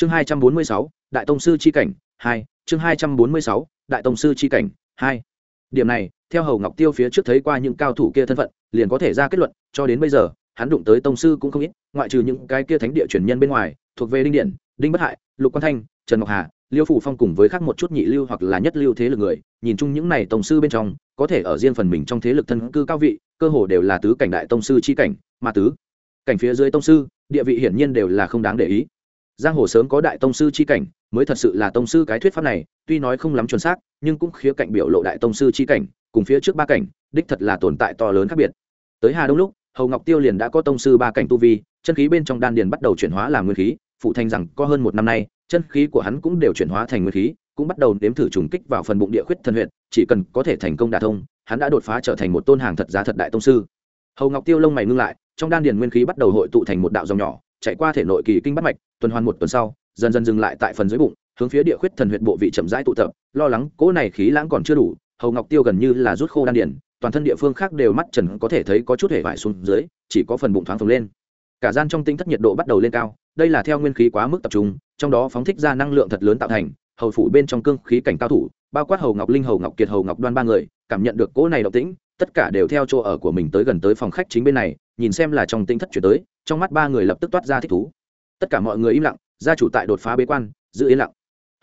chương hai trăm bốn mươi sáu, đại tông sư c h i cảnh, hai, chương hai trăm bốn mươi sáu, đại tông sư c h i cảnh, hai. Điểm này, theo hầu ngọc tiêu phía trước thấy qua những cao thủ kia thân phận, liền có thể ra kết luận, cho đến bây giờ, hắn đụng tới tông sư cũng không ít, ngoại trừ những cái kia thánh địa truyền nhân bên ngoài, thuộc về đinh điện, đinh bất hại, lục quang thanh, trần ngọc hà, liêu phủ phong cùng với khác một chút nhị lưu hoặc là nhất lưu thế lực người, nhìn chung những này tông sư bên trong, có thể ở riêng phần mình trong thế lực thân cư cao vị, cơ hồ đều là tứ cảnh đại tông sư chi cảnh, mà tứ cảnh phía dưới tông sư, địa vị hiển nhiên đều là không đáng để ý giang hồ sớm có đại tông sư chi cảnh, mới thật sự là tông sư cái thuyết pháp này, tuy nói không lắm chuẩn xác, nhưng cũng khía cạnh biểu lộ đại tông sư chi cảnh, cùng phía trước ba cảnh, đích thật là tồn tại to lớn khác biệt. Tới hà đông lúc, hầu ngọc tiêu liền đã có tông sư ba cảnh tu vi, chân khí bên trong đan điền bắt đầu chuyển hóa làm nguyên khí, phụ thành rằng có hơn một năm nay, chân khí của hắn cũng đều chuyển hóa thành nguyên khí, cũng bắt đầu nếm thử trùng kích vào phần bụng địa khuyết thân huyện chỉ cần có thể thành công đả thông, hắn đã đột phá trở thành một tôn hàng thật giá thật đại tông sư. Hầu ngọc tiêu lông mày ngưng lại, trong đan điền nguyên khí bắt đầu hội tụ thành một đạo dòng nhỏ, chạy qua thể nội kỳ kinh bắt mạch tuần hoàn một tuần sau dần dần dừng lại tại phần dưới bụng hướng phía địa khuyết thần huyệt bộ vị chậm rãi tụ tập lo lắng cỗ này khí lãng còn chưa đủ hầu ngọc tiêu gần như là rút khô đan điển, toàn thân địa phương khác đều mắt trần có thể thấy có chút hề vải xuống dưới chỉ có phần bụng thoáng phồng lên. Cả gian trong tinh thất nhiệt độ bắt đầu lên cao đây là theo nguyên khí quá mức tập trung trong đó phóng thích ra năng lượng thật lớn tạo thành hầu phủ bên trong cương khí cảnh cao thủ bao quát hầu ngọc linh hầu ngọc kiệt hầu ngọc đoan ba người cảm nhận được cỗ này động tĩnh tất cả đều theo chỗ ở của mình tới gần tới phòng khách chính bên này nhìn xem là trong tinh thất chuyển tới trong mắt ba người lập tức toát ra thích thú tất cả mọi người im lặng, gia chủ tại đột phá bế quan, giữ yên lặng.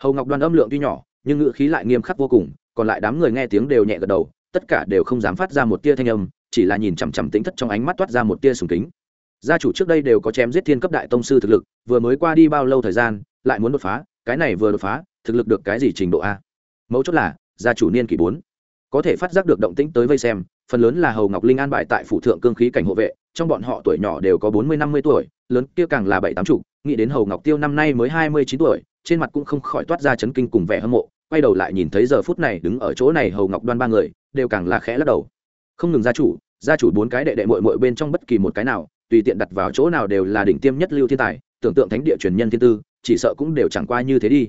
Hầu ngọc đoan âm lượng tuy nhỏ, nhưng ngữ khí lại nghiêm khắc vô cùng, còn lại đám người nghe tiếng đều nhẹ gật đầu, tất cả đều không dám phát ra một tia thanh âm, chỉ là nhìn chằm chằm tính thất trong ánh mắt toát ra một tia sùng kính. Gia chủ trước đây đều có chém giết thiên cấp đại tông sư thực lực, vừa mới qua đi bao lâu thời gian, lại muốn đột phá, cái này vừa đột phá, thực lực được cái gì trình độ a? Mấu chốt là, gia chủ niên kỷ bốn có thể phát giác được động tĩnh tới vây xem, phần lớn là hầu ngọc linh an bài tại phủ thượng cương khí cảnh hộ vệ, trong bọn họ tuổi nhỏ đều có bốn mươi, năm mươi tuổi, lớn kia càng là bảy, tám chục, nghĩ đến hầu ngọc tiêu năm nay mới hai mươi chín tuổi, trên mặt cũng không khỏi toát ra chấn kinh cùng vẻ hâm mộ, quay đầu lại nhìn thấy giờ phút này đứng ở chỗ này hầu ngọc đoan ba người, đều càng là khẽ lắc đầu. Không ngừng gia chủ gia chủ bốn cái đệ đệ mội mội bên trong bất kỳ một cái nào, tùy tiện đặt vào chỗ nào đều là đỉnh tiêm nhất lưu thiên tài, tưởng tượng thánh địa truyền nhân thiên tư, chỉ sợ cũng đều chẳng qua như thế đi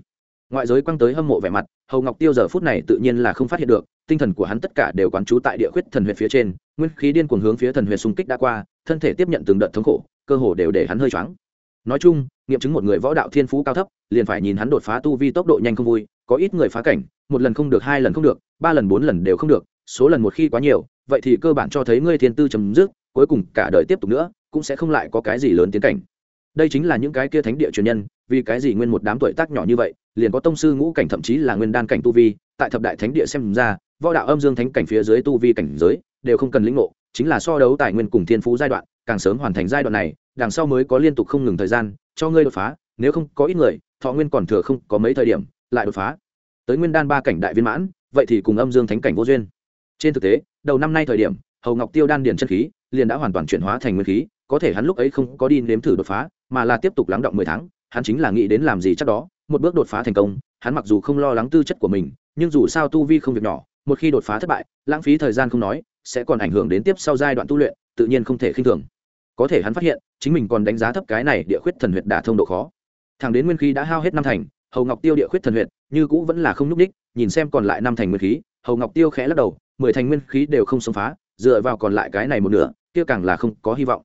ngoại giới quăng tới hâm mộ vẻ mặt, hầu ngọc tiêu giờ phút này tự nhiên là không phát hiện được, tinh thần của hắn tất cả đều quán trú tại địa khuyết thần huyệt phía trên, nguyên khí điên cuồng hướng phía thần huyệt xung kích đã qua, thân thể tiếp nhận từng đợt thống khổ, cơ hồ đều để hắn hơi choáng. Nói chung, nghiệm chứng một người võ đạo thiên phú cao thấp, liền phải nhìn hắn đột phá tu vi tốc độ nhanh không vui, có ít người phá cảnh, một lần không được, hai lần không được, ba lần, bốn lần đều không được, số lần một khi quá nhiều, vậy thì cơ bản cho thấy ngươi thiên tư chấm dứt, cuối cùng cả đời tiếp tục nữa, cũng sẽ không lại có cái gì lớn tiến cảnh đây chính là những cái kia thánh địa truyền nhân, vì cái gì nguyên một đám tuổi tác nhỏ như vậy, liền có tông sư ngũ cảnh thậm chí là nguyên đan cảnh tu vi, tại thập đại thánh địa xem ra, võ đạo âm dương thánh cảnh phía dưới tu vi cảnh giới, đều không cần lĩnh ngộ, chính là so đấu tài nguyên cùng thiên phú giai đoạn, càng sớm hoàn thành giai đoạn này, đằng sau mới có liên tục không ngừng thời gian, cho ngươi đột phá, nếu không có ít người, thọ nguyên còn thừa không có mấy thời điểm, lại đột phá. Tới nguyên đan ba cảnh đại viên mãn, vậy thì cùng âm dương thánh cảnh vô duyên. Trên thực tế, đầu năm nay thời điểm, hầu ngọc tiêu đan điền chân khí, liền đã hoàn toàn chuyển hóa thành nguyên khí có thể hắn lúc ấy không có đi nếm thử đột phá, mà là tiếp tục lắng động mười tháng, hắn chính là nghĩ đến làm gì chắc đó, một bước đột phá thành công, hắn mặc dù không lo lắng tư chất của mình, nhưng dù sao tu vi không việc nhỏ, một khi đột phá thất bại, lãng phí thời gian không nói, sẽ còn ảnh hưởng đến tiếp sau giai đoạn tu luyện, tự nhiên không thể khinh thường. Có thể hắn phát hiện, chính mình còn đánh giá thấp cái này địa khuyết thần huyệt đả thông độ khó. Thẳng đến nguyên khí đã hao hết năm thành, hầu ngọc tiêu địa khuyết thần huyệt, như cũ vẫn là không nhúc ních nhìn xem còn lại năm thành nguyên khí, hầu ngọc tiêu khẽ lắc đầu, mười thành nguyên khí đều không xông phá, dựa vào còn lại cái này một nửa, kia càng là không có hy vọng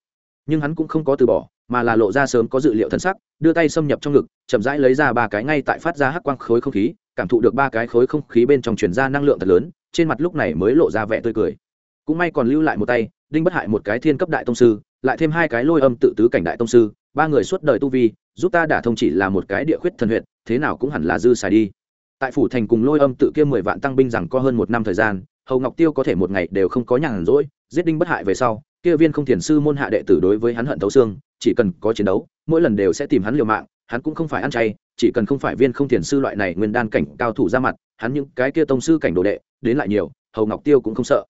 nhưng hắn cũng không có từ bỏ, mà là lộ ra sớm có dự liệu thân sắc, đưa tay xâm nhập trong ngực, chậm rãi lấy ra ba cái ngay tại phát ra hắc quang khối không khí, cảm thụ được ba cái khối không khí bên trong truyền ra năng lượng thật lớn, trên mặt lúc này mới lộ ra vẻ tươi cười. Cũng may còn lưu lại một tay, đinh bất hại một cái thiên cấp đại tông sư, lại thêm hai cái lôi âm tự tứ cảnh đại tông sư, ba người suốt đời tu vi, giúp ta đả thông chỉ là một cái địa khuyết thần huyện thế nào cũng hẳn là dư xài đi. Tại phủ thành cùng lôi âm tự kia mười vạn tăng binh rằng có hơn một năm thời gian, hầu ngọc tiêu có thể một ngày đều không có nhàn rỗi, giết đinh bất hại về sau kia viên không thiền sư môn hạ đệ tử đối với hắn hận thấu xương, chỉ cần có chiến đấu, mỗi lần đều sẽ tìm hắn liều mạng, hắn cũng không phải ăn chay, chỉ cần không phải viên không thiền sư loại này nguyên đan cảnh cao thủ ra mặt, hắn những cái kia tông sư cảnh đồ đệ, đến lại nhiều, hầu ngọc tiêu cũng không sợ.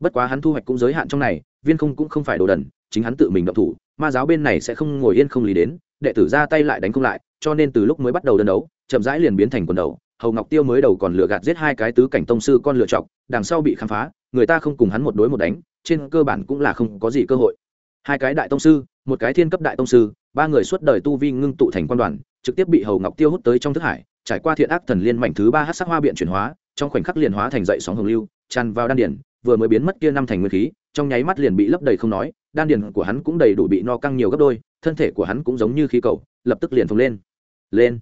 Bất quá hắn thu hoạch cũng giới hạn trong này, viên không cũng không phải đồ đần, chính hắn tự mình động thủ, ma giáo bên này sẽ không ngồi yên không lý đến, đệ tử ra tay lại đánh không lại, cho nên từ lúc mới bắt đầu đơn đấu, chậm rãi liền biến thành quần đầu, hầu ngọc tiêu mới đầu còn lừa gạt giết hai cái tứ cảnh tông sư con lựa chọc, đằng sau bị khám phá người ta không cùng hắn một đối một đánh, trên cơ bản cũng là không có gì cơ hội. Hai cái đại tông sư, một cái thiên cấp đại tông sư, ba người suốt đời tu vi ngưng tụ thành quan đoàn, trực tiếp bị hầu ngọc tiêu hút tới trong thức hải, trải qua thiện ác thần liên mảnh thứ ba hát sắc hoa biện chuyển hóa, trong khoảnh khắc liền hóa thành dậy sóng hồng lưu, tràn vào đan điển vừa mới biến mất kia năm thành nguyên khí, trong nháy mắt liền bị lấp đầy không nói, đan điển của hắn cũng đầy đủ bị no căng nhiều gấp đôi, thân thể của hắn cũng giống như khí cầu, lập tức liền phồng lên. Lên.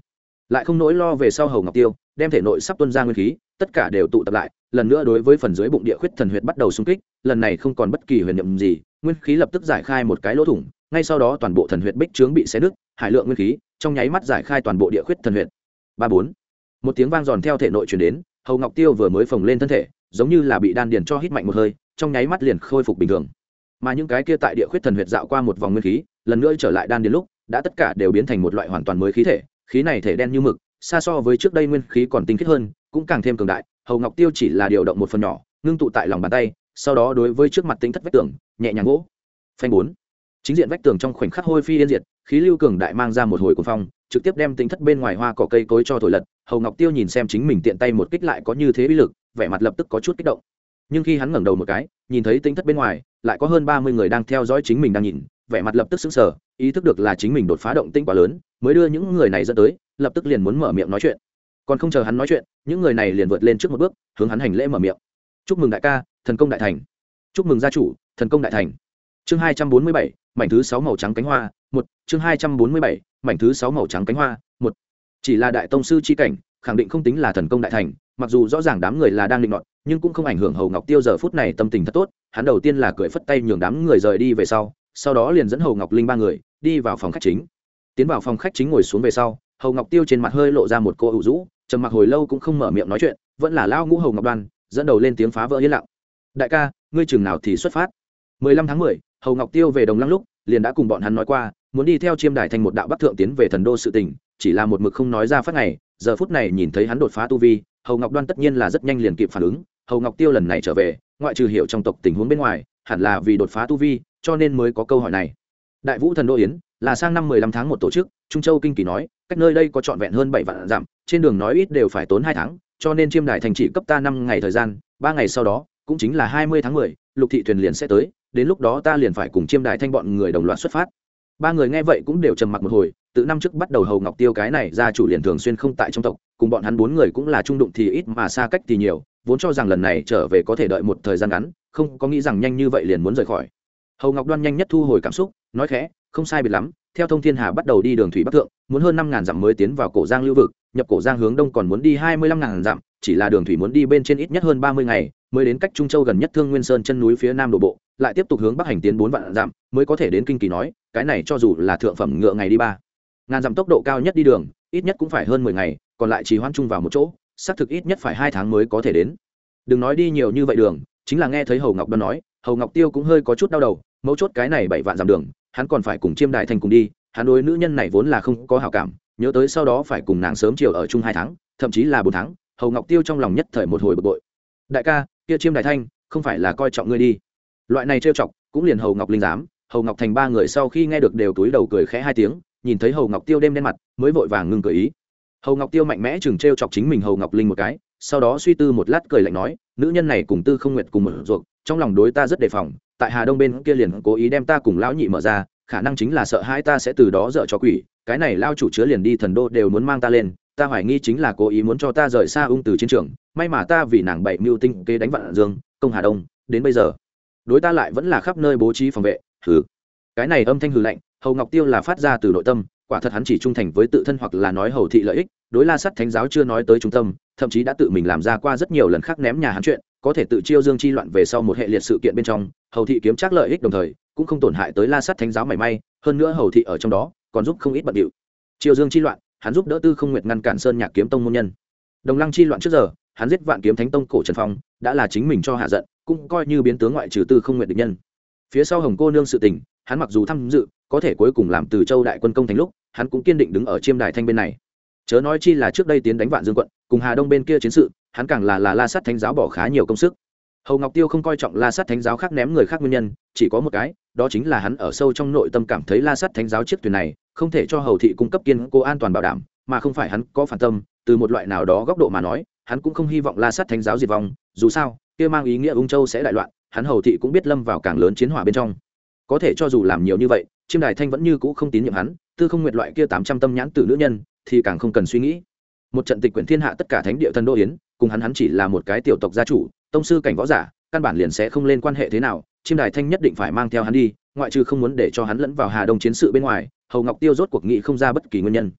Lại không nỗi lo về sau hầu ngọc tiêu, đem thể nội sắp tuân ra nguyên khí, tất cả đều tụ tập lại lần nữa đối với phần dưới bụng địa khuyết thần huyệt bắt đầu xung kích, lần này không còn bất kỳ huyền niệm gì, nguyên khí lập tức giải khai một cái lỗ thủng, ngay sau đó toàn bộ thần huyệt bích trướng bị xé nứt, hải lượng nguyên khí trong nháy mắt giải khai toàn bộ địa khuyết thần huyệt. Ba bốn. Một tiếng vang giòn theo thể nội truyền đến, hầu ngọc tiêu vừa mới phồng lên thân thể, giống như là bị đan điền cho hít mạnh một hơi, trong nháy mắt liền khôi phục bình thường. Mà những cái kia tại địa khuyết thần huyệt dạo qua một vòng nguyên khí, lần nữa trở lại đan điền lúc, đã tất cả đều biến thành một loại hoàn toàn mới khí thể, khí này thể đen như mực, xa so với trước đây nguyên khí còn tinh khiết hơn, cũng càng thêm cường đại hầu ngọc tiêu chỉ là điều động một phần nhỏ, ngưng tụ tại lòng bàn tay, sau đó đối với trước mặt tính thất vách tường, nhẹ nhàng gỗ phanh bốn. Chính diện vách tường trong khoảnh khắc hôi phi yên diệt, khí lưu cường đại mang ra một hồi cuồng phong, trực tiếp đem tính thất bên ngoài hoa cỏ cây cối cho thổi lật, hầu ngọc tiêu nhìn xem chính mình tiện tay một kích lại có như thế uy lực, vẻ mặt lập tức có chút kích động. Nhưng khi hắn ngẩng đầu một cái, nhìn thấy tính thất bên ngoài, lại có hơn ba mươi người đang theo dõi chính mình đang nhìn, vẻ mặt lập tức sững sờ, ý thức được là chính mình đột phá động tinh quá lớn, mới đưa những người này dẫn tới, lập tức liền muốn mở miệng nói chuyện còn không chờ hắn nói chuyện, những người này liền vượt lên trước một bước, hướng hắn hành lễ mở miệng. Chúc mừng đại ca, thần công đại thành. Chúc mừng gia chủ, thần công đại thành. Chương hai trăm bốn mươi bảy, mảnh thứ sáu màu trắng cánh hoa, một. Chương hai trăm bốn mươi bảy, mảnh thứ sáu màu trắng cánh hoa, một. Chỉ là đại tông sư c h i cảnh, khẳng định không tính là thần công đại thành, mặc dù rõ ràng đám người là đang định nọt, nhưng cũng không ảnh hưởng hầu ngọc tiêu giờ phút này tâm tình thật tốt, hắn đầu tiên là cười phất tay nhường đám người rời đi về sau sau đó liền dẫn hầu ngọc linh ba người đi vào phòng khách chính. Tiến vào phòng khách chính ngồi xuống về sau, hầu ngọc tiêu trên mặt hơi lộ ra một cô ủ rũ trầm mặc hồi lâu cũng không mở miệng nói chuyện, vẫn là lao ngũ hầu ngọc đoan, dẫn đầu lên tiếng phá vỡ yên lặng. Đại ca, ngươi chừng nào thì xuất phát? Mười lăm tháng mười, hầu ngọc tiêu về đồng lăng lúc, liền đã cùng bọn hắn nói qua, muốn đi theo chiêm đài thành một đạo bắc thượng tiến về thần đô sự tình, chỉ là một mực không nói ra phát ngày, giờ phút này nhìn thấy hắn đột phá tu vi, hầu ngọc đoan tất nhiên là rất nhanh liền kịp phản ứng, hầu ngọc tiêu lần này trở về, ngoại trừ hiểu trong tộc tình huống bên ngoài, hẳn là vì đột phá tu vi, cho nên mới có câu hỏi này. Đại vũ thần đô yến, là sang năm mười lăm tháng một tổ chức, trung châu kinh kỳ nói, cách nơi đây có trọn vẹn hơn bảy vạn dặm trên đường nói ít đều phải tốn hai tháng, cho nên chiêm đài thành chỉ cấp ta năm ngày thời gian, ba ngày sau đó, cũng chính là hai mươi tháng mười, lục thị thuyền liền sẽ tới, đến lúc đó ta liền phải cùng chiêm đài thanh bọn người đồng loạt xuất phát. Ba người nghe vậy cũng đều trầm mặc một hồi từ năm trước bắt đầu hầu ngọc tiêu cái này ra chủ liền thường xuyên không tại trong tộc, cùng bọn hắn bốn người cũng là trung đụng thì ít mà xa cách thì nhiều, vốn cho rằng lần này trở về có thể đợi một thời gian ngắn, không có nghĩ rằng nhanh như vậy liền muốn rời khỏi. Hầu ngọc đoan nhanh nhất thu hồi cảm xúc, nói khẽ, không sai biệt lắm, theo thông thiên hà bắt đầu đi đường thủy bắc thượng, muốn hơn năm ngàn dặm mới tiến vào cổ giang lưu vực nhập cổ giang hướng đông còn muốn đi hai mươi lăm ngàn dặm, chỉ là đường thủy muốn đi bên trên ít nhất hơn ba mươi ngày, mới đến cách trung châu gần nhất thương nguyên sơn chân núi phía nam đổ bộ, lại tiếp tục hướng bắc hành tiến bốn vạn dặm, mới có thể đến kinh kỳ nói, cái này cho dù là thượng phẩm ngựa ngày đi ba. Ngàn dặm tốc độ cao nhất đi đường, ít nhất cũng phải hơn mười ngày, còn lại chỉ hoãn chung vào một chỗ, xác thực ít nhất phải hai tháng mới có thể đến. Đừng nói đi nhiều như vậy đường, chính là nghe thấy hầu ngọc đoan nói, hầu ngọc tiêu cũng hơi có chút đau đầu, mấu chốt cái này bảy vạn dặm đường, hắn còn phải cùng chiêm đại thành cùng đi, hắn đối nữ nhân này vốn là không có hảo cảm nhớ tới sau đó phải cùng nàng sớm chiều ở chung hai tháng, thậm chí là bốn tháng, hầu ngọc tiêu trong lòng nhất thời một hồi bực bội. Đại ca, kia chiêm đại thanh, không phải là coi trọng ngươi đi. Loại này trêu chọc, cũng liền hầu ngọc linh giám hầu ngọc thành ba người sau khi nghe được đều túi đầu cười khẽ hai tiếng, nhìn thấy hầu ngọc tiêu đêm đen mặt, mới vội vàng ngưng cười ý. Hầu ngọc tiêu mạnh mẽ chừng trêu chọc chính mình hầu ngọc linh một cái, sau đó suy tư một lát cười lạnh nói, nữ nhân này cùng tư không nguyện cùng một ruột, trong lòng đối ta rất đề phòng, tại hà đông bên kia liền cố ý đem ta cùng lão nhị mở ra, khả năng chính là sợ hai ta sẽ từ đó dợ cho quỷ cái này lao chủ chứa liền đi thần đô đều muốn mang ta lên, ta hoài nghi chính là cố ý muốn cho ta rời xa ung từ chiến trường, may mà ta vì nàng bảy mưu tinh kế đánh vạn dương, công hà đông, đến bây giờ, đối ta lại vẫn là khắp nơi bố trí phòng vệ, hừ. Cái này âm thanh hừ lạnh, hầu ngọc tiêu là phát ra từ nội tâm, quả thật hắn chỉ trung thành với tự thân hoặc là nói hầu thị lợi ích, đối la sắt thánh giáo chưa nói tới trung tâm, thậm chí đã tự mình làm ra qua rất nhiều lần khác ném nhà hắn chuyện, có thể tự chiêu dương chi loạn về sau một hệ liệt sự kiện bên trong, hầu thị kiếm chắc lợi ích đồng thời, cũng không tổn hại tới la sắt thánh giáo mảy may, hơn nữa hầu thị ở trong đó còn giúp không ít bận điệu. Triều dương chi loạn, hắn giúp đỡ tư không nguyệt ngăn cản sơn nhạc kiếm tông môn nhân. Đồng lăng chi loạn trước giờ, hắn giết vạn kiếm thánh tông cổ trần phong, đã là chính mình cho hạ giận, cũng coi như biến tướng ngoại trừ tư không nguyệt địch nhân. Phía sau hồng cô nương sự tình, hắn mặc dù tham dự, có thể cuối cùng làm từ châu đại quân công thành lúc, hắn cũng kiên định đứng ở chiêm đài thanh bên này. Chớ nói chi là trước đây tiến đánh vạn dương quận, cùng hà đông bên kia chiến sự, hắn càng là là la sát thánh giáo bỏ khá nhiều công sức hầu ngọc tiêu không coi trọng la sát thánh giáo khác ném người khác nguyên nhân, chỉ có một cái, đó chính là hắn ở sâu trong nội tâm cảm thấy la sát thánh giáo chiếc thuyền này không thể cho hầu thị cung cấp kiên cố an toàn bảo đảm, mà không phải hắn có phản tâm, từ một loại nào đó góc độ mà nói, hắn cũng không hy vọng la sát thánh giáo diệt vong, dù sao, kia mang ý nghĩa ung châu sẽ đại loạn, hắn hầu thị cũng biết lâm vào càng lớn chiến hỏa bên trong. Có thể cho dù làm nhiều như vậy, chiêm đài thanh vẫn như cũ không tín nhiệm hắn, tư không nguyệt loại kia tám trăm tâm nhãn tử nữ nhân, thì càng không cần suy nghĩ. Một trận tịch quyển thiên hạ tất cả thánh địa thần đô yến cùng hắn hắn chỉ là một cái tiểu tộc gia chủ, tông sư cảnh võ giả, căn bản liền sẽ không lên quan hệ thế nào, chiêm đài thanh nhất định phải mang theo hắn đi, ngoại trừ không muốn để cho hắn lẫn vào hà đông chiến sự bên ngoài, hầu ngọc tiêu rốt cuộc nghị không ra bất kỳ nguyên nhân.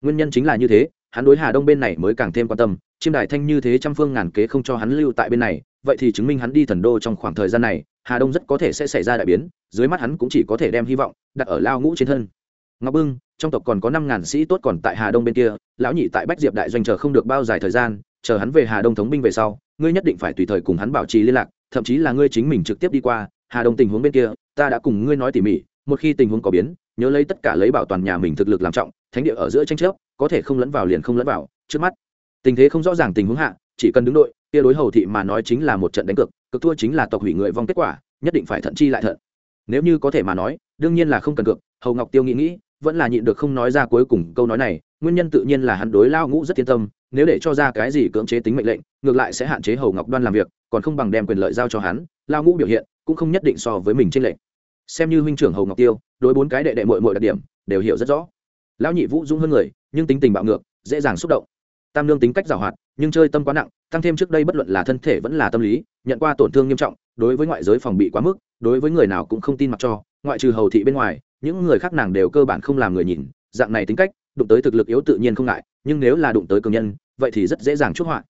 Nguyên nhân chính là như thế, hắn đối hà đông bên này mới càng thêm quan tâm, chiêm Đài thanh như thế trăm phương ngàn kế không cho hắn lưu tại bên này, vậy thì chứng minh hắn đi thần đô trong khoảng thời gian này, hà đông rất có thể sẽ xảy ra đại biến, dưới mắt hắn cũng chỉ có thể đem hy vọng đặt ở lao ngũ trên thân. Ngọc bưng, trong tộc còn có năm ngàn sĩ tốt còn tại hà đông bên kia, lão nhị tại bách diệp đại doanh chờ không được bao dài thời gian chờ hắn về hà đông thống binh về sau, ngươi nhất định phải tùy thời cùng hắn bảo trì liên lạc, thậm chí là ngươi chính mình trực tiếp đi qua, hà đông tình huống bên kia, ta đã cùng ngươi nói tỉ mỉ, một khi tình huống có biến, nhớ lấy tất cả lấy bảo toàn nhà mình thực lực làm trọng, thánh địa ở giữa tranh chấp, có thể không lẫn vào liền không lẫn vào, trước mắt. Tình thế không rõ ràng tình huống hạ, chỉ cần đứng đội, kia đối hầu thị mà nói chính là một trận đánh cực cực thua chính là tộc hủy người vong kết quả, nhất định phải thận chi lại thận. Nếu như có thể mà nói, đương nhiên là không cần cược, hầu ngọc tiêu nghĩ nghĩ, vẫn là nhịn được không nói ra cuối cùng câu nói này nguyên nhân tự nhiên là hắn đối lao ngũ rất yên tâm, nếu để cho ra cái gì cưỡng chế tính mệnh lệnh, ngược lại sẽ hạn chế hầu ngọc đoan làm việc, còn không bằng đem quyền lợi giao cho hắn, lao ngũ biểu hiện cũng không nhất định so với mình trên lệnh xem như huynh trưởng hầu ngọc tiêu, đối bốn cái đệ đệ mội mội đặc điểm, đều hiểu rất rõ. Lão nhị vũ dũng hơn người, nhưng tính tình bạo ngược, dễ dàng xúc động. Tam lương tính cách giảo hoạt, nhưng chơi tâm quá nặng, tăng thêm trước đây bất luận là thân thể vẫn là tâm lý, nhận qua tổn thương nghiêm trọng, đối với ngoại giới phòng bị quá mức, đối với người nào cũng không tin mặc cho, ngoại trừ hầu thị bên ngoài, những người khác nàng đều cơ bản không làm người nhìn, dạng này tính cách đụng tới thực lực yếu tự nhiên không ngại nhưng nếu là đụng tới cường nhân vậy thì rất dễ dàng chuốc họa.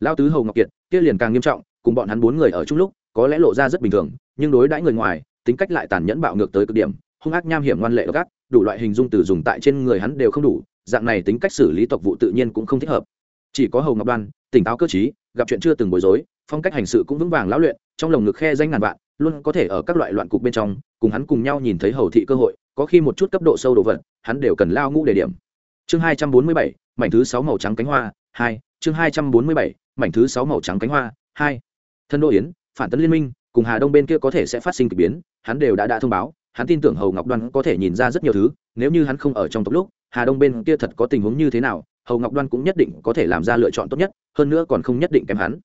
Lao tứ hầu ngọc kiệt kia liền càng nghiêm trọng cùng bọn hắn bốn người ở chung lúc có lẽ lộ ra rất bình thường nhưng đối đãi người ngoài tính cách lại tàn nhẫn bạo ngược tới cực điểm hung ác nham hiểm ngoan lệ gắt đủ loại hình dung từ dùng tại trên người hắn đều không đủ dạng này tính cách xử lý tộc vụ tự nhiên cũng không thích hợp. Chỉ có hầu ngọc đoan tỉnh táo cơ trí, gặp chuyện chưa từng bối rối phong cách hành sự cũng vững vàng lão luyện trong lồng ngực khe danh ngàn vạn luôn có thể ở các loại loạn cục bên trong cùng hắn cùng nhau nhìn thấy hầu thị cơ hội có khi một chút cấp độ sâu đồ vật hắn đều cần lao ngũ để điểm chương hai trăm bốn mươi bảy, mảnh thứ sáu màu trắng cánh hoa, hai, chương hai trăm bốn mươi bảy, mảnh thứ sáu màu trắng cánh hoa, hai. Thân đô yến, phản tấn liên minh, cùng hà đông bên kia có thể sẽ phát sinh k ỳ biến, hắn đều đã đã thông báo, hắn tin tưởng hầu ngọc đoan có thể nhìn ra rất nhiều thứ, nếu như hắn không ở trong tốc lúc, hà đông bên kia thật có tình huống như thế nào, hầu ngọc đoan cũng nhất định có thể làm ra lựa chọn tốt nhất, hơn nữa còn không nhất định kém hắn.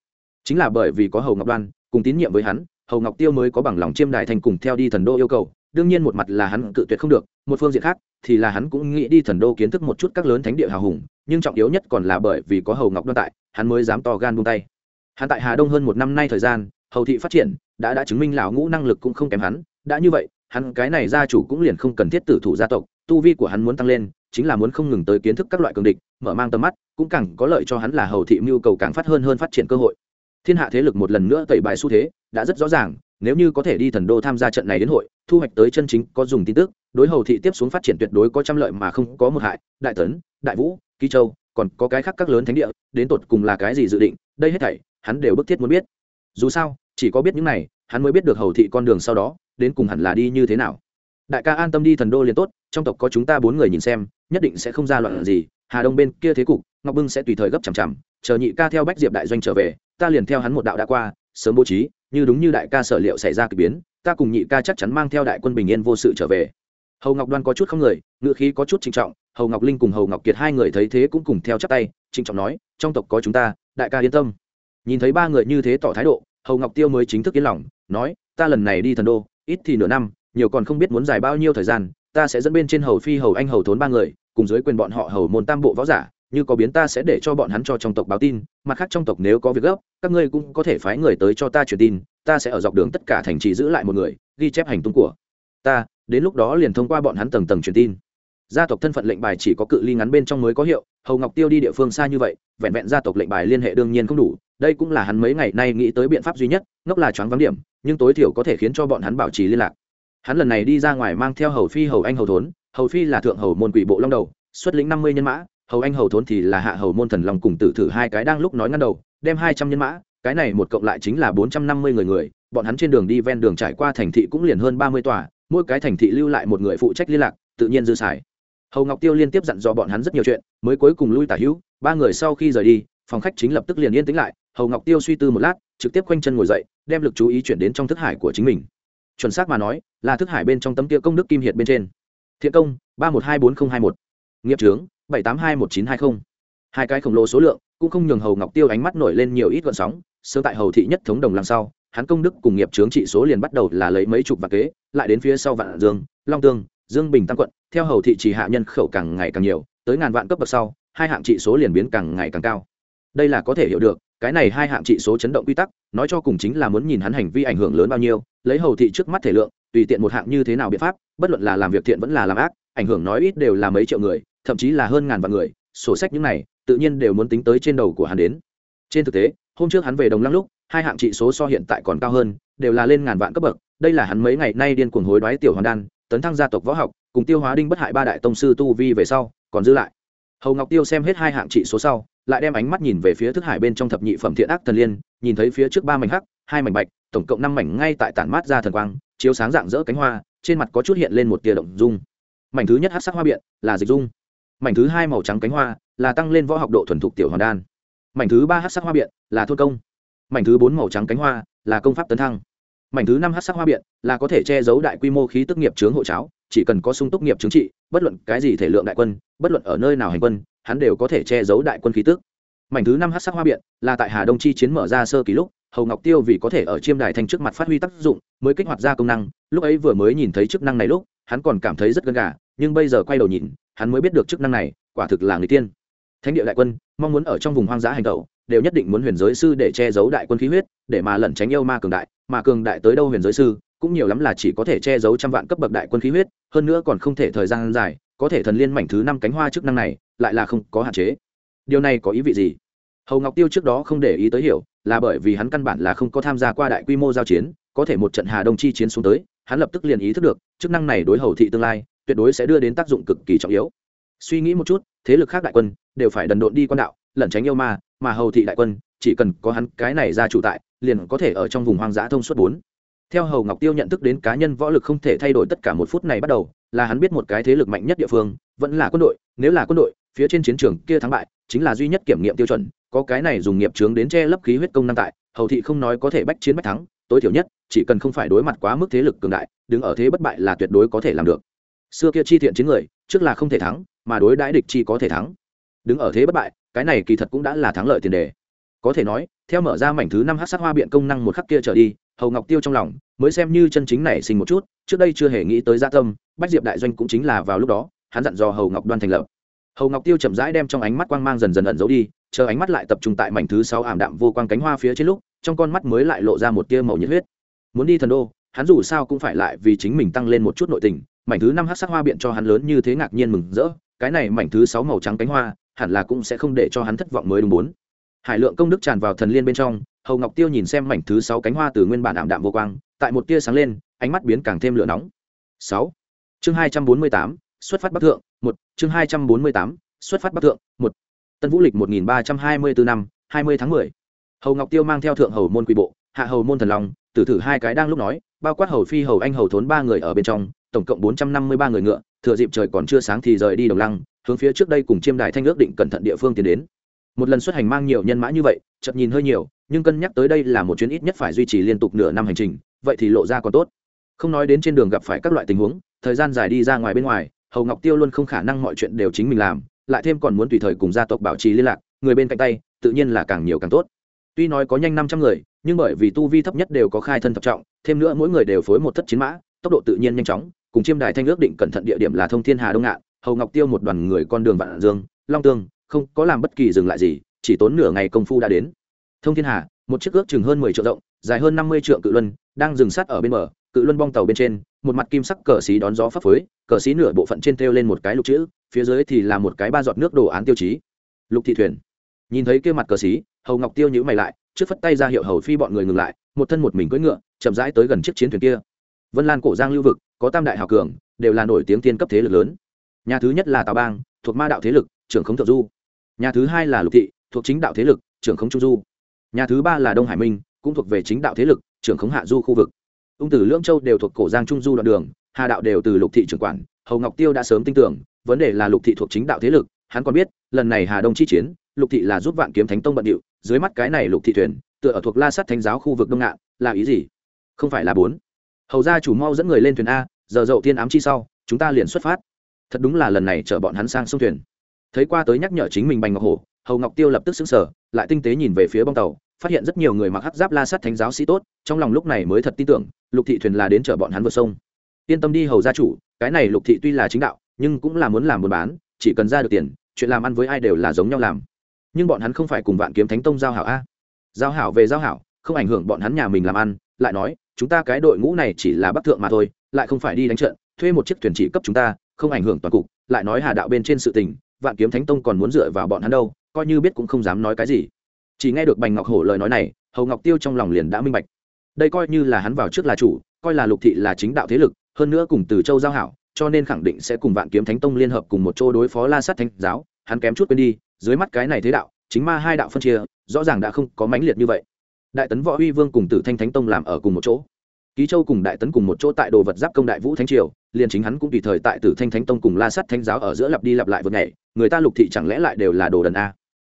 Chính là bởi vì có hầu ngọc đoan, cùng tín nhiệm với hắn, hầu ngọc tiêu mới có bằng lòng chiêm đại thành cùng theo đi thần đô yêu cầu, đương nhiên một mặt là hắn cự tuyệt không được, một phương diện khác thì là hắn cũng nghĩ đi thần đô kiến thức một chút các lớn thánh địa hào hùng, nhưng trọng yếu nhất còn là bởi vì có hầu ngọc đoan tại, hắn mới dám to gan buông tay. Hắn tại hà đông hơn một năm nay thời gian, hầu thị phát triển, đã đã chứng minh lão ngũ năng lực cũng không kém hắn, đã như vậy, hắn cái này gia chủ cũng liền không cần thiết tử thủ gia tộc, tu vi của hắn muốn tăng lên, chính là muốn không ngừng tới kiến thức các loại cường địch, mở mang tầm mắt, cũng càng có lợi cho hắn là hầu thị mưu cầu càng phát hơn hơn phát triển cơ hội. Thiên hạ thế lực một lần nữa tẩy bài xu thế, đã rất rõ ràng nếu như có thể đi thần đô tham gia trận này đến hội, thu hoạch tới chân chính có dùng tin tức, đối hầu thị tiếp xuống phát triển tuyệt đối có trăm lợi mà không có một hại. Đại tấn, đại vũ Kỳ châu, còn có cái khác các lớn thánh địa, đến tột cùng là cái gì dự định, đây hết thảy, hắn đều bức thiết muốn biết. Dù sao, chỉ có biết những này, hắn mới biết được hầu thị con đường sau đó, đến cùng hẳn là đi như thế nào. Đại ca an tâm đi thần đô liền tốt, trong tộc có chúng ta bốn người nhìn xem, nhất định sẽ không ra loạn gì. Hà đông bên kia thế cục, ngọc bưng sẽ tùy thời gấp chằm chằm, chờ nhị ca theo bách diệp đại doanh trở về, ta liền theo hắn một đạo đã qua sớm bố trí, như đúng như đại ca sở liệu xảy ra k ỳ biến, ta cùng nhị ca chắc chắn mang theo đại quân bình yên vô sự trở về. Hầu ngọc đoan có chút không người ngự khí có chút trinh trọng, hầu ngọc linh cùng hầu ngọc kiệt hai người thấy thế cũng cùng theo chắc tay trinh trọng nói, trong tộc có chúng ta, đại ca yên tâm. Nhìn thấy ba người như thế tỏ thái độ, hầu ngọc tiêu mới chính thức yên lòng, nói, ta lần này đi thần đô, ít thì nửa năm, nhiều còn không biết muốn dài bao nhiêu thời gian, ta sẽ dẫn bên trên hầu phi, hầu anh, hầu thốn ba người, cùng dưới quyền bọn họ hầu môn tam bộ võ giả như có biến ta sẽ để cho bọn hắn cho trong tộc báo tin, mặt khác trong tộc nếu có việc gấp, các ngươi cũng có thể phái người tới cho ta truyền tin, ta sẽ ở dọc đường tất cả thành trì giữ lại một người, ghi chép hành tung của ta, đến lúc đó liền thông qua bọn hắn tầng tầng truyền tin. Gia tộc thân phận lệnh bài chỉ có cự ly ngắn bên trong mới có hiệu, hầu ngọc tiêu đi địa phương xa như vậy, vẹn vẹn gia tộc lệnh bài liên hệ đương nhiên không đủ, đây cũng là hắn mấy ngày nay nghĩ tới biện pháp duy nhất, ngốc là choáng vắng điểm, nhưng tối thiểu có thể khiến cho bọn hắn bảo trì liên lạc. Hắn lần này đi ra ngoài mang theo hầu phi hầu anh hầu thốn, hầu phi là thượng hầu môn quỷ bộ long đầu, xuất lĩnh năm mươi nhân mã hầu anh hầu thốn thì là hạ hầu môn thần long cùng tử thử hai cái đang lúc nói ngăn đầu, đem hai trăm nhân mã, cái này một cộng lại chính là bốn trăm năm mươi người người, bọn hắn trên đường đi ven đường trải qua thành thị cũng liền hơn ba mươi tòa, mỗi cái thành thị lưu lại một người phụ trách liên lạc, tự nhiên dư xài. Hầu ngọc tiêu liên tiếp dặn dò bọn hắn rất nhiều chuyện, mới cuối cùng lui tả hữu, ba người sau khi rời đi, phòng khách chính lập tức liền yên tĩnh lại, hầu ngọc tiêu suy tư một lát, trực tiếp quanh chân ngồi dậy, đem lực chú ý chuyển đến trong thức hải của chính mình. Chuẩn xác mà nói, là thức hải bên trong tấm kia công đức kim hiệt bên trên. Thiện công, ba một hai bốn nghìn hai một. Nghiệp trướng bảy tám hai một chín hai không. Hai cái khổng lồ số lượng, cũng không nhường hầu ngọc tiêu ánh mắt nổi lên nhiều ít gọn sóng. Sớm tại hầu thị nhất thống đồng làm sau, hắn công đức cùng nghiệp trướng trị số liền bắt đầu là lấy mấy chục vạn kế, lại đến phía sau vạn dương, long tương, dương bình tăng quận. Theo hầu thị chỉ hạ nhân khẩu càng ngày càng nhiều, tới ngàn vạn cấp bậc sau, hai hạng trị số liền biến càng ngày càng cao. Đây là có thể hiểu được, cái này hai hạng trị số chấn động quy tắc, nói cho cùng chính là muốn nhìn hắn hành vi ảnh hưởng lớn bao nhiêu, lấy hầu thị trước mắt thể lượng, tùy tiện một hạng như thế nào biện pháp, bất luận là làm việc thiện vẫn là làm ác, ảnh hưởng nói ít đều là mấy triệu người thậm chí là hơn ngàn vạn người, sổ sách những này, tự nhiên đều muốn tính tới trên đầu của hắn đến. Trên thực tế, hôm trước hắn về đồng lăng lúc, hai hạng trị số so hiện tại còn cao hơn, đều là lên ngàn vạn cấp bậc, đây là hắn mấy ngày nay điên cuồng hối đoái tiểu hoàn đan, tấn thăng gia tộc võ học, cùng tiêu hóa đinh bất hại ba đại tông sư tu vi về sau, còn giữ lại. Hầu ngọc tiêu xem hết hai hạng trị số sau, lại đem ánh mắt nhìn về phía thức hải bên trong thập nhị phẩm thiện ác thần liên, nhìn thấy phía trước ba mảnh hắc, hai mảnh bạch, tổng cộng năm mảnh ngay tại tản mát ra thần quang, chiếu sáng dạng dỡ cánh hoa, trên mặt có chút hiện lên một tia động dung. Mảnh thứ nhất hát sắc hoa biện là dịch dung mảnh thứ hai màu trắng cánh hoa là tăng lên võ học độ thuần thục tiểu hoàn đan. Mảnh thứ ba hát sắc hoa biện là thôn công. Mảnh thứ bốn màu trắng cánh hoa là công pháp tấn thăng. Mảnh thứ năm hát sắc hoa biện là có thể che giấu đại quy mô khí tức nghiệp chướng hộ cháo, chỉ cần có sung túc nghiệp chứng trị, bất luận cái gì thể lượng đại quân, bất luận ở nơi nào hành quân, hắn đều có thể che giấu đại quân khí tức. Mảnh thứ năm hát sắc hoa biện là tại hà đông chi chiến mở ra sơ kỷ lúc, hầu ngọc tiêu vì có thể ở chiêm đài thanh trước mặt phát huy tác dụng, mới kích hoạt ra công năng. Lúc ấy vừa mới nhìn thấy chức năng này lúc, hắn còn cảm thấy rất gần gà, nhưng bây giờ quay đầu nhìn hắn mới biết được chức năng này, quả thực là người tiên. Thánh địa đại quân, mong muốn ở trong vùng hoang dã hành tẩu, đều nhất định muốn huyền giới sư để che giấu đại quân khí huyết, để mà lẩn tránh yêu ma cường đại, mà cường đại tới đâu huyền giới sư, cũng nhiều lắm là chỉ có thể che giấu trăm vạn cấp bậc đại quân khí huyết, hơn nữa còn không thể thời gian dài, có thể thần liên mảnh thứ năm cánh hoa chức năng này, lại là không có hạn chế. Điều này có ý vị gì? Hầu ngọc tiêu trước đó không để ý tới hiểu, là bởi vì hắn căn bản là không có tham gia qua đại quy mô giao chiến, có thể một trận hà đông chi chiến xuống tới, hắn lập tức liền ý thức được, chức năng này đối hầu thị tương lai tuyệt đối sẽ đưa đến tác dụng cực kỳ trọng yếu. Suy nghĩ một chút, thế lực khác đại quân đều phải đần độn đi quan đạo, lẩn tránh yêu ma, mà hầu thị đại quân chỉ cần có hắn cái này ra chủ tại, liền có thể ở trong vùng hoang dã thông suốt bốn. Theo hầu ngọc tiêu nhận thức đến cá nhân võ lực không thể thay đổi tất cả một phút này bắt đầu, là hắn biết một cái thế lực mạnh nhất địa phương, vẫn là quân đội, nếu là quân đội, phía trên chiến trường kia thắng bại, chính là duy nhất kiểm nghiệm tiêu chuẩn, có cái này dùng nghiệp chướng đến che lấp khí huyết công năng tại, hầu thị không nói có thể bách chiến bách thắng, tối thiểu nhất, chỉ cần không phải đối mặt quá mức thế lực cường đại, đứng ở thế bất bại là tuyệt đối có thể làm được xưa kia chi thiện chiến người, trước là không thể thắng, mà đối đãi địch chi có thể thắng. Đứng ở thế bất bại, cái này kỳ thật cũng đã là thắng lợi tiền đề. Có thể nói, theo mở ra mảnh thứ năm hát sắc hoa biện công năng một khắc kia trở đi, hầu ngọc tiêu trong lòng mới xem như chân chính nảy sinh một chút, trước đây chưa hề nghĩ tới gia tâm, bách diệp đại doanh cũng chính là vào lúc đó, hắn dặn dò hầu ngọc đoan thành lập. Hầu ngọc tiêu chậm rãi đem trong ánh mắt quang mang dần dần ẩn giấu đi, chờ ánh mắt lại tập trung tại mảnh thứ sáu ảm đạm vô quang cánh hoa phía trên lúc, trong con mắt mới lại lộ ra một tia màu nhiệt huyết. Muốn đi thần đô hắn dù sao cũng phải lại vì chính mình tăng lên một chút nội tình, mảnh thứ năm hát sắc hoa biện cho hắn lớn như thế ngạc nhiên mừng rỡ, cái này mảnh thứ sáu màu trắng cánh hoa, hẳn là cũng sẽ không để cho hắn thất vọng mới đúng bốn. Hải lượng công đức tràn vào thần liên bên trong, hầu ngọc tiêu nhìn xem mảnh thứ sáu cánh hoa từ nguyên bản ảm đạm vô quang, tại một tia sáng lên, ánh mắt biến càng thêm lửa nóng. Sáu. Chương hai trăm bốn mươi tám, xuất phát bắc thượng, một. Chương hai trăm bốn mươi tám, xuất phát bắc thượng, một. Tân vũ lịch một nghìn ba trăm hai mươi bốn năm, hai mươi tháng mười. Hầu ngọc tiêu mang theo thượng hầu môn quỷ bộ, hạ hầu môn thần long, tử thử hai cái đang lúc nói bao quát hầu phi, hầu anh, hầu thốn ba người ở bên trong, tổng cộng bốn trăm năm mươi ba người ngựa, thừa dịp trời còn chưa sáng thì rời đi đồng lăng, hướng phía trước đây cùng chiêm đài thanh ước định cẩn thận địa phương tiến đến. Một lần xuất hành mang nhiều nhân mã như vậy chậm nhìn hơi nhiều, nhưng cân nhắc tới đây là một chuyến ít nhất phải duy trì liên tục nửa năm hành trình, vậy thì lộ ra còn tốt. Không nói đến trên đường gặp phải các loại tình huống, thời gian dài đi ra ngoài bên ngoài, hầu ngọc tiêu luôn không khả năng mọi chuyện đều chính mình làm, lại thêm còn muốn tùy thời cùng gia tộc bảo trì liên lạc, người bên cạnh tay, tự nhiên là càng nhiều càng tốt. Tuy nói có nhanh năm trăm người nhưng bởi vì tu vi thấp nhất đều có khai thân thập trọng, thêm nữa mỗi người đều phối một thất chiến mã, tốc độ tự nhiên nhanh chóng, cùng chiêm đài thanh ước định cẩn thận địa điểm là thông thiên hà đông ngạn, hầu ngọc tiêu một đoàn người con đường vạn dương, long tương, không có làm bất kỳ dừng lại gì, chỉ tốn nửa ngày công phu đã đến. Thông thiên hà, một chiếc ước chừng hơn mười triệu rộng, dài hơn năm mươi triệu cự luân, đang dừng sát ở bên bờ, cự luân bong tàu bên trên, một mặt kim sắc cờ xí đón gió phấp phới, cờ xí nửa bộ phận trên treo lên một cái lục chữ, phía dưới thì là một cái ba giọt nước đồ án tiêu chí. Lục thị thuyền. Nhìn thấy kia mặt cờ xí, hầu ngọc tiêu nhữ mày lại trước phất tay ra hiệu hầu phi bọn người ngừng lại, một thân một mình cưỡi ngựa, chậm rãi tới gần chiếc chiến thuyền kia. Vân lan, cổ giang, lưu vực, có tam đại hào cường, đều là nổi tiếng tiên cấp thế lực lớn. Nhà thứ nhất là tào bang, thuộc ma đạo thế lực, trưởng khống thượng du. Nhà thứ hai là lục thị, thuộc chính đạo thế lực, trưởng khống trung du. Nhà thứ ba là đông hải minh, cũng thuộc về chính đạo thế lực, trưởng khống hạ du khu vực. Ung tử lưỡng châu đều thuộc cổ giang trung du đoạn đường, hà đạo đều từ lục thị trưởng quản, hầu ngọc tiêu đã sớm tin tưởng, vấn đề là lục thị thuộc chính đạo thế lực, hắn còn biết, lần này hà đông chi chiến lục thị là giúp vạn kiếm thánh tông bận điệu, dưới mắt cái này lục thị thuyền, tựa ở thuộc la sắt thánh giáo khu vực đông ngạn, là ý gì? Không phải là bốn. Hầu gia chủ mau dẫn người lên thuyền a, giờ dậu tiên ám chi sau, chúng ta liền xuất phát. Thật đúng là lần này chở bọn hắn sang sông thuyền. Thấy qua tới nhắc nhở chính mình bành ngọc hổ, hầu ngọc tiêu lập tức xứng sở lại tinh tế nhìn về phía bong tàu, phát hiện rất nhiều người mặc hắc giáp la sắt thánh giáo sĩ tốt, trong lòng lúc này mới thật tin tưởng, lục thị thuyền là đến chở bọn hắn vượt sông. Yên tâm đi hầu gia chủ, cái này lục thị tuy là chính đạo, nhưng cũng là muốn làm buôn bán, chỉ cần ra được tiền, chuyện làm ăn với ai đều là giống nhau làm nhưng bọn hắn không phải cùng vạn kiếm thánh tông giao hảo a. Giao hảo về giao hảo, không ảnh hưởng bọn hắn nhà mình làm ăn, lại nói, chúng ta cái đội ngũ này chỉ là bắc thượng mà thôi, lại không phải đi đánh trận, thuê một chiếc thuyền chỉ cấp chúng ta, không ảnh hưởng toàn cục, lại nói hà đạo bên trên sự tình, vạn kiếm thánh tông còn muốn dựa vào bọn hắn đâu, coi như biết cũng không dám nói cái gì. Chỉ nghe được bành ngọc hổ lời nói này, hầu ngọc tiêu trong lòng liền đã minh bạch. Đây coi như là hắn vào trước là chủ, coi là lục thị là chính đạo thế lực, hơn nữa cùng từ châu giao hảo, cho nên khẳng định sẽ cùng vạn kiếm thánh tông liên hợp cùng một chỗ đối phó la sát thánh giáo, hắn kém chút quên đi dưới mắt cái này thế đạo, chính ma hai đạo phân chia, rõ ràng đã không có mãnh liệt như vậy. Đại tấn võ uy vương cùng tử thanh thánh tông làm ở cùng một chỗ. Ký châu cùng đại tấn cùng một chỗ tại đồ vật giáp công đại vũ thánh triều, liền chính hắn cũng tùy thời tại tử thanh thánh tông cùng la sắt thánh giáo ở giữa lặp đi lặp lại vượt nhảy, người ta lục thị chẳng lẽ lại đều là đồ đần a?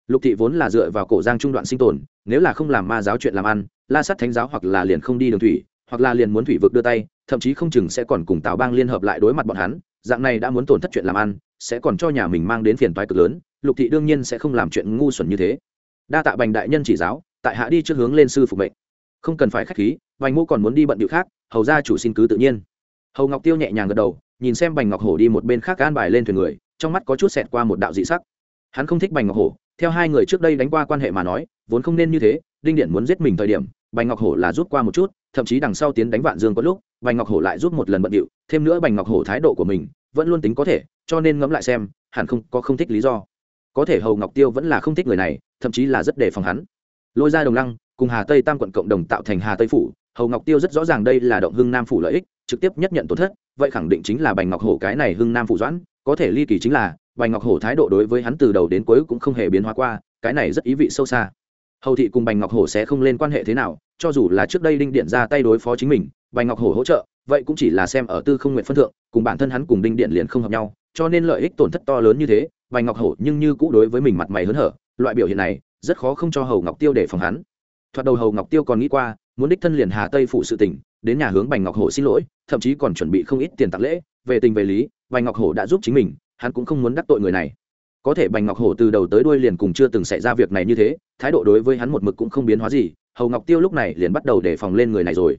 Lục thị vốn là dựa vào cổ giang trung đoạn sinh tồn, nếu là không làm ma giáo chuyện làm ăn, la sắt thánh giáo hoặc là liền không đi đường thủy, hoặc là liền muốn thủy vực đưa tay, thậm chí không chừng sẽ còn cùng tào bang liên hợp lại đối mặt bọn hắn, dạng này đã muốn tổn thất chuyện làm ăn, sẽ còn cho nhà mình mang đến phiền toái cực lớn lục thị đương nhiên sẽ không làm chuyện ngu xuẩn như thế. Đa tạ bành đại nhân chỉ giáo, tại hạ đi trước hướng lên sư phục mệnh. Không cần phải khách khí vành mô còn muốn đi bận điệu khác, hầu ra chủ xin cứ tự nhiên. Hầu ngọc tiêu nhẹ nhàng gật đầu, nhìn xem bành ngọc hổ đi một bên khác gan bài lên thuyền người, trong mắt có chút xẹt qua một đạo dị sắc. Hắn không thích bành ngọc hổ, theo hai người trước đây đánh qua quan hệ mà nói, vốn không nên như thế, đinh điện muốn giết mình thời điểm, bành ngọc hổ là rút qua một chút, thậm chí đằng sau tiến đánh vạn dương có lúc, bành ngọc hổ lại rút một lần bận điệu, thêm nữa bành ngọc hổ thái độ của mình vẫn luôn tính có thể, cho nên ngẫm lại xem, hẳn không có không thích lý do có thể hầu ngọc tiêu vẫn là không thích người này thậm chí là rất đề phòng hắn lôi ra đồng lăng cùng hà tây tam quận cộng đồng tạo thành hà tây phủ hầu ngọc tiêu rất rõ ràng đây là động hưng nam phủ lợi ích trực tiếp nhất nhận tổn thất vậy khẳng định chính là bành ngọc hổ cái này hưng nam phủ doãn có thể ly kỳ chính là bành ngọc hổ thái độ đối với hắn từ đầu đến cuối cũng không hề biến hóa qua cái này rất ý vị sâu xa hầu thị cùng bành ngọc hổ sẽ không lên quan hệ thế nào cho dù là trước đây đinh điện ra tay đối phó chính mình bành ngọc hổ hỗ trợ vậy cũng chỉ là xem ở tư không nguyện phân thượng cùng bản thân hắn cùng đinh điện liền không hợp nhau cho nên lợi ích tổn thất to lớn như thế bành ngọc hổ nhưng như cũ đối với mình mặt mày hớn hở, loại biểu hiện này rất khó không cho hầu ngọc tiêu để phòng hắn. Thoạt đầu hầu ngọc tiêu còn nghĩ qua, muốn đích thân liền hà tây phụ sự tỉnh đến nhà hướng bành ngọc hổ xin lỗi, thậm chí còn chuẩn bị không ít tiền tặng lễ, về tình về lý bành ngọc hổ đã giúp chính mình, hắn cũng không muốn đắc tội người này. Có thể bành ngọc hổ từ đầu tới đuôi liền cùng chưa từng xảy ra việc này như thế, thái độ đối với hắn một mực cũng không biến hóa gì, hầu ngọc tiêu lúc này liền bắt đầu đề phòng lên người này rồi.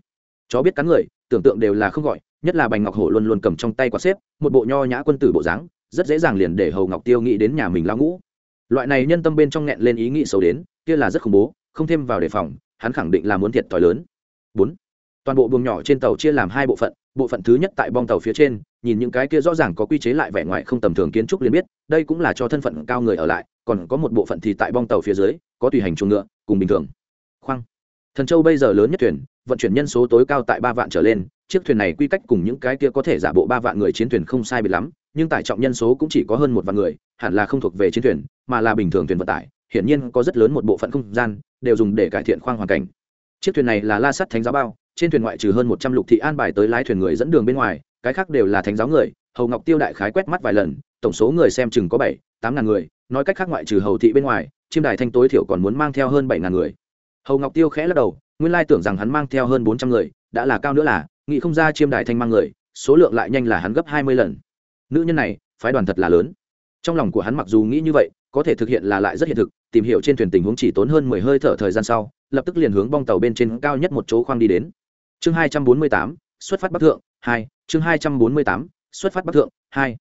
Chó biết cắn người, tưởng tượng đều là không gọi nhất là bành ngọc hổ luôn luôn cầm trong tay quạt xếp, một bộ nho nhã quân tử bộ dáng, rất dễ dàng liền để hầu ngọc tiêu nghĩ đến nhà mình lao ngũ. Loại này nhân tâm bên trong nghẹn lên ý nghĩ xấu đến, kia là rất khủng bố, không thêm vào đề phòng, hắn khẳng định là muốn thiệt thòi lớn. Bốn, toàn bộ buồng nhỏ trên tàu chia làm hai bộ phận bộ phận thứ nhất tại bong tàu phía trên, nhìn những cái kia rõ ràng có quy chế lại vẻ ngoài không tầm thường kiến trúc liền biết, đây cũng là cho thân phận cao người ở lại, còn có một bộ phận thì tại bong tàu phía dưới, có tùy hành chuồng ngựa, cùng bình thường. Khoang. Thần châu bây giờ lớn nhất thuyền vận chuyển nhân số tối cao tại ba vạn trở lên, chiếc thuyền này quy cách cùng những cái kia có thể giả bộ ba vạn người chiến thuyền không sai biệt lắm, nhưng tải trọng nhân số cũng chỉ có hơn một vạn người, hẳn là không thuộc về chiến thuyền, mà là bình thường thuyền vận tải, hiển nhiên có rất lớn một bộ phận không gian, đều dùng để cải thiện khoang hoàn cảnh. Chiếc thuyền này là la sắt thánh giáo bao, trên thuyền ngoại trừ hơn một trăm lục thị an bài tới lái thuyền người dẫn đường bên ngoài, cái khác đều là thánh giáo người, hầu ngọc tiêu đại khái quét mắt vài lần, tổng số người xem chừng có bảy, tám ngàn người, nói cách khác ngoại trừ hầu thị bên ngoài, chiêm đài thanh tối thiểu còn muốn mang theo hơn bảy ngàn người. Hầu ngọc tiêu khẽ lắc đầu nguyên lai tưởng rằng hắn mang theo hơn bốn trăm người, đã là cao nữa là, nghĩ không ra chiêm đài thanh mang người, số lượng lại nhanh là hắn gấp hai mươi lần. Nữ nhân này, phái đoàn thật là lớn. Trong lòng của hắn mặc dù nghĩ như vậy, có thể thực hiện là lại rất hiện thực, tìm hiểu trên thuyền tình huống chỉ tốn hơn mười hơi thở thời gian sau, lập tức liền hướng bong tàu bên trên cao nhất một chỗ khoang đi đến. Chương hai trăm bốn mươi tám, xuất phát bắc thượng, hai, chương hai trăm bốn mươi tám, xuất phát bắc thượng, hai.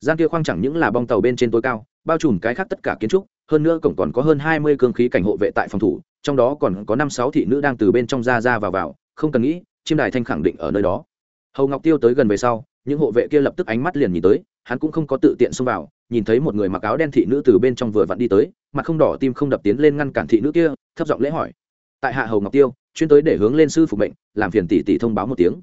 Gian kia khoang chẳng những là bong tàu bên trên tối cao, bao trùm cái khác tất cả kiến trúc hơn nữa cổng còn có hơn hai mươi cương khí cảnh hộ vệ tại phòng thủ, trong đó còn có năm sáu thị nữ đang từ bên trong ra ra vào vào, không cần nghĩ, chiêm đài thanh khẳng định ở nơi đó. Hầu ngọc tiêu tới gần về sau, những hộ vệ kia lập tức ánh mắt liền nhìn tới, hắn cũng không có tự tiện xông vào, nhìn thấy một người mặc áo đen thị nữ từ bên trong vừa vặn đi tới, mặt không đỏ tim không đập tiến lên ngăn cản thị nữ kia, thấp giọng lễ hỏi. Tại hạ hầu ngọc tiêu, chuyên tới để hướng lên sư phục mệnh, làm phiền tỷ tỷ thông báo một tiếng.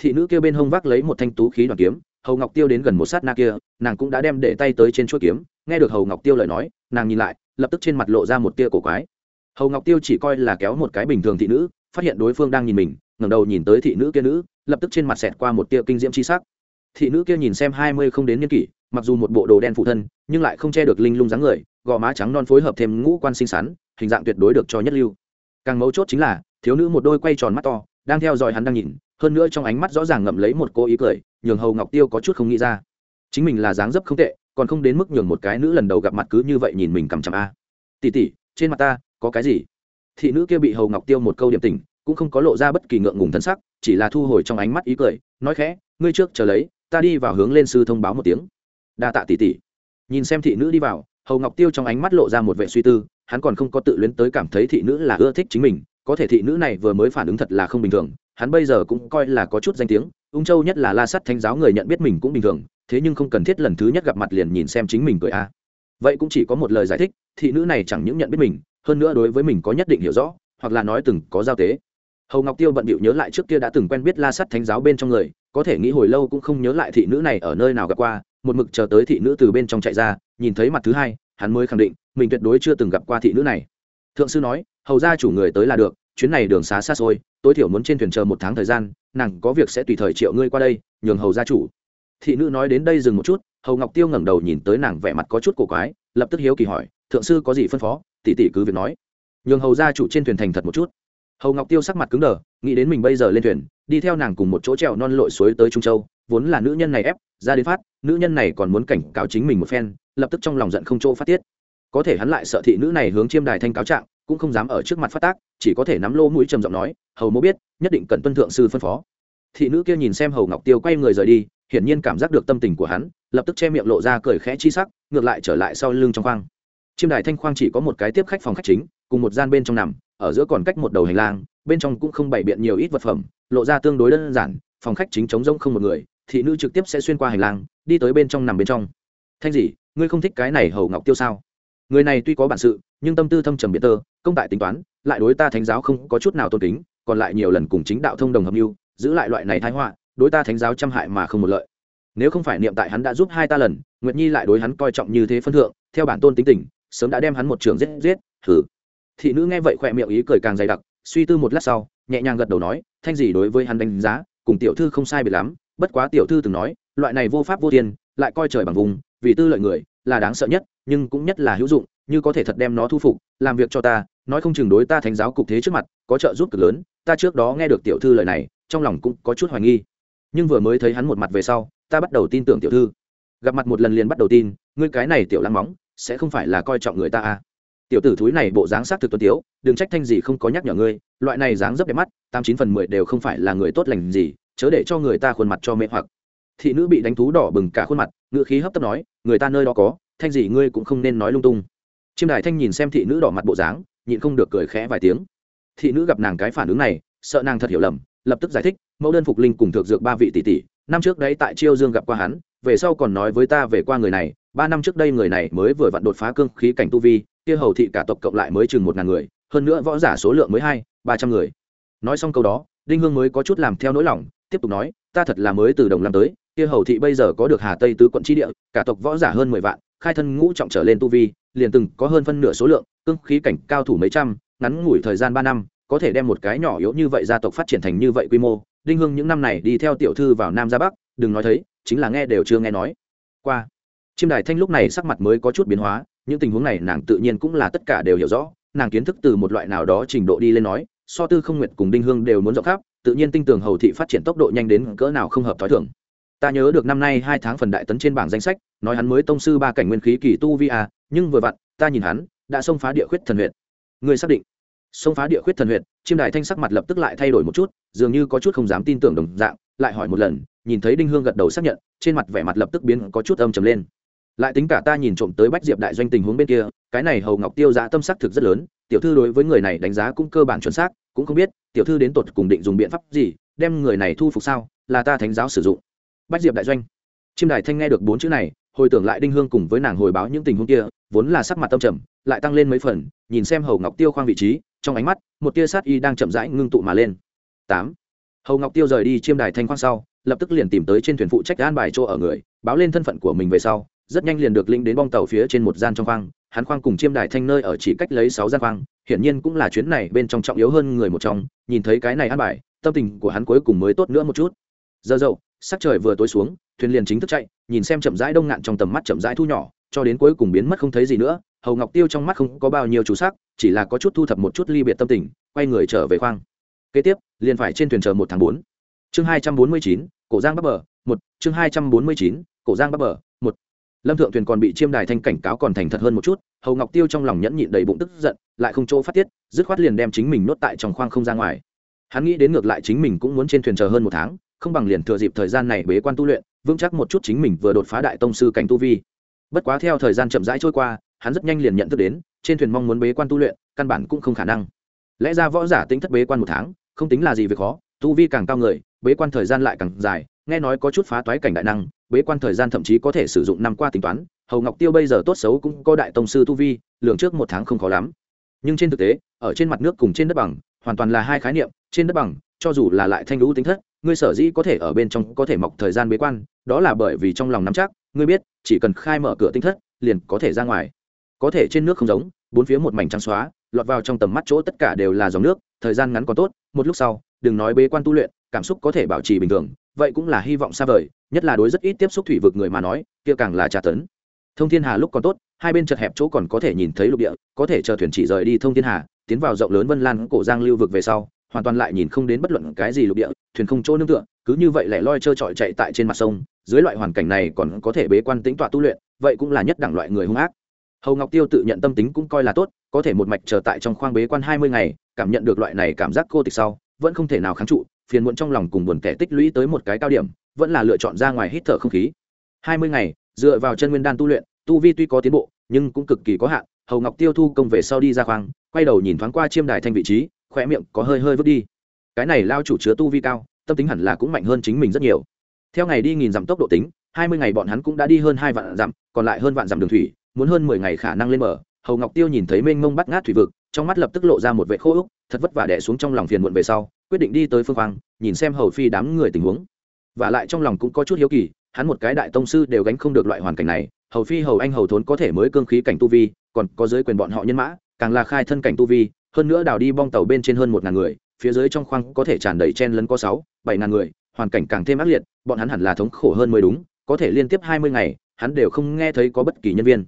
Thị nữ kia bên hông vác lấy một thanh tú khí đoàn kiếm hầu ngọc tiêu đến gần một sát na kia, nàng cũng đã đem để tay tới trên chuỗi kiếm, nghe được hầu ngọc tiêu lời nói, nàng nhìn lại, lập tức trên mặt lộ ra một tia cổ quái. Hầu ngọc tiêu chỉ coi là kéo một cái bình thường thị nữ, phát hiện đối phương đang nhìn mình, ngẩng đầu nhìn tới thị nữ kia nữ, lập tức trên mặt xẹt qua một tia kinh diễm c h i sắc. Thị nữ kia nhìn xem hai mươi không đến niên kỷ, mặc dù một bộ đồ đen phụ thân, nhưng lại không che được linh lung dáng người, gò má trắng non phối hợp thêm ngũ quan xinh xắn, hình dạng tuyệt đối được cho nhất lưu. Càng mấu chốt chính là, thiếu nữ một đôi quay tròn mắt to, đang theo dõi hắn đang nhìn hơn nữa trong ánh mắt rõ ràng ngậm lấy một cô ý cười, nhường hầu ngọc tiêu có chút không nghĩ ra. Chính mình là dáng dấp không tệ, còn không đến mức nhường một cái nữ lần đầu gặp mặt cứ như vậy nhìn mình cầm chằm a. Tỉ tỉ trên mặt ta, có cái gì? Thị nữ kia bị hầu ngọc tiêu một câu điểm tình cũng không có lộ ra bất kỳ ngượng ngùng thân sắc, chỉ là thu hồi trong ánh mắt ý cười, nói khẽ, ngươi trước chờ lấy, ta đi vào hướng lên sư thông báo một tiếng. Đa tạ tỷ tỷ. Nhìn xem thị nữ đi vào, hầu ngọc tiêu trong ánh mắt lộ ra một vệ suy tư, hắn còn không có tự luyến tới cảm thấy thị nữ là ưa thích chính mình có thể thị nữ này vừa mới phản ứng thật là không bình thường, hắn bây giờ cũng coi là có chút danh tiếng, ung châu nhất là la sắt thanh giáo người nhận biết mình cũng bình thường, thế nhưng không cần thiết lần thứ nhất gặp mặt liền nhìn xem chính mình cười a. Vậy cũng chỉ có một lời giải thích, thị nữ này chẳng những nhận biết mình, hơn nữa đối với mình có nhất định hiểu rõ, hoặc là nói từng có giao tế. Hầu ngọc tiêu bận bịu nhớ lại trước kia đã từng quen biết la sắt thánh giáo bên trong người, có thể nghĩ hồi lâu cũng không nhớ lại thị nữ này ở nơi nào gặp qua, một mực chờ tới thị nữ từ bên trong chạy ra, nhìn thấy mặt thứ hai, hắn mới khẳng định, mình tuyệt đối chưa từng gặp qua thị nữ này. Thượng sư nói hầu ra chủ người tới là được, chuyến này đường xá xa xôi, tối thiểu muốn trên thuyền chờ một tháng thời gian, nàng có việc sẽ tùy thời triệu ngươi qua đây, nhường hầu gia chủ. Thị nữ nói đến đây dừng một chút, hầu ngọc tiêu ngẩng đầu nhìn tới nàng vẻ mặt có chút cổ quái, lập tức hiếu kỳ hỏi, thượng sư có gì phân phó? Tỷ tỷ cứ việc nói. Nhường hầu gia chủ trên thuyền thành thật một chút. Hầu ngọc tiêu sắc mặt cứng đờ, nghĩ đến mình bây giờ lên thuyền, đi theo nàng cùng một chỗ trèo non lội suối tới trung châu, vốn là nữ nhân này ép, ra đến phát, nữ nhân này còn muốn cảnh cáo chính mình một phen, lập tức trong lòng giận không chỗ phát tiết có thể hắn lại sợ thị nữ này hướng chiêm đài thanh cáo trạng, cũng không dám ở trước mặt phát tác, chỉ có thể nắm lô mũi trầm giọng nói, hầu mô biết, nhất định cần tuân thượng sư phân phó. Thị nữ kia nhìn xem hầu ngọc tiêu quay người rời đi, hiển nhiên cảm giác được tâm tình của hắn, lập tức che miệng lộ ra cười khẽ chi sắc, ngược lại trở lại sau lưng trong khoang. Chiêm đài thanh khoang chỉ có một cái tiếp khách phòng khách chính, cùng một gian bên trong nằm, ở giữa còn cách một đầu hành lang, bên trong cũng không bày biện nhiều ít vật phẩm, lộ ra tương đối đơn giản, phòng khách chính trống rỗng không một người, thị nữ trực tiếp sẽ xuyên qua hành lang, đi tới bên trong nằm bên trong. Thanh gì, ngươi không thích cái này hầu ngọc tiêu sao? Người này tuy có bản sự, nhưng tâm tư thâm trầm biệt tơ, công tại tính toán, lại đối ta thánh giáo không có chút nào tôn kính, còn lại nhiều lần cùng chính đạo thông đồng hợp mưu, giữ lại loại này thái họa, đối ta thánh giáo trăm hại mà không một lợi. Nếu không phải niệm tại hắn đã giúp hai ta lần, nguyệt nhi lại đối hắn coi trọng như thế phân thượng, theo bản tôn tính tình, sớm đã đem hắn một trường giết giết thử thị nữ nghe vậy khỏe miệng ý cười càng dày đặc, suy tư một lát sau, nhẹ nhàng gật đầu nói, thanh gì đối với hắn đánh giá, cùng tiểu thư không sai biệt lắm, bất quá tiểu thư từng nói, loại này vô pháp vô thiên, lại coi trời bằng vùng, vì tư lợi người, là đáng sợ nhất nhưng cũng nhất là hữu dụng, như có thể thật đem nó thu phục, làm việc cho ta, nói không chừng đối ta thánh giáo cục thế trước mặt, có trợ giúp cực lớn, ta trước đó nghe được tiểu thư lời này, trong lòng cũng có chút hoài nghi. Nhưng vừa mới thấy hắn một mặt về sau, ta bắt đầu tin tưởng tiểu thư. Gặp mặt một lần liền bắt đầu tin, ngươi cái này tiểu lăng móng, sẽ không phải là coi trọng người ta à? Tiểu tử thúi này bộ dáng s á c thực tuân tiếu, đừng trách thanh gì không có nhắc nhở ngươi, loại này dáng rất đẹp mắt, tám chín phần mười đều không phải là người tốt lành gì, chớ để cho người ta khuôn mặt cho mẹ hoặc. Thị nữ bị đánh thú đỏ bừng cả khuôn mặt ngựa khí hấp tấp nói, người ta nơi đó có thanh gì ngươi cũng không nên nói lung tung. Chiêm đài thanh nhìn xem thị nữ đỏ mặt bộ dáng, nhịn không được cười khẽ vài tiếng. Thị nữ gặp nàng cái phản ứng này, sợ nàng thật hiểu lầm, lập tức giải thích, mẫu đơn phục linh cùng thực dược ba vị tỷ tỷ, năm trước đấy tại chiêu dương gặp qua hắn, về sau còn nói với ta về qua người này, ba năm trước đây người này mới vừa vặn đột phá cương khí cảnh tu vi, kia hầu thị cả tộc cộng lại mới chừng một ngàn người, hơn nữa võ giả số lượng mới hai, ba trăm người. Nói xong câu đó, đinh hương mới có chút làm theo nỗi lòng, tiếp tục nói, ta thật là mới từ đồng làm tới, kia hầu thị bây giờ có được hà tây tứ quận tri địa, cả tộc võ giả hơn mười vạn khai thân ngũ trọng trở lên tu vi, liền từng có hơn phân nửa số lượng, cương khí cảnh cao thủ mấy trăm, ngắn ngủi thời gian ba năm, có thể đem một cái nhỏ yếu như vậy gia tộc phát triển thành như vậy quy mô. Đinh hương những năm này đi theo tiểu thư vào nam ra bắc, đừng nói thấy, chính là nghe đều chưa nghe nói. Qua, chiêm đài thanh lúc này sắc mặt mới có chút biến hóa, những tình huống này nàng tự nhiên cũng là tất cả đều hiểu rõ, nàng kiến thức từ một loại nào đó trình độ đi lên nói, so tư không nguyệt cùng đinh hương đều muốn rộng khắp, tự nhiên tinh tường hầu thị phát triển tốc độ nhanh đến cỡ nào không hợp t h ó i thưởng ta nhớ được năm nay hai tháng phần đại tấn trên bảng danh sách nói hắn mới tông sư ba cảnh nguyên khí kỳ tu vi à, nhưng vừa vặn ta nhìn hắn đã xông phá địa khuyết thần huyện người xác định? Xông phá địa khuyết thần huyện chiêm đài thanh sắc mặt lập tức lại thay đổi một chút dường như có chút không dám tin tưởng đồng dạng lại hỏi một lần nhìn thấy đinh hương gật đầu xác nhận trên mặt vẻ mặt lập tức biến có chút âm trầm lên. Lại tính cả ta nhìn trộm tới bách diệp đại doanh tình huống bên kia cái này hầu ngọc tiêu giá tâm sắc thực rất lớn tiểu thư đối với người này đánh giá cũng cơ bản chuẩn xác cũng không biết tiểu thư đến tột cùng định dùng biện pháp gì đem người này thu phục sao là ta thánh giáo sử dụng bách diệp đại doanh. Chiêm đài thanh nghe được bốn chữ này, hồi tưởng lại đinh hương cùng với nàng hồi báo những tình huống kia, vốn là sắc mặt tâm trầm, lại tăng lên mấy phần, nhìn xem hầu ngọc tiêu khoang vị trí, trong ánh mắt, một tia sát y đang chậm rãi ngưng tụ mà lên. Tám. Hầu ngọc tiêu rời đi chiêm đài thanh khoang sau, lập tức liền tìm tới trên thuyền phụ trách an bài chỗ ở người, báo lên thân phận của mình về sau, rất nhanh liền được linh đến bong tàu phía trên một gian trong khoang, hắn khoang cùng chiêm đài thanh nơi ở chỉ cách lấy sáu gian khoang, hiển nhiên cũng là chuyến này bên trong trọng yếu hơn người một trong, nhìn thấy cái này ăn bài, tâm tình của hắn cuối cùng mới tốt nữa một chút. Giờ dậu sắc trời vừa tối xuống, thuyền liền chính thức chạy, nhìn xem chậm rãi đông ngạn trong tầm mắt chậm rãi thu nhỏ, cho đến cuối cùng biến mất không thấy gì nữa, hầu ngọc tiêu trong mắt không có bao nhiêu chú sắc, chỉ là có chút thu thập một chút ly biệt tâm tình, quay người trở về khoang. Kế tiếp, liền phải trên thuyền chờ một tháng bốn. Chương hai trăm bốn mươi chín, cổ giang bắc bờ, một. Chương hai trăm bốn mươi chín, cổ giang bắc bờ, một. Lâm thượng thuyền còn bị chiêm đài thanh cảnh cáo còn thành thật hơn một chút, hầu ngọc tiêu trong lòng nhẫn nhịn đầy bụng tức giận, lại không chỗ phát tiết, dứt khoát liền đem chính mình nuốt tại trong khoang không ra ngoài. Hắn nghĩ đến ngược lại chính mình cũng muốn trên thuyền chờ hơn một tháng không bằng liền thừa dịp thời gian này bế quan tu luyện, vững chắc một chút chính mình vừa đột phá đại tông sư cảnh tu vi. Bất quá theo thời gian chậm rãi trôi qua, hắn rất nhanh liền nhận thức đến, trên thuyền mong muốn bế quan tu luyện, căn bản cũng không khả năng. Lẽ ra võ giả tính thất bế quan một tháng, không tính là gì việc khó, tu vi càng cao người, bế quan thời gian lại càng dài, nghe nói có chút phá toái cảnh đại năng, bế quan thời gian thậm chí có thể sử dụng năm qua tính toán, hầu ngọc tiêu bây giờ tốt xấu cũng có đại tông sư tu vi, lường trước một tháng không khó lắm. Nhưng trên thực tế, ở trên mặt nước cùng trên đất bằng, hoàn toàn là hai khái niệm, trên đất bằng cho dù là lại thanh lũ tính thất, ngươi sở dĩ có thể ở bên trong có thể mọc thời gian bế quan, đó là bởi vì trong lòng nắm chắc, ngươi biết, chỉ cần khai mở cửa tinh thất, liền có thể ra ngoài. Có thể trên nước không giống, bốn phía một mảnh trắng xóa, lọt vào trong tầm mắt chỗ tất cả đều là dòng nước, thời gian ngắn còn tốt, một lúc sau, đừng nói bế quan tu luyện, cảm xúc có thể bảo trì bình thường, vậy cũng là hy vọng xa vời, nhất là đối rất ít tiếp xúc thủy vực người mà nói, kia càng là tra tấn. Thông thiên hà lúc còn tốt, hai bên chật hẹp chỗ còn có thể nhìn thấy lục địa, có thể chờ thuyền chỉ rời đi thông thiên hà, tiến vào rộng lớn vân lan cổ giang lưu vực về sau hoàn toàn lại nhìn không đến bất luận cái gì lục địa, thuyền không chỗ nương tựa, cứ như vậy lẻ loi trơ trọi chạy tại trên mặt sông, dưới loại hoàn cảnh này còn có thể bế quan tính tọa tu luyện, vậy cũng là nhất đẳng loại người hung ác. Hầu ngọc tiêu tự nhận tâm tính cũng coi là tốt, có thể một mạch chờ tại trong khoang bế quan hai mươi ngày, cảm nhận được loại này cảm giác cô tịch sau, vẫn không thể nào kháng trụ, phiền muộn trong lòng cùng buồn kẻ tích lũy tới một cái cao điểm, vẫn là lựa chọn ra ngoài hít thở không khí. Hai mươi ngày, dựa vào chân nguyên đan tu luyện, tu vi tuy có tiến bộ, nhưng cũng cực kỳ có hạn, hầu ngọc tiêu thu công về sau đi ra khoang, quay đầu nhìn thoáng qua chiêm đài thanh vị trí khỏe miệng có hơi hơi vứt đi. Cái này lao chủ chứa tu vi cao, tâm tính hẳn là cũng mạnh hơn chính mình rất nhiều. Theo ngày đi nghìn dặm tốc độ tính, hai mươi ngày bọn hắn cũng đã đi hơn hai vạn dặm, còn lại hơn vạn dặm đường thủy, muốn hơn mười ngày khả năng lên mở hầu ngọc tiêu nhìn thấy mênh mông bắt ngát thủy vực, trong mắt lập tức lộ ra một vệ khô úc thật vất vả đẻ xuống trong lòng phiền muộn về sau, quyết định đi tới phương hoàng nhìn xem hầu phi đám người tình huống. Và lại trong lòng cũng có chút hiếu kỳ, hắn một cái đại tông sư đều gánh không được loại hoàn cảnh này, hầu phi hầu anh hầu thốn có thể mới cương khí cảnh tu vi, còn có giới quyền bọn họ nhân mã, càng là khai thân cảnh tu vi hơn nữa đào đi bong tàu bên trên hơn một ngàn người, phía dưới trong khoang có thể tràn đầy chen lấn có sáu, bảy ngàn người, hoàn cảnh càng thêm ác liệt, bọn hắn hẳn là thống khổ hơn mới đúng, có thể liên tiếp hai mươi ngày, hắn đều không nghe thấy có bất kỳ nhân viên.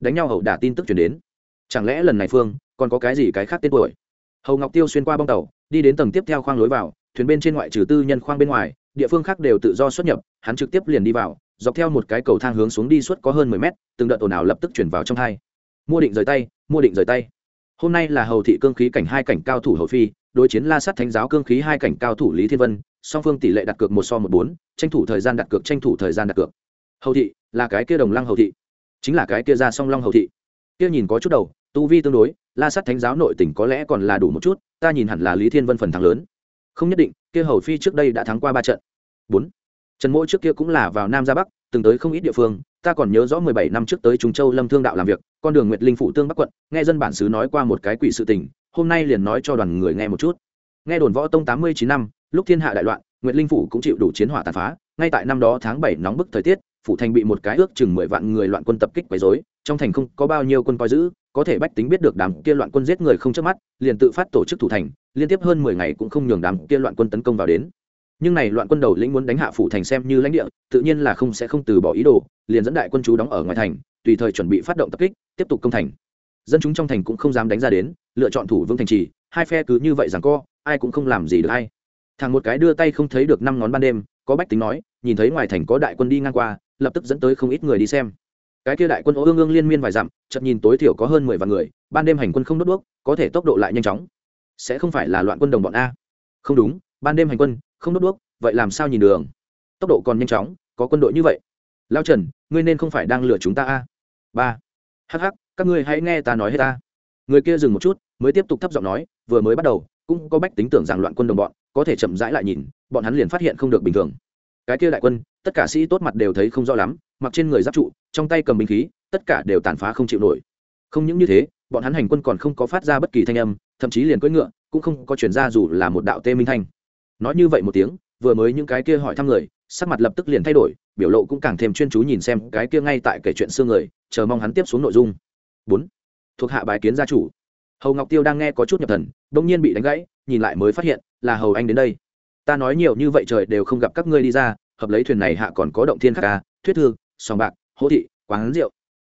Đánh nhau hậu đả tin tức chuyển đến. Chẳng lẽ lần này phương còn có cái gì cái khác tên tuổi? Hầu ngọc tiêu xuyên qua bong tàu, đi đến tầng tiếp theo khoang lối vào, thuyền bên trên ngoại trừ tư nhân khoang bên ngoài, địa phương khác đều tự do xuất nhập, hắn trực tiếp liền đi vào, dọc theo một cái cầu thang hướng xuống đi suốt có hơn mười mét, từng đợt ồn ào lập tức chuyển vào trong hai. Mua định rời tay, mua định rời tay hôm nay là hầu thị cương khí cảnh hai cảnh cao thủ hầu phi, đối chiến la sắt thánh giáo cương khí hai cảnh cao thủ lý thiên vân, song phương tỷ lệ đặt cược một so một bốn, tranh thủ thời gian đặt cược, tranh thủ thời gian đặt cược. Hầu thị, là cái kia đồng lăng hầu thị. Chính là cái kia ra song long hầu thị. Kia nhìn có chút đầu, tu vi tương đối, la sắt thánh giáo nội tỉnh có lẽ còn là đủ một chút, ta nhìn hẳn là lý thiên vân phần thắng lớn. Không nhất định, kia hầu phi trước đây đã thắng qua ba trận. Bốn. Trần mỗi trước kia cũng là vào nam ra bắc từng tới không ít địa phương, ta còn nhớ rõ mười bảy năm trước tới trung châu lâm thương đạo làm việc, con đường nguyệt linh phủ tương bắc quận, nghe dân bản xứ nói qua một cái quỷ sự tình, hôm nay liền nói cho đoàn người nghe một chút. Nghe đồn võ tông tám mươi chín năm, lúc thiên hạ đại loạn, nguyệt linh phủ cũng chịu đủ chiến hỏa tàn phá, ngay tại năm đó tháng bảy nóng bức thời tiết, phủ thành bị một cái ước chừng mười vạn người loạn quân tập kích quấy rối, trong thành không có bao nhiêu quân coi giữ, có thể bách tính biết được đám kia loạn quân giết người không chớp mắt, liền tự phát tổ chức thủ thành, liên tiếp hơn mười ngày cũng không nhường đám kia loạn quân tấn công vào đến nhưng này loạn quân đầu lĩnh muốn đánh hạ phủ thành xem như lãnh địa, tự nhiên là không sẽ không từ bỏ ý đồ, liền dẫn đại quân chú đóng ở ngoài thành, tùy thời chuẩn bị phát động tập kích, tiếp tục công thành. Dân chúng trong thành cũng không dám đánh ra đến, lựa chọn thủ vương thành trì, hai phe cứ như vậy rằng co, ai cũng không làm gì được hay thằng một cái đưa tay không thấy được năm ngón ban đêm, có bách tính nói, nhìn thấy ngoài thành có đại quân đi ngang qua, lập tức dẫn tới không ít người đi xem. Cái kia đại quân ô ương ương liên miên vài dặm chậm nhìn tối thiểu có hơn mười vạn người, ban đêm hành quân không đốt đuốc, có thể tốc độ lại nhanh chóng. Sẽ không phải là loạn quân đồng bọn a. Không đúng, ban đêm hành quân không đốt đuốc, vậy làm sao nhìn đường? Tốc độ còn nhanh chóng, có quân đội như vậy. Lao trần, ngươi nên không phải đang lừa chúng ta a. Ba. Hh các ngươi hãy nghe ta nói hết ta. Người kia dừng một chút, mới tiếp tục thấp giọng nói, vừa mới bắt đầu, cũng có bách tính tưởng rằng loạn quân đồng bọn, có thể chậm rãi lại nhìn, bọn hắn liền phát hiện không được bình thường. Cái kia đại quân, tất cả sĩ tốt mặt đều thấy không rõ lắm, mặc trên người giáp trụ, trong tay cầm binh khí, tất cả đều tàn phá không chịu nổi. Không những như thế, bọn hắn hành quân còn không có phát ra bất kỳ thanh âm, thậm chí liền cưỡi ngựa, cũng không có chuyển ra dù là một đạo tê minh thanh nói như vậy một tiếng, vừa mới những cái kia hỏi thăm người, sắc mặt lập tức liền thay đổi, biểu lộ cũng càng thêm chuyên chú nhìn xem cái kia ngay tại kể chuyện xương người, chờ mong hắn tiếp xuống nội dung. Bốn, thuộc hạ bài kiến gia chủ. Hầu ngọc tiêu đang nghe có chút nhập thần đông nhiên bị đánh gãy, nhìn lại mới phát hiện, là hầu anh đến đây. Ta nói nhiều như vậy trời đều không gặp các ngươi đi ra, hợp lấy thuyền này hạ còn có động thiên khắc ca, thuyết thư, sòng bạc, hỗ thị, quán rượu.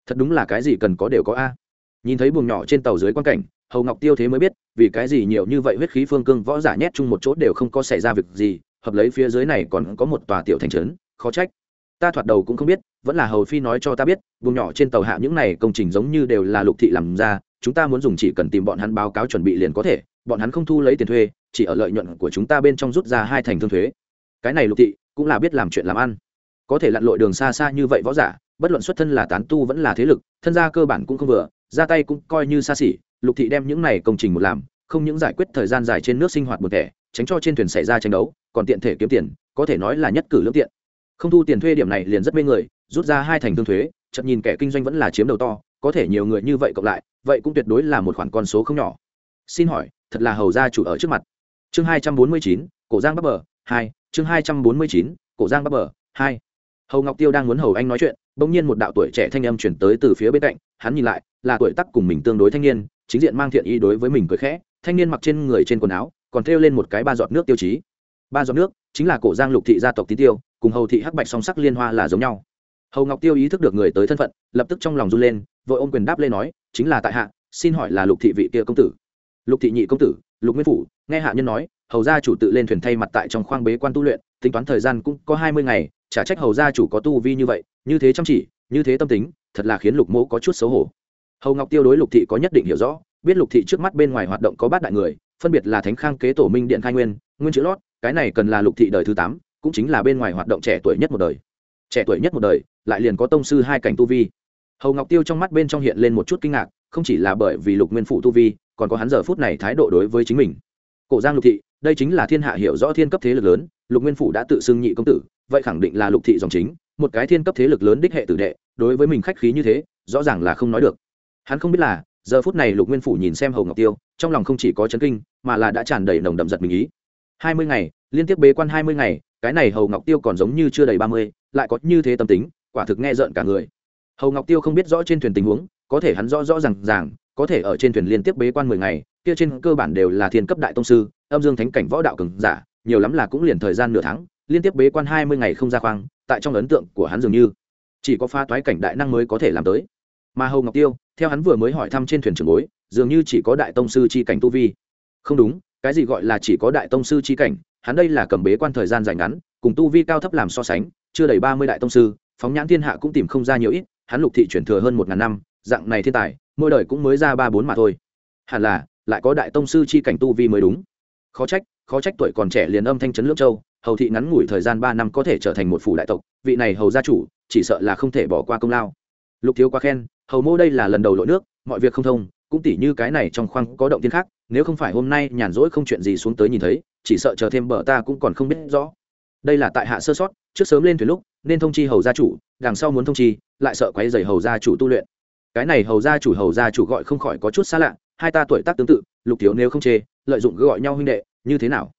Thật đúng là cái gì cần có đều có a. Nhìn thấy buồng nhỏ trên tàu dưới quan cảnh hầu ngọc tiêu thế mới biết, vì cái gì nhiều như vậy huyết khí phương cương võ giả nhét chung một chỗ đều không có xảy ra việc gì, hợp lấy phía dưới này còn có một tòa tiểu thành trấn, khó trách. Ta thoạt đầu cũng không biết, vẫn là hầu phi nói cho ta biết, vùng nhỏ trên tàu hạ những này công trình giống như đều là lục thị làm ra, chúng ta muốn dùng chỉ cần tìm bọn hắn báo cáo chuẩn bị liền có thể, bọn hắn không thu lấy tiền thuê, chỉ ở lợi nhuận của chúng ta bên trong rút ra hai thành thương thuế. Cái này lục thị cũng là biết làm chuyện làm ăn. Có thể lặn lội đường xa xa như vậy võ giả, bất luận xuất thân là tán tu vẫn là thế lực, thân gia cơ bản cũng không vừa, ra tay cũng coi như xa xỉ lục thị đem những này công trình một làm, không những giải quyết thời gian dài trên nước sinh hoạt một thẻ tránh cho trên thuyền xảy ra tranh đấu, còn tiện thể kiếm tiền, có thể nói là nhất cử lương tiện. Không thu tiền thuê điểm này liền rất mê người, rút ra hai thành thương thuế, chậm nhìn kẻ kinh doanh vẫn là chiếm đầu to, có thể nhiều người như vậy cộng lại, vậy cũng tuyệt đối là một khoản con số không nhỏ. Xin hỏi, thật là hầu gia chủ ở trước mặt. Chương hai trăm bốn mươi chín, cổ giang bắc bờ hai, chương hai trăm bốn mươi chín, cổ giang bắc bờ hai. Hầu ngọc tiêu đang muốn hầu anh nói chuyện, bỗng nhiên một đạo tuổi trẻ thanh âm chuyển tới từ phía bên cạnh, hắn nhìn lại, là tuổi tác cùng mình tương đối thanh niên chính diện mang thiện ý đối với mình cười khẽ, thanh niên mặc trên người trên quần áo, còn thêu lên một cái ba giọt nước tiêu chí. Ba giọt nước chính là cổ giang lục thị gia tộc tí tiêu, cùng hầu thị hắc bạch song sắc liên hoa là giống nhau. Hầu ngọc tiêu ý thức được người tới thân phận, lập tức trong lòng run lên, vội ôm quyền đáp lên nói, chính là tại hạ, xin hỏi là lục thị vị kia công tử. Lục thị nhị công tử, lục nguyên phủ. Nghe hạ nhân nói, hầu gia chủ tự lên thuyền thay mặt tại trong khoang bế quan tu luyện, tính toán thời gian cũng có hai mươi ngày, chả trách hầu gia chủ có tu vi như vậy, như thế chăm chỉ, như thế tâm tính, thật là khiến lục mỗ có chút xấu hổ hầu ngọc tiêu đối lục thị có nhất định hiểu rõ, biết lục thị trước mắt bên ngoài hoạt động có bát đại người, phân biệt là thánh khang kế tổ minh điện khai nguyên nguyên chữ lót, cái này cần là lục thị đời thứ tám, cũng chính là bên ngoài hoạt động trẻ tuổi nhất một đời. Trẻ tuổi nhất một đời, lại liền có tông sư hai cảnh tu vi. Hầu ngọc tiêu trong mắt bên trong hiện lên một chút kinh ngạc, không chỉ là bởi vì lục nguyên phụ tu vi, còn có hắn giờ phút này thái độ đối với chính mình. Cổ giang lục thị, đây chính là thiên hạ hiểu rõ thiên cấp thế lực lớn, lục nguyên phủ đã tự xưng nhị công tử, vậy khẳng định là lục thị dòng chính, một cái thiên cấp thế lực lớn đích hệ tử đệ, đối với mình khách khí như thế, rõ ràng là không nói được hắn không biết là, giờ phút này lục nguyên phủ nhìn xem hầu ngọc tiêu, trong lòng không chỉ có chấn kinh, mà là đã tràn đầy nồng đậm giật mình ý. Hai mươi ngày, liên tiếp bế quan hai mươi ngày, cái này hầu ngọc tiêu còn giống như chưa đầy ba mươi, lại có như thế tâm tính, quả thực nghe rợn cả người. Hầu ngọc tiêu không biết rõ trên thuyền tình huống, có thể hắn rõ rõ r à n g ràng, có thể ở trên thuyền liên tiếp bế quan mười ngày, kia trên cơ bản đều là thiên cấp đại tông sư, âm dương thánh cảnh võ đạo cường giả, nhiều lắm là cũng liền thời gian nửa tháng, liên tiếp bế quan hai mươi ngày không ra khoang, tại trong ấn tượng của hắn dường như, chỉ có pha toái cảnh đại năng mới có thể làm tới mà hầu ngọc tiêu theo hắn vừa mới hỏi thăm trên thuyền trưởng bối dường như chỉ có đại tông sư chi cảnh tu vi không đúng cái gì gọi là chỉ có đại tông sư chi cảnh hắn đây là cầm bế quan thời gian dài ngắn cùng tu vi cao thấp làm so sánh chưa đầy ba mươi đại tông sư phóng nhãn thiên hạ cũng tìm không ra nhiều ít hắn lục thị chuyển thừa hơn một ngàn năm dạng này thiên tài mỗi đời cũng mới ra ba bốn mà thôi hẳn là lại có đại tông sư chi cảnh tu vi mới đúng khó trách khó trách tuổi còn trẻ liền âm thanh trấn lưỡng châu hầu thị ngắn ngủi thời gian ba năm có thể trở thành một phủ đại tộc vị này hầu gia chủ chỉ sợ là không thể bỏ qua công lao lục thiếu quá khen hầu mô đây là lần đầu lội nước, mọi việc không thông, cũng tỉ như cái này trong khoang có động tiên khác, nếu không phải hôm nay nhàn rỗi không chuyện gì xuống tới nhìn thấy, chỉ sợ chờ thêm bờ ta cũng còn không biết rõ. Đây là tại hạ sơ sót, trước sớm lên thuyền lúc, nên thông chi hầu gia chủ, đằng sau muốn thông chi, lại sợ quấy dày hầu gia chủ tu luyện. Cái này hầu gia chủ, hầu gia chủ gọi không khỏi có chút xa lạ, hai ta tuổi tác tương tự, lục thiếu nếu không chê, lợi dụng gọi nhau huynh đệ, như thế nào?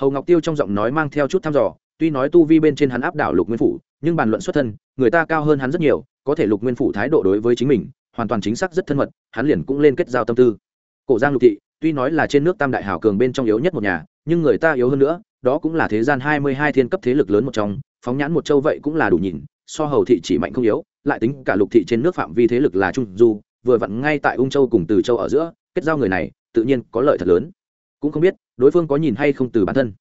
Hầu ngọc tiêu trong giọng nói mang theo chút thăm dò, tuy nói tu vi bên trên hắn áp đảo lục nguyên phủ, nhưng bàn luận xuất thân, người ta cao hơn hắn rất nhiều có thể lục nguyên phủ thái độ đối với chính mình, hoàn toàn chính xác rất thân mật, hắn liền cũng lên kết giao tâm tư. Cổ giang lục thị, tuy nói là trên nước tam đại hảo cường bên trong yếu nhất một nhà, nhưng người ta yếu hơn nữa, đó cũng là thế gian hai mươi hai thiên cấp thế lực lớn một trong, phóng nhãn một châu vậy cũng là đủ nhìn, so hầu thị chỉ mạnh không yếu, lại tính cả lục thị trên nước phạm vi thế lực là trung du, vừa vặn ngay tại ung châu cùng từ châu ở giữa, kết giao người này, tự nhiên có lợi thật lớn. Cũng không biết, đối phương có nhìn hay không từ bản thân.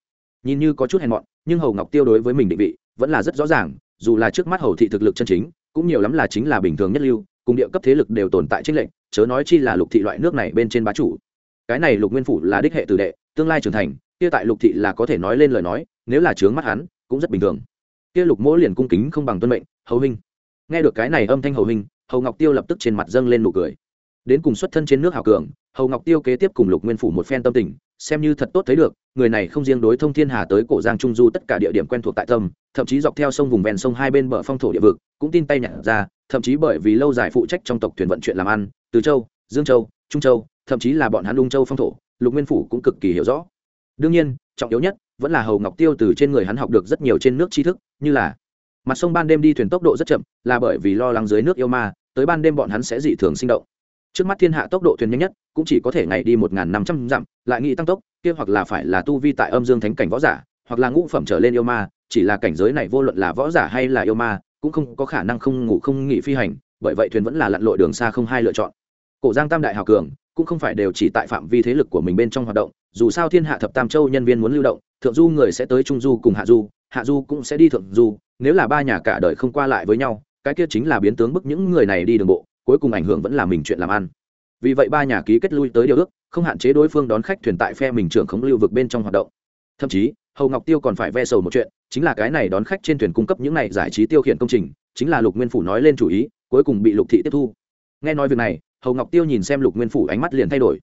Nhìn như có chút hèn mọn, nhưng hầu ngọc tiêu đối với mình định vị vẫn là rất rõ ràng, dù là trước mắt hầu thị thực lực chân chính cũng nhiều lắm là chính là bình thường nhất lưu, cùng địa cấp thế lực đều tồn tại trên lệnh chớ nói chi là lục thị loại nước này bên trên bá chủ. Cái này lục nguyên phủ là đích hệ tử đệ, tương lai trưởng thành, kia tại lục thị là có thể nói lên lời nói, nếu là trướng mắt hắn, cũng rất bình thường. Kia lục mỗ liền cung kính không bằng tuân mệnh, hầu hình nghe được cái này âm thanh hầu hình hầu ngọc tiêu lập tức trên mặt dâng lên nụ cười. Đến cùng xuất thân trên nước hào cường, hầu ngọc tiêu kế tiếp cùng lục nguyên phủ một phen tâm tình, xem như thật tốt thấy được, người này không riêng đối thông thiên hà tới cổ giang trung du tất cả địa điểm quen thuộc tại tâm thậm chí dọc theo sông vùng ven sông hai bên bờ phong thổ địa vực, cũng tin tay nhặt ra, thậm chí bởi vì lâu dài phụ trách trong tộc thuyền vận chuyện làm ăn, từ châu, dương châu, trung châu, thậm chí là bọn hắn lung châu phong thổ, lục nguyên phủ cũng cực kỳ hiểu rõ. Đương nhiên, trọng yếu nhất vẫn là hầu ngọc tiêu từ trên người hắn học được rất nhiều trên nước tri thức, như là mặt sông ban đêm đi thuyền tốc độ rất chậm, là bởi vì lo lắng dưới nước yêu ma, tới ban đêm bọn hắn sẽ dị thường sinh động. Trước mắt thiên hạ tốc độ thuyền nhanh nhất, cũng chỉ có thể ngày đi một năm trăm dặm, lại nghĩ tăng tốc, kia hoặc là phải là tu vi tại âm dương thánh cảnh võ giả, hoặc là ngũ phẩm trở lên yêu ma chỉ là cảnh giới này vô luận là võ giả hay là yêu ma, cũng không có khả năng không ngủ không nghỉ phi hành, bởi vậy thuyền vẫn là lặn lội đường xa không hai lựa chọn. Cổ giang tam đại hào cường cũng không phải đều chỉ tại phạm vi thế lực của mình bên trong hoạt động, dù sao thiên hạ thập tam châu nhân viên muốn lưu động, thượng du người sẽ tới trung du cùng hạ du hạ du cũng sẽ đi thượng du, nếu là ba nhà cả đời không qua lại với nhau, cái kia chính là biến tướng bức những người này đi đường bộ, cuối cùng ảnh hưởng vẫn là mình chuyện làm ăn. Vì vậy ba nhà ký kết lui tới điều ước, không hạn chế đối phương đón khách thuyền tại phe mình trưởng khống lưu vực bên trong hoạt động. Thậm chí hầu ngọc tiêu còn phải ve sầu một chuyện, chính là cái này đón khách trên thuyền cung cấp những này giải trí tiêu khiển công trình, chính là lục nguyên phủ nói lên chủ ý, cuối cùng bị lục thị tiếp thu. Nghe nói việc này, hầu ngọc tiêu nhìn xem lục nguyên phủ ánh mắt liền thay đổi.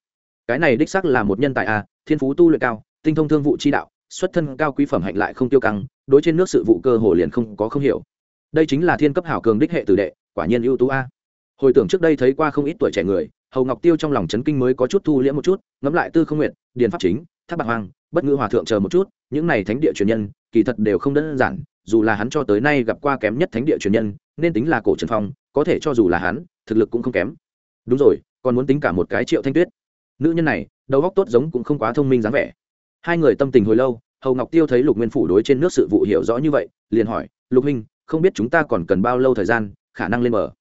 Cái này đích xác là một nhân tài a, thiên phú tu luyện cao, tinh thông thương vụ chi đạo, xuất thân cao quý phẩm hạnh lại không tiêu căng, đối trên nước sự vụ cơ hồ liền không có không hiểu. Đây chính là thiên cấp hảo cường đích hệ tử đệ, quả nhiên ưu tú a. Hồi tưởng trước đây thấy qua không ít tuổi trẻ người, hầu ngọc tiêu trong lòng chấn kinh mới có chút thu liễm một chút, ngẫm lại tư không nguyện, điền pháp chính tháp bạc hoàng bất ngữ hòa thượng chờ một chút những này thánh địa truyền nhân, kỳ thật đều không đơn giản, dù là hắn cho tới nay gặp qua kém nhất thánh địa truyền nhân, nên tính là cổ trần phong, có thể cho dù là hắn, thực lực cũng không kém. Đúng rồi, còn muốn tính cả một cái triệu thanh tuyết. Nữ nhân này, đầu óc tốt giống cũng không quá thông minh dáng vẻ. Hai người tâm tình hồi lâu, hầu ngọc tiêu thấy lục nguyên phủ đối trên nước sự vụ hiểu rõ như vậy, liền hỏi, lục huynh, không biết chúng ta còn cần bao lâu thời gian, khả năng lên mở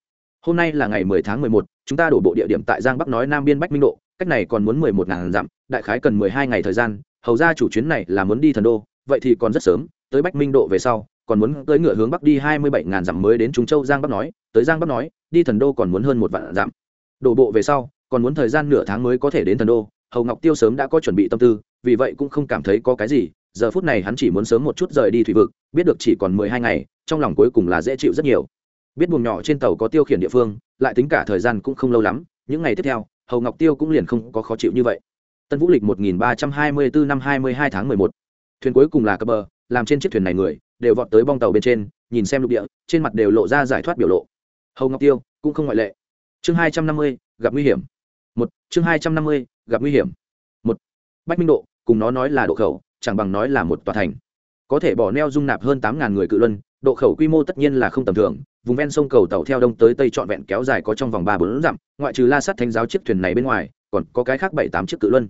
hôm nay là ngày mười tháng mười một, chúng ta đổ bộ địa điểm tại giang bắc nói nam biên bách minh độ, cách này còn muốn mười một ngàn dặm, đại khái cần mười hai ngày thời gian hầu ra chủ chuyến này là muốn đi thần đô, vậy thì còn rất sớm, tới bách minh độ về sau, còn muốn tới ngựa hướng bắc đi hai mươi bảy ngàn dặm mới đến trung châu giang bắc nói, tới giang bắc nói, đi thần đô còn muốn hơn một vạn dặm. Đổ bộ về sau, còn muốn thời gian nửa tháng mới có thể đến thần đô, hầu ngọc tiêu sớm đã có chuẩn bị tâm tư, vì vậy cũng không cảm thấy có cái gì, giờ phút này hắn chỉ muốn sớm một chút rời đi thủy vực, biết được chỉ còn mười hai ngày, trong lòng cuối cùng là dễ chịu rất nhiều. Biết buồng nhỏ trên tàu có tiêu khiển địa phương, lại tính cả thời gian cũng không lâu lắm, những ngày tiếp theo, hầu ngọc tiêu cũng liền không có khó chịu như vậy tân vũ lịch một nghìn ba trăm hai mươi bốn năm hai mươi hai tháng mười một. Thuyền cuối cùng là cập bờ, làm trên chiếc thuyền này người, đều vọt tới bong tàu bên trên, nhìn xem lục địa, trên mặt đều lộ ra giải thoát biểu lộ. Hầu ngọc tiêu, cũng không ngoại lệ. Chương hai trăm năm mươi, gặp nguy hiểm. Một, chương hai trăm năm mươi, gặp nguy hiểm. Một, bách minh độ, cùng nó nói là độ khẩu, chẳng bằng nói là một tòa thành. Có thể bỏ neo dung nạp hơn tám ngàn người cự luân, độ khẩu quy mô tất nhiên là không tầm thường, vùng ven sông cầu tàu theo đông tới tây trọn vẹn kéo dài có trong vòng ba bốn dặm, ngoại trừ la sắt thánh giáo chiếc thuyền này bên ngoài còn có cái khác bảy tám chiếc cự luân.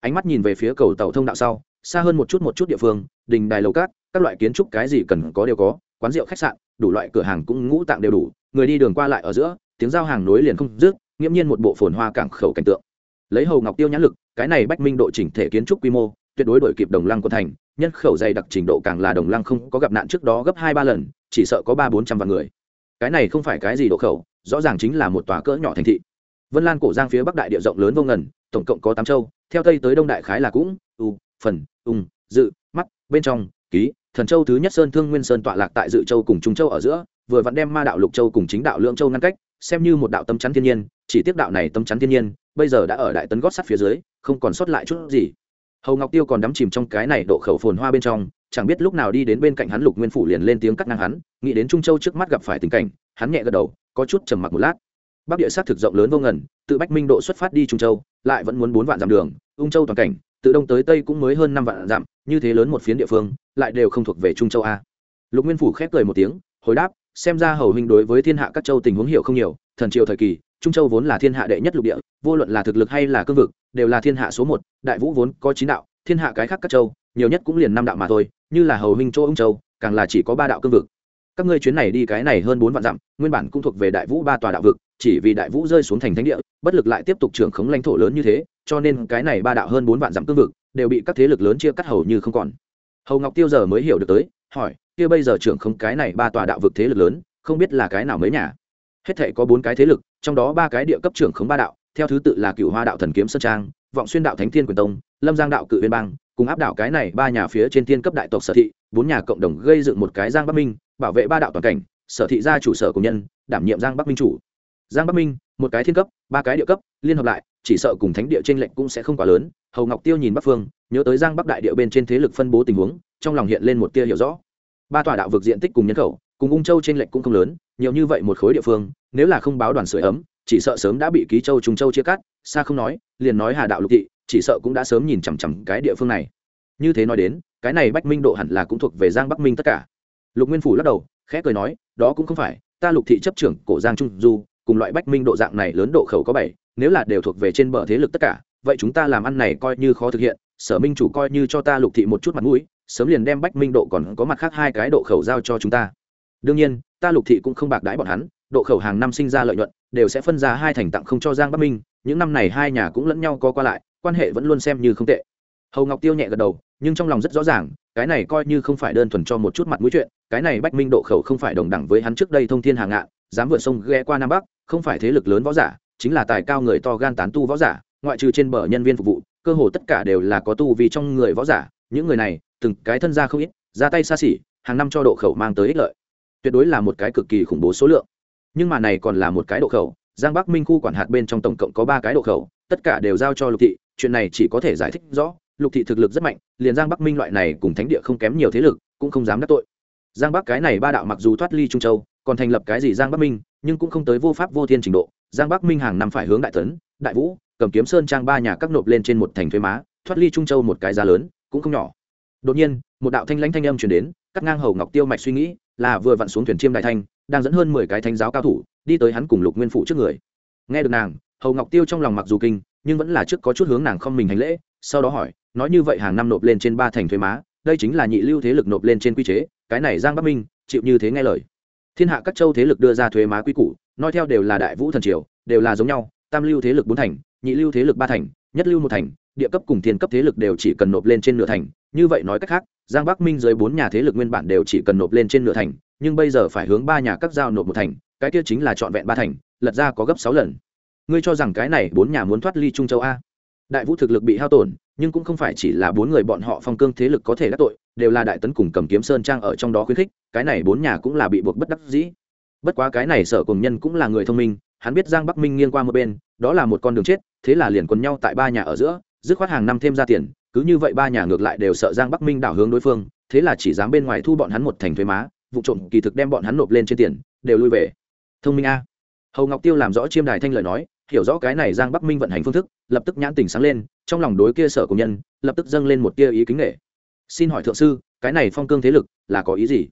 Ánh mắt nhìn về phía cầu tàu thông đạo sau, xa hơn một chút một chút địa phương, đình đài lầu cát, các loại kiến trúc cái gì cần có đều có, quán rượu, khách sạn, đủ loại cửa hàng cũng ngũ tạng đều đủ, người đi đường qua lại ở giữa, tiếng giao hàng nối liền không dứt, nghiễm nhiên một bộ phồn hoa cảng khẩu cảnh tượng. Lấy hầu ngọc tiêu nhãn lực, cái này bách minh độ chỉnh thể kiến trúc quy mô, tuyệt đối đổi kịp đồng lăng của thành, nhân khẩu dày đặc trình độ càng là đồng lăng không có gặp nạn trước đó gấp hai ba lần, chỉ sợ có ba bốn trăm vạn người. Cái này không phải cái gì độ khẩu, rõ ràng chính là một tòa cỡ nhỏ thành thị vân lan cổ giang phía bắc đại địa rộng lớn vô ngần, tổng cộng có tám châu, theo tây tới đông đại khái là cũng, u, phần, ung, dự, mắt, bên trong, ký, thần châu thứ nhất sơn thương nguyên sơn tọa lạc tại dự châu cùng trung châu ở giữa, vừa vặn đem ma đạo lục châu cùng chính đạo Lượng châu ngăn cách, xem như một đạo tâm chắn thiên nhiên, chỉ tiếc đạo này tâm chắn thiên nhiên, bây giờ đã ở đại tấn gót sắt phía dưới, không còn sót lại chút gì. Hầu ngọc tiêu còn đắm chìm trong cái này độ khẩu phồn hoa bên trong, chẳng biết lúc nào đi đến bên cạnh hắn lục nguyên phủ liền lên tiếng cắt ngang hắn, nghĩ đến trung châu trước mắt gặp phải tình cảnh, hắn nhẹ gật đầu, có chút trầm mặc một lát bắc địa sát thực rộng lớn vô ngần tự bách minh độ xuất phát đi trung châu, lại vẫn muốn bốn vạn dặm đường, ung châu toàn cảnh, từ đông tới tây cũng mới hơn năm vạn dặm, như thế lớn một phiến địa phương, lại đều không thuộc về trung châu a. Lục nguyên phủ khép cười một tiếng, hồi đáp, xem ra hầu huynh đối với thiên hạ các châu tình huống hiểu không nhiều, thần triều thời kỳ, trung châu vốn là thiên hạ đệ nhất lục địa, vô luận là thực lực hay là cương vực, đều là thiên hạ số một, đại vũ vốn có chín đạo, thiên hạ cái khác các châu, nhiều nhất cũng liền năm đạo mà thôi, như là hầu huynh chỗ ông châu, càng là chỉ có ba đạo cương vực các ngươi chuyến này đi cái này hơn bốn vạn dặm, nguyên bản cũng thuộc về đại vũ ba tòa đạo vực, chỉ vì đại vũ rơi xuống thành thánh địa, bất lực lại tiếp tục trưởng khống lãnh thổ lớn như thế, cho nên cái này ba đạo hơn bốn vạn dặm cương vực đều bị các thế lực lớn chia cắt hầu như không còn. Hầu ngọc tiêu giờ mới hiểu được tới, hỏi, kia bây giờ trưởng khống cái này ba tòa đạo vực thế lực lớn, không biết là cái nào mới nhà? Hết thể có bốn cái thế lực, trong đó ba cái địa cấp trưởng khống ba đạo, theo thứ tự là cựu hoa đạo thần kiếm sơn trang, vọng xuyên đạo thánh thiên quyền tông, lâm giang đạo cự viên bang, cùng áp đảo cái này ba nhà phía trên thiên cấp đại tộc sở thị, bốn nhà cộng đồng gây dựng một cái giang bắc minh bảo vệ ba đạo toàn cảnh, sở thị gia chủ sở của nhân, đảm nhiệm giang bắc minh chủ. Giang bắc minh, một cái thiên cấp, ba cái địa cấp, liên hợp lại, chỉ sợ cùng thánh địa t r ê n lệch cũng sẽ không quá lớn. Hầu ngọc tiêu nhìn bắc phương, nhớ tới giang bắc đại địa bên trên thế lực phân bố tình huống, trong lòng hiện lên một tia hiểu rõ. Ba tòa đạo vực diện tích cùng nhân khẩu, cùng ung châu t r ê n lệch cũng không lớn, nhiều như vậy một khối địa phương, nếu là không báo đoàn sửa ấm, chỉ sợ sớm đã bị ký châu trung châu chia cắt, xa không nói, liền nói hà đạo lục thị, chỉ sợ cũng đã sớm nhìn chằm chằm cái địa phương này. Như thế nói đến, cái này bách minh độ hẳn là cũng thuộc về giang bắc minh tất cả lục nguyên phủ lắc đầu, khẽ cười nói, đó cũng không phải, ta lục thị chấp trưởng cổ giang trung du, cùng loại bách minh độ dạng này lớn độ khẩu có bảy, nếu là đều thuộc về trên bờ thế lực tất cả, vậy chúng ta làm ăn này coi như khó thực hiện, sở minh chủ coi như cho ta lục thị một chút mặt mũi, sớm liền đem bách minh độ còn có mặt khác hai cái độ khẩu giao cho chúng ta. Đương nhiên, ta lục thị cũng không bạc đãi bọn hắn, độ khẩu hàng năm sinh ra lợi nhuận, đều sẽ phân ra hai thành tặng không cho giang bắc minh, những năm này hai nhà cũng lẫn nhau có qua lại, quan hệ vẫn luôn xem như không tệ. Hầu ngọc tiêu nhẹ gật đầu, nhưng trong lòng rất rõ ràng, cái này coi như không phải đơn thuần cho một chút mặt mũi chuyện cái này bách minh độ khẩu không phải đồng đẳng với hắn trước đây thông thiên hàng ngạn, dám vượt sông ghé qua nam bắc, không phải thế lực lớn võ giả, chính là tài cao người to gan tán tu võ giả, ngoại trừ trên bờ nhân viên phục vụ, cơ hồ tất cả đều là có tu vì trong người võ giả, những người này, từng cái thân gia không ít, ra tay xa xỉ, hàng năm cho độ khẩu mang tới ích lợi. Tuyệt đối là một cái cực kỳ khủng bố số lượng. Nhưng mà này còn là một cái độ khẩu, giang bắc minh khu quản hạt bên trong tổng cộng có ba cái độ khẩu, tất cả đều giao cho lục thị, chuyện này chỉ có thể giải thích rõ, lục thị thực lực rất mạnh, liền giang bắc minh loại này cùng thánh địa không kém nhiều thế lực, cũng không dám đắc tội giang bắc cái này ba đạo mặc dù thoát ly trung châu, còn thành lập cái gì giang bắc minh, nhưng cũng không tới vô pháp vô thiên trình độ. Giang bắc minh hàng năm phải hướng đại tấn, đại vũ, cầm kiếm sơn trang ba nhà các nộp lên trên một thành thuế má, thoát ly trung châu một cái giá lớn, cũng không nhỏ. Đột nhiên, một đạo thanh lãnh thanh âm chuyển đến, cắt ngang hầu ngọc tiêu mạch suy nghĩ, là vừa vặn xuống thuyền chiêm đại thanh, đang dẫn hơn mười cái thanh giáo cao thủ, đi tới hắn cùng lục nguyên phụ trước người. Nghe được nàng, hầu ngọc tiêu trong lòng mặc dù kinh, nhưng vẫn là trước có chút hướng nàng không mình hành lễ, sau đó hỏi, nói như vậy hàng năm nộp lên trên ba thành thuế má đây chính là nhị lưu thế lực nộp lên trên quy chế, cái này giang bắc minh, chịu như thế nghe lời. Thiên hạ các châu thế lực đưa ra thuế má quy củ, nói theo đều là đại vũ thần triều, đều là giống nhau, tam lưu thế lực bốn thành, nhị lưu thế lực ba thành, nhất lưu một thành, địa cấp cùng thiên cấp thế lực đều chỉ cần nộp lên trên nửa thành. Như vậy nói cách khác, giang bắc minh dưới bốn nhà thế lực nguyên bản đều chỉ cần nộp lên trên nửa thành, nhưng bây giờ phải hướng ba nhà các giao nộp một thành, cái kia chính là trọn vẹn ba thành, lật ra có gấp sáu lần. Ngươi cho rằng cái này bốn nhà muốn thoát ly trung châu a? Đại vũ thực lực bị hao tổn, nhưng cũng không phải chỉ là bốn người bọn họ phong cương thế lực có thể đắc tội, đều là đại tấn cùng cầm kiếm sơn trang ở trong đó khuyến khích, cái này bốn nhà cũng là bị buộc bất đắc dĩ. Bất quá cái này sở cùng nhân cũng là người thông minh, hắn biết giang bắc minh nghiêng qua một bên, đó là một con đường chết, thế là liền quần nhau tại ba nhà ở giữa, dứt khoát hàng năm thêm ra tiền, cứ như vậy ba nhà ngược lại đều sợ giang bắc minh đảo hướng đối phương, thế là chỉ dám bên ngoài thu bọn hắn một thành thuế má, vụ trộm kỳ thực đem bọn hắn nộp lên trên tiền, đều lui về. Thông minh a. Hầu ngọc tiêu làm rõ chiêm đài thanh lời nói hiểu rõ cái này giang bắc minh vận hành phương thức, lập tức nhãn tình sáng lên, trong lòng đối kia sở công nhân, lập tức dâng lên một tia ý kính nghệ. Xin hỏi thượng sư, cái này phong cương thế lực, là có ý gì?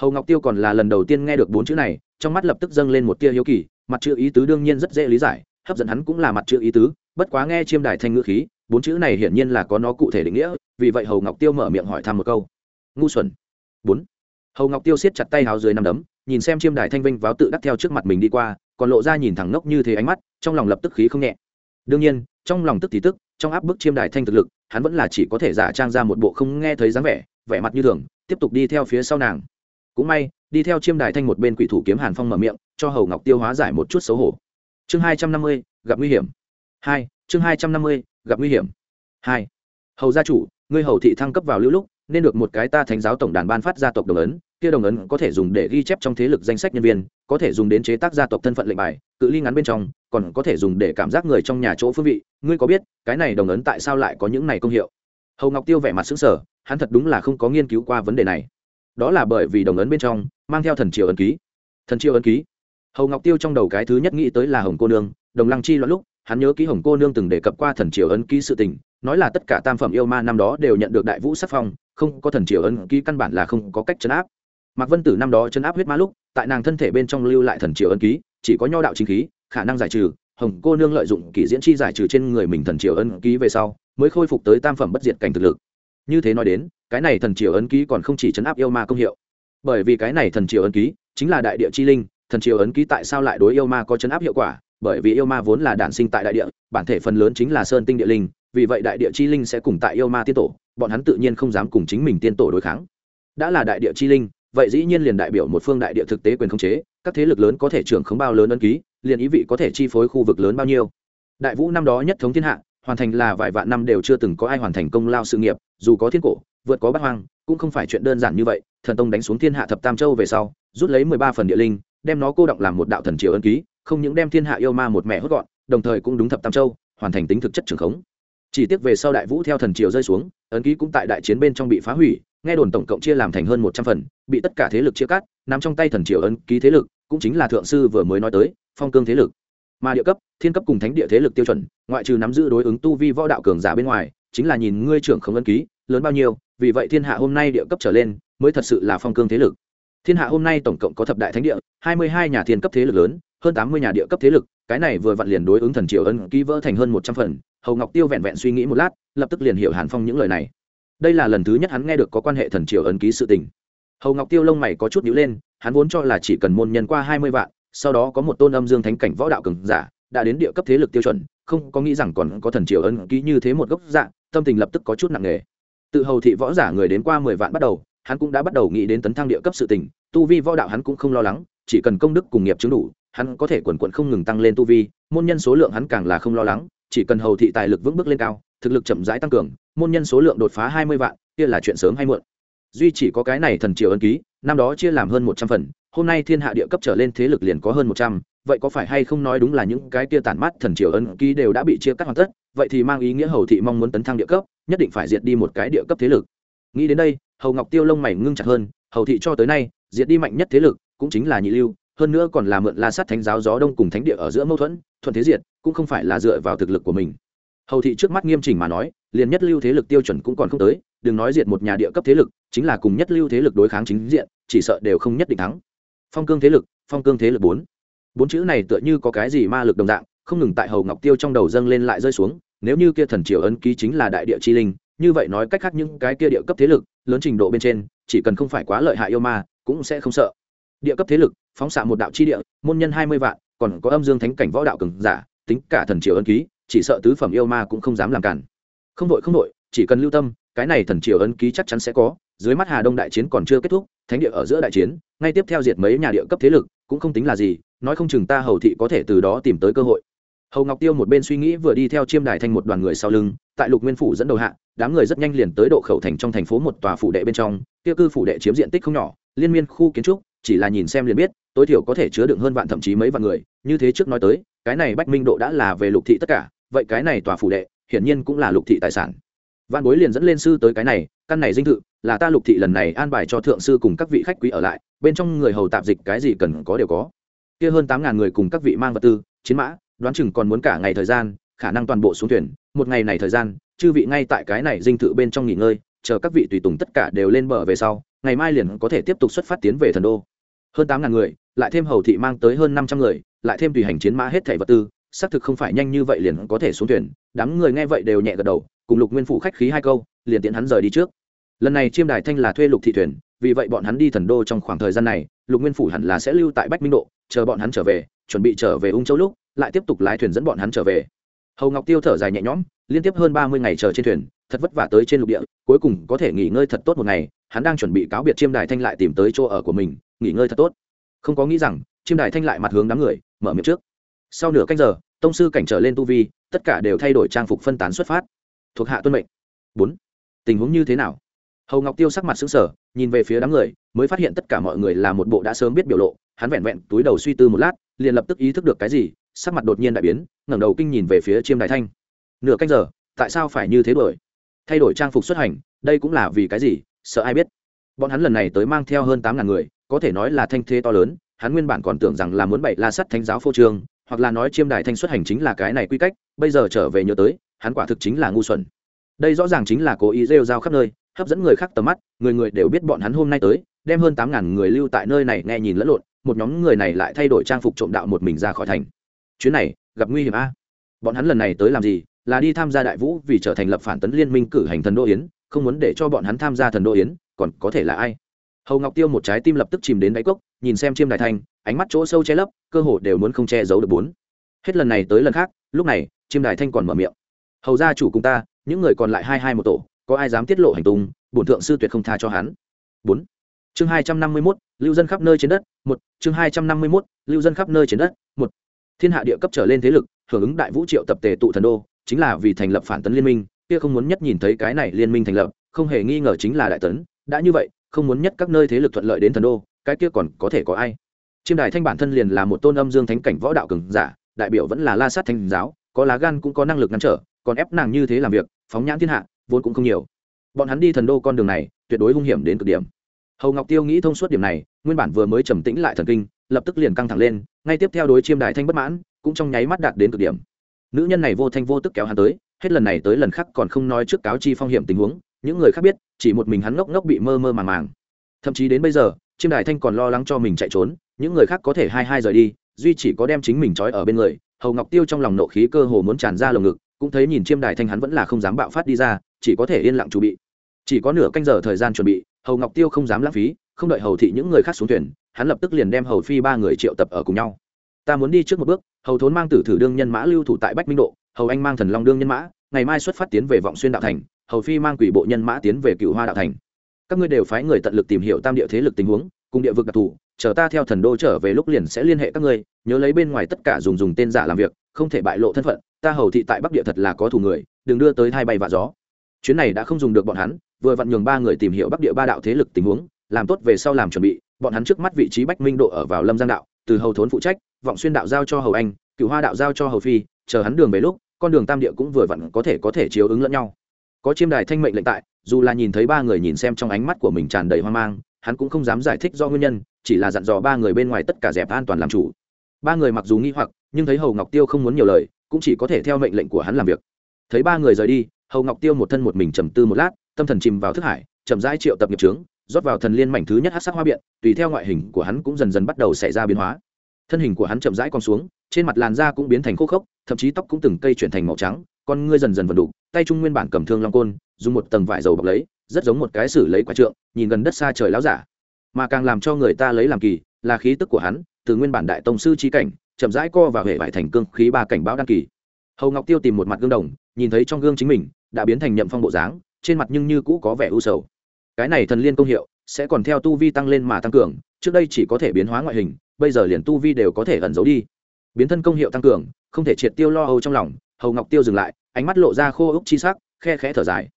Hầu ngọc tiêu còn là lần đầu tiên nghe được bốn chữ này, trong mắt lập tức dâng lên một tia hiếu kỳ, mặt chữ ý tứ đương nhiên rất dễ lý giải, hấp dẫn hắn cũng là mặt chữ ý tứ, bất quá nghe chiêm đài thanh ngữ khí, bốn chữ này hiển nhiên là có nó cụ thể định nghĩa, vì vậy hầu ngọc tiêu mở miệng hỏi thăm một câu. Ngu xuẩn. Bốn. Hầu ngọc tiêu siết chặt tay háo dưới nằm đấm, nhìn xem chiêm đài thanh vinh váo tự đắc theo trước mặt mình đi qua, còn lộ ra nhìn thẳng ngốc như thế ánh mắt trong lòng lập tức khí không nhẹ. Đương nhiên, trong lòng tức thì tức, trong áp bức chiêm đài thanh thực lực, hắn vẫn là chỉ có thể giả trang ra một bộ không nghe thấy dáng vẻ vẻ mặt như thường, tiếp tục đi theo phía sau nàng. Cũng may, đi theo chiêm đài thanh một bên quỷ thủ kiếm hàn phong mở miệng, cho hầu ngọc tiêu hóa giải một chút xấu hổ. Chương hai trăm năm mươi, gặp nguy hiểm. Hai, chương hai trăm năm mươi, gặp nguy hiểm. Hai, hầu gia chủ, ngươi hầu thị thăng cấp vào lưu lúc nên được một cái ta thánh giáo tổng đàn ban phát gia tộc đồng ấn, kia đồng ấn có thể dùng để ghi chép trong thế lực danh sách nhân viên, có thể dùng đến chế tác gia tộc thân phận lệnh bài, cự ly ngắn bên trong, còn có thể dùng để cảm giác người trong nhà chỗ phương vị. Ngươi có biết, cái này đồng ấn tại sao lại có những này công hiệu? Hầu ngọc tiêu vẻ mặt xứng sở hắn thật đúng là không có nghiên cứu qua vấn đề này. Đó là bởi vì đồng ấn bên trong, mang theo thần triều ấn ký. Thần triều ấn ký? Hầu ngọc tiêu trong đầu cái thứ nhất nghĩ tới là hồng cô nương, đồng lăng chi loạn lúc, hắn nhớ ký hồng cô nương từng đề cập qua thần triều ấn ký sự tình nói là tất cả tam phẩm yêu ma năm đó đều nhận được đại vũ sắc phong, không có thần triều ấn ký căn bản là không có cách chấn áp. Mạc vân tử năm đó chấn áp huyết ma lúc, tại nàng thân thể bên trong lưu lại thần triều ấn ký, chỉ có nho đạo chính khí, khả năng giải trừ, hồng cô nương lợi dụng kỷ diễn chi giải trừ trên người mình thần triều ấn ký về sau, mới khôi phục tới tam phẩm bất diệt cảnh thực lực. Như thế nói đến, cái này thần triều ấn ký còn không chỉ chấn áp yêu ma công hiệu. Bởi vì cái này thần triều ấn ký chính là đại địa chi linh, thần triều ấn ký tại sao lại đối yêu ma có chấn áp hiệu quả? Bởi vì yêu ma vốn là đản sinh tại đại địa, bản thể phần lớn chính là sơn tinh địa linh vì vậy đại địa chi linh sẽ cùng tại yêu ma tiên tổ, bọn hắn tự nhiên không dám cùng chính mình tiên tổ đối kháng. Đã là đại địa chi linh, vậy dĩ nhiên liền đại biểu một phương đại địa thực tế quyền khống chế, các thế lực lớn có thể trưởng khống bao lớn ân ký, liền ý vị có thể chi phối khu vực lớn bao nhiêu. Đại vũ năm đó nhất thống thiên hạ, hoàn thành là vài vạn năm đều chưa từng có ai hoàn thành công lao sự nghiệp, dù có thiên cổ, vượt có bát hoang, cũng không phải chuyện đơn giản như vậy. Thần tông đánh xuống thiên hạ thập tam châu về sau, rút lấy mười ba phần địa linh, đem nó cô động làm một đạo thần triều ân ký, không những đem thiên hạ yêu ma một mẹ hốt gọn, đồng thời cũng đúng thập tam châu, hoàn thành tính thực chất trường khống chỉ tiếc về sau đại vũ theo thần triều rơi xuống, ấn ký cũng tại đại chiến bên trong bị phá hủy, nghe đồn tổng cộng chia làm thành hơn một trăm phần, bị tất cả thế lực chia cắt nằm trong tay thần triều ấn ký thế lực, cũng chính là thượng sư vừa mới nói tới, phong cương thế lực. Mà địa cấp, thiên cấp cùng thánh địa thế lực tiêu chuẩn, ngoại trừ nắm giữ đối ứng tu vi võ đạo cường giả bên ngoài, chính là nhìn ngươi trưởng không ấn ký, lớn bao nhiêu, vì vậy thiên hạ hôm nay địa cấp trở lên, mới thật sự là phong cương thế lực. Thiên hạ hôm nay tổng cộng có thập đại thánh địa, hai mươi hai nhà thiên cấp thế lực lớn, hơn tám mươi nhà địa cấp thế lực, cái này vừa vặn liền đối ứng thần triều ân ký vỡ thành hơn một trăm phần hầu ngọc tiêu vẹn vẹn suy nghĩ một lát lập tức liền hiểu hàn phong những lời này đây là lần thứ nhất hắn nghe được có quan hệ thần triều ấn ký sự tình hầu ngọc tiêu lông mày có chút nhữ lên hắn vốn cho là chỉ cần môn nhân qua hai mươi vạn sau đó có một tôn âm dương thánh cảnh võ đạo cường giả đã đến địa cấp thế lực tiêu chuẩn không có nghĩ rằng còn có thần triều ấn ký như thế một gốc dạng tâm tình lập tức có chút nặng nề tự hầu thị võ giả người đến qua mười vạn bắt đầu hắn cũng đã bắt đầu nghĩ đến tấn thăng địa cấp sự tình tu vi võ đạo hắn cũng không lo lắng chỉ cần công đức cùng nghiệp chứng đủ hắn có thể quần quận không ngừng tăng lên tu vi môn nhân số lượng hắn càng là không lo lắng chỉ cần hầu thị tài lực vững bước lên cao, thực lực chậm rãi tăng cường, môn nhân số lượng đột phá hai mươi vạn, kia là chuyện sớm hay muộn. Duy chỉ có cái này thần triều ân ký, năm đó chia làm hơn một trăm phần, hôm nay thiên hạ địa cấp trở lên thế lực liền có hơn một trăm, vậy có phải hay không nói đúng là những cái kia tản mát thần triều ân ký đều đã bị chia cắt hoàn tất, vậy thì mang ý nghĩa hầu thị mong muốn tấn thăng địa cấp, nhất định phải diệt đi một cái địa cấp thế lực. Nghĩ đến đây, hầu ngọc tiêu lông mày ngưng chặt hơn, hầu thị cho tới nay, diệt đi mạnh nhất thế lực, cũng chính là nhị lưu hơn nữa còn là mượn la sát thánh giáo gió đông cùng thánh địa ở giữa mâu thuẫn, thuận thế diệt, cũng không phải là dựa vào thực lực của mình. Hầu thị trước mắt nghiêm chỉnh mà nói, liền nhất lưu thế lực tiêu chuẩn cũng còn không tới, đừng nói diệt một nhà địa cấp thế lực, chính là cùng nhất lưu thế lực đối kháng chính diện, chỉ sợ đều không nhất định thắng. Phong cương thế lực, phong cương thế lực bốn. Bốn chữ này tựa như có cái gì ma lực đồng dạng, không ngừng tại hầu ngọc tiêu trong đầu dâng lên lại rơi xuống, nếu như kia thần triều ấn ký chính là đại địa chi linh, như vậy nói cách khác những cái kia địa cấp thế lực, lớn trình độ bên trên, chỉ cần không phải quá lợi hại yêu ma, cũng sẽ không sợ. Địa cấp thế lực phóng xạ một đạo chi địa, môn nhân hai mươi vạn, còn có âm dương thánh cảnh võ đạo cường giả, tính cả thần triều ấn ký, chỉ sợ tứ phẩm yêu ma cũng không dám làm cản. Không đội không đội, chỉ cần lưu tâm, cái này thần triều ấn ký chắc chắn sẽ có, dưới mắt hà đông đại chiến còn chưa kết thúc, thánh địa ở giữa đại chiến, ngay tiếp theo diệt mấy nhà địa cấp thế lực, cũng không tính là gì, nói không chừng ta hầu thị có thể từ đó tìm tới cơ hội. Hầu ngọc tiêu một bên suy nghĩ vừa đi theo chiêm đài thành một đoàn người sau lưng, tại lục nguyên phủ dẫn đầu hạ, đám người rất nhanh liền tới độ khẩu thành trong thành phố một tòa phủ đệ bên trong, kia cư phủ đệ chiếm diện tích không nhỏ, liên miên khu kiến trúc, chỉ là nhìn xem liền biết tối thiểu có thể chứa đựng hơn vạn thậm chí mấy vạn người, như thế trước nói tới, cái này bách minh độ đã là về lục thị tất cả, vậy cái này tòa phủ đệ, hiển nhiên cũng là lục thị tài sản. Văn bối liền dẫn lên sư tới cái này, căn này dinh thự, là ta lục thị lần này an bài cho thượng sư cùng các vị khách quý ở lại, bên trong người hầu tạp dịch cái gì cần có đều có. Kia hơn tám ngàn người cùng các vị mang vật tư, chiến mã, đoán chừng còn muốn cả ngày thời gian, khả năng toàn bộ xuống thuyền, một ngày này thời gian, chư vị ngay tại cái này dinh thự bên trong nghỉ ngơi, chờ các vị tùy tùng tất cả đều lên bờ về sau, ngày mai liền có thể tiếp tục xuất phát tiến về thần đô. Hơn tám ngàn người lại thêm hầu thị mang tới hơn năm trăm người, lại thêm tùy hành chiến mã hết thẻ vật tư, xác thực không phải nhanh như vậy liền có thể xuống thuyền. Đám người nghe vậy đều nhẹ gật đầu, cùng lục nguyên phụ khách khí hai câu, liền tiễn hắn rời đi trước. Lần này chiêm đài thanh là thuê lục thị thuyền, vì vậy bọn hắn đi thần đô trong khoảng thời gian này, lục nguyên phủ hẳn là sẽ lưu tại bách minh độ, chờ bọn hắn trở về, chuẩn bị trở về ung châu lúc, lại tiếp tục lái thuyền dẫn bọn hắn trở về. Hầu ngọc tiêu thở dài nhẹ nhõm, liên tiếp hơn ba mươi ngày chờ trên thuyền, thật vất vả tới trên lục địa, cuối cùng có thể nghỉ ngơi thật tốt một ngày, hắn đang chuẩn bị cáo biệt chiêm đài thanh lại tìm tới chỗ ở của mình, nghỉ ngơi thật tốt không có nghĩ rằng, chiêm đài thanh lại mặt hướng đám người, mở miệng trước. Sau nửa canh giờ, tông sư cảnh trở lên tu vi, tất cả đều thay đổi trang phục phân tán xuất phát. Thuộc hạ tuân mệnh. Bốn. Tình huống như thế nào? Hầu ngọc tiêu sắc mặt xứng sở nhìn về phía đám người, mới phát hiện tất cả mọi người là một bộ đã sớm biết biểu lộ. Hắn vẹn vẹn túi đầu suy tư một lát, liền lập tức ý thức được cái gì, sắc mặt đột nhiên đại biến, ngẩng đầu kinh nhìn về phía chiêm đại thanh. Nửa canh giờ, tại sao phải như thế đổi thay đổi trang phục xuất hành, đây cũng là vì cái gì? Sợ ai biết? Bọn hắn lần này tới mang theo hơn tám ngàn người có thể nói là thanh thế to lớn, hắn nguyên bản còn tưởng rằng là muốn bày la sắt thánh giáo phô trương, hoặc là nói chiêm đại thanh xuất hành chính là cái này quy cách, bây giờ trở về nhớ tới, hắn quả thực chính là ngu xuẩn. Đây rõ ràng chính là cố ý rêu rao khắp nơi, hấp dẫn người khác tầm mắt, người người đều biết bọn hắn hôm nay tới, đem hơn tám ngàn người lưu tại nơi này nghe nhìn lẫn lộn, một nhóm người này lại thay đổi trang phục trộm đạo một mình ra khỏi thành. Chuyến này, gặp nguy hiểm a. Bọn hắn lần này tới làm gì? Là đi tham gia đại vũ vì trở thành lập phản tấn liên minh cử hành thần đô yến, không muốn để cho bọn hắn tham gia thần đô yến, còn có thể là ai? Hầu ngọc tiêu một trái tim lập tức chìm đến đáy cốc, nhìn xem chiêm đại thanh, ánh mắt chỗ sâu che lấp, cơ hồ đều muốn không che giấu được bốn. Hết lần này tới lần khác, lúc này, chiêm đại thanh còn mở miệng. Hầu gia chủ cùng ta, những người còn lại hai hai một tổ, có ai dám tiết lộ hành tung, bổn thượng sư tuyệt không tha cho hắn. Bốn. Chương hai trăm năm mươi mốt, lưu dân khắp nơi trên đất, một. Chương hai trăm năm mươi mốt, lưu dân khắp nơi trên đất, một. Thiên hạ địa cấp trở lên thế lực, hưởng ứng đại vũ triệu tập tề tụ thần đô, chính là vì thành lập phản tấn liên minh, kia không muốn nhất nhìn thấy cái này liên minh thành lập, không hề nghi ngờ chính là đại tấn, đã như vậy không muốn nhất các nơi thế lực thuận lợi đến thần đô, cái kia còn có thể có ai? Chiêm đài thanh bản thân liền là một tôn âm dương thánh cảnh võ đạo cường giả, đại biểu vẫn là la sát thanh giáo, có lá gan cũng có năng lực ngăn trở, còn ép nàng như thế làm việc, phóng nhãn thiên hạ, vốn cũng không nhiều. Bọn hắn đi thần đô con đường này, tuyệt đối hung hiểm đến cực điểm. Hầu ngọc tiêu nghĩ thông suốt điểm này, nguyên bản vừa mới trầm tĩnh lại thần kinh, lập tức liền căng thẳng lên, ngay tiếp theo đối chiêm đài thanh bất mãn, cũng trong nháy mắt đạt đến cực điểm. Nữ nhân này vô thanh vô tức kéo hắn tới, hết lần này tới lần khác còn không nói trước cáo chi phong hiểm tình huống, những người khác biết chỉ một mình hắn ngốc ngốc bị mơ mơ màng màng. Thậm chí đến bây giờ, chiêm đài thanh còn lo lắng cho mình chạy trốn, những người khác có thể hai hai rời đi, duy chỉ có đem chính mình trói ở bên người. Hầu ngọc tiêu trong lòng nộ khí cơ hồ muốn tràn ra lồng ngực, cũng thấy nhìn chiêm đài thanh hắn vẫn là không dám bạo phát đi ra, chỉ có thể yên lặng chuẩn bị. Chỉ có nửa canh giờ thời gian chuẩn bị, hầu ngọc tiêu không dám lãng phí, không đợi hầu thị những người khác xuống thuyền, hắn lập tức liền đem hầu phi ba người triệu tập ở cùng nhau. Ta muốn đi trước một bước, hầu thốn mang tử thử đương nhân mã lưu thủ tại bách minh độ, hầu anh mang thần long đương nhân mã, ngày mai xuất phát tiến về vọng xuyên đạo thành hầu phi mang quỷ bộ nhân mã tiến về cựu hoa đạo thành. Các ngươi đều phái người tận lực tìm hiểu tam địa thế lực tình huống, cùng địa vực đặc thù, chờ ta theo thần đô trở về lúc liền sẽ liên hệ các ngươi, nhớ lấy bên ngoài tất cả dùng dùng tên giả làm việc, không thể bại lộ thân phận, ta hầu thị tại bắc địa thật là có thủ người, đừng đưa tới hai bay và gió. Chuyến này đã không dùng được bọn hắn, vừa vặn nhường ba người tìm hiểu bắc địa ba đạo thế lực tình huống, làm tốt về sau làm chuẩn bị, bọn hắn trước mắt vị trí bách minh độ ở vào lâm giang đạo, từ hầu thốn phụ trách, vọng xuyên đạo giao cho hầu anh, cựu hoa đạo giao cho hầu phi, chờ hắn đường về lúc, con đường tam địa cũng vừa vặn có thể có thể chiếu ứng lẫn nhau có chiêm đài thanh mệnh lệnh tại, dù là nhìn thấy ba người nhìn xem trong ánh mắt của mình tràn đầy hoang mang, hắn cũng không dám giải thích do nguyên nhân, chỉ là dặn dò ba người bên ngoài tất cả dẹp an toàn làm chủ. Ba người mặc dù nghi hoặc, nhưng thấy hầu ngọc tiêu không muốn nhiều lời, cũng chỉ có thể theo mệnh lệnh của hắn làm việc. Thấy ba người rời đi, hầu ngọc tiêu một thân một mình trầm tư một lát, tâm thần chìm vào thức hải, chậm rãi triệu tập nghiệp trướng rót vào thần liên mảnh thứ nhất hát sắc hoa biện, tùy theo ngoại hình của hắn cũng dần dần bắt đầu xảy ra biến hóa. Thân hình của hắn chậm rãi con xuống, trên mặt làn da cũng biến thành khô khốc, thậm chí tóc cũng từng cây chuyển thành màu trắng con ngươi dần dần vần đục, tay trung nguyên bản cầm thương long côn, dùng một tầng vải dầu bọc lấy, rất giống một cái xử lấy quả trượng, nhìn gần đất xa trời láo giả. Mà càng làm cho người ta lấy làm kỳ, là khí tức của hắn, từ nguyên bản đại tông sư trí cảnh, chậm rãi co và hệ vải thành cương khí ba cảnh báo đăng kỳ. Hầu ngọc tiêu tìm một mặt gương đồng, nhìn thấy trong gương chính mình, đã biến thành nhậm phong bộ dáng, trên mặt nhưng như cũ có vẻ u sầu. Cái này thần liên công hiệu, sẽ còn theo tu vi tăng lên mà tăng cường, trước đây chỉ có thể biến hóa ngoại hình, bây giờ liền tu vi đều có thể ẩn giấu đi. Biến thân công hiệu tăng cường, không thể triệt tiêu lo âu trong lòng hầu ngọc tiêu dừng lại, ánh mắt lộ ra khô úc chi sắc, khe khẽ thở dài.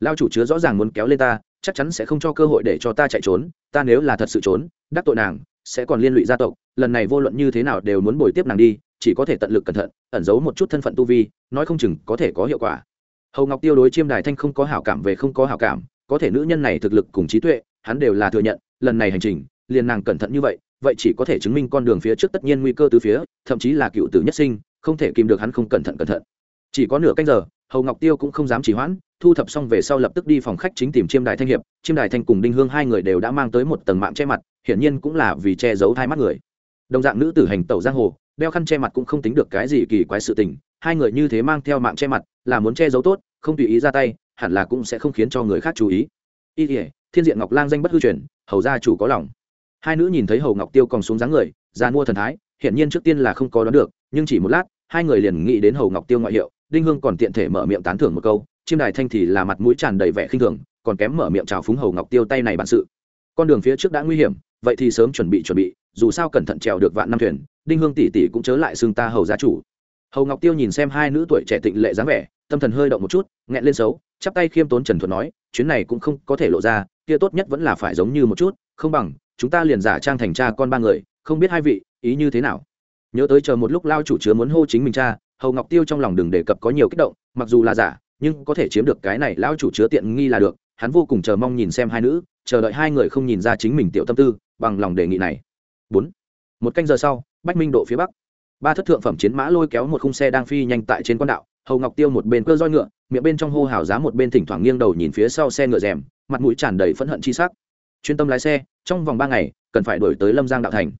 Lao chủ chứa rõ ràng muốn kéo lên ta, chắc chắn sẽ không cho cơ hội để cho ta chạy trốn, ta nếu là thật sự trốn, đắc tội nàng, sẽ còn liên lụy gia tộc, lần này vô luận như thế nào đều muốn bồi tiếp nàng đi, chỉ có thể tận lực cẩn thận, ẩn giấu một chút thân phận tu vi, nói không chừng có thể có hiệu quả. Hầu ngọc tiêu đối chiêm đài thanh không có hảo cảm về không có hảo cảm, có thể nữ nhân này thực lực cùng trí tuệ, hắn đều là thừa nhận, lần này hành trình, liền nàng cẩn thận như vậy vậy chỉ có thể chứng minh con đường phía trước tất nhiên nguy cơ từ phía, thậm chí là cựu tử nhất sinh, không thể kìm được hắn không cẩn thận cẩn thận chỉ có nửa canh giờ, hầu ngọc tiêu cũng không dám trì hoãn, thu thập xong về sau lập tức đi phòng khách chính tìm chiêm đài thanh hiệp. Chiêm đài thanh cùng đinh hương hai người đều đã mang tới một tầng mạng che mặt, hiển nhiên cũng là vì che giấu hai mắt người. Đồng dạng nữ tử hành tẩu giang hồ, đeo khăn che mặt cũng không tính được cái gì kỳ quái sự tình, hai người như thế mang theo mạng che mặt, là muốn che giấu tốt, không tùy ý ra tay, hẳn là cũng sẽ không khiến cho người khác chú ý. Y thể thiên diện ngọc lang danh bất hư truyền, hầu gia chủ có lòng. Hai nữ nhìn thấy hầu ngọc tiêu còn xuống dáng người ra mua thần thái, hiển nhiên trước tiên là không có đoán được, nhưng chỉ một lát, hai người liền nghĩ đến hầu ngọc tiêu ngoại hiệu đinh hương còn tiện thể mở miệng tán thưởng một câu, chiêm đài thanh thì là mặt mũi tràn đầy vẻ khinh thường, còn kém mở miệng chào phúng hầu ngọc tiêu tay này bản sự. Con đường phía trước đã nguy hiểm, vậy thì sớm chuẩn bị chuẩn bị, dù sao cẩn thận trèo được vạn năm thuyền, đinh hương tỷ tỷ cũng chớ lại xương ta hầu gia chủ. Hầu ngọc tiêu nhìn xem hai nữ tuổi trẻ tịnh lệ dáng vẻ, tâm thần hơi động một chút, nghẹn lên xấu, chắp tay khiêm tốn trần thuật nói, chuyến này cũng không có thể lộ ra, kia tốt nhất vẫn là phải giống như một chút, không bằng, chúng ta liền giả trang thành cha con ba người, không biết hai vị, ý như thế nào. Nhớ tới chờ một lúc lao chủ chứa muốn hô chính mình cha hầu ngọc tiêu trong lòng đừng đề cập có nhiều kích động, mặc dù là giả, nhưng có thể chiếm được cái này lão chủ chứa tiện nghi là được, hắn vô cùng chờ mong nhìn xem hai nữ, chờ đợi hai người không nhìn ra chính mình tiểu tâm tư, bằng lòng đề nghị này. Bốn. Một canh giờ sau, bách minh độ phía bắc. Ba thất thượng phẩm chiến mã lôi kéo một khung xe đang phi nhanh tại trên quan đạo, hầu ngọc tiêu một bên cơ roi ngựa, miệng bên trong hô hào giá một bên thỉnh thoảng nghiêng đầu nhìn phía sau xe ngựa rèm, mặt mũi tràn đầy phẫn hận chi sắc. Chuyên tâm lái xe, trong vòng ba ngày, cần phải đổi tới lâm giang đạo thành.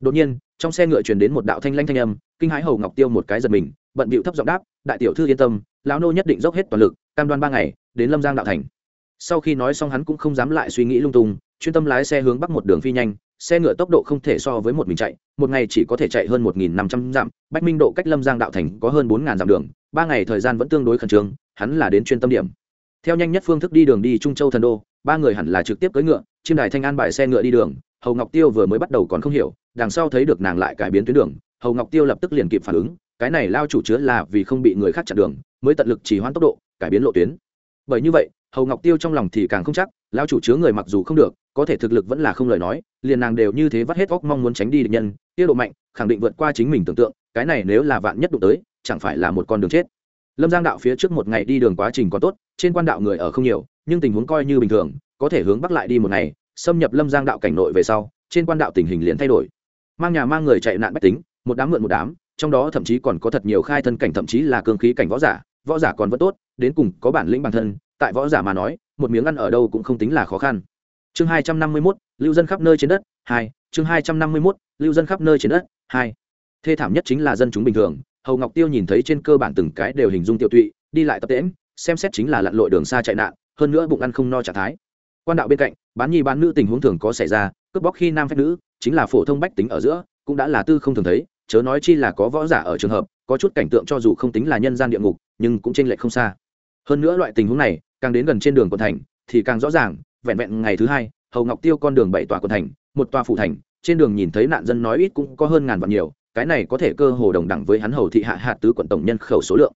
Đột nhiên, trong xe ngựa truyền đến một đạo thanh lanh thanh âm, kinh hãi hầu ngọc tiêu một cái giật mình bận bịu thấp giọng đáp, đại tiểu thư yên tâm, lão nô nhất định dốc hết toàn lực, cam đoan ba ngày, đến lâm giang đạo thành. Sau khi nói xong hắn cũng không dám lại suy nghĩ lung tung, chuyên tâm lái xe hướng bắc một đường phi nhanh, xe ngựa tốc độ không thể so với một mình chạy, một ngày chỉ có thể chạy hơn một nghìn năm trăm dặm, bách minh độ cách lâm giang đạo thành có hơn bốn ngàn dặm đường, ba ngày thời gian vẫn tương đối khẩn trương, hắn là đến chuyên tâm điểm. Theo nhanh nhất phương thức đi đường đi trung châu thần đô, ba người hẳn là trực tiếp cưỡi ngựa chiêm đài thanh an bài xe ngựa đi đường, hầu ngọc tiêu vừa mới bắt đầu còn không hiểu, đằng sau thấy được nàng lại cải biến tuyến đường, hầu ngọc tiêu lập tức liền kịp phản ứng cái này lao chủ chứa là vì không bị người khác chặn đường, mới tận lực chỉ hoãn tốc độ, cải biến lộ tuyến. Bởi như vậy, hầu ngọc tiêu trong lòng thì càng không chắc, lao chủ chứa người mặc dù không được, có thể thực lực vẫn là không lời nói, liền nàng đều như thế vắt hết óc mong muốn tránh đi địch nhân tiêu độ mạnh, khẳng định vượt qua chính mình tưởng tượng, cái này nếu là vạn nhất đụng tới, chẳng phải là một con đường chết. Lâm giang đạo phía trước một ngày đi đường quá trình còn tốt, trên quan đạo người ở không nhiều, nhưng tình huống coi như bình thường, có thể hướng bắc lại đi một ngày, xâm nhập lâm giang đạo cảnh nội về sau, trên quan đạo tình hình liền thay đổi. Mang nhà mang người chạy nạn bách tính, một đám mượn một đám trong đó thậm chí còn có thật nhiều khai thân cảnh, thậm chí là cương khí cảnh võ giả võ giả còn vẫn tốt, đến cùng có bản lĩnh bản thân, tại võ giả mà nói, một miếng ăn ở đâu cũng không tính là khó khăn. Chương hai trăm năm mươi mốt, lưu dân khắp nơi trên đất, hai, chương hai trăm năm mươi mốt, lưu dân khắp nơi trên đất, hai. Thê thảm nhất chính là dân chúng bình thường, hầu ngọc tiêu nhìn thấy trên cơ bản từng cái đều hình dung tiêu tụy, đi lại tập tễm xem xét chính là lặn lội đường xa chạy nạn, hơn nữa bụng ăn không no trạng thái. Quan đạo bên cạnh, bán nhi bán nữ tình huống thường có xảy ra, cướp bóc khi nam phép nữ, chính là phổ thông bách tính ở giữa, cũng đã là tư không thường thấy chớ nói chi là có võ giả ở trường hợp, có chút cảnh tượng cho dù không tính là nhân gian địa ngục, nhưng cũng chênh lệch không xa. Hơn nữa loại tình huống này, càng đến gần trên đường quận thành, thì càng rõ ràng, vẹn vẹn ngày thứ hai, hầu ngọc tiêu con đường bảy tòa quận thành, một tòa phủ thành, trên đường nhìn thấy nạn dân nói ít cũng có hơn ngàn vạn nhiều, cái này có thể cơ hồ đồng đẳng với hắn hầu thị hạ hạ tứ quận tổng nhân khẩu số lượng.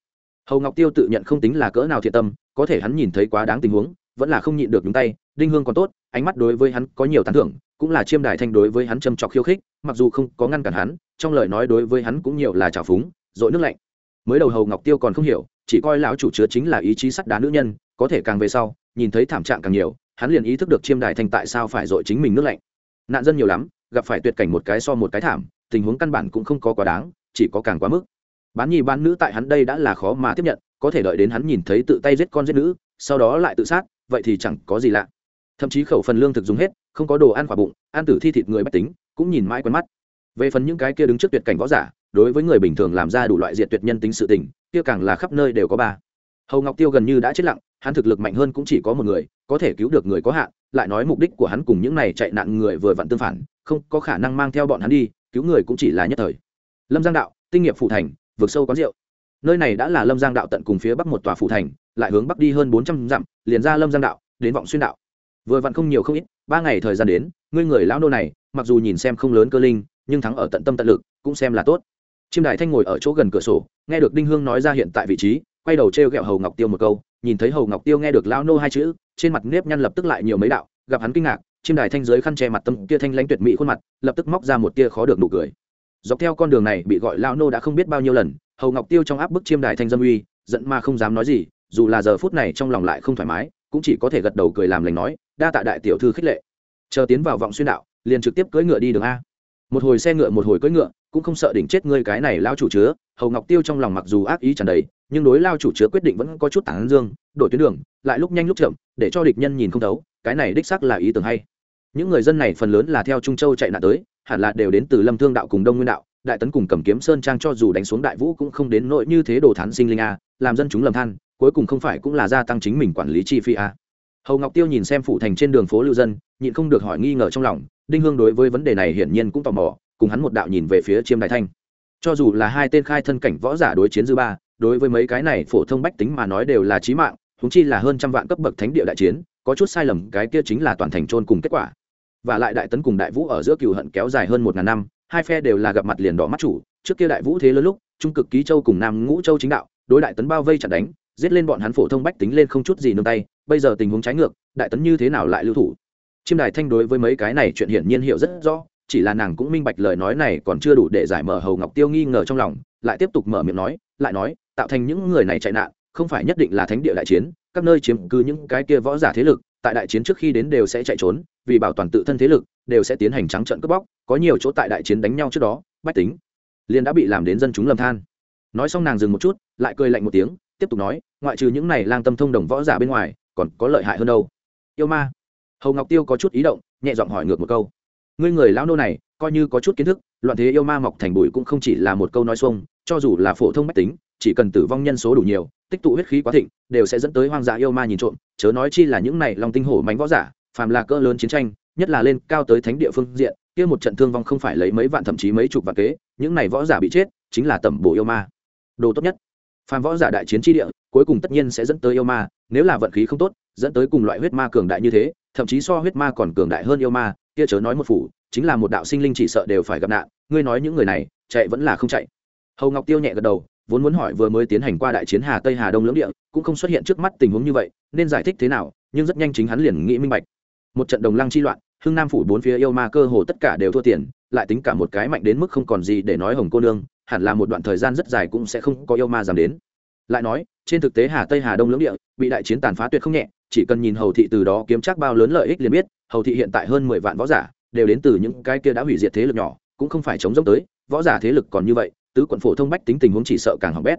Hầu ngọc tiêu tự nhận không tính là cỡ nào thiện tâm, có thể hắn nhìn thấy quá đáng tình huống, vẫn là không nhịn được nhúng tay, đinh hương còn tốt, ánh mắt đối với hắn có nhiều tán thưởng, cũng là chiêm đài thanh đối với hắn châm trọc khiêu khích mặc dù không có ngăn cản hắn, trong lời nói đối với hắn cũng nhiều là trào phúng, dội nước lạnh. Mới đầu hầu ngọc tiêu còn không hiểu, chỉ coi lão chủ chứa chính là ý chí sắt đá nữ nhân, có thể càng về sau, nhìn thấy thảm trạng càng nhiều, hắn liền ý thức được chiêm đài thành tại sao phải dội chính mình nước lạnh. Nạn dân nhiều lắm, gặp phải tuyệt cảnh một cái so một cái thảm, tình huống căn bản cũng không có quá đáng, chỉ có càng quá mức. Bán nhi bán nữ tại hắn đây đã là khó mà tiếp nhận, có thể đợi đến hắn nhìn thấy tự tay giết con giết nữ, sau đó lại tự sát, vậy thì chẳng có gì lạ. Thậm chí khẩu phần lương thực dùng hết, không có đồ ăn quả bụng, ăn tử thi thịt người bách tính cũng nhìn mãi quen mắt. Về phần những cái kia đứng trước tuyệt cảnh võ giả, đối với người bình thường làm ra đủ loại diệt tuyệt nhân tính sự tình, kia càng là khắp nơi đều có ba. Hầu ngọc tiêu gần như đã chết lặng, hắn thực lực mạnh hơn cũng chỉ có một người, có thể cứu được người có hạn, lại nói mục đích của hắn cùng những này chạy nạn người vừa vặn tương phản, không có khả năng mang theo bọn hắn đi, cứu người cũng chỉ là nhất thời. Lâm giang đạo, tinh nghiệp phụ thành vượt sâu quán rượu. Nơi này đã là lâm giang đạo tận cùng phía bắc một tòa phụ thành, lại hướng bắc đi hơn bốn trăm dặm, liền ra lâm giang đạo, đến vọng xuyên đạo. Vừa vặn không nhiều không ít ba ngày thời gian đến, ngươi người lão nô này, mặc dù nhìn xem không lớn cơ linh, nhưng thắng ở tận tâm tận lực, cũng xem là tốt. Chiêm đại thanh ngồi ở chỗ gần cửa sổ, nghe được đinh hương nói ra hiện tại vị trí, quay đầu t r e o g ẹ o hầu ngọc tiêu một câu, nhìn thấy hầu ngọc tiêu nghe được lão nô hai chữ, trên mặt nếp nhăn lập tức lại nhiều mấy đạo, gặp hắn kinh ngạc, chiêm đài thanh giới khăn che mặt tâm tia thanh lãnh tuyệt mỹ khuôn mặt, lập tức móc ra một tia khó được nụ cười. Dọc theo con đường này bị gọi lão nô đã không biết bao nhiêu lần, hầu ngọc tiêu trong áp bức chiêm đài thanh dâm uy, giận mà không dám nói gì, dù là giờ phút này trong lòng lại không thoải mái, cũng chỉ có thể gật đầu cười làm lành nói đa tạ đại tiểu thư khích lệ. Chờ tiến vào vọng xuyên đạo, liền trực tiếp cưỡi ngựa đi đường a. Một hồi xe ngựa một hồi cưỡi ngựa, cũng không sợ đỉnh chết ngươi cái này lao chủ chứa. Hầu ngọc tiêu trong lòng mặc dù ác ý tràn đầy, nhưng đối lao chủ chứa quyết định vẫn có chút tảng dương, đổi tuyến đường, lại lúc nhanh lúc chậm, để cho địch nhân nhìn không thấu, cái này đích xác là ý tưởng hay. Những người dân này phần lớn là theo trung châu chạy nạn tới, hẳn là đều đến từ lâm thương đạo cùng đông nguyên đạo, đại tấn cùng cầm kiếm sơn trang cho dù đánh xuống đại vũ cũng không đến nỗi như thế đồ thán sinh linh a, làm dân chúng lầm than, cuối cùng không phải cũng là gia tăng chính mình quản lý chi phí a hầu ngọc tiêu nhìn xem phủ thành trên đường phố lưu dân, nhịn không được hỏi nghi ngờ trong lòng, đinh hương đối với vấn đề này hiển nhiên cũng tò mò, cùng hắn một đạo nhìn về phía chiêm đại thanh. Cho dù là hai tên khai thân cảnh võ giả đối chiến dư ba, đối với mấy cái này phổ thông bách tính mà nói đều là chí mạng húng chi là hơn trăm vạn cấp bậc thánh địa đại chiến, có chút sai lầm, cái kia chính là toàn thành trôn cùng kết quả. Và lại đại tấn cùng đại vũ ở giữa cừu hận kéo dài hơn một ngàn năm, hai phe đều là gặp mặt liền đỏ mắt chủ, trước kia đại vũ thế lớn lúc, trung cực ký châu cùng nam ngũ châu chính đạo, đối đại tấn bao vây chặt đánh giết lên bọn hắn phổ thông bách tính lên không chút gì nương tay, bây giờ tình huống trái ngược, đại tấn như thế nào lại lưu thủ? Chiêm đài thanh đối với mấy cái này chuyện hiển nhiên hiểu rất rõ, chỉ là nàng cũng minh bạch lời nói này còn chưa đủ để giải mở hầu ngọc tiêu nghi ngờ trong lòng, lại tiếp tục mở miệng nói, lại nói, tạo thành những người này chạy nạn, không phải nhất định là thánh địa đại chiến, các nơi chiếm cứ những cái kia võ giả thế lực, tại đại chiến trước khi đến đều sẽ chạy trốn, vì bảo toàn tự thân thế lực, đều sẽ tiến hành trắng trận cướp bóc, có nhiều chỗ tại đại chiến đánh nhau trước đó, bách tính liền đã bị làm đến dân chúng lầm than. Nói xong nàng dừng một chút, lại cười lạnh một tiếng tiếp tục nói, ngoại trừ những này lang tâm thông đồng võ giả bên ngoài, còn có lợi hại hơn đâu. Yêu ma. Hầu ngọc tiêu có chút ý động, nhẹ giọng hỏi ngược một câu. Ngươi người lão nô này, coi như có chút kiến thức, loạn thế yêu ma mọc thành bụi cũng không chỉ là một câu nói xuông, cho dù là phổ thông mách tính, chỉ cần tử vong nhân số đủ nhiều, tích tụ huyết khí quá thịnh, đều sẽ dẫn tới hoang dã yêu ma nhìn trộm, chớ nói chi là những này lòng tinh hổ mánh võ giả, phàm là cỡ lớn chiến tranh, nhất là lên cao tới thánh địa phương diện, kia một trận thương vong không phải lấy mấy vạn thậm chí mấy chục vạn kế, những này võ giả bị chết, chính là tẩm bổ yêu ma. Đồ tốt nhất phàm võ giả đại chiến tri địa, cuối cùng tất nhiên sẽ dẫn tới yêu ma, nếu là vận khí không tốt, dẫn tới cùng loại huyết ma cường đại như thế, thậm chí so huyết ma còn cường đại hơn yêu ma, kia chớ nói một phủ, chính là một đạo sinh linh chỉ sợ đều phải gặp nạn, ngươi nói những người này, chạy vẫn là không chạy. Hầu ngọc tiêu nhẹ gật đầu, vốn muốn hỏi vừa mới tiến hành qua đại chiến hà tây hà đông lưỡng địa, cũng không xuất hiện trước mắt tình huống như vậy, nên giải thích thế nào, nhưng rất nhanh chính hắn liền nghĩ minh bạch. Một trận đồng lăng chi loạn, hưng nam phủ bốn phía yêu ma cơ hồ tất cả đều thua tiền, lại tính cả một cái mạnh đến mức không còn gì để nói hồng cô nương hẳn là một đoạn thời gian rất dài cũng sẽ không có yêu ma dám đến. Lại nói, trên thực tế hà tây hà đông lưỡng địa, bị đại chiến tàn phá tuyệt không nhẹ, chỉ cần nhìn hầu thị từ đó kiếm chắc bao lớn lợi ích liền biết, hầu thị hiện tại hơn mười vạn võ giả, đều đến từ những cái kia đã hủy diệt thế lực nhỏ, cũng không phải chống giống tới, võ giả thế lực còn như vậy, tứ quận phổ thông bách tính tình huống chỉ sợ càng hỏng bét.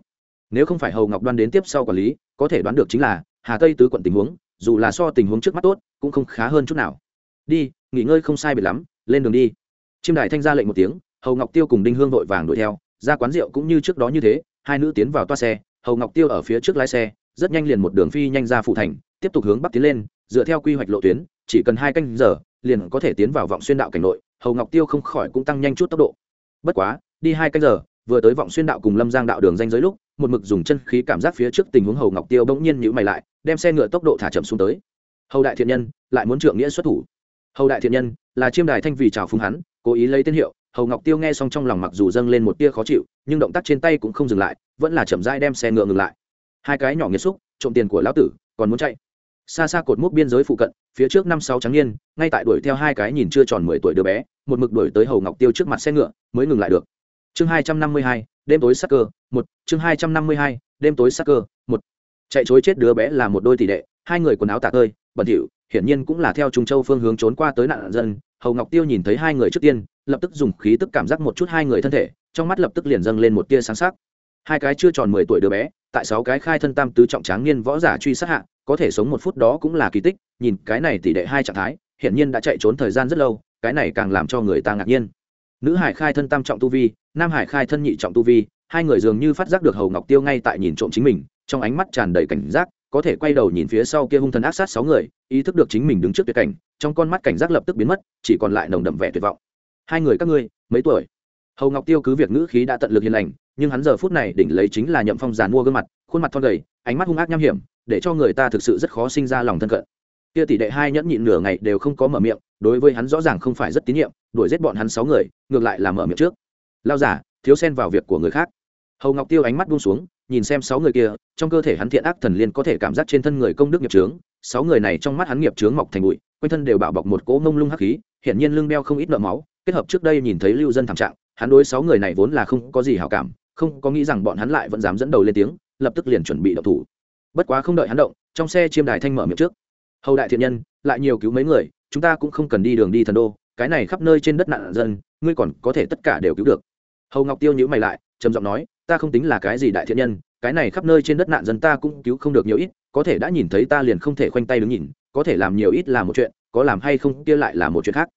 Nếu không phải hầu ngọc đoan đến tiếp sau quản lý, có thể đoán được chính là hà tây tứ quận tình huống, dù là so tình huống trước mắt tốt, cũng không khá hơn chút nào. Đi, nghỉ ngơi không sai biệt lắm, lên đường đi. Chiêm đại thanh ra lệnh một tiếng, hầu ngọc tiêu cùng đinh hương vội vàng đuổi theo ra quán rượu cũng như trước đó như thế, hai nữ tiến vào toa xe, hầu ngọc tiêu ở phía trước lái xe, rất nhanh liền một đường phi nhanh ra phụ thành, tiếp tục hướng bắc tiến lên, dựa theo quy hoạch lộ tuyến, chỉ cần hai canh giờ, liền có thể tiến vào vọng xuyên đạo cảnh nội, hầu ngọc tiêu không khỏi cũng tăng nhanh chút tốc độ. Bất quá, đi hai canh giờ, vừa tới vọng xuyên đạo cùng lâm giang đạo đường danh giới lúc, một mực dùng chân khí cảm giác phía trước tình huống hầu ngọc tiêu bỗng nhiên nhữ mày lại, đem xe ngựa tốc độ thả chậm xuống tới. Hầu đại thiện nhân, lại muốn trượng nghĩa xuất thủ. Hầu đại thiện nhân, là chiêm đài thanh vì chào phúng hắn, cố ý lấy tên hiệu hầu ngọc tiêu nghe xong trong lòng mặc dù dâng lên một tia khó chịu, nhưng động tác trên tay cũng không dừng lại, vẫn là chậm rãi đem xe ngựa ngừng lại. Hai cái nhỏ nghiệt xúc, trộm tiền của lão tử, còn muốn chạy. Xa xa cột mốc biên giới phụ cận, phía trước năm sáu trắng niên, ngay tại đuổi theo hai cái nhìn chưa tròn mười tuổi đứa bé, một mực đuổi tới hầu ngọc tiêu trước mặt xe ngựa, mới ngừng lại được. Chương hai trăm năm mươi hai, đêm tối sắc cơ, một, chương hai trăm năm mươi hai, đêm tối sắc cơ, một. Chạy chối chết đứa bé là một đôi tỷ đệ, hai người quần áo tả tơi, bẩn thỉu, hiển nhiên cũng là theo trung châu phương hướng trốn qua tới nạn dân hầu ngọc tiêu nhìn thấy hai người trước tiên, lập tức dùng khí tức cảm giác một chút hai người thân thể, trong mắt lập tức liền dâng lên một tia sáng sắc. Hai cái chưa tròn mười tuổi đứa bé, tại sáu cái khai thân tam tứ trọng tráng niên võ giả truy sát hạ, có thể sống một phút đó cũng là kỳ tích, nhìn cái này tỷ đệ hai trạng thái, hiển nhiên đã chạy trốn thời gian rất lâu, cái này càng làm cho người ta ngạc nhiên. Nữ hải khai thân tam trọng tu vi, nam hải khai thân nhị trọng tu vi, hai người dường như phát giác được hầu ngọc tiêu ngay tại nhìn trộm chính mình, trong ánh mắt tràn đầy cảnh giác, có thể quay đầu nhìn phía sau kia hung thần ác sát sáu người, ý thức được chính mình đứng trước tuyệt cảnh trong con mắt cảnh giác lập tức biến mất, chỉ còn lại nồng đậm vẻ tuyệt vọng. Hai người các ngươi, mấy tuổi? Hầu ngọc tiêu cứ việc ngữ khí đã tận lực hiền lành, nhưng hắn giờ phút này đỉnh lấy chính là nhậm phong giàn mua gương mặt, khuôn mặt thon gầy, ánh mắt hung ác nham hiểm, để cho người ta thực sự rất khó sinh ra lòng thân cận. Kia tỷ đệ hai nhẫn nhịn nửa ngày đều không có mở miệng, đối với hắn rõ ràng không phải rất tín nhiệm, đuổi giết bọn hắn sáu người, ngược lại là mở miệng trước. Lao giả thiếu xen vào việc của người khác. Hầu ngọc tiêu ánh mắt buông xuống, nhìn xem sáu người kia, trong cơ thể hắn thiện ác thần liên có thể cảm giác trên thân người công đức nghiệp trướng sáu người này trong mắt hắn nghiệp trướng mọc thành bụi quanh thân đều bảo bọc một cỗ mông lung hắc khí hiện nhiên lưng đeo không ít nợ máu, kết hợp trước đây nhìn thấy lưu dân thảm trạng, hắn đối sáu người này vốn là không có gì hảo cảm, không có nghĩ rằng bọn hắn lại vẫn dám dẫn đầu lên tiếng, lập tức liền chuẩn bị động thủ. Bất quá không đợi hắn động, trong xe chiêm đài thanh mở miệng trước. Hầu đại thiện nhân, lại nhiều cứu mấy người, chúng ta cũng không cần đi đường đi thần đô, cái này khắp nơi trên đất nạn dân, ngươi còn có thể tất cả đều cứu được. Hầu ngọc tiêu nhữ mày lại, trầm giọng nói, ta không tính là cái gì đại thiện nhân, cái này khắp nơi trên đất nạn dân ta cũng cứu không được nhiều ít, có thể đã nhìn thấy ta liền không thể khoanh tay đứng nhìn có thể làm nhiều ít là một chuyện, có làm hay không kia lại là một chuyện khác.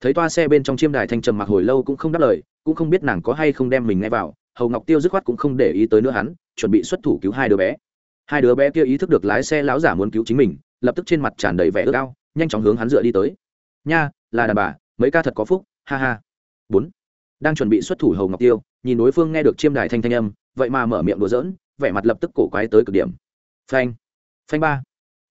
Thấy toa xe bên trong chiêm đài thanh trầm mặc hồi lâu cũng không đáp lời, cũng không biết nàng có hay không đem mình ngay vào, hầu ngọc tiêu dứt khoát cũng không để ý tới nữa hắn, chuẩn bị xuất thủ cứu hai đứa bé. Hai đứa bé kia ý thức được lái xe láo giả muốn cứu chính mình, lập tức trên mặt tràn đầy vẻ ước ao, nhanh chóng hướng hắn dựa đi tới. Nha, là đàn bà, mấy ca thật có phúc, ha ha. Bốn. Đang chuẩn bị xuất thủ hầu ngọc tiêu, nhìn đối phương nghe được chiêm đài thanh thanh âm, vậy mà mở miệng đùa giỡn, vẻ mặt lập tức cổ quái tới cực điểm. Phanh. Phanh ba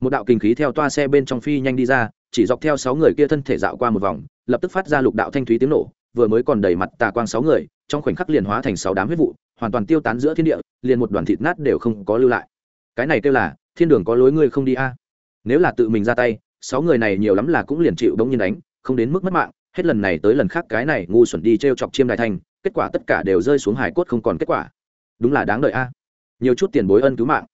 một đạo kinh khí theo toa xe bên trong phi nhanh đi ra, chỉ dọc theo sáu người kia thân thể dạo qua một vòng, lập tức phát ra lục đạo thanh thúy tiếng nổ, vừa mới còn đầy mặt tà quang sáu người, trong khoảnh khắc liền hóa thành sáu đám huyết vụ, hoàn toàn tiêu tán giữa thiên địa, liền một đoàn thịt nát đều không có lưu lại. Cái này kêu là, thiên đường có lối ngươi không đi a? Nếu là tự mình ra tay, sáu người này nhiều lắm là cũng liền chịu đống nhiên đánh, không đến mức mất mạng, hết lần này tới lần khác cái này ngu xuẩn đi t r e o chọc chiêm đại thành, kết quả tất cả đều rơi xuống hải cốt không còn kết quả. Đúng là đáng đợi a. Nhiều chút tiền bối ân cứu mạng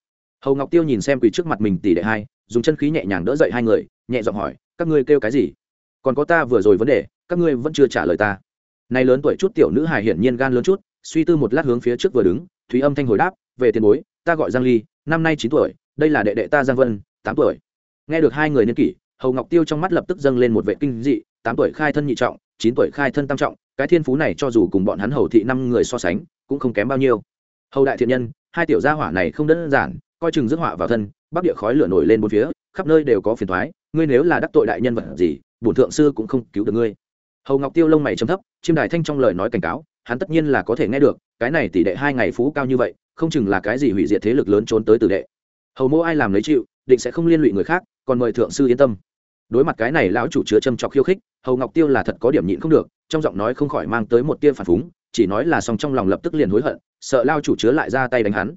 hầu ngọc tiêu nhìn xem quỳ trước mặt mình tỷ đệ hai, dùng chân khí nhẹ nhàng đỡ dậy hai người, nhẹ giọng hỏi, các ngươi kêu cái gì? Còn có ta vừa rồi vấn đề, các ngươi vẫn chưa trả lời ta. Nay lớn tuổi chút tiểu nữ hài hiển nhiên gan lớn chút, suy tư một lát hướng phía trước vừa đứng, thúy âm thanh hồi đáp, về tiền bối, ta gọi giang ly, năm nay chín tuổi, đây là đệ đệ ta giang vân, tám tuổi. Nghe được hai người niên kỷ, hầu ngọc tiêu trong mắt lập tức dâng lên một vệ kinh dị, tám tuổi khai thân nhị trọng, chín tuổi khai thân tam trọng, cái thiên phú này cho dù cùng bọn hắn hầu thị năm người so sánh, cũng không kém bao nhiêu. Hầu đại thiện nhân, hai tiểu gia hỏa này không đơn giản coi chừng rước họa vào thân, bắc địa khói lửa nổi lên bốn phía, khắp nơi đều có phiền thoái ngươi nếu là đắc tội đại nhân vật gì, bổn thượng sư cũng không cứu được ngươi. Hầu ngọc tiêu lông mày chấm thấp, chiêm đài thanh trong lời nói cảnh cáo, hắn tất nhiên là có thể nghe được, cái này tỷ đệ hai ngày phú cao như vậy, không chừng là cái gì hủy diệt thế lực lớn trốn tới tử đệ. Hầu mô ai làm lấy chịu, định sẽ không liên lụy người khác, còn mời thượng sư yên tâm. Đối mặt cái này lão chủ chứa châm trọc khiêu khích, hầu ngọc tiêu là thật có điểm nhịn không được, trong giọng nói không khỏi mang tới một tia phản phúng, chỉ nói là xong trong lòng lập tức liền hối hận, sợ lao chủ chứa lại ra tay đánh hắn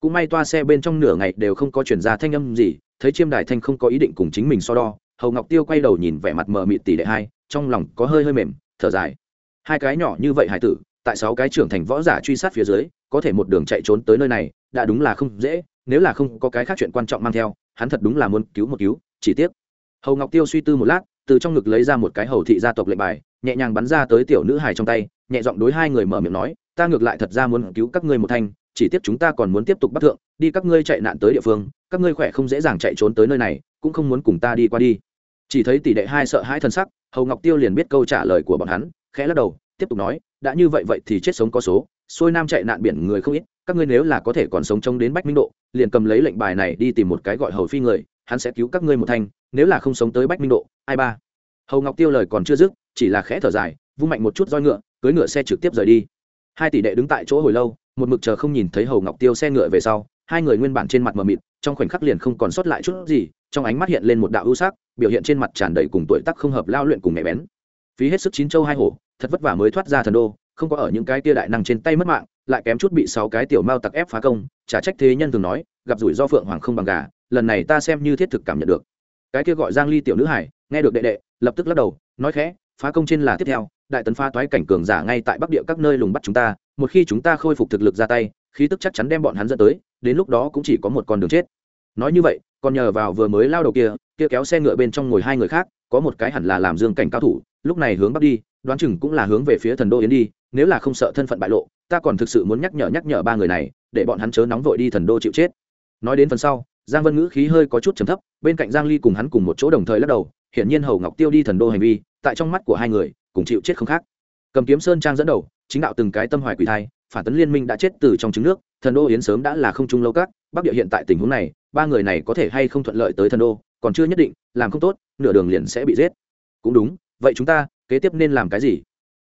cũng may toa xe bên trong nửa ngày đều không có chuyển ra thanh âm gì, thấy chiêm đài thanh không có ý định cùng chính mình so đo, hầu ngọc tiêu quay đầu nhìn vẻ mặt mờ mịt tỷ đệ hai, trong lòng có hơi hơi mềm, thở dài. Hai cái nhỏ như vậy hải tử, tại sáu cái trưởng thành võ giả truy sát phía dưới, có thể một đường chạy trốn tới nơi này, đã đúng là không dễ, nếu là không có cái khác chuyện quan trọng mang theo, hắn thật đúng là muốn cứu một cứu, chỉ tiếc. Hầu ngọc tiêu suy tư một lát, từ trong ngực lấy ra một cái hầu thị gia tộc lệnh bài, nhẹ nhàng bắn ra tới tiểu nữ hài trong tay, nhẹ giọng đối hai người mở miệng nói, ta ngược lại thật ra muốn cứu các ngươi một thanh chỉ tiếc chúng ta còn muốn tiếp tục bắt thượng, đi các ngươi chạy nạn tới địa phương, các ngươi khỏe không dễ dàng chạy trốn tới nơi này, cũng không muốn cùng ta đi qua đi. Chỉ thấy tỷ đệ hai sợ hãi thân sắc, hầu ngọc tiêu liền biết câu trả lời của bọn hắn, khẽ lắc đầu, tiếp tục nói, đã như vậy vậy thì chết sống có số, xuôi nam chạy nạn biển người không ít, các ngươi nếu là có thể còn sống trông đến bách minh độ, liền cầm lấy lệnh bài này đi tìm một cái gọi hầu phi người, hắn sẽ cứu các ngươi một thanh, nếu là không sống tới bách minh độ, ai ba? Hầu ngọc tiêu lời còn chưa dứt, chỉ là khẽ thở dài, vung mạnh một chút roi ngựa cưới ngựa xe trực tiếp rời đi. Hai tỷ đệ đứng tại chỗ hồi lâu một mực chờ không nhìn thấy hầu ngọc tiêu xe ngựa về sau, hai người nguyên bản trên mặt mờ mịt, trong khoảnh khắc liền không còn sót lại chút gì, trong ánh mắt hiện lên một đạo ưu sắc, biểu hiện trên mặt tràn đầy cùng tuổi tác không hợp lao luyện cùng mẹ bén. Phí hết sức chín châu hai hổ, thật vất vả mới thoát ra thần đô, không có ở những cái tia đại năng trên tay mất mạng, lại kém chút bị sáu cái tiểu mao tặc ép phá công trả trách thế nhân thường nói, gặp rủi do phượng hoàng không bằng gà, lần này ta xem như thiết thực cảm nhận được. Cái kia gọi giang ly tiểu nữ hải, nghe được đệ đệ, lập tức lắc đầu, nói khẽ, phá công trên là tiếp theo đại tấn pha toái cảnh cường giả ngay tại bắc địa các nơi lùng bắt chúng ta, một khi chúng ta khôi phục thực lực ra tay, khí tức chắc chắn đem bọn hắn dẫn tới, đến lúc đó cũng chỉ có một con đường chết. Nói như vậy, còn nhờ vào vừa mới lao đầu kia kia kéo xe ngựa bên trong ngồi hai người khác, có một cái hẳn là làm dương cảnh cao thủ, lúc này hướng bắc đi, đoán chừng cũng là hướng về phía thần đô yến đi, nếu là không sợ thân phận bại lộ, ta còn thực sự muốn nhắc nhở nhắc nhở ba người này, để bọn hắn chớ nóng vội đi thần đô chịu chết. Nói đến phần sau, giang vân ngữ khí hơi có chút trầm thấp, bên cạnh giang ly cùng hắn cùng một chỗ đồng thời lắc đầu, hiển nhiên hầu ngọc tiêu đi thần đô hành vi tại trong mắt của hai người, cùng chịu chết không khác. Cầm kiếm sơn trang dẫn đầu, chính đạo từng cái tâm hoài quỷ thai, phản tấn liên minh đã chết từ trong trứng nước, thần đô yến sớm đã là không trung lâu các, bắc địa hiện tại tình huống này, ba người này có thể hay không thuận lợi tới thần đô, còn chưa nhất định, làm không tốt, nửa đường liền sẽ bị giết. Cũng đúng, vậy chúng ta, kế tiếp nên làm cái gì?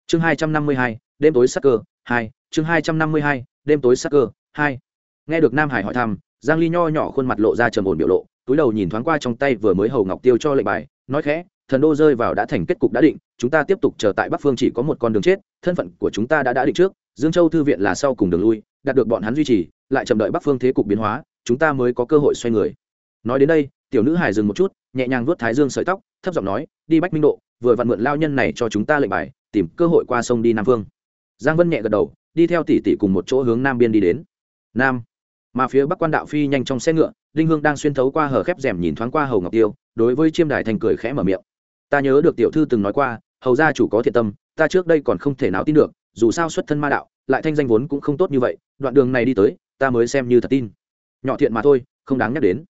Chương hai trăm năm mươi hai, đêm tối sắc cơ, hai, chương hai trăm năm mươi hai, đêm tối sắc cơ, hai. Nghe được nam hải hỏi thăm, giang ly nho nhỏ khuôn mặt lộ ra trầm ổn biểu lộ, túi đầu nhìn thoáng qua trong tay vừa mới hầu ngọc tiêu cho lệnh bài, nói khẽ thần đô rơi vào đã thành kết cục đã định, chúng ta tiếp tục chờ tại bắc phương chỉ có một con đường chết, thân phận của chúng ta đã đã định trước, dương châu thư viện là sau cùng đường lui, đạt được bọn hắn duy trì, lại chậm đợi bắc phương thế cục biến hóa, chúng ta mới có cơ hội xoay người. Nói đến đây, tiểu nữ hài dừng một chút, nhẹ nhàng vuốt thái dương sợi tóc, thấp giọng nói, đi bách minh độ, vừa vặn mượn lao nhân này cho chúng ta lệnh bài, tìm cơ hội qua sông đi nam phương. Giang vân nhẹ gật đầu, đi theo tỷ tỷ cùng một chỗ hướng nam biên đi đến. Nam. Mà phía bắc quan đạo phi nhanh trong xe ngựa, đinh hương đang xuyên thấu qua hở khép rèm nhìn thoáng qua hầu ngọc tiêu, đối với chiêm đài thành cười khẽ mở miệng ta nhớ được tiểu thư từng nói qua, hầu gia chủ có thiện tâm, ta trước đây còn không thể nào tin được, dù sao xuất thân ma đạo, lại thanh danh vốn cũng không tốt như vậy, đoạn đường này đi tới, ta mới xem như thật tin. Nhỏ thiện mà thôi, không đáng nhắc đến.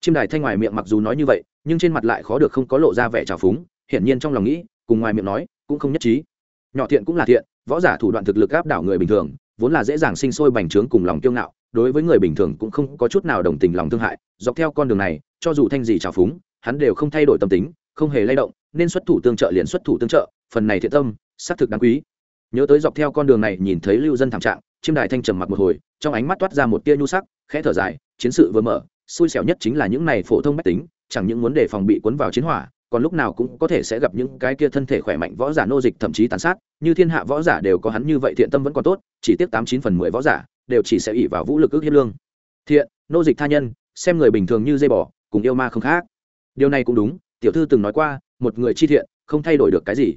Chim đài thanh ngoài miệng mặc dù nói như vậy, nhưng trên mặt lại khó được không có lộ ra vẻ trào phúng, hiển nhiên trong lòng nghĩ, cùng ngoài miệng nói, cũng không nhất trí. Nhỏ thiện cũng là thiện, võ giả thủ đoạn thực lực áp đảo người bình thường, vốn là dễ dàng sinh sôi bành trướng cùng lòng kiêu ngạo, đối với người bình thường cũng không có chút nào đồng tình lòng thương hại, dọc theo con đường này, cho dù thanh gì trào phúng, hắn đều không thay đổi tâm tính không hề lay động, nên xuất thủ tương trợ liền xuất thủ tương trợ, phần này thiện tâm, xác thực đáng quý. Nhớ tới dọc theo con đường này nhìn thấy lưu dân thảm trạng, chiêm đại thanh trầm mặc một hồi, trong ánh mắt toát ra một tia nhu sắc, khẽ thở dài, chiến sự vừa mở, xui xẻo nhất chính là những này phổ thông mách tính, chẳng những muốn đề phòng bị cuốn vào chiến hỏa, còn lúc nào cũng có thể sẽ gặp những cái kia thân thể khỏe mạnh võ giả nô dịch thậm chí tàn sát, như thiên hạ võ giả đều có hắn như vậy thiện tâm vẫn còn tốt, chỉ tiếc tám chín phần mười võ giả đều chỉ sẽ ỉ vào vũ lực ước hiếp lương. Thiện, nô dịch tha nhân, xem người bình thường như dây bỏ cùng yêu ma không khác. Điều này cũng đúng tiểu thư từng nói qua, một người chi thiện, không thay đổi được cái gì.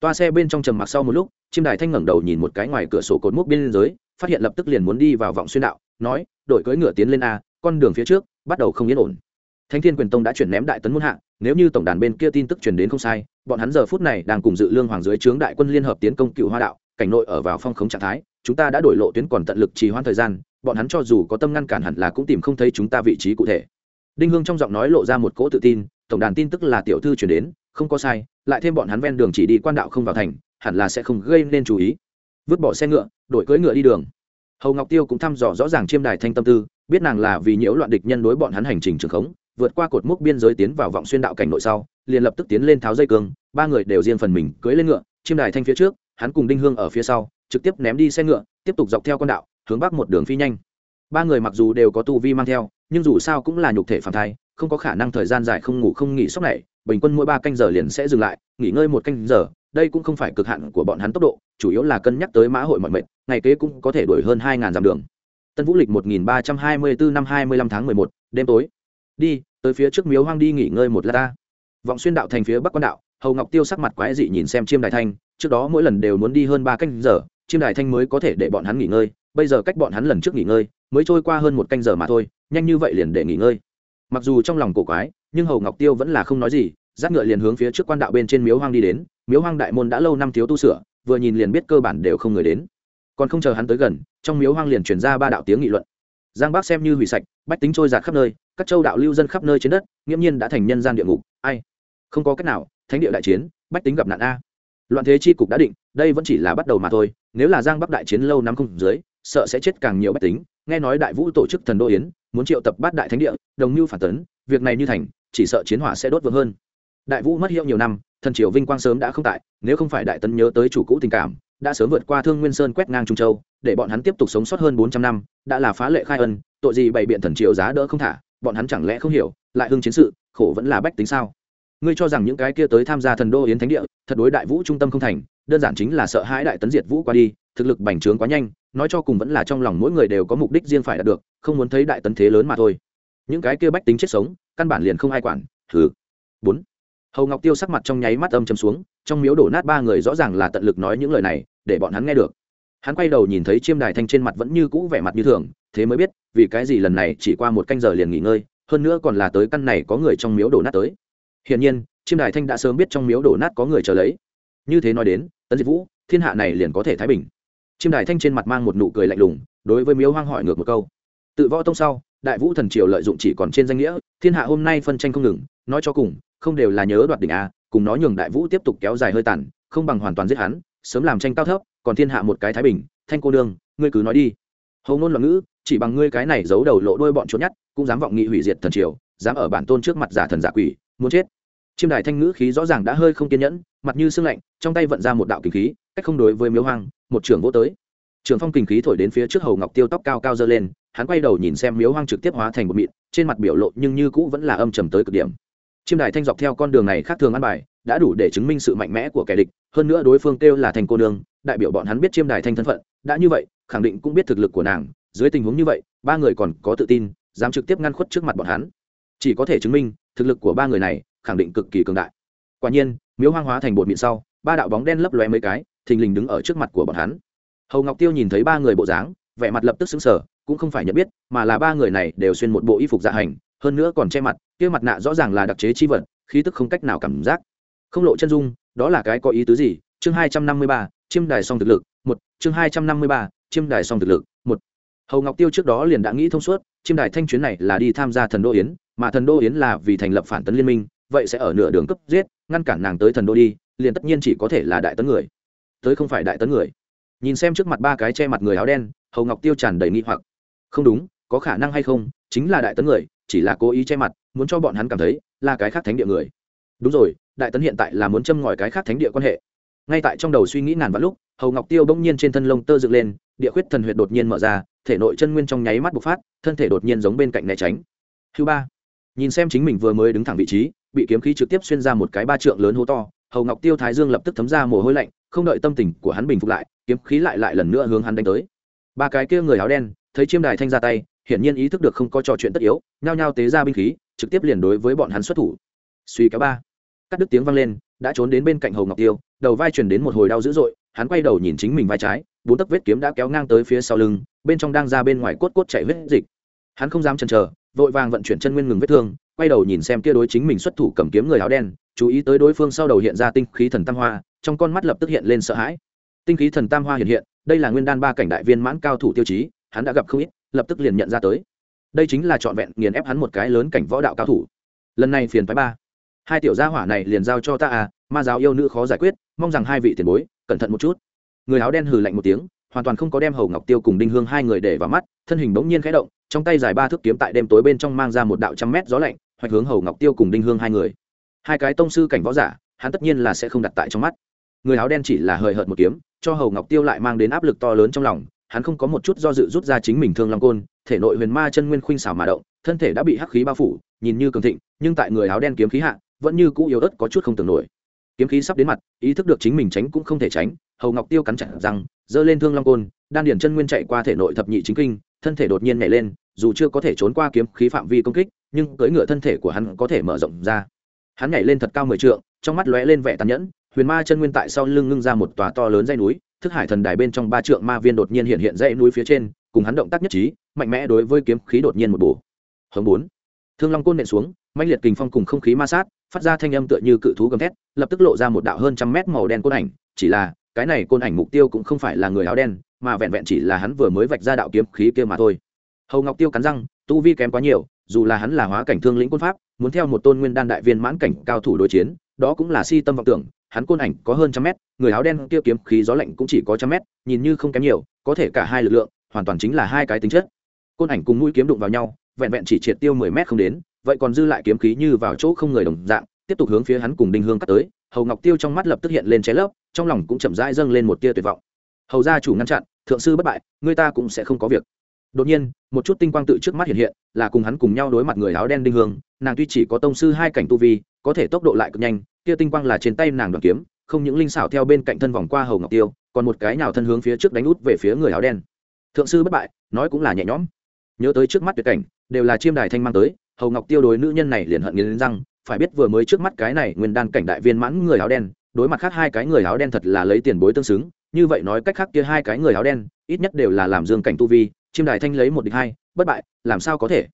Toa xe bên trong trầm mặc sau một lúc, chim đài thanh ngẩng đầu nhìn một cái ngoài cửa sổ cột mốc bên giới phát hiện lập tức liền muốn đi vào vòng xuyên đạo, nói, đổi cưỡi ngựa tiến lên a, con đường phía trước, bắt đầu không yên ổn. Thánh thiên quyền tông đã chuyển ném đại tấn muôn hạng nếu như tổng đàn bên kia tin tức truyền đến không sai, bọn hắn giờ phút này đang cùng dự lương hoàng dưới trướng đại quân liên hợp tiến công cựu hoa đạo, cảnh nội ở vào phong khống trạng thái, chúng ta đã đổi lộ tuyến còn tận lực trì hoãn thời gian, bọn hắn cho dù có tâm ngăn cản hẳn là cũng tìm không thấy chúng ta vị trí cụ thể. Đinh hương trong giọng nói lộ ra một cỗ tự tin tổng đàn tin tức là tiểu thư chuyển đến, không có sai, lại thêm bọn hắn ven đường chỉ đi quan đạo không vào thành, hẳn là sẽ không gây nên chú ý. Vứt bỏ xe ngựa, đổi cưỡi ngựa đi đường. Hầu ngọc tiêu cũng thăm dò rõ ràng chiêm đài thanh tâm tư, biết nàng là vì nhiễu loạn địch nhân đối bọn hắn hành trình trường khống, vượt qua cột mốc biên giới tiến vào vọng xuyên đạo cảnh nội sau, liền lập tức tiến lên tháo dây cương, ba người đều riêng phần mình cưỡi lên ngựa, chiêm đài thanh phía trước, hắn cùng đinh hương ở phía sau, trực tiếp ném đi xe ngựa, tiếp tục dọc theo con đạo, hướng bắc một đường phi nhanh. Ba người mặc dù đều có tu vi mang theo nhưng dù sao cũng là nhục thể phản thai, không có khả năng thời gian dài không ngủ không nghỉ sốc này, bình quân mỗi ba canh giờ liền sẽ dừng lại, nghỉ ngơi một canh giờ, đây cũng không phải cực hạn của bọn hắn tốc độ, chủ yếu là cân nhắc tới mã hội mọi mệnh, ngày kế cũng có thể đổi hơn hai ngàn dặm đường. Tân vũ lịch một nghìn ba trăm hai mươi bốn năm hai mươi lăm tháng mười một, đêm tối. Đi, tới phía trước miếu hoang đi nghỉ ngơi một lát ta. Vọng xuyên đạo thành phía bắc quan đạo, hầu ngọc tiêu sắc mặt quái dị nhìn xem chiêm đại thanh, trước đó mỗi lần đều muốn đi hơn ba canh giờ, chiêm đại thanh mới có thể để bọn hắn nghỉ ngơi bây giờ cách bọn hắn lần trước nghỉ ngơi, mới trôi qua hơn một canh giờ mà thôi, nhanh như vậy liền để nghỉ ngơi. Mặc dù trong lòng cổ quái, nhưng hầu ngọc tiêu vẫn là không nói gì giáp ngựa liền hướng phía trước quan đạo bên trên miếu hoang đi đến, miếu hoang đại môn đã lâu năm thiếu tu sửa, vừa nhìn liền biết cơ bản đều không người đến. Còn không chờ hắn tới gần, trong miếu hoang liền chuyển ra ba đạo tiếng nghị luận. Giang bác xem như hủy sạch, bách tính trôi giạt khắp nơi, các châu đạo lưu dân khắp nơi trên đất, nghiễm nhiên đã thành nhân gian địa ngục. Ai? Không có cách nào, thánh địa đại chiến, bách tính gặp nạn a loạn thế chi cục đã định, đây vẫn chỉ là bắt đầu mà thôi, nếu là giang bắc đại chiến lâu năm không dưới, sợ sẽ chết càng nhiều bách tính. Nghe nói đại vũ tổ chức thần đô yến, muốn triệu tập bát đại thánh địa, đồng mưu phản tấn, việc này như thành, chỉ sợ chiến hỏa sẽ đốt vượng hơn. Đại vũ mất hiệu nhiều năm, thần triều vinh quang sớm đã không tại, nếu không phải đại tấn nhớ tới chủ cũ tình cảm, đã sớm vượt qua thương nguyên sơn quét ngang trung châu, để bọn hắn tiếp tục sống sót hơn bốn trăm năm, đã là phá lệ khai ân, tội gì bày biện thần triều giá đỡ không thả, bọn hắn chẳng lẽ không hiểu, lại hưng chiến sự, khổ vẫn là bách tính sao? Ngươi cho rằng những cái kia tới tham gia thần đô yến thánh địa, thật đối đại vũ trung tâm không thành, đơn giản chính là sợ hãi đại tấn diệt vũ qua đi, thực lực bành trướng quá nhanh, nói cho cùng vẫn là trong lòng mỗi người đều có mục đích riêng phải đạt được, không muốn thấy đại tấn thế lớn mà thôi. Những cái kia bách tính chết sống, căn bản liền không ai quản thứ bốn. Hầu ngọc tiêu sắc mặt trong nháy mắt âm chấm xuống, trong miếu đổ nát ba người rõ ràng là tận lực nói những lời này, để bọn hắn nghe được. Hắn quay đầu nhìn thấy chiêm đài thanh trên mặt vẫn như cũ vẻ mặt như thường, thế mới biết, vì cái gì lần này chỉ qua một canh giờ liền nghỉ ngơi, hơn nữa còn là tới căn này có người trong miếu đổ nát tới hiển nhiên, chiêm đài thanh đã sớm biết trong miếu đổ nát có người chờ lấy. Như thế nói đến, tấn diệt vũ, thiên hạ này liền có thể thái bình. Chiêm đài thanh trên mặt mang một nụ cười lạnh lùng, đối với miếu hoang hỏi ngược một câu. Tự võ tông sau, đại vũ thần triều lợi dụng chỉ còn trên danh nghĩa, thiên hạ hôm nay phân tranh không ngừng, nói cho cùng, không đều là nhớ đoạt đỉnh a, cùng nói nhường đại vũ tiếp tục kéo dài hơi tàn, không bằng hoàn toàn giết hắn, sớm làm tranh cao thấp, còn thiên hạ một cái thái bình, thanh cô đương ngươi cứ nói đi. Hầu ngôn loạn ngữ, chỉ bằng ngươi cái này giấu đầu lộ đuôi bọn trốn nhát cũng dám vọng nghị hủy diệt thần triều, dám ở bản tôn trước mặt giả thần giả quỷ muốn chết. Chiêm đài thanh ngữ khí rõ ràng đã hơi không kiên nhẫn, mặt như sương lạnh, trong tay vận ra một đạo kinh khí, cách không đối với miếu hoang, một trưởng vô tới. Trường phong kinh khí thổi đến phía trước hầu ngọc tiêu tóc cao cao dơ lên, hắn quay đầu nhìn xem miếu hoang trực tiếp hóa thành một mịn, trên mặt biểu lộ nhưng như cũ vẫn là âm trầm tới cực điểm. Chiêm đài thanh dọc theo con đường này khác thường ăn bài, đã đủ để chứng minh sự mạnh mẽ của kẻ địch, hơn nữa đối phương kêu là thành cô nương, đại biểu bọn hắn biết chiêm đài thanh thân phận, đã như vậy, khẳng định cũng biết thực lực của nàng, dưới tình huống như vậy, ba người còn có tự tin, dám trực tiếp ngăn khuất trước mặt bọn hắn. Chỉ có thể chứng minh thực lực của ba người này khẳng định cực kỳ cường đại. Quả nhiên, miếu hoang hóa thành bột mịn sau, ba đạo bóng đen lấp lóe mấy cái, thình lình đứng ở trước mặt của bọn hắn. Hầu ngọc tiêu nhìn thấy ba người bộ dáng, vẻ mặt lập tức xứng sở cũng không phải nhận biết, mà là ba người này đều xuyên một bộ y phục dạ hành, hơn nữa còn che mặt, kia mặt nạ rõ ràng là đặc chế chi vật, khí tức không cách nào cảm giác. Không lộ chân dung, đó là cái có ý tứ gì? Chương hai trăm năm mươi ba, chiêm đài song thực lực, một. Chương hai trăm năm mươi ba, chiêm đài song thực lực, một. Hầu ngọc tiêu trước đó liền đã nghĩ thông suốt, chiêm đài thanh chuyến này là đi tham gia thần đô yến mà thần đô yến là vì thành lập phản tấn liên minh, vậy sẽ ở nửa đường cấp giết, ngăn cản nàng tới thần đô đi, liền tất nhiên chỉ có thể là đại tấn người. Tới không phải đại tấn người. Nhìn xem trước mặt ba cái che mặt người áo đen, hầu ngọc tiêu tràn đầy nghi hoặc. Không đúng, có khả năng hay không, chính là đại tấn người, chỉ là cố ý che mặt, muốn cho bọn hắn cảm thấy là cái khác thánh địa người. Đúng rồi, đại tấn hiện tại là muốn châm ngòi cái khác thánh địa quan hệ. Ngay tại trong đầu suy nghĩ ngàn vạn lúc, hầu ngọc tiêu bỗng nhiên trên thân lông tơ dựng lên, địa khuyết thần huyệt đột nhiên mở ra, thể nội chân nguyên trong nháy mắt bộc phát, thân thể đột nhiên giống bên cạnh né tránh. Thứ ba nhìn xem chính mình vừa mới đứng thẳng vị trí, bị kiếm khí trực tiếp xuyên ra một cái ba trượng lớn hố to, hầu ngọc tiêu thái dương lập tức thấm ra mồ hôi lạnh, không đợi tâm tình của hắn bình phục lại, kiếm khí lại lại lần nữa hướng hắn đánh tới. Ba cái kia người áo đen, thấy chiêm đài thanh ra tay, hiển nhiên ý thức được không có trò chuyện tất yếu, nhao nhao tế ra binh khí, trực tiếp liền đối với bọn hắn xuất thủ. Suy kéo ba, cắt đứt tiếng vang lên, đã trốn đến bên cạnh hầu ngọc tiêu, đầu vai truyền đến một hồi đau dữ dội, hắn quay đầu nhìn chính mình vai trái, bốn tấc vết kiếm đã kéo ngang tới phía sau lưng, bên trong đang ra bên ngoài cốt cốt chạy huyết dịch. Hắn không dám chần chờ vội vàng vận chuyển chân nguyên ngừng vết thương, quay đầu nhìn xem kia đối chính mình xuất thủ cầm kiếm người áo đen, chú ý tới đối phương sau đầu hiện ra tinh khí thần tam hoa, trong con mắt lập tức hiện lên sợ hãi. Tinh khí thần tam hoa hiện hiện, đây là nguyên đan ba cảnh đại viên mãn cao thủ tiêu chí, hắn đã gặp không ít, lập tức liền nhận ra tới. Đây chính là trọn vẹn nghiền ép hắn một cái lớn cảnh võ đạo cao thủ. Lần này phiền phái ba. Hai tiểu gia hỏa này liền giao cho ta à ma giáo yêu nữ khó giải quyết, mong rằng hai vị tiền bối, cẩn thận một chút. Người áo đen hừ lạnh một tiếng hoàn toàn không có đem hầu ngọc tiêu cùng đinh hương hai người để vào mắt thân hình bỗng nhiên khẽ động trong tay dài ba thước kiếm tại đêm tối bên trong mang ra một đạo trăm mét gió lạnh hoạch hướng hầu ngọc tiêu cùng đinh hương hai người hai cái tông sư cảnh võ giả hắn tất nhiên là sẽ không đặt tại trong mắt người áo đen chỉ là hời hợt một kiếm cho hầu ngọc tiêu lại mang đến áp lực to lớn trong lòng hắn không có một chút do dự rút ra chính mình thương long côn thể nội huyền ma chân nguyên khuynh xảo mà động thân thể đã bị hắc khí bao phủ nhìn như cường thịnh nhưng tại người áo đen kiếm khí hạ vẫn như cũ yếu ớt có chút không tưởng nổi kiếm khí sắp đến mặt, ý thức được chính mình tránh cũng không thể tránh, hầu ngọc tiêu cắn chặt răng, giơ lên thương long côn, đan điển chân nguyên chạy qua thể nội thập nhị chính kinh, thân thể đột nhiên nhảy lên, dù chưa có thể trốn qua kiếm khí phạm vi công kích, nhưng cưỡi ngựa thân thể của hắn có thể mở rộng ra. Hắn nhảy lên thật cao mười trượng, trong mắt lóe lên vẻ tàn nhẫn, huyền ma chân nguyên tại sau lưng ngưng ra một tòa to lớn dây núi, thức hải thần đài bên trong ba trượng ma viên đột nhiên hiện hiện dãy núi phía trên, cùng hắn động tác nhất trí, mạnh mẽ đối với kiếm khí đột nhiên một bổ. Hướng bốn, thương long côn nện xuống mạnh liệt kình phong cùng không khí ma sát, phát ra thanh âm tựa như cự thú gầm thét, lập tức lộ ra một đạo hơn trăm mét màu đen côn ảnh. Chỉ là, cái này côn ảnh mục tiêu cũng không phải là người áo đen, mà vẹn vẹn chỉ là hắn vừa mới vạch ra đạo kiếm khí kia mà thôi. Hầu ngọc tiêu cắn răng, tu vi kém quá nhiều, dù là hắn là hóa cảnh thương lĩnh quân pháp, muốn theo một tôn nguyên đan đại viên mãn cảnh cao thủ đối chiến, đó cũng là si tâm vọng tưởng. Hắn côn ảnh có hơn trăm mét, người áo đen kia kiếm khí gió lạnh cũng chỉ có trăm mét, nhìn như không kém nhiều, có thể cả hai lực lượng, hoàn toàn chính là hai cái tính chất. Côn ảnh cùng mũi kiếm đụng vào nhau vẹn vẹn chỉ triệt tiêu mười mét không đến, vậy còn dư lại kiếm khí như vào chỗ không người đồng dạng, tiếp tục hướng phía hắn cùng đinh hương cắt tới. Hầu ngọc tiêu trong mắt lập tức hiện lên cháy lấp, trong lòng cũng chậm rãi dâng lên một tia tuyệt vọng. Hầu gia chủ ngăn chặn, thượng sư bất bại, người ta cũng sẽ không có việc. Đột nhiên, một chút tinh quang tự trước mắt hiện hiện, là cùng hắn cùng nhau đối mặt người áo đen đinh hương. Nàng tuy chỉ có tông sư hai cảnh tu vi, có thể tốc độ lại cực nhanh, kia tinh quang là trên tay nàng đoàn kiếm, không những linh xảo theo bên cạnh thân vòng qua hầu ngọc tiêu, còn một cái nào thân hướng phía trước đánh út về phía người áo đen. Thượng sư bất bại, nói cũng là nhẹ nhõm. Nhớ tới trước mắt tuyệt cảnh đều là chiêm đài thanh mang tới, hầu ngọc tiêu đối nữ nhân này liền hận nghiến răng, phải biết vừa mới trước mắt cái này nguyên đan cảnh đại viên mãn người áo đen, đối mặt khác hai cái người áo đen thật là lấy tiền bối tương xứng, như vậy nói cách khác kia hai cái người áo đen, ít nhất đều là làm dương cảnh tu vi, chiêm đài thanh lấy một địch hai, bất bại, làm sao có thể?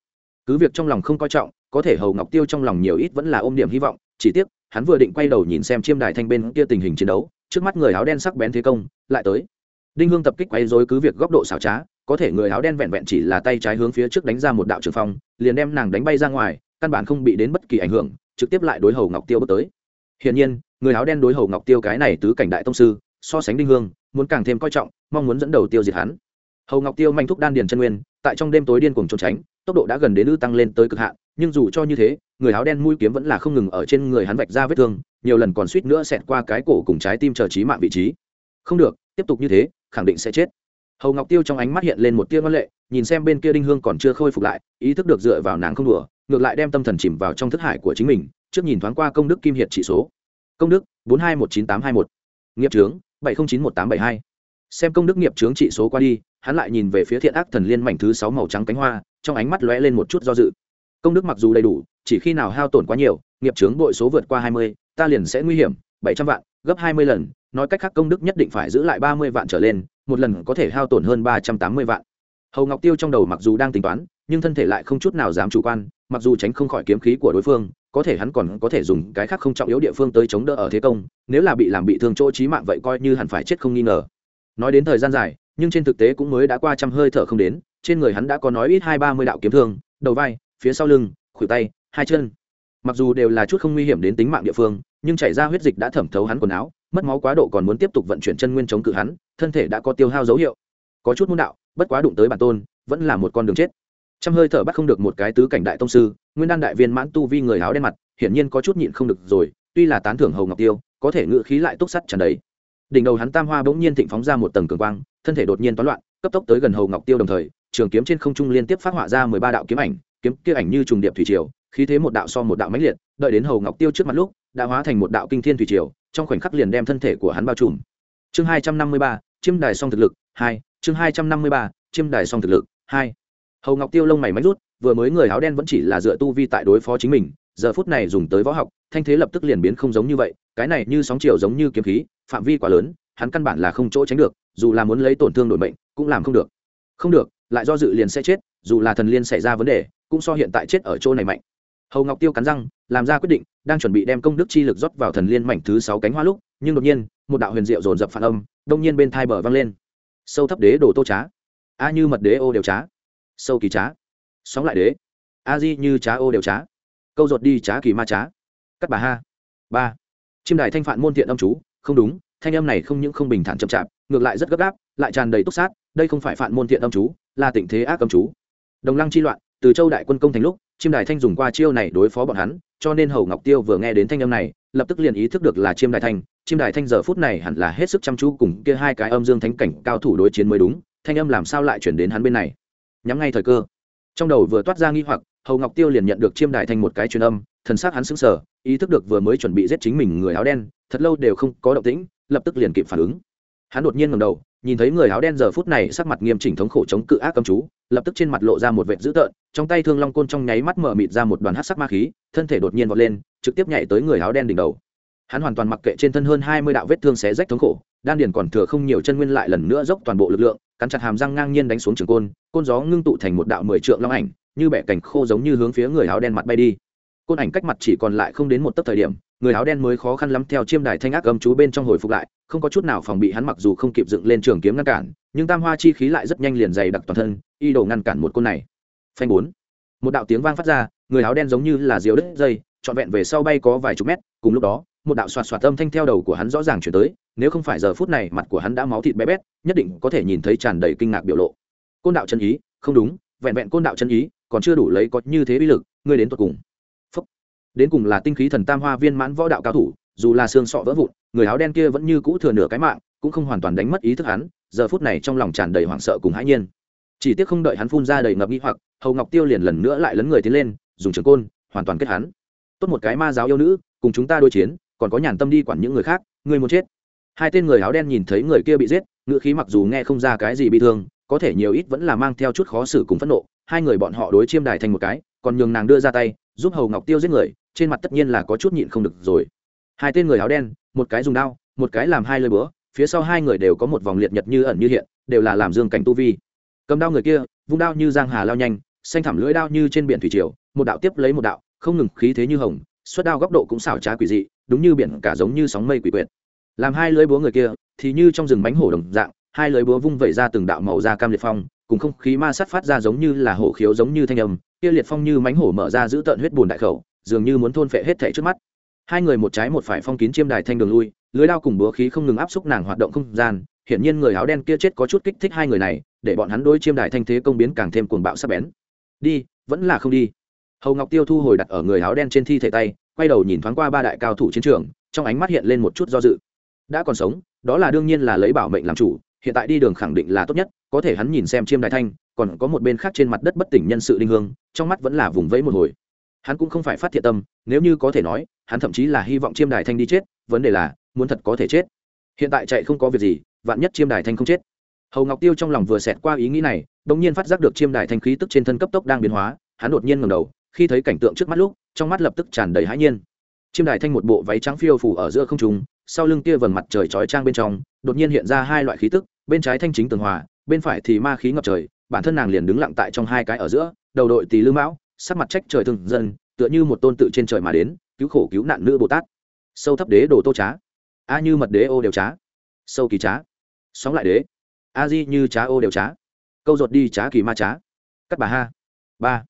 Cứ việc trong lòng không coi trọng, có thể hầu ngọc tiêu trong lòng nhiều ít vẫn là ôm điểm hy vọng, chỉ tiếc, hắn vừa định quay đầu nhìn xem chiêm đài thanh bên kia tình hình chiến đấu, trước mắt người áo đen sắc bén thế công, lại tới. Đinh hương tập kích quay dối cứ việc góc độ xảo trá có thể người áo đen vẹn vẹn chỉ là tay trái hướng phía trước đánh ra một đạo trường phong, liền đem nàng đánh bay ra ngoài, căn bản không bị đến bất kỳ ảnh hưởng, trực tiếp lại đối hầu ngọc tiêu bước tới. Hiển nhiên, người áo đen đối hầu ngọc tiêu cái này tứ cảnh đại tông sư, so sánh đinh hương, muốn càng thêm coi trọng, mong muốn dẫn đầu tiêu diệt hắn. Hầu ngọc tiêu manh thúc đan điền chân nguyên, tại trong đêm tối điên cuồng trốn tránh, tốc độ đã gần đến ư tăng lên tới cực hạn, nhưng dù cho như thế, người áo đen mũi kiếm vẫn là không ngừng ở trên người hắn vạch ra vết thương, nhiều lần còn suýt nữa xẹt qua cái cổ cùng trái tim chờ trí mạng vị trí. Không được, tiếp tục như thế, khẳng định sẽ chết hầu ngọc tiêu trong ánh mắt hiện lên một tia ngân lệ, nhìn xem bên kia đinh hương còn chưa khôi phục lại, ý thức được dựa vào nàng không đùa, ngược lại đem tâm thần chìm vào trong thức hải của chính mình, trước nhìn thoáng qua công đức kim hiệt chỉ số. Công đức, bốn hai một chín tám hai một. Nghiệp trướng bảy không chín một tám bảy hai. Xem công đức nghiệp trướng trị số qua đi, hắn lại nhìn về phía thiện ác thần liên mảnh thứ sáu màu trắng cánh hoa, trong ánh mắt lóe lên một chút do dự. Công đức mặc dù đầy đủ, chỉ khi nào hao tổn quá nhiều, nghiệp trướng bội số vượt qua hai mươi, ta liền sẽ nguy hiểm, bảy trăm vạn, gấp hai mươi lần, nói cách khác công đức nhất định phải giữ lại ba mươi vạn trở lên một lần có thể hao tổn hơn ba trăm tám mươi vạn. Hầu ngọc tiêu trong đầu mặc dù đang tính toán, nhưng thân thể lại không chút nào dám chủ quan, mặc dù tránh không khỏi kiếm khí của đối phương, có thể hắn còn có thể dùng cái khác không trọng yếu địa phương tới chống đỡ ở thế công, nếu là bị làm bị thương chỗ trí mạng vậy coi như hẳn phải chết không nghi ngờ. Nói đến thời gian dài, nhưng trên thực tế cũng mới đã qua trăm hơi thở không đến, trên người hắn đã có nói ít hai ba mươi đạo kiếm thương, đầu vai, phía sau lưng, khuỷu tay, hai chân. Mặc dù đều là chút không nguy hiểm đến tính mạng địa phương, nhưng chảy ra huyết dịch đã thẩm thấu hắn quần áo mất máu quá độ còn muốn tiếp tục vận chuyển chân nguyên chống cự hắn, thân thể đã có tiêu hao dấu hiệu. Có chút môn đạo, bất quá đụng tới bản tôn, vẫn là một con đường chết. Trăm hơi thở bắt không được một cái tứ cảnh đại tông sư, nguyên đan đại viên mãn tu vi người áo đen mặt, hiển nhiên có chút nhịn không được rồi, tuy là tán thưởng hầu ngọc tiêu, có thể ngự khí lại túc sắt tràn đầy. Đỉnh đầu hắn tam hoa bỗng nhiên thịnh phóng ra một tầng cường quang, thân thể đột nhiên toán loạn, cấp tốc tới gần hầu ngọc tiêu đồng thời, trường kiếm trên không trung liên tiếp phát họa ra mười ba đạo kiếm ảnh, kiếm kia ảnh như trùng điệp thủy triều, khí thế một đạo so một đạo mãnh liệt, đợi đến hầu ngọc tiêu trước mặt lúc, đã hóa thành một đạo kinh thiên thủy triều trong khoảnh khắc liền đem thân thể của hắn bao trùm. Chương hai trăm năm mươi ba, chiêm đài song thực lực, hai. Chương hai trăm năm mươi ba, chiêm đài song thực lực, hai. Hầu ngọc tiêu lông mày mánh rút, vừa mới người áo đen vẫn chỉ là dựa tu vi tại đối phó chính mình, giờ phút này dùng tới võ học, thanh thế lập tức liền biến không giống như vậy, cái này như sóng chiều giống như kiếm khí, phạm vi quá lớn, hắn căn bản là không chỗ tránh được, dù là muốn lấy tổn thương đổi mệnh, cũng làm không được. Không được, lại do dự liền sẽ chết, dù là thần liên xảy ra vấn đề, cũng so hiện tại chết ở chỗ này mạnh hầu ngọc tiêu cắn răng, làm ra quyết định, đang chuẩn bị đem công đức chi lực rót vào thần liên mảnh thứ sáu cánh hoa lúc, nhưng đột nhiên, một đạo huyền diệu dồn dập phản âm, đông nhiên bên thai bờ vang lên. Sâu thấp đế đồ tô trá. A như mật đế ô đều trá. Sâu kỳ trá. Sóng lại đế. A di như trá ô đều trá. Câu ruột đi trá kỳ ma trá. Cắt bà ha. Ba. Chim đài thanh phản môn thiện âm chú. Không đúng, thanh âm này không những không bình thản chậm chạp, ngược lại rất gấp gáp, lại tràn đầy túc sát, đây không phải phản môn thiện âm chú, là tình thế ác âm chú. Đồng lăng chi loạn, từ châu đại quân công thành lúc chiêm đài thanh dùng qua chiêu này đối phó bọn hắn, cho nên hầu ngọc tiêu vừa nghe đến thanh âm này, lập tức liền ý thức được là chiêm đài thanh. Chiêm đài thanh giờ phút này hẳn là hết sức chăm chú cùng kia hai cái âm dương thánh cảnh cao thủ đối chiến mới đúng, thanh âm làm sao lại chuyển đến hắn bên này? Nhắm ngay thời cơ. Trong đầu vừa toát ra nghi hoặc, hầu ngọc tiêu liền nhận được chiêm đài thanh một cái truyền âm, thần xác hắn sững sờ, ý thức được vừa mới chuẩn bị giết chính mình người áo đen, thật lâu đều không có động tĩnh, lập tức liền kịp phản ứng. Hắn đột nhiên ngẩng đầu nhìn thấy người áo đen giờ phút này sắc mặt nghiêm chỉnh thống khổ chống cự ác cầm chú, lập tức trên mặt lộ ra một vệt dữ tợn, trong tay thương long côn trong nháy mắt mở mịt ra một đoàn hát sắc ma khí, thân thể đột nhiên vọt lên, trực tiếp nhảy tới người áo đen đỉnh đầu. Hắn hoàn toàn mặc kệ trên thân hơn hai mươi đạo vết thương xé rách thống khổ, đan điền còn thừa không nhiều chân nguyên lại lần nữa dốc toàn bộ lực lượng, cắn chặt hàm răng ngang nhiên đánh xuống trường côn côn gió ngưng tụ thành một đạo mười trượng long ảnh, như bẻ cành khô giống như hướng phía người áo đen mặt bay đi. Côn ảnh cách mặt chỉ còn lại không đến một tấc thời điểm, người áo đen mới khó khăn lắm theo chiêm đài thanh ác âm chú bên trong hồi phục lại không có chút nào phòng bị hắn mặc dù không kịp dựng lên trường kiếm ngăn cản, nhưng tam hoa chi khí lại rất nhanh liền dày đặc toàn thân, y đồ ngăn cản một côn này. Phanh bốn. Một đạo tiếng vang phát ra, người áo đen giống như là diều đứt dây, trọn vẹn về sau bay có vài chục mét, cùng lúc đó, một đạo xoạt xoạt âm thanh theo đầu của hắn rõ ràng chuyển tới, nếu không phải giờ phút này mặt của hắn đã máu thịt bé bét, nhất định có thể nhìn thấy tràn đầy kinh ngạc biểu lộ. Côn đạo chân ý, không đúng, vẹn vẹn côn đạo chân ý, còn chưa đủ lấy có như thế uy lực, ngươi đến tột cùng. Phúc. đến cùng là tinh khí thần tam hoa viên mãn võ đạo cao thủ, dù là xương sọ vỡ vụn người áo đen kia vẫn như cũ thừa nửa cái mạng, cũng không hoàn toàn đánh mất ý thức hắn, giờ phút này trong lòng tràn đầy hoảng sợ cùng hãi nhiên. Chỉ tiếc không đợi hắn phun ra đầy ngập nghi hoặc, hầu ngọc tiêu liền lần nữa lại lấn người tiến lên, dùng trường côn, hoàn toàn kết hắn. Tốt một cái ma giáo yêu nữ, cùng chúng ta đối chiến, còn có nhàn tâm đi quản những người khác người muốn chết. Hai tên người áo đen nhìn thấy người kia bị giết, ngữ khí mặc dù nghe không ra cái gì bị thương, có thể nhiều ít vẫn là mang theo chút khó xử cùng phẫn nộ. Hai người bọn họ đối chiêm đài thành một cái, còn nhường nàng đưa ra tay, giúp hầu ngọc tiêu giết người, trên mặt tất nhiên là có chút nhịn không được rồi hai tên người áo đen, một cái dùng đao, một cái làm hai lơi bữa phía sau hai người đều có một vòng liệt nhật như ẩn như hiện, đều là làm dương cảnh tu vi. Cầm đao người kia, vung đao như giang hà lao nhanh, xanh thẳm lưỡi đao như trên biển thủy triều, một đạo tiếp lấy một đạo, không ngừng khí thế như hồng, suất đao góc độ cũng xảo trá quỷ dị, đúng như biển cả giống như sóng mây quỷ quyệt. Làm hai lưỡi búa người kia, thì như trong rừng bánh hổ đồng dạng, hai lưỡi búa vung vẩy ra từng đạo màu da cam liệt phong, cùng không khí ma sát phát ra giống như là hổ khiếu giống như thanh âm, kia liệt phong như mánh hổ mở ra giữ tợn huyết bùn đại khẩu, dường như muốn thôn phệ hết thảy trước mắt hai người một trái một phải phong kín chiêm đài thanh đường lui, lưới đao cùng búa khí không ngừng áp xúc nàng hoạt động không gian, hiển nhiên người áo đen kia chết có chút kích thích hai người này, để bọn hắn đôi chiêm đài thanh thế công biến càng thêm cuồng bạo sắc bén. Đi, vẫn là không đi. Hầu ngọc tiêu thu hồi đặt ở người áo đen trên thi thể tay, quay đầu nhìn thoáng qua ba đại cao thủ chiến trường, trong ánh mắt hiện lên một chút do dự. Đã còn sống, đó là đương nhiên là lấy bảo mệnh làm chủ, hiện tại đi đường khẳng định là tốt nhất, có thể hắn nhìn xem chiêm đại thanh, còn có một bên khác trên mặt đất bất tỉnh nhân sự đinh hương, trong mắt vẫn là vùng vẫy một hồi hắn cũng không phải phát thiện tâm, nếu như có thể nói, hắn thậm chí là hy vọng chiêm đài thanh đi chết, vấn đề là, muốn thật có thể chết. Hiện tại chạy không có việc gì, vạn nhất chiêm đài thanh không chết. Hầu ngọc tiêu trong lòng vừa xẹt qua ý nghĩ này đ ỗ n g nhiên phát giác được chiêm đài thanh khí tức trên thân cấp tốc đang biến hóa, hắn đột nhiên ngầm đầu, khi thấy cảnh tượng trước mắt lúc, trong mắt lập tức tràn đầy hãi nhiên. Chiêm đài thanh một bộ váy trắng phiêu phủ ở giữa không trùng sau lưng kia vần mặt trời chói trang bên trong, đột nhiên hiện ra hai loại khí tức, bên trái thanh chính tường hòa, bên phải thì ma khí ngập trời, bản thân nàng liền đứng lặng tại trong hai cái ở giữa, đầu đội tì lư mão sắc mặt trách trời thường dân, tựa như một tôn tự trên trời mà đến, cứu khổ cứu nạn nữ bồ tát. Sâu thấp đế đồ tô trá. A như mật đế ô đều trá. Sâu kỳ trá. Sóng lại đế. A di như trá ô đều trá. Câu ruột đi trá kỳ ma trá. Cắt bà ha. Ba.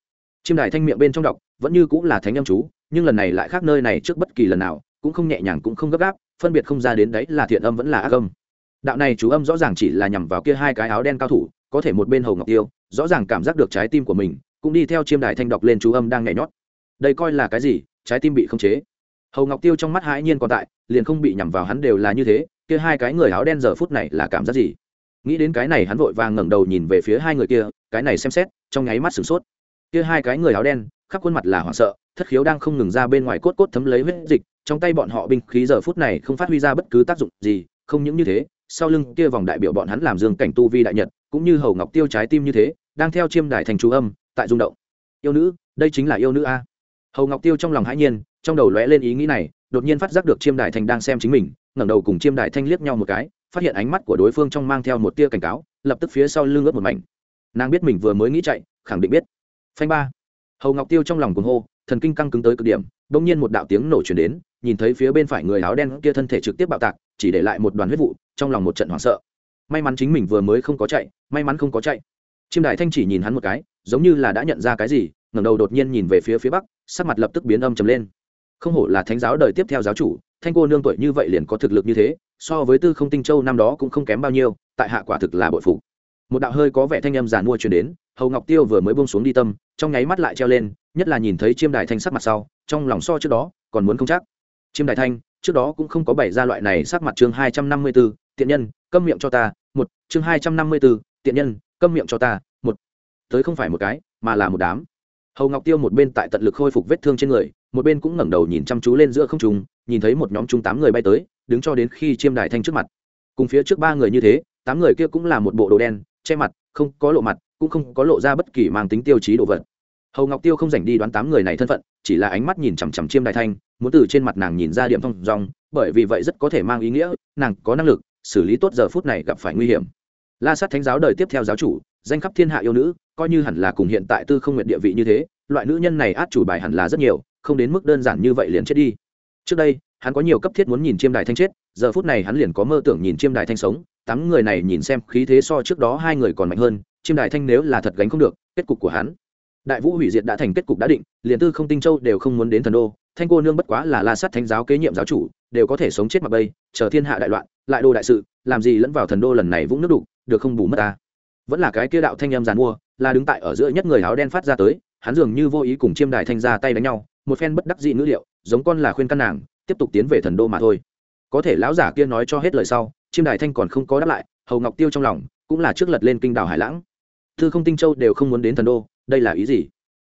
Chim đài thanh miệng bên trong đọc, vẫn như cũng là thánh âm chú, nhưng lần này lại khác nơi này trước bất kỳ lần nào, cũng không nhẹ nhàng cũng không gấp gáp, phân biệt không ra đến đấy là thiện âm vẫn là ác âm. Đạo này chú âm rõ ràng chỉ là nhằm vào kia hai cái áo đen cao thủ, có thể một bên hầu ngọc tiêu, rõ ràng cảm giác được trái tim của mình cũng đi theo chiêm đài thanh đọc lên chú âm đang nhảy nhót. Đây coi là cái gì? Trái tim bị khống chế. Hầu ngọc tiêu trong mắt hãi nhiên còn tại, liền không bị nhằm vào hắn đều là như thế, kia hai cái người áo đen giờ phút này là cảm giác gì? Nghĩ đến cái này hắn vội vàng ngẩng đầu nhìn về phía hai người kia, cái này xem xét, trong nháy mắt sửng sốt. Kia hai cái người áo đen, khắp khuôn mặt là hoảng sợ, thất khiếu đang không ngừng ra bên ngoài cốt cốt thấm lấy huyết dịch, trong tay bọn họ binh khí giờ phút này không phát huy ra bất cứ tác dụng gì, không những như thế, sau lưng kia vòng đại biểu bọn hắn làm dương cảnh tu vi đại nhật, cũng như hầu ngọc tiêu trái tim như thế đang theo chiêm đại thành chú âm, tại rung động. Yêu nữ, đây chính là yêu nữ a. Hầu ngọc tiêu trong lòng hãi nhiên, trong đầu lóe lên ý nghĩ này, đột nhiên phát giác được chiêm đại thành đang xem chính mình, ngẩng đầu cùng chiêm đại thanh liếc nhau một cái, phát hiện ánh mắt của đối phương trong mang theo một tia cảnh cáo, lập tức phía sau lưng ướt một mảnh. Nàng biết mình vừa mới nghĩ chạy, khẳng định biết. Phanh ba. Hầu ngọc tiêu trong lòng cuồng hô, thần kinh căng cứng tới cực điểm, bỗng nhiên một đạo tiếng nổ chuyển đến, nhìn thấy phía bên phải người áo đen kia thân thể trực tiếp bạo tạc, chỉ để lại một đoàn huyết vụ, trong lòng một trận hoảng sợ. May mắn chính mình vừa mới không có chạy, may mắn không có chạy chiêm đại thanh chỉ nhìn hắn một cái, giống như là đã nhận ra cái gì, ngẩng đầu đột nhiên nhìn về phía phía bắc, sắc mặt lập tức biến âm trầm lên. Không hổ là thánh giáo đời tiếp theo giáo chủ, thanh cô nương tuổi như vậy liền có thực lực như thế, so với tư không tinh châu năm đó cũng không kém bao nhiêu, tại hạ quả thực là bội phụ một đạo hơi có vẻ thanh âm giàn mua truyền đến, hầu ngọc tiêu vừa mới bông xuống đi tâm, trong nháy mắt lại treo lên, nhất là nhìn thấy chiêm đại thanh sắc mặt sau, trong lòng so trước đó, còn muốn không chắc. Chiêm đại thanh, trước đó cũng không có bảy ra loại này sắc mặt chương hai trăm năm mươi b ố tiện nhân, câm miệng cho ta, một, chương hai trăm năm mươi b ố tiện nhân câm miệng cho ta, một, tới không phải một cái, mà là một đám. Hầu ngọc tiêu một bên tại tận lực khôi phục vết thương trên người, một bên cũng ngẩng đầu nhìn chăm chú lên giữa không trùng nhìn thấy một nhóm chung tám người bay tới, đứng cho đến khi chiêm đại thanh trước mặt. Cùng phía trước ba người như thế, tám người kia cũng là một bộ đồ đen, che mặt, không có lộ mặt, cũng không có lộ ra bất kỳ mang tính tiêu chí đồ vật. Hầu ngọc tiêu không dành đi đoán tám người này thân phận, chỉ là ánh mắt nhìn chằm chằm chiêm đại thanh, muốn từ trên mặt nàng nhìn ra điểm thông dong, bởi vì vậy rất có thể mang ý nghĩa, nàng có năng lực, xử lý tốt giờ phút này gặp phải nguy hiểm la sát thánh giáo đời tiếp theo giáo chủ, danh khắp thiên hạ yêu nữ, coi như hẳn là cùng hiện tại tư không nguyện địa vị như thế, loại nữ nhân này át chủ bài hẳn là rất nhiều, không đến mức đơn giản như vậy liền chết đi. Trước đây, hắn có nhiều cấp thiết muốn nhìn chiêm đài thanh chết, giờ phút này hắn liền có mơ tưởng nhìn chiêm đài thanh sống, tám người này nhìn xem khí thế so trước đó hai người còn mạnh hơn, chiêm đài thanh nếu là thật gánh không được, kết cục của hắn. Đại vũ hủy diệt đã thành kết cục đã định, liền tư không tinh châu đều không muốn đến thần đô, thanh cô nương bất quá là la sát thánh giáo kế nhiệm giáo chủ, đều có thể sống chết mặc bây, chờ thiên hạ đại loạn, lại đô đại sự, làm gì lẫn vào thần đô lần này vũng nước đục được không bù mất ta. Vẫn là cái kia đạo thanh em giàn mua, là đứng tại ở giữa nhất người áo đen phát ra tới, hắn dường như vô ý cùng chiêm đài thanh ra tay đánh nhau, một phen bất đắc dị ngữ liệu, giống con là khuyên căn nàng, tiếp tục tiến về thần đô mà thôi. Có thể lão giả kia nói cho hết lời sau, chiêm đài thanh còn không có đáp lại, hầu ngọc tiêu trong lòng cũng là trước lật lên kinh đảo hải lãng. Thư không tinh châu đều không muốn đến thần đô, đây là ý gì?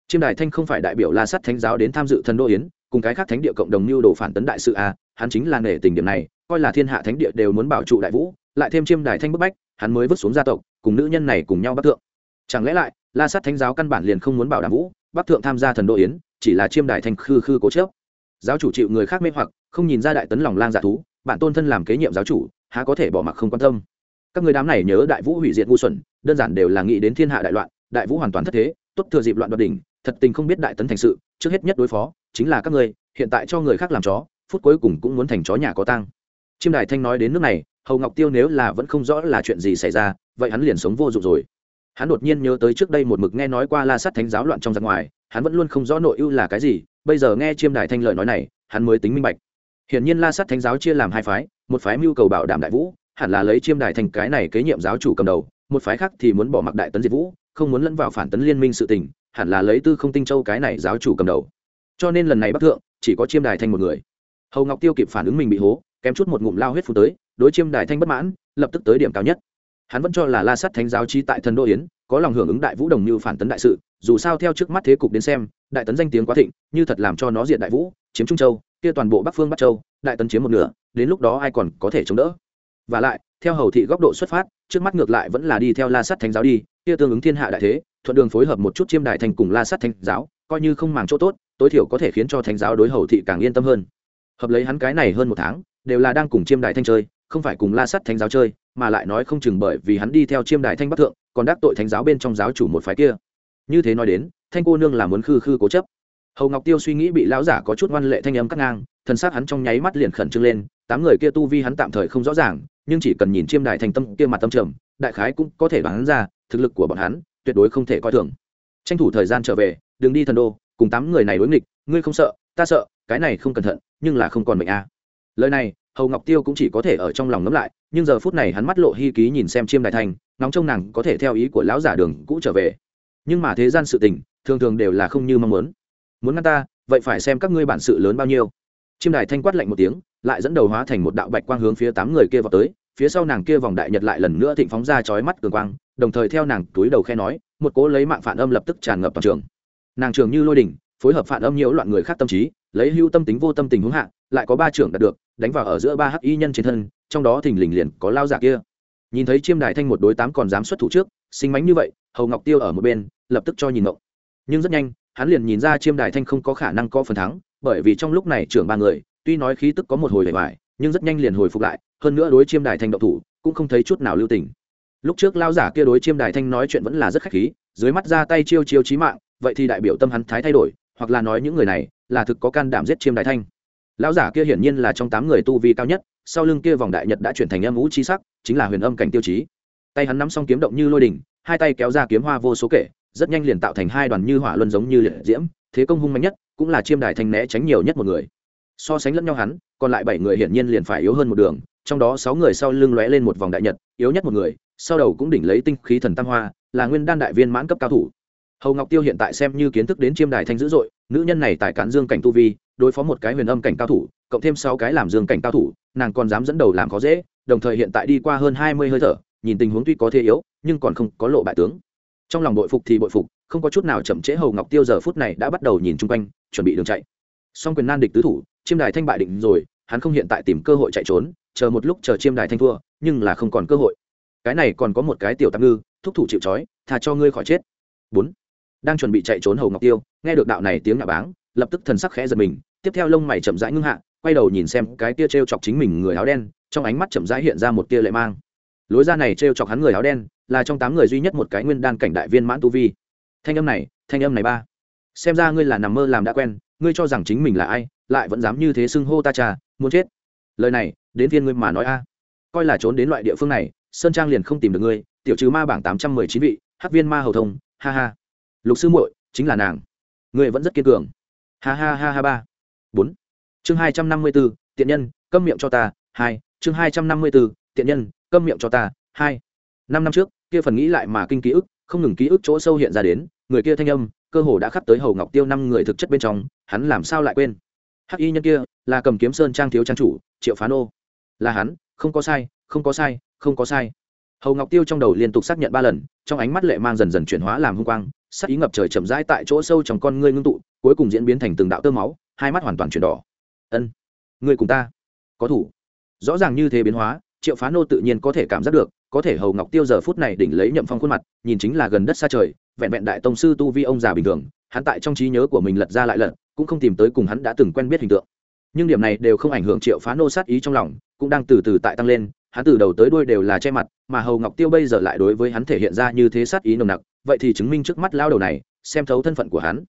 Chiêm đài thanh không phải đại biểu la sắt thánh giáo đến tham dự thần đô yến, cùng cái khác thánh địa cộng đồng mưu đồ phản tấn đại sự a hắn chính là nể tình điểm này, coi là thiên hạ thánh địa đều muốn bảo trụ đại vũ, lại thêm chiêm đài thanh bức bách hắn mới vứt xuống gia tộc, cùng nữ nhân này cùng nhau bắc thượng. Chẳng lẽ lại, la sát thánh giáo căn bản liền không muốn bảo đảm vũ bắc thượng tham gia thần đô yến, chỉ là chiêm đài thanh khư khư cố chớp giáo chủ chịu người khác mê hoặc, không nhìn ra đại tấn lòng lang dạ thú bản tôn thân làm kế nhiệm giáo chủ, há có thể bỏ mặc không quan tâm. Các người đám này nhớ đại vũ hủy diệt ngu xuẩn, đơn giản đều là nghĩ đến thiên hạ đại loạn, đại vũ hoàn toàn thất thế, tốt thừa dịp loạn đoạt đỉnh, thật tình không biết đại tấn thành sự, trước hết nhất đối phó, chính là các ngươi hiện tại cho người khác làm chó, phút cuối cùng cũng muốn thành chó nhà có tang. Chiêm đài thanh nói đến nước này hầu ngọc tiêu nếu là vẫn không rõ là chuyện gì xảy ra, vậy hắn liền sống vô dụng rồi. Hắn đột nhiên nhớ tới trước đây một mực nghe nói qua la Sát thánh giáo loạn trong giặc ngoài, hắn vẫn luôn không rõ nội ưu là cái gì, bây giờ nghe chiêm đài thanh lời nói này, hắn mới tính minh bạch. Hiển nhiên la Sát thánh giáo chia làm hai phái, một phái mưu cầu bảo đảm đại vũ, hẳn là lấy chiêm đài thành cái này kế nhiệm giáo chủ cầm đầu, một phái khác thì muốn bỏ mặc đại tấn diệt vũ, không muốn lẫn vào phản tấn liên minh sự tình, hẳn là lấy tư không tinh châu cái này giáo chủ cầm đầu. Cho nên lần này bắc thượng, chỉ có chiêm đài thanh một người. Hầu ngọc tiêu kịp phản ứng mình bị hố, kém chút một ngụm lao huyết phù tới đối chiêm đài thanh bất mãn, lập tức tới điểm cao nhất. Hắn vẫn cho là la sát thánh giáo chi tại thần đô yến, có lòng hưởng ứng đại vũ đồng như phản tấn đại sự, dù sao theo trước mắt thế cục đến xem, đại tấn danh tiếng quá thịnh, như thật làm cho nó diện đại vũ, chiếm trung châu, kia toàn bộ bắc phương bắc châu, đại tấn chiếm một nửa, đến lúc đó ai còn có thể chống đỡ? Và lại, theo hầu thị góc độ xuất phát, trước mắt ngược lại vẫn là đi theo la sát thánh giáo đi, kia tương ứng thiên hạ đại thế, thuận đường phối hợp một chút chiêm đại thành cùng la sát thánh giáo, coi như không màng chỗ tốt, tối thiểu có thể khiến cho thánh giáo đối hầu thị càng yên tâm hơn. Hợp lấy hắn cái này hơn một tháng, đều là đang cùng chiêm đại thanh chơi không phải cùng la sắt thánh giáo chơi, mà lại nói không chừng bởi vì hắn đi theo chiêm đại thanh bắc thượng, còn đắc tội thánh giáo bên trong giáo chủ một phái kia. Như thế nói đến, thanh cô nương là muốn khư khư cố chấp. Hầu ngọc tiêu suy nghĩ bị lão giả có chút ngoan lệ thanh âm cắt ngang, thần xác hắn trong nháy mắt liền khẩn trương lên, tám người kia tu vi hắn tạm thời không rõ ràng, nhưng chỉ cần nhìn chiêm đại thành tâm kia mặt tâm trầm, đại khái cũng có thể đoán ra, thực lực của bọn hắn tuyệt đối không thể coi thường. Tranh thủ thời gian trở về, đừng đi thần đô, cùng tám người này đối nghịch, ngươi không sợ, ta sợ, cái này không cẩn thận, nhưng là không còn mệnh a. À. lời này hầu ngọc tiêu cũng chỉ có thể ở trong lòng ngấm lại, nhưng giờ phút này hắn mắt lộ hy ký nhìn xem chiêm đại thành nóng trông nàng có thể theo ý của lão giả đường cũ trở về. Nhưng mà thế gian sự tình, thường thường đều là không như mong muốn. Muốn ngăn ta, vậy phải xem các ngươi bản sự lớn bao nhiêu. Chiêm đài thanh quát lạnh một tiếng, lại dẫn đầu hóa thành một đạo bạch quang hướng phía tám người kia vào tới, phía sau nàng kia vòng đại nhật lại lần nữa thịnh phóng ra chói mắt cường quang, đồng thời theo nàng túi đầu khe nói, một cố lấy mạng phản âm lập tức tràn ngập toàn trường. Nàng trường như lôi đỉnh, phối hợp phản âm nhiễu loạn người khác tâm trí, lấy hưu tâm tính vô tâm tình hướng hạ, lại có ba trưởng đạt được đánh vào ở giữa ba hắc y nhân trên thân, trong đó thình lình liền có lao giả kia. Nhìn thấy chiêm đại thanh một đối tám còn dám xuất thủ trước sinh mánh như vậy, hầu ngọc tiêu ở một bên, lập tức cho nhìn ngộng. Nhưng rất nhanh, hắn liền nhìn ra chiêm đại thanh không có khả năng có phần thắng, bởi vì trong lúc này trưởng ba người, tuy nói khí tức có một hồi vẻ vải, nhưng rất nhanh liền hồi phục lại, hơn nữa đối chiêm đại thanh độc thủ, cũng không thấy chút nào lưu tình. Lúc trước lao giả kia đối chiêm đại thanh nói chuyện vẫn là rất khách khí, dưới mắt ra tay chiêu chiêu chí mạng, vậy thì đại biểu tâm hắn thái thay đổi, hoặc là nói những người này, là thực có can đảm giết chiêm đại thanh lão giả kia hiển nhiên là trong tám người tu vi cao nhất, sau lưng kia vòng đại nhật đã chuyển thành âm ngũ chi sắc, chính là huyền âm cảnh tiêu chí. Tay hắn nắm xong kiếm động như lôi đỉnh, hai tay kéo ra kiếm hoa vô số kể, rất nhanh liền tạo thành hai đoàn như hỏa luân giống như liệt diễm, thế công hung mạnh nhất, cũng là chiêm đài thanh né tránh nhiều nhất một người. So sánh lẫn nhau hắn, còn lại bảy người hiển nhiên liền phải yếu hơn một đường, trong đó sáu người sau lưng lóe lên một vòng đại nhật, yếu nhất một người, sau đầu cũng đỉnh lấy tinh khí thần tam hoa, là nguyên đan đại viên mãn cấp cao thủ. Hầu ngọc tiêu hiện tại xem như kiến thức đến chiêm đài thanh dữ dội, nữ nhân này tại cán dương cảnh tu vi đối phó một cái huyền âm cảnh cao thủ, cộng thêm sáu cái làm dương cảnh cao thủ, nàng còn dám dẫn đầu làm khó dễ, đồng thời hiện tại đi qua hơn hai mươi hơi thở, nhìn tình huống tuy có thế yếu, nhưng còn không có lộ bại tướng. Trong lòng bội phục thì bội phục, không có chút nào chậm trễ hầu ngọc tiêu giờ phút này đã bắt đầu nhìn chung quanh, chuẩn bị đường chạy. Song quyền nan địch tứ thủ, chiêm đài thanh bại định rồi, hắn không hiện tại tìm cơ hội chạy trốn, chờ một lúc chờ chiêm đài thanh thua, nhưng là không còn cơ hội. Cái này còn có một cái tiểu tạm ngư, thúc thủ chịu trói thà cho ngươi khỏi chết. Bốn. Đang chuẩn bị chạy trốn hầu ngọc tiêu, nghe được đạo này tiếng ngạ báng, lập tức thần sắc khẽ giật mình tiếp theo lông mày chậm rãi ngưng hạ, quay đầu nhìn xem cái tia t r e o chọc chính mình người áo đen, trong ánh mắt chậm rãi hiện ra một tia lệ mang. Lối ra này t r e o chọc hắn người áo đen, là trong tám người duy nhất một cái nguyên đan cảnh đại viên mãn tu vi. Thanh âm này, thanh âm này ba. Xem ra ngươi là nằm mơ làm đã quen, ngươi cho rằng chính mình là ai, lại vẫn dám như thế xưng hô ta trà muốn chết. Lời này, đến viên ngươi mà nói a. Coi là trốn đến loại địa phương này, sơn trang liền không tìm được ngươi, tiểu trừ ma bảng tám trăm mười chín vị hát viên ma hầu thông, ha ha. Lục sư muội, chính là nàng. Ngươi vẫn rất kiên cường. Ha ha ha ha ba bốn. Chương hai trăm năm mươi b ố tiện nhân, câm miệng cho ta, hai. Chương hai trăm năm mươi b ố tiện nhân, câm miệng cho ta, hai. Năm năm trước, kia phần nghĩ lại mà kinh ký ức, không ngừng ký ức chỗ sâu hiện ra đến, người kia thanh âm, cơ hồ đã khắp tới hầu ngọc tiêu năm người thực chất bên trong, hắn làm sao lại quên? Hắc y nhân kia, là cầm kiếm sơn trang thiếu trang chủ, triệu phán ô. Là hắn, không có sai, không có sai, không có sai. Hầu ngọc tiêu trong đầu liên tục xác nhận ba lần, trong ánh mắt lệ mang dần dần chuyển hóa làm hung quang, sắc ý ngập trời chậm rãi tại chỗ sâu trong con ngươi ngưng tụ, cuối cùng diễn biến thành từng đạo tơ máu hai mắt hoàn toàn chuyển đỏ. Ân ngươi cùng ta. Có thủ. Rõ ràng như thế biến hóa, triệu phá nô tự nhiên có thể cảm giác được, có thể hầu ngọc tiêu giờ phút này đỉnh lấy nhậm phong khuôn mặt, nhìn chính là gần đất xa trời, vẹn vẹn đại tông sư tu vi ông già bình thường, hắn tại trong trí nhớ của mình lật ra lại lật, cũng không tìm tới cùng hắn đã từng quen biết hình tượng. Nhưng điểm này đều không ảnh hưởng triệu phá nô sát ý trong lòng, cũng đang từ từ tại tăng lên, hắn từ đầu tới đuôi đều là che mặt, mà hầu ngọc tiêu bây giờ lại đối với hắn thể hiện ra như thế sát ý nồng nặc, vậy thì chứng minh trước mắt lao đầu này, xem thấu thân phận của hắn.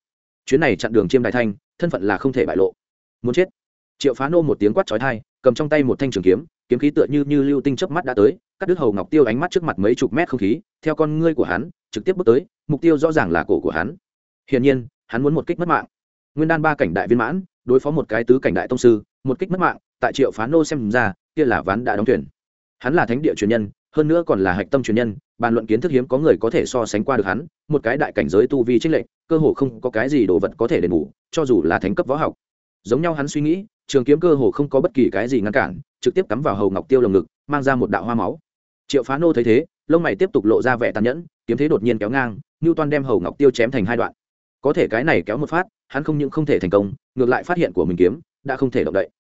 Chuyến này chặn đường chiêm đại thanh thân phận là không thể bại lộ. Muốn chết. Triệu phá nô một tiếng quát trói thai cầm trong tay một thanh trường kiếm kiếm khí tựa như như lưu tinh chớp mắt đã tới, cắt đứt hầu ngọc tiêu ánh mắt trước mặt mấy chục mét không khí, theo con ngươi của hắn, trực tiếp bước tới, mục tiêu rõ ràng là cổ của hắn. Hiển nhiên, hắn muốn một kích mất mạng. Nguyên đan ba cảnh đại viên mãn, đối phó một cái tứ cảnh đại tông sư, một kích mất mạng, tại triệu phá nô xem ra, kia là ván đã đóng thuyền. Hắn là thánh địa truyền nhân, hơn nữa còn là hạch tâm truyền nhân bàn luận kiến thức hiếm có người có thể so sánh qua được hắn, một cái đại cảnh giới tu vi trích lệnh cơ hồ không có cái gì đồ vật có thể đền bù, cho dù là thánh cấp võ học. Giống nhau hắn suy nghĩ, trường kiếm cơ hồ không có bất kỳ cái gì ngăn cản, trực tiếp cắm vào hầu ngọc tiêu lồng ngực, mang ra một đạo hoa máu. Triệu phá nô thấy thế, lông mày tiếp tục lộ ra vẻ tàn nhẫn, kiếm thế đột nhiên kéo ngang ngưu toan đem hầu ngọc tiêu chém thành hai đoạn. Có thể cái này kéo một phát, hắn không những không thể thành công, ngược lại phát hiện của mình kiếm đã không thể động đậy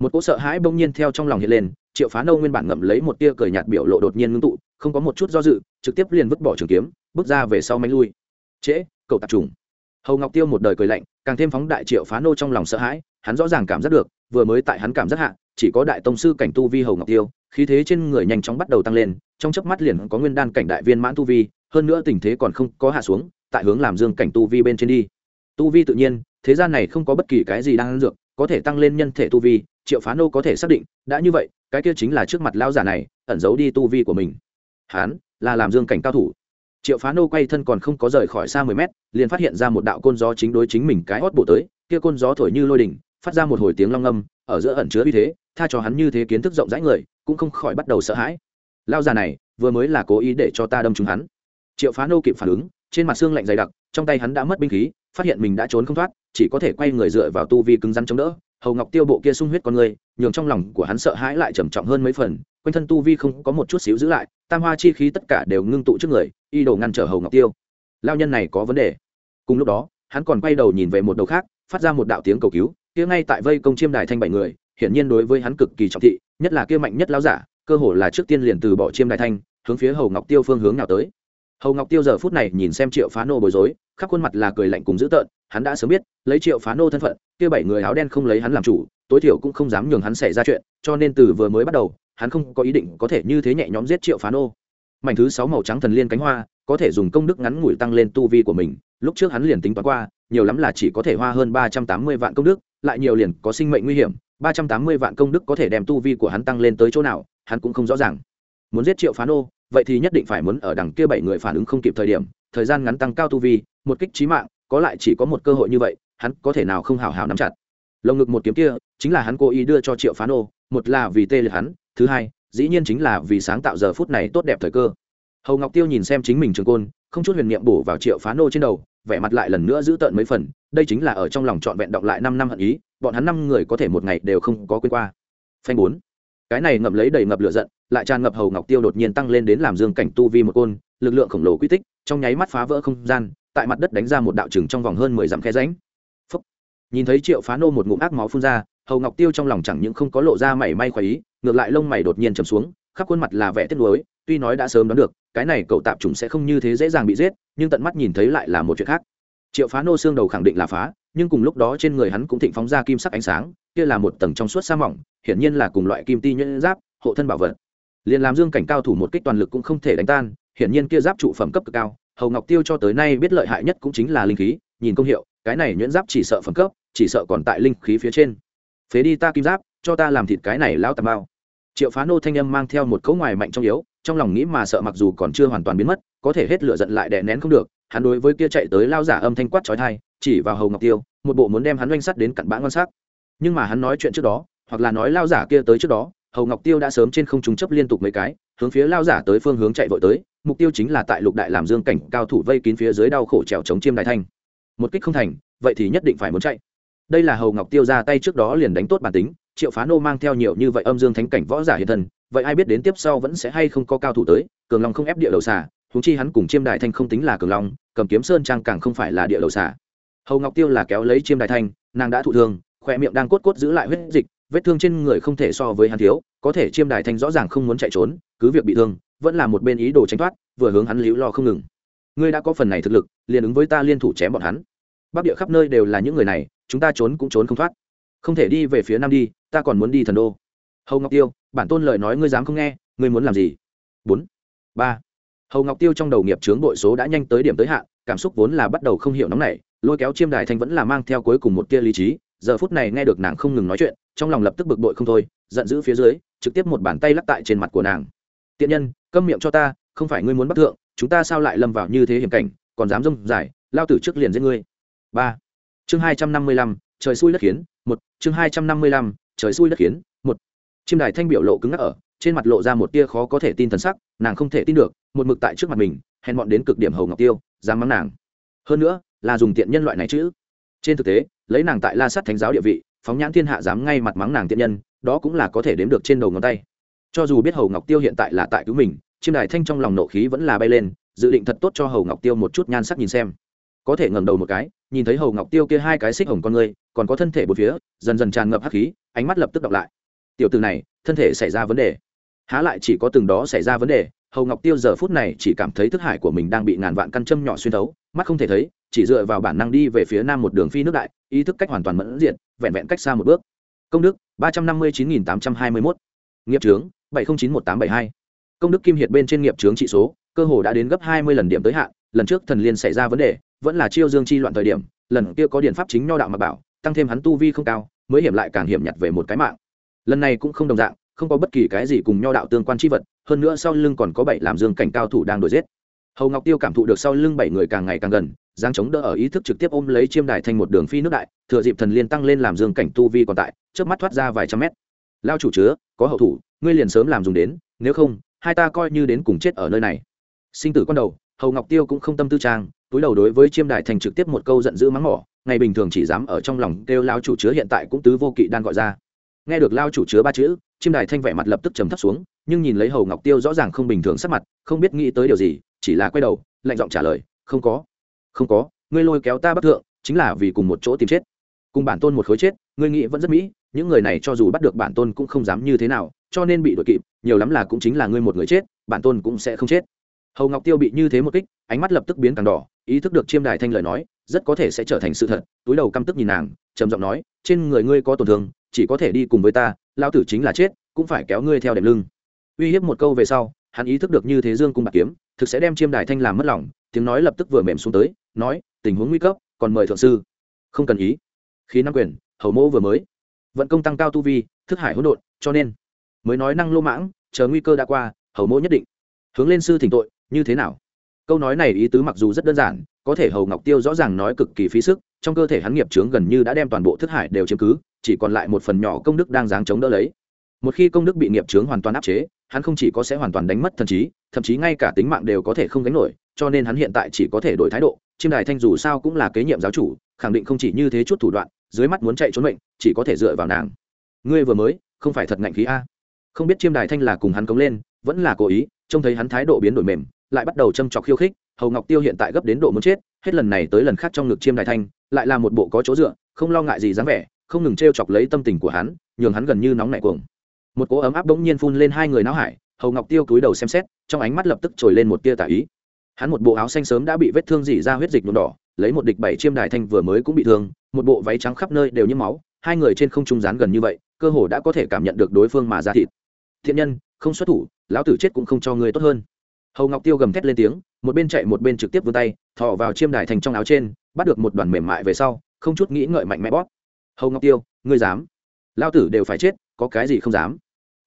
một cỗ sợ hãi bỗng nhiên theo trong lòng hiện lên, triệu phá nâu nguyên bản ngậm lấy một tia cười nhạt biểu lộ đột nhiên ngưng tụ, không có một chút do dự, trực tiếp liền vứt bỏ trường kiếm, bước ra về sau mánh lui. Trễ cậu tạp trùng. Hầu ngọc tiêu một đời cười lạnh, càng thêm phóng đại triệu phá nô trong lòng sợ hãi, hắn rõ ràng cảm giác được, vừa mới tại hắn cảm giác hạ, chỉ có đại tông sư cảnh tu vi hầu ngọc tiêu, khí thế trên người nhanh chóng bắt đầu tăng lên, trong chớp mắt liền có nguyên đan cảnh đại viên mãn tu vi, hơn nữa tình thế còn không có hạ xuống, tại hướng làm dương cảnh tu vi bên trên đi. Tu vi tự nhiên, thế gian này không có bất kỳ cái gì đang dược, có thể tăng lên nhân thể tu vi triệu phá nô có thể xác định, đã như vậy, cái kia chính là trước mặt lao giả này, ẩn giấu đi tu vi của mình. Hán, là làm dương cảnh cao thủ. Triệu phá nô quay thân còn không có rời khỏi xa mười mét, liền phát hiện ra một đạo côn gió chính đối chính mình cái hót bổ tới, kia côn gió thổi như lôi đỉnh, phát ra một hồi tiếng long âm, ở giữa ẩn chứa uy thế, tha cho hắn như thế kiến thức rộng rãi người, cũng không khỏi bắt đầu sợ hãi. Lao già này, vừa mới là cố ý để cho ta đâm trúng hắn. Triệu phá nô kịp phản ứng, trên mặt xương lạnh dày đặc, trong tay hắn đã mất binh khí, phát hiện mình đã trốn không thoát, chỉ có thể quay người dựa vào tu vi cứng rắn chống đỡ hầu ngọc tiêu bộ kia sung huyết con người, nhường trong lòng của hắn sợ hãi lại trầm trọng hơn mấy phần, quanh thân tu vi không có một chút xíu giữ lại, tam hoa chi khí tất cả đều ngưng tụ trước người, y đồ ngăn trở hầu ngọc tiêu. Lao nhân này có vấn đề. Cùng lúc đó, hắn còn quay đầu nhìn về một đầu khác, phát ra một đạo tiếng cầu cứu, kia ngay tại vây công chiêm đài thanh bảy người, hiển nhiên đối với hắn cực kỳ trọng thị, nhất là kia mạnh nhất lão giả, cơ hồ là trước tiên liền từ bỏ chiêm đài thanh, hướng phía hầu ngọc tiêu phương hướng nào tới hầu ngọc tiêu giờ phút này nhìn xem triệu phá nô bối rối, khắp khuôn mặt là cười lạnh cùng dữ tợn, hắn đã sớm biết, lấy triệu phá nô thân phận, kia bảy người áo đen không lấy hắn làm chủ, tối thiểu cũng không dám nhường hắn xảy ra chuyện, cho nên từ vừa mới bắt đầu, hắn không có ý định có thể như thế nhẹ nhõm giết triệu phá nô. Mảnh thứ sáu màu trắng thần liên cánh hoa, có thể dùng công đức ngắn ngủi tăng lên tu vi của mình, lúc trước hắn liền tính toán qua, nhiều lắm là chỉ có thể hoa hơn ba trăm tám mươi vạn công đức, lại nhiều liền có sinh mệnh nguy hiểm, ba trăm tám mươi vạn công đức có thể đem tu vi của hắn tăng lên tới chỗ nào, hắn cũng không rõ ràng. Muốn giết triệu phá nô vậy thì nhất định phải muốn ở đằng kia bảy người phản ứng không kịp thời điểm, thời gian ngắn tăng cao tu vi, một kích trí mạng, có lại chỉ có một cơ hội như vậy, hắn có thể nào không hào hào nắm chặt. Lồng ngực một kiếm kia, chính là hắn cố ý đưa cho triệu phán ô. một là vì tê liệt hắn, thứ hai, dĩ nhiên chính là vì sáng tạo giờ phút này tốt đẹp thời cơ. Hầu ngọc tiêu nhìn xem chính mình trường côn, không chút huyền niệm bổ vào triệu phán ô trên đầu, vẻ mặt lại lần nữa giữ tợn mấy phần, đây chính là ở trong lòng trọn vẹn động lại năm năm hận ý, bọn hắn năm người có thể một ngày đều không có quên qua. Phanh bốn cái này ngậm lấy đầy ngập lửa giận, lại tràn ngập hầu ngọc tiêu đột nhiên tăng lên đến làm dương cảnh tu vi một côn, lực lượng khổng lồ quy tích, trong nháy mắt phá vỡ không gian, tại mặt đất đánh ra một đạo trừng trong vòng hơn mười dặm khe ránh Phúc. nhìn thấy triệu phá nô một ngụm ác máu phun ra, hầu ngọc tiêu trong lòng chẳng những không có lộ ra mảy may khoái ý, ngược lại lông mày đột nhiên chầm xuống, khắp khuôn mặt là vẻ tiếc nuối, tuy nói đã sớm đoán được, cái này cậu tạp trùng sẽ không như thế dễ dàng bị giết, nhưng tận mắt nhìn thấy lại là một chuyện khác triệu phá nô xương đầu khẳng định là phá, nhưng cùng lúc đó trên người hắn cũng thịnh phóng ra kim sắc ánh sáng kia là một tầng trong suốt sa mỏng, hiển nhiên là cùng loại kim ti nhuyễn giáp, hộ thân bảo vật. Liền làm dương cảnh cao thủ một kích toàn lực cũng không thể đánh tan, hiển nhiên kia giáp trụ phẩm cấp cực cao, hầu ngọc tiêu cho tới nay biết lợi hại nhất cũng chính là linh khí, nhìn công hiệu, cái này nhuyễn giáp chỉ sợ phẩm cấp, chỉ sợ còn tại linh khí phía trên. Phế đi ta kim giáp, cho ta làm thịt cái này lão tà bao triệu phá nô thanh âm mang theo một cấu ngoài mạnh trong yếu, trong lòng nghĩ mà sợ mặc dù còn chưa hoàn toàn biến mất, có thể hết lửa giận lại đè nén không được, hắn đối với kia chạy tới lao giả âm thanh quát trói thai chỉ vào hầu ngọc tiêu, một bộ muốn đem hắn oanh sắt đến cặn bã ngon sắc nhưng mà hắn nói chuyện trước đó, hoặc là nói lao giả kia tới trước đó, hầu ngọc tiêu đã sớm trên không trúng chấp liên tục mấy cái, hướng phía lao giả tới phương hướng chạy vội tới, mục tiêu chính là tại lục đại làm dương cảnh cao thủ vây kín phía dưới đau khổ trèo chống chiêm đại thanh. Một kích không thành, vậy thì nhất định phải muốn chạy. Đây là hầu ngọc tiêu ra tay trước đó liền đánh tốt bản tính, triệu phá nô mang theo nhiều như vậy âm dương thánh cảnh võ giả hiện thân, vậy ai biết đến tiếp sau vẫn sẽ hay không có cao thủ tới, cường long không ép địa đầu xà húng chi hắn cùng chiêm đại thanh không tính là cường long, cầm kiếm sơn trang càng không phải là địa đầu xà. Hầu ngọc tiêu là kéo lấy chiêm đại thanh, nàng đã thụ thương khoe miệng đang cốt cốt giữ lại huyết dịch, vết thương trên người không thể so với hắn thiếu, có thể chiêm đại thanh rõ ràng không muốn chạy trốn, cứ việc bị thương, vẫn là một bên ý đồ tránh thoát, vừa hướng hắn líu lo không ngừng. Ngươi đã có phần này thực lực, liền ứng với ta liên thủ chém bọn hắn. Bắc địa khắp nơi đều là những người này, chúng ta trốn cũng trốn không thoát. Không thể đi về phía nam đi, ta còn muốn đi thần đô. Hầu ngọc tiêu, bản tôn lời nói ngươi dám không nghe, ngươi muốn làm gì? Bốn, ba. Hầu ngọc tiêu trong đầu nghiệp chướng đội số đã nhanh tới điểm tới hạn, cảm xúc vốn là bắt đầu không hiểu nóng nảy, lôi kéo chiêm đài thanh vẫn là mang theo cuối cùng một tia lý trí giờ phút này nghe được nàng không ngừng nói chuyện, trong lòng lập tức bực bội không thôi, giận dữ phía dưới, trực tiếp một bàn tay lắc tại trên mặt của nàng. Tiện nhân, câm miệng cho ta, không phải ngươi muốn bắt thượng, chúng ta sao lại lâm vào như thế hiểm cảnh, còn dám rông dài lao tử trước liền giết ngươi. Ba. Chương hai trăm năm mươi lăm, trời xui đất khiến, một. Chương hai trăm năm mươi lăm, trời xui đất khiến, một. Chim đài thanh biểu lộ cứng ngắc ở, trên mặt lộ ra một tia khó có thể tin thần sắc, nàng không thể tin được, một mực tại trước mặt mình, hèn bọn đến cực điểm hầu ngọc tiêu, dám mắng nàng. Hơn nữa, là dùng tiện nhân loại này chứ. Trên thực tế lấy nàng tại la sát thánh giáo địa vị, phóng nhãn thiên hạ dám ngay mặt mắng nàng tiện nhân, đó cũng là có thể đếm được trên đầu ngón tay. Cho dù biết hầu ngọc tiêu hiện tại là tại cứu mình, chiêm đài thanh trong lòng nộ khí vẫn là bay lên, dự định thật tốt cho hầu ngọc tiêu một chút nhan sắc nhìn xem. Có thể ngẩng đầu một cái, nhìn thấy hầu ngọc tiêu kia hai cái xích hồng con người, còn có thân thể một phía, dần dần tràn ngập hắc khí, ánh mắt lập tức đọc lại. Tiểu từ này, thân thể xảy ra vấn đề. Há lại chỉ có từng đó xảy ra vấn đề, hầu ngọc tiêu giờ phút này chỉ cảm thấy thức hải của mình đang bị ngàn vạn căn châm nhỏ xuyên thấu, mắt không thể thấy chỉ dựa vào bản năng đi về phía nam một đường phi nước đại, ý thức cách hoàn toàn mẫn diện vẹn vẹn cách xa một bước. Công đức, ba trăm năm mươi chín nghìn tám trăm hai mươi mốt. Nghiệp trướng bảy trăm chín một tám bảy hai. Công đức kim hiệt bên trên nghiệp trướng trị số, cơ hồ đã đến gấp hai mươi lần điểm tới hạn, lần trước thần liên xảy ra vấn đề, vẫn là chiêu dương chi loạn thời điểm, lần kia có điện pháp chính nho đạo mà bảo, tăng thêm hắn tu vi không cao, mới hiểm lại càng hiểm nhặt về một cái mạng. Lần này cũng không đồng dạng, không có bất kỳ cái gì cùng nho đạo tương quan chi vật, hơn nữa sau lưng còn có bảy làm dương cảnh cao thủ đang đuổi giết. Hầu ngọc tiêu cảm thụ được sau lưng bảy người càng ngày càng gần giang chống đỡ ở ý thức trực tiếp ôm lấy chiêm đài thành một đường phi nước đại, thừa dịp thần liên tăng lên làm dương cảnh tu vi còn tại trước mắt thoát ra vài trăm mét. Lao chủ chứa, có hậu thủ, ngươi liền sớm làm dùng đến, nếu không, hai ta coi như đến cùng chết ở nơi này. Sinh tử con đầu, hầu ngọc tiêu cũng không tâm tư trang, túi đầu đối với chiêm đại thành trực tiếp một câu giận dữ mắng mỏ, ngày bình thường chỉ dám ở trong lòng kêu lao chủ chứa hiện tại cũng tứ vô kỵ đang gọi ra. Nghe được lao chủ chứa ba chữ, chiêm đại thanh vẻ mặt lập tức trầm thấp xuống, nhưng nhìn lấy hầu ngọc tiêu rõ ràng không bình thường sắc mặt, không biết nghĩ tới điều gì, chỉ là quay đầu, lạnh giọng trả lời, không có không có, ngươi lôi kéo ta bắt thượng, chính là vì cùng một chỗ tìm chết. Cùng bản tôn một khối chết, ngươi nghĩ vẫn rất mỹ, những người này cho dù bắt được bản tôn cũng không dám như thế nào, cho nên bị đội kịp, nhiều lắm là cũng chính là ngươi một người chết, bản tôn cũng sẽ không chết. Hầu ngọc tiêu bị như thế một kích, ánh mắt lập tức biến càng đỏ, ý thức được chiêm đài thanh lời nói, rất có thể sẽ trở thành sự thật, túi đầu căm tức nhìn nàng, trầm giọng nói, trên người ngươi có tổn thương, chỉ có thể đi cùng với ta lao tử chính là chết, cũng phải kéo ngươi theo đệm lưng. Uy hiếp một câu về sau, hắn ý thức được như thế dương cung bạc kiếm, thực sẽ đem chiêm đài thanh làm mất lòng, tiếng nói lập tức vừa mềm xuống tới nói, tình huống nguy cấp, còn mời thượng sư. Không cần ý. Khí năng quyền, hầu mẫu vừa mới. Vận công tăng cao tu vi, thức hải hỗn độn, cho nên. Mới nói năng lô mãng, chờ nguy cơ đã qua, hầu mẫu nhất định. Hướng lên sư thỉnh tội, như thế nào? Câu nói này ý tứ mặc dù rất đơn giản, có thể hầu ngọc tiêu rõ ràng nói cực kỳ phí sức, trong cơ thể hắn nghiệp trướng gần như đã đem toàn bộ thức hải đều chiếm cứ, chỉ còn lại một phần nhỏ công đức đang giáng chống đỡ lấy. Một khi công đức bị nghiệp trướng hoàn toàn áp chế hắn không chỉ có sẽ hoàn toàn đánh mất thần trí, thậm chí ngay cả tính mạng đều có thể không gánh nổi, cho nên hắn hiện tại chỉ có thể đổi thái độ, chiêm đài thanh dù sao cũng là kế nhiệm giáo chủ, khẳng định không chỉ như thế chút thủ đoạn, dưới mắt muốn chạy trốn mệnh, chỉ có thể dựa vào nàng. Ngươi vừa mới, không phải thật ngạnh khí a? Không biết chiêm đài thanh là cùng hắn cống lên, vẫn là cố ý, trông thấy hắn thái độ biến đổi mềm, lại bắt đầu châm chọc khiêu khích, hầu ngọc tiêu hiện tại gấp đến độ muốn chết, hết lần này tới lần khác trong ngực chiêm đài thanh, lại là một bộ có chỗ dựa, không lo ngại gì dáng vẻ, không ngừng t chọc lấy tâm tình của hắn, nhường hắn gần như nóng nảy cuồng một cỗ ấm áp bỗng nhiên phun lên hai người náo hải, hầu ngọc tiêu cúi đầu xem xét, trong ánh mắt lập tức trồi lên một tia tả ý. Hắn một bộ áo xanh sớm đã bị vết thương dỉ ra huyết dịch nhuộm đỏ, lấy một địch bảy chiêm đài thanh vừa mới cũng bị thương, một bộ váy trắng khắp nơi đều như máu, hai người trên không trung rán gần như vậy, cơ hồ đã có thể cảm nhận được đối phương mà ra thịt. Thiện nhân, không xuất thủ, lão tử chết cũng không cho người tốt hơn. Hầu ngọc tiêu gầm thét lên tiếng, một bên chạy một bên trực tiếp vươn tay thọ vào chiêm đài thành trong áo trên, bắt được một đoàn mềm mại về sau, không chút nghĩ ngợi mạnh mẽ bóp. Hầu ngọc tiêu, ngươi dám? Lao tử đều phải chết, có cái gì không dám?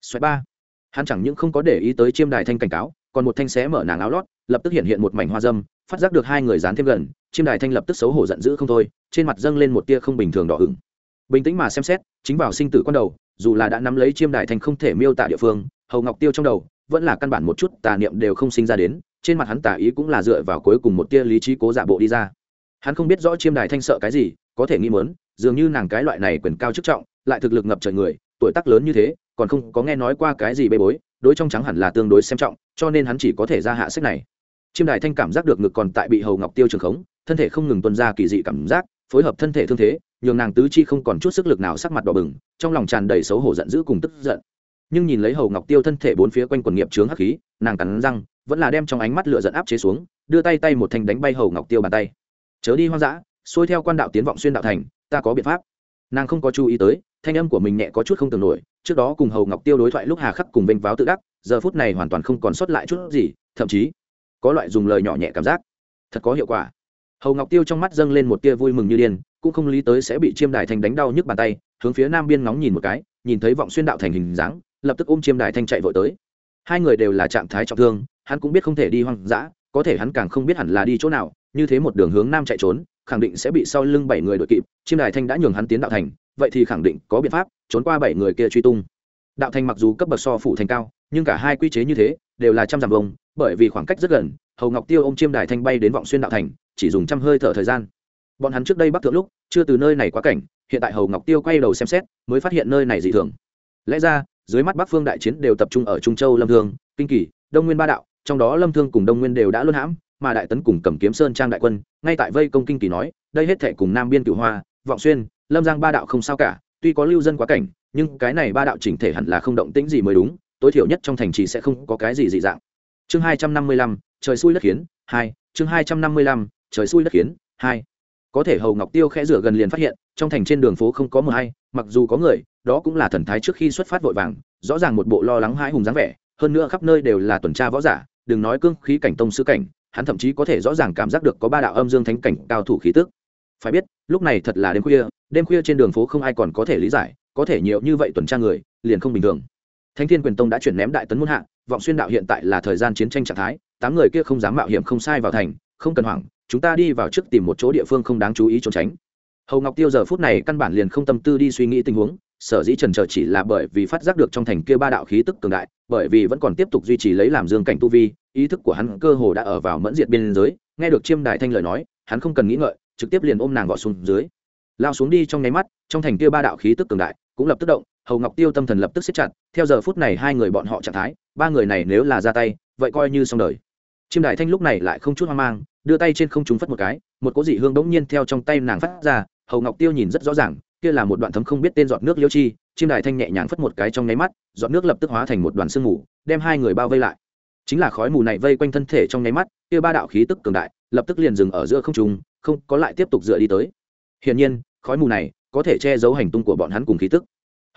Xoáy ba. Hắn chẳng những không có để ý tới chiêm đài thanh cảnh cáo, còn một thanh xé mở nàng áo lót, lập tức hiện hiện một mảnh hoa dâm, phát giác được hai người dán thêm gần, chiêm đài thanh lập tức xấu hổ giận dữ không thôi, trên mặt dâng lên một tia không bình thường đỏ ửng. Bình tĩnh mà xem xét, chính vào sinh tử con đầu, dù là đã nắm lấy chiêm đài thanh không thể miêu tả địa phương, hầu ngọc tiêu trong đầu, vẫn là căn bản một chút tà niệm đều không sinh ra đến, trên mặt hắn tà ý cũng là dựa vào cuối cùng một tia lý trí cố giả bộ đi ra. Hắn không biết rõ chiêm đài thanh sợ cái gì, có thể nghĩ mớn dường như nàng cái loại này quyền cao chức trọng, lại thực lực ngập trời người, tuổi tác lớn như thế còn không có nghe nói qua cái gì bê bối, đối trong trắng hẳn là tương đối xem trọng, cho nên hắn chỉ có thể ra hạ sách này. Chiêm đài thanh cảm giác được ngực còn tại bị hầu ngọc tiêu trường khống, thân thể không ngừng tuân ra kỳ dị cảm giác, phối hợp thân thể thương thế, nhường nàng tứ chi không còn chút sức lực nào sắc mặt đỏ bừng, trong lòng tràn đầy xấu hổ giận dữ cùng tức giận. Nhưng nhìn lấy hầu ngọc tiêu thân thể bốn phía quanh quần nghiệp trướng hắc khí, nàng cắn răng, vẫn là đem trong ánh mắt lửa giận áp chế xuống, đưa tay tay một thanh đánh bay hầu ngọc tiêu bàn tay. Chớ đi hoang dã, xuôi theo quan đạo tiến vọng xuyên đạo thành, ta có biện pháp. Nàng không có chú ý tới, thanh âm của mình nhẹ có chút không tưởng nổi trước đó cùng hầu ngọc tiêu đối thoại lúc hà khắc cùng vênh váo tự đắc, giờ phút này hoàn toàn không còn sót lại chút gì, thậm chí có loại dùng lời nhỏ nhẹ cảm giác. Thật có hiệu quả. Hầu ngọc tiêu trong mắt dâng lên một tia vui mừng như điên, cũng không lý tới sẽ bị chiêm đài thanh đánh đau nhức bàn tay, hướng phía nam biên ngóng nhìn một cái, nhìn thấy vọng xuyên đạo thành hình dáng, lập tức ôm chiêm đài thanh chạy vội tới. Hai người đều là trạng thái trọng thương, hắn cũng biết không thể đi hoang dã, có thể hắn càng không biết hẳn là đi chỗ nào, như thế một đường hướng nam chạy trốn, khẳng định sẽ bị sau lưng bảy người đội kịp, chiêm đài thanh đã nhường hắn tiến đạo thành vậy thì khẳng định có biện pháp trốn qua bảy người kia truy tung. Đạo thành mặc dù cấp bậc so phủ thành cao, nhưng cả hai quy chế như thế đều là trăm dặm vông bởi vì khoảng cách rất gần, hầu ngọc tiêu ô m chiêm đài thanh bay đến vọng xuyên đạo thành, chỉ dùng trăm hơi thở thời gian. Bọn hắn trước đây bắc thượng lúc, chưa từ nơi này quá cảnh, hiện tại hầu ngọc tiêu quay đầu xem xét, mới phát hiện nơi này dị thường. Lẽ ra, dưới mắt bắc phương đại chiến đều tập trung ở trung châu lâm thương, kinh kỳ, đông nguyên ba đạo, trong đó lâm thương cùng đông nguyên đều đã luân hãm, mà đại tấn cùng cầm kiếm sơn trang đại quân, ngay tại vây công kinh kỳ nói, đây hết thể cùng nam biên cửu hoa, vọng xuyên lâm giang ba đạo không sao cả, tuy có lưu dân quá cảnh, nhưng cái này ba đạo chỉnh thể hẳn là không động tĩnh gì mới đúng, tối thiểu nhất trong thành trì sẽ không có cái gì dị dạng. Chương hai trăm năm mươi lăm, trời xui đất khiến, hai, chương hai trăm năm mươi lăm, trời xui đất khiến, hai. Có thể hầu ngọc tiêu khẽ rửa gần liền phát hiện, trong thành trên đường phố không có mờ hay, mặc dù có người, đó cũng là thần thái trước khi xuất phát vội vàng, rõ ràng một bộ lo lắng hãi hùng dáng vẻ, hơn nữa khắp nơi đều là tuần tra võ giả, đừng nói cương khí cảnh tông sư cảnh, hắn thậm chí có thể rõ ràng cảm giác được có ba đạo âm dương thánh cảnh cao thủ khí tức. Phải biết, lúc này thật là đêm khuya đêm khuya trên đường phố không ai còn có thể lý giải, có thể nhiều như vậy tuần tra người, liền không bình thường. Thánh thiên quyền tông đã chuyển ném đại tấn muôn hạ, vọng xuyên đạo hiện tại là thời gian chiến tranh trạng thái, tám người kia không dám mạo hiểm không sai vào thành, không cần hoảng, chúng ta đi vào trước tìm một chỗ địa phương không đáng chú ý trốn tránh. Hầu ngọc tiêu giờ phút này căn bản liền không tâm tư đi suy nghĩ tình huống, sở dĩ trần trờ chỉ là bởi vì phát giác được trong thành kia ba đạo khí tức cường đại, bởi vì vẫn còn tiếp tục duy trì lấy làm dương cảnh tu vi, ý thức của hắn cơ hồ đã ở vào mẫn diệt biên giới, nghe được chiêm đại thanh lời nói, hắn không cần nghĩ ngợi, trực tiếp liền ôm nàng gọt xuống dưới lao xuống đi trong nháy mắt, trong thành kia ba đạo khí tức cường đại cũng lập tức động, hầu ngọc tiêu tâm thần lập tức xếp chặt, theo giờ phút này hai người bọn họ trạng thái, ba người này nếu là ra tay, vậy coi như xong đời. Chiêm đại thanh lúc này lại không chút hoang mang, đưa tay trên không trung phất một cái, một cỗ dị hương bỗng nhiên theo trong tay nàng phát ra, hầu ngọc tiêu nhìn rất rõ ràng, kia là một đoạn thấm không biết tên giọt nước liêu chi chiêm đại thanh nhẹ nhàng phất một cái trong nháy mắt, giọt nước lập tức hóa thành một đoàn sương mù, đem hai người bao vây lại. Chính là khói mù này vây quanh thân thể trong nháy mắt, kia ba đạo khí tức cường đại lập tức liền dừng ở giữa không trung, không có lại tiếp tục dựa đi tới hiển nhiên, khói mù này có thể che giấu hành tung của bọn hắn cùng khí tức.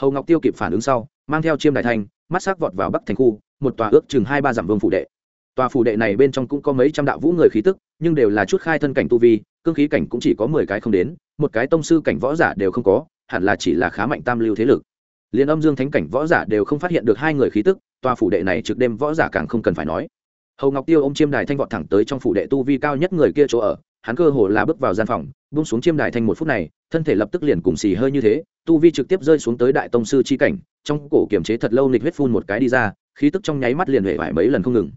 Hầu ngọc tiêu kịp phản ứng sau, mang theo chiêm đại thanh mắt sắc vọt vào bắc thành khu, một tòa ước chừng hai ba dặm vương phủ đệ. Tòa phủ đệ này bên trong cũng có mấy trăm đạo vũ người khí tức, nhưng đều là chút khai thân cảnh tu vi, cương khí cảnh cũng chỉ có mười cái không đến, một cái tông sư cảnh võ giả đều không có, hẳn là chỉ là khá mạnh tam lưu thế lực. Liên âm dương thánh cảnh võ giả đều không phát hiện được hai người khí tức, tòa phủ đệ này trực đêm võ giả càng không cần phải nói. Hầu ngọc tiêu ô m chiêm đài thanh vọt thẳng tới trong phủ đệ tu vi cao nhất người kia chỗ ở hắn cơ hồ là bước vào gian phòng bung xuống chiêm đài thanh một phút này, thân thể lập tức liền cùng xì hơi như thế, tu vi trực tiếp rơi xuống tới đại tông sư c h i cảnh, trong cổ kiểm chế thật lâu nịch huyết phun một cái đi ra, khí tức trong nháy mắt liền huệ vải mấy lần không ngừng.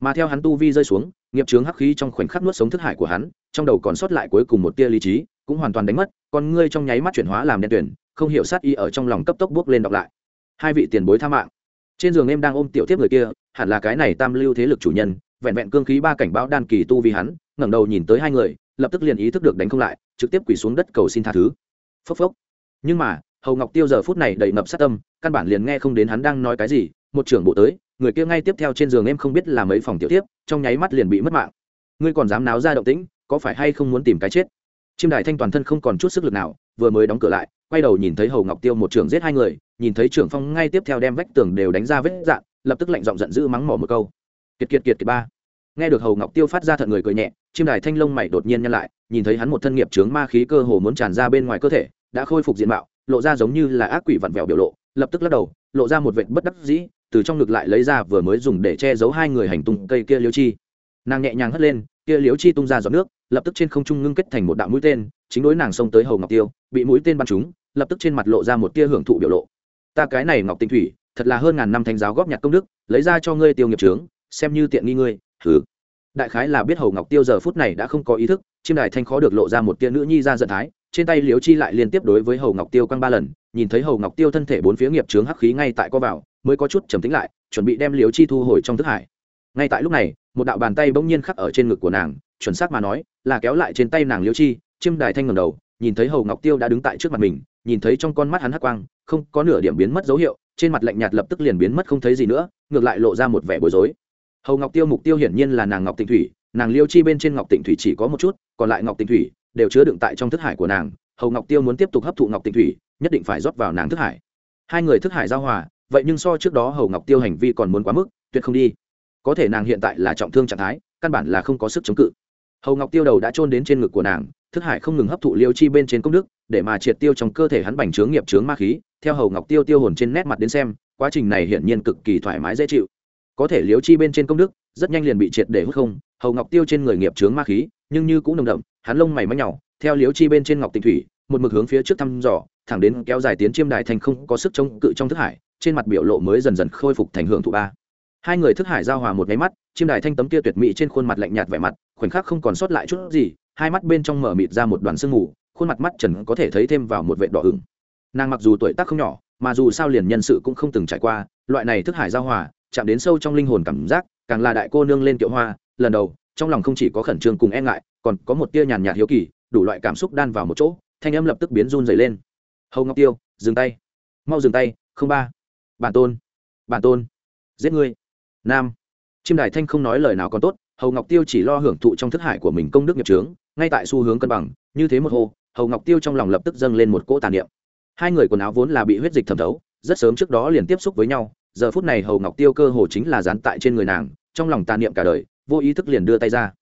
Mà theo hắn tu vi rơi xuống, nghiệp chướng hắc khí trong khoảnh khắc nuốt sống thức hải của hắn, trong đầu còn sót lại cuối cùng một tia lý trí, cũng hoàn toàn đánh mất, con ngươi trong nháy mắt chuyển hóa làm đen tuyển không hiểu sát y ở trong lòng cấp tốc bước lên đọc lại. Hai vị tiền bối tha mạng. Trên giường em đang ôm tiểu tiếp người kia, hẳn là cái này tam lưu thế lực chủ nhân vẹn vẹn cương khí ba cảnh báo đan kỳ tu vì hắn, ngẩng đầu nhìn tới hai người, lập tức liền ý thức được đánh không lại, trực tiếp quỳ xuống đất cầu xin tha thứ. Phốc phốc. Nhưng mà, hầu ngọc tiêu giờ phút này đầy ngập sát tâm, căn bản liền nghe không đến hắn đang nói cái gì, một trưởng bộ tới, người kia ngay tiếp theo trên giường em không biết là mấy phòng tiểu tiếp, trong nháy mắt liền bị mất mạng. Ngươi còn dám náo ra động tĩnh, có phải hay không muốn tìm cái chết? Chim đài thanh toàn thân không còn chút sức lực nào, vừa mới đóng cửa lại, quay đầu nhìn thấy hầu ngọc tiêu một trưởng giết hai người, nhìn thấy trưởng phong ngay tiếp theo đem vách tường đều đánh ra vết dạn, lập tức lạnh giọng giận dữ mắng mỏ một câu kiệt kiệt kiệt kiệt ba. Nghe được hầu ngọc tiêu phát ra thận người cười nhẹ, chim đài thanh Long mày đột nhiên nhăn lại, nhìn thấy hắn một thân nghiệp trướng ma khí cơ hồ muốn tràn ra bên ngoài cơ thể, đã khôi phục diện mạo, lộ ra giống như là ác quỷ vặn vẹo biểu lộ, lập tức lắc đầu, lộ ra một vệt bất đắc dĩ, từ trong ngực lại lấy ra vừa mới dùng để che giấu hai người hành tung cây kia liêu chi. Nàng nhẹ nhàng hất lên, kia liêu chi tung ra giọt nước, lập tức trên không trung ngưng kết thành một đạo mũi tên, chính đối nàng xông tới hầu ngọc tiêu, bị mũi tên bắn trúng, lập tức trên mặt lộ ra một tia hưởng thụ biểu lộ. Ta cái này ngọc tinh thủy, thật là hơn ngàn năm thánh giáo góp nhặt công đức, lấy ra cho ngươi tiêu nghiệp trướng xem như tiện nghi ngươi thử đại khái là biết hầu ngọc tiêu giờ phút này đã không có ý thức, chiêm đài thanh khó được lộ ra một tia nữ nhi ra giận thái, trên tay liếu chi lại liên tiếp đối với hầu ngọc tiêu quăng ba lần, nhìn thấy hầu ngọc tiêu thân thể bốn phía nghiệp trướng hắc khí ngay tại co vào, mới có chút trầm tính lại, chuẩn bị đem liếu chi thu hồi trong thức hải. Ngay tại lúc này, một đạo bàn tay bỗng nhiên khắc ở trên ngực của nàng, chuẩn xác mà nói, là kéo lại trên tay nàng liếu chi, chiêm đài thanh ngầm đầu, nhìn thấy hầu ngọc tiêu đã đứng tại trước mặt mình, nhìn thấy trong con mắt hắn hắc quang, không có nửa điểm biến mất dấu hiệu, trên mặt lạnh nhạt lập tức liền biến mất không thấy gì nữa, ngược lại lộ ra một vẻ bối rối hầu ngọc tiêu mục tiêu hiển nhiên là nàng ngọc tịnh thủy nàng liêu chi bên trên ngọc tịnh thủy chỉ có một chút còn lại ngọc tịnh thủy đều chứa đựng tại trong thức hải của nàng hầu ngọc tiêu muốn tiếp tục hấp thụ ngọc tịnh thủy nhất định phải rót vào nàng thức hải hai người thức hải giao hòa vậy nhưng so trước đó hầu ngọc tiêu hành vi còn muốn quá mức tuyệt không đi có thể nàng hiện tại là trọng thương trạng thái căn bản là không có sức chống cự hầu ngọc tiêu đầu đã trôn đến trên ngực của nàng thức hải không ngừng hấp thụ liêu chi bên trên công đức để mà triệt tiêu trong cơ thể hắn bành trướng nghiệp trướng ma khí theo hầu ngọc tiêu tiêu hồn trên nét mặt đến xem quá trình này hiển nhiên cực kỳ thoải mái dễ chịu có thể liếu chi bên trên công đức, rất nhanh liền bị triệt để hút không, hầu ngọc tiêu trên người nghiệp trướng ma khí, nhưng như cũng nồng đậm, hắn lông mày mắc nhỏ theo liếu chi bên trên ngọc tịnh thủy, một mực hướng phía trước thăm dò, thẳng đến kéo dài tiến chiêm đài thành không có sức chống cự trong thức hải, trên mặt biểu lộ mới dần dần khôi phục thành hưởng thụ ba. Hai người thức hải giao hòa một nháy mắt, chiêm đài thanh tấm kia tuyệt mỹ trên khuôn mặt lạnh nhạt vẻ mặt, khoảnh khắc không còn sót lại chút gì, hai mắt bên trong mở mịt ra một đoàn sương mù, khuôn mặt mắt trần có thể thấy thêm vào một vệ đỏ ửng. Nàng mặc dù tuổi tác không nhỏ, mà dù sao liền nhân sự cũng không từng trải qua, loại này thức hải giao hòa chạm đến sâu trong linh hồn cảm giác, càng là đại cô nương lên kiệu hoa, lần đầu, trong lòng không chỉ có khẩn trương cùng e ngại, còn có một tia nhàn nhạt hiếu kỳ, đủ loại cảm xúc đan vào một chỗ, thanh âm lập tức biến run dày lên. Hầu ngọc tiêu, dừng tay. Mau dừng tay, không ba. Bản tôn bản tôn, giết ngươi. Nam. Chim đài thanh không nói lời nào còn tốt, hầu ngọc tiêu chỉ lo hưởng thụ trong thức hải của mình công đức nghiệp trướng ngay tại xu hướng cân bằng, như thế một hồ hầu ngọc tiêu trong lòng lập tức dâng lên một cỗ tàn niệm. Hai người quần áo vốn là bị huyết dịch thẩm thấu, rất sớm trước đó liền tiếp xúc với nhau giờ phút này hầu ngọc tiêu cơ hồ chính là dán tại trên người nàng, trong lòng tàn niệm cả đời, vô ý thức liền đưa tay ra.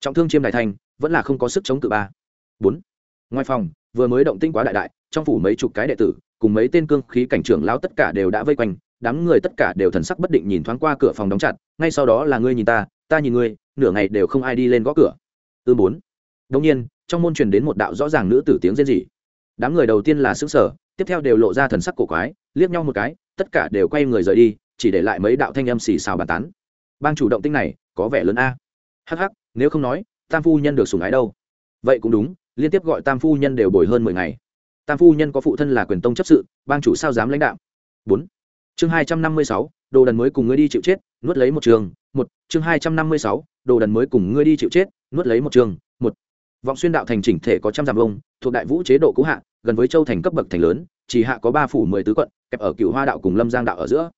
Trọng thương chiêm đại thanh vẫn là không có sức chống cự ba. Bốn. Ngoài phòng, vừa mới động tinh quá đại đại, trong phủ mấy chục cái đệ tử, cùng mấy tên cương khí cảnh trưởng lao tất cả đều đã vây quanh, đám người tất cả đều thần sắc bất định nhìn thoáng qua cửa phòng đóng chặt, ngay sau đó là ngươi nhìn ta ta nhìn ngươi, nửa ngày đều không ai đi lên gõ cửa. Ư bốn. Đông nhiên, trong môn truyền đến một đạo rõ ràng nữ tử tiếng rên rỉ. Đám người đầu tiên là xứ sở tiếp theo đều lộ ra thần sắc cổ quái liếc nhau một cái, tất cả đều quay người rời đi, chỉ để lại mấy đạo thanh âm xì xào bàn tán. Bang chủ động tinh này, có vẻ lớn a. Hh nếu không nói, tam phu nhân được sùng ái đâu. Vậy cũng đúng, liên tiếp gọi tam phu nhân đều bồi hơn mười ngày. Tam phu nhân có phụ thân là quyền tông chấp sự, bang chủ sao dám lãnh đạo? Bốn. Chương hai trăm năm mươi sáu, đồ đần mới cùng ngươi đi chịu chết, nuốt lấy một trường, một. Chương hai trăm năm mươi sáu, đồ đần mới cùng ngươi đi chịu chết, nuốt lấy một trường, một. Vọng xuyên đạo thành chỉnh thể có trăm dặm vông thuộc đại vũ chế độ cũ hạ, gần với châu thành cấp bậc thành lớn chỉ hạ có ba phủ mười tứ quận, kẹp ở cựu hoa đạo cùng lâm giang đạo ở giữa.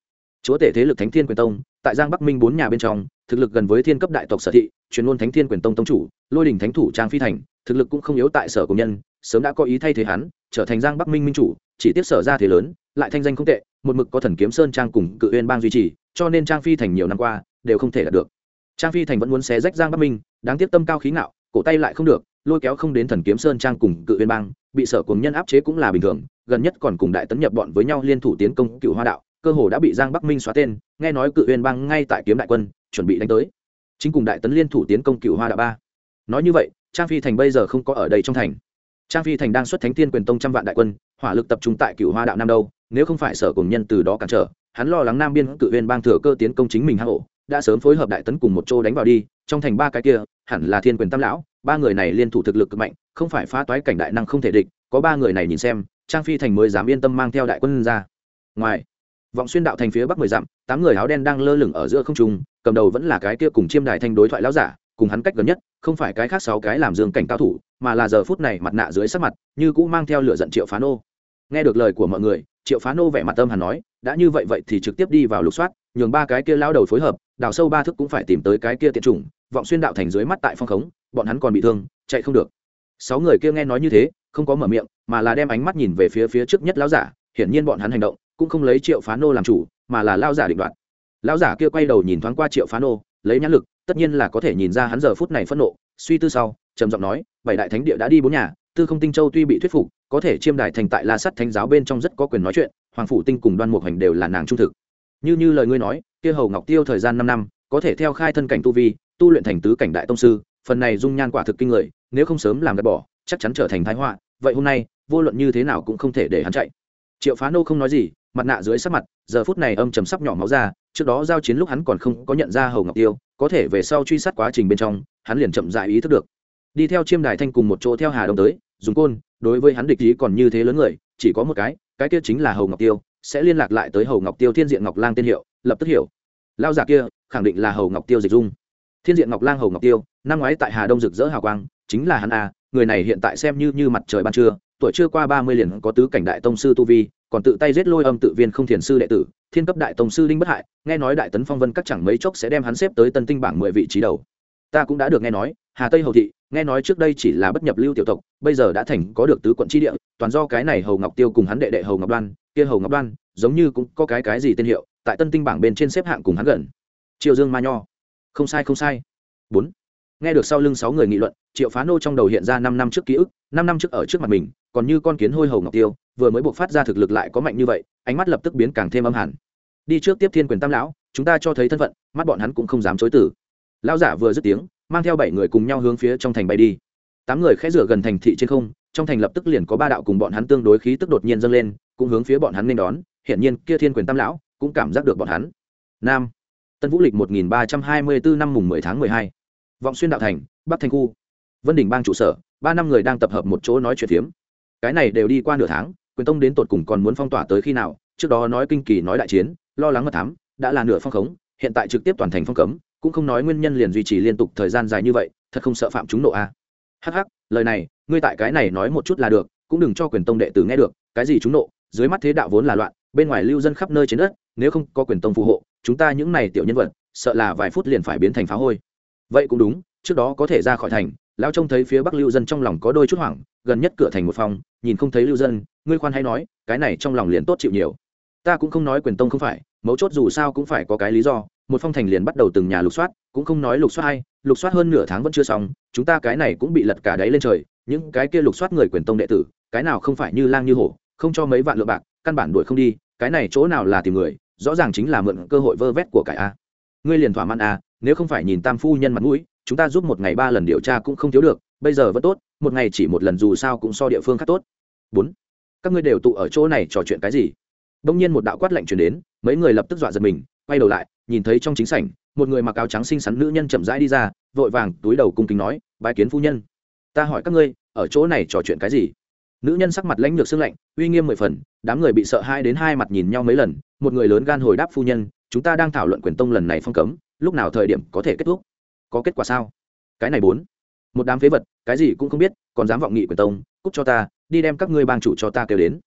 Chúa tể thế lực thánh thiên quyền tông, tại giang bắc minh bốn nhà bên trong, thực lực gần với thiên cấp đại tộc sở thị, truyền ngôn thánh thiên quyền tông tông chủ, lôi đình thánh thủ trang phi thành, thực lực cũng không yếu tại sở công nhân, sớm đã có ý thay thế hắn, trở thành giang bắc minh minh chủ, chỉ tiếp sở ra thế lớn, lại thanh danh không tệ, một mực có thần kiếm sơn trang cùng cự uyên bang duy trì, cho nên trang phi thành nhiều năm qua, đều không thể đạt được. Trang phi thành vẫn muốn xé rách giang bắc minh, đáng tiếc tâm cao khí ngạo, cổ tay lại không được lôi kéo không đến thần kiếm sơn trang cùng cự uyên bang, bị sở cùng nhân áp chế cũng là bình thường, gần nhất còn cùng đại tấn nhập bọn với nhau liên thủ tiến công cựu hoa đạo, cơ hồ đã bị giang bắc minh xóa tên, nghe nói cự uyên bang ngay tại kiếm đại quân, chuẩn bị đánh tới. Chính cùng đại tấn liên thủ tiến công cựu hoa đạo ba. Nói như vậy, trang phi thành bây giờ không có ở đây trong thành. Trang phi thành đang xuất thánh tiên quyền tông trăm vạn đại quân, hỏa lực tập trung tại cựu hoa đạo nam đâu, nếu không phải sở cùng nhân từ đó cản trở, hắn lo lắng nam biên cự viên bang thừa cơ tiến công chính mình hang ổ, đã sớm phối hợp đại tấn cùng một chỗ đánh vào đi, trong thành ba cái kia, hẳn là thiên quyền tam lão ba người này liên thủ thực lực cực mạnh, không phải phá toái cảnh đại năng không thể địch, có ba người này nhìn xem, trang phi thành mới dám yên tâm mang theo đại quân ra. Ngoài, vọng xuyên đạo thành phía bắc mười dặm, tám người áo đen đang lơ lửng ở giữa không trung, cầm đầu vẫn là cái kia cùng chiêm đại thanh đối thoại lão giả, cùng hắn cách gần nhất, không phải cái khác sáu cái làm dương cảnh cao thủ, mà là giờ phút này mặt nạ dưới sắc mặt, như cũ mang theo lửa giận triệu phá nô. Nghe được lời của mọi người, triệu phá nô vẻ mặt tâm hẳn nói, đã như vậy vậy thì trực tiếp đi vào lục soát, nhường ba cái kia lao đầu phối hợp, đào sâu ba thức cũng phải tìm tới cái kia tiện chủng. Vọng xuyên đạo thành dưới mắt tại phong khống bọn hắn còn bị thương, chạy không được. Sáu người kia nghe nói như thế, không có mở miệng, mà là đem ánh mắt nhìn về phía phía trước nhất lão giả, hiển nhiên bọn hắn hành động cũng không lấy triệu phá nô làm chủ, mà là lao giả định đoạt. Lão giả kia quay đầu nhìn thoáng qua triệu phá nô, lấy nhãn lực, tất nhiên là có thể nhìn ra hắn giờ phút này phẫn nộ, suy tư sau, trầm giọng nói, bảy đại thánh địa đã đi bốn nhà, tư không tinh châu tuy bị thuyết phục, có thể chiêm đài thành tại la sắt thánh giáo bên trong rất có quyền nói chuyện, hoàng phủ tinh cùng đoan mục hành đều là nàng trung thực. Như như lời ngươi nói, kia hầu ngọc tiêu thời gian năm năm, có thể theo khai thân cảnh tu vi, tu luyện thành tứ cảnh đại tông sư phần này dung nhan quả thực kinh người, nếu không sớm làm gạt bỏ, chắc chắn trở thành thái họa, vậy hôm nay, vô luận như thế nào cũng không thể để hắn chạy. Triệu phá nô không nói gì, mặt nạ dưới sắc mặt, giờ phút này âm trầm sắp nhỏ máu ra, trước đó giao chiến lúc hắn còn không có nhận ra hầu ngọc tiêu, có thể về sau truy sát quá trình bên trong, hắn liền chậm dại ý thức được. Đi theo chiêm đài thanh cùng một chỗ theo hà đông tới, dùng côn, đối với hắn địch ý còn như thế lớn người, chỉ có một cái cái kia chính là hầu ngọc tiêu, sẽ liên lạc lại tới hầu ngọc tiêu thiên diện ngọc lang tên hiệu, lập tức hiểu. Lao giả kia, khẳng định là hầu ngọc tiêu dịch dung. Thiên diện ngọc lang hầu ngọc tiêu năm ngoái tại hà đông rực rỡ hào quang, chính là hắn a, người này hiện tại xem như như mặt trời ban trưa, tuổi chưa qua ba mươi liền có tứ cảnh đại tông sư tu vi, còn tự tay giết lôi âm tự viên không thiền sư đệ tử, thiên cấp đại tông sư đinh bất hại, nghe nói đại tấn phong vân các chẳng mấy chốc sẽ đem hắn xếp tới tân tinh bảng mười vị trí đầu. Ta cũng đã được nghe nói, hà tây hầu thị, nghe nói trước đây chỉ là bất nhập lưu tiểu tộc, bây giờ đã thành có được tứ quận tri địa, toàn do cái này hầu ngọc tiêu cùng hắn đệ đệ hầu ngọc đoan, kia hầu ngọc đoan, giống như cũng có cái cái gì tên hiệu, tại tân tinh bảng bên trên xếp hạng cùng hắn gần. Triều dương ma nho. Không sai không sai. Bốn nghe được sau lưng sáu người nghị luận, triệu phá nô trong đầu hiện ra năm năm trước ký ức, năm năm trước ở trước mặt mình, còn như con kiến hôi hầu ngọc tiêu, vừa mới buộc phát ra thực lực lại có mạnh như vậy, ánh mắt lập tức biến càng thêm âm hẳn. Đi trước tiếp thiên quyền tam lão, chúng ta cho thấy thân phận, mắt bọn hắn cũng không dám chối tử lão giả vừa dứt tiếng, mang theo bảy người cùng nhau hướng phía trong thành bay đi. Tám người khẽ rửa gần thành thị trên không, trong thành lập tức liền có ba đạo cùng bọn hắn tương đối khí tức đột nhiên dâng lên, cũng hướng phía bọn hắn nên đón, hiển nhiên kia thiên quyền tam lão cũng cảm giác được bọn hắn. Nam, tân vũ lịch một nghìn ba trăm hai mươi bốn năm mùng mười tháng mười hai vọng xuyên đạo thành, bắc thành khu. Vân đỉnh bang trụ sở, ba năm người đang tập hợp một chỗ nói chuyện phiếm. Cái này đều đi qua nửa tháng, quyền tông đến tột cùng còn muốn phong tỏa tới khi nào, trước đó nói kinh kỳ nói đại chiến, lo lắng mật thám, đã là nửa phong khống, hiện tại trực tiếp toàn thành phong cấm, cũng không nói nguyên nhân liền duy trì liên tục thời gian dài như vậy, thật không sợ phạm chúng nộ a. À. hh lời này, ngươi tại cái này nói một chút là được, cũng đừng cho quyền tông đệ tử nghe được, cái gì chúng nộ, dưới mắt thế đạo vốn là loạn, bên ngoài lưu dân khắp nơi trên đất, nếu không có quyền tông phù hộ, chúng ta những này tiểu nhân vật, sợ là vài phút liền phải biến thành phá hôi vậy cũng đúng, trước đó có thể ra khỏi thành, lão trông thấy phía bắc lưu dân trong lòng có đôi chút hoảng, gần nhất cửa thành một phòng, nhìn không thấy lưu dân, ngươi khoan hay nói, cái này trong lòng liền tốt chịu nhiều. Ta cũng không nói quyền tông không phải, mấu chốt dù sao cũng phải có cái lý do, một phong thành liền bắt đầu từng nhà lục soát, cũng không nói lục soát hay lục soát hơn nửa tháng vẫn chưa xong, chúng ta cái này cũng bị lật cả đáy lên trời, những cái kia lục soát người quyền tông đệ tử, cái nào không phải như lang như hổ, không cho mấy vạn lượng bạc, căn bản đuổi không đi, cái này chỗ nào là tìm người, rõ ràng chính là mượn cơ hội vơ vét của cải a. Ngươi liền thỏa mãn a nếu không phải nhìn tam phu nhân mặt mũi, chúng ta giúp một ngày ba lần điều tra cũng không thiếu được, bây giờ vẫn tốt, một ngày chỉ một lần dù sao cũng so địa phương khác tốt. Bốn, các ngươi đều tụ ở chỗ này trò chuyện cái gì? Đông nhiên một đạo quát lạnh truyền đến, mấy người lập tức dọa giật mình, quay đầu lại, nhìn thấy trong chính sảnh, một người mặc áo trắng xinh xắn nữ nhân chậm rãi đi ra, vội vàng túi đầu cung kính nói, bái kiến phu nhân. Ta hỏi các ngươi, ở chỗ này trò chuyện cái gì? Nữ nhân sắc mặt lãnh lược xương lạnh, uy nghiêm mười phần, đám người bị sợ hai đến hai mặt nhìn nhau mấy lần, một người lớn gan hồi đáp phu nhân, chúng ta đang thảo luận quyền tông lần này phong cấm lúc nào thời điểm có thể kết thúc? Có kết quả sao? Cái này bốn. Một đám phế vật, cái gì cũng không biết, còn dám vọng nghị quyền tông cúc cho ta, đi đem các ngươi bang chủ cho ta kêu đến.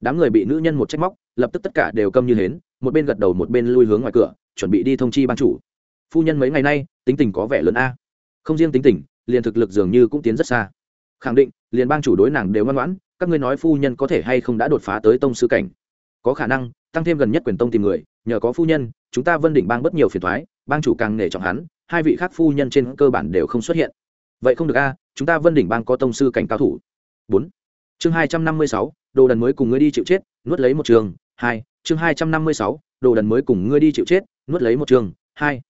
Đám người bị nữ nhân một trách móc, lập tức tất cả đều câm như hến, một bên gật đầu một bên lui hướng ngoài cửa, chuẩn bị đi thông chi bang chủ. Phu nhân mấy ngày nay, tính tình có vẻ lớn a. Không riêng tính tình, liền thực lực dường như cũng tiến rất xa. Khẳng định, liền bang chủ đối nàng đều ngoan ngoãn, các ngươi nói phu nhân có thể hay không đã đột phá tới tông sư cảnh? Có khả năng, tăng thêm gần nhất quyền tông tìm người, nhờ có phu nhân, chúng ta vân đỉnh bang bất nhiều phiền thoái bang chủ càng nể trọng hắn, hai vị khác phu nhân trên cơ bản đều không xuất hiện. Vậy không được a, chúng ta vân đỉnh bang có tông sư cảnh cao thủ. Bốn. Chương hai trăm năm mươi sáu, đồ đần mới cùng ngươi đi chịu chết, nuốt lấy một trường. Hai. Chương hai trăm năm mươi sáu, đồ đần mới cùng ngươi đi chịu chết, nuốt lấy một trường. Hai.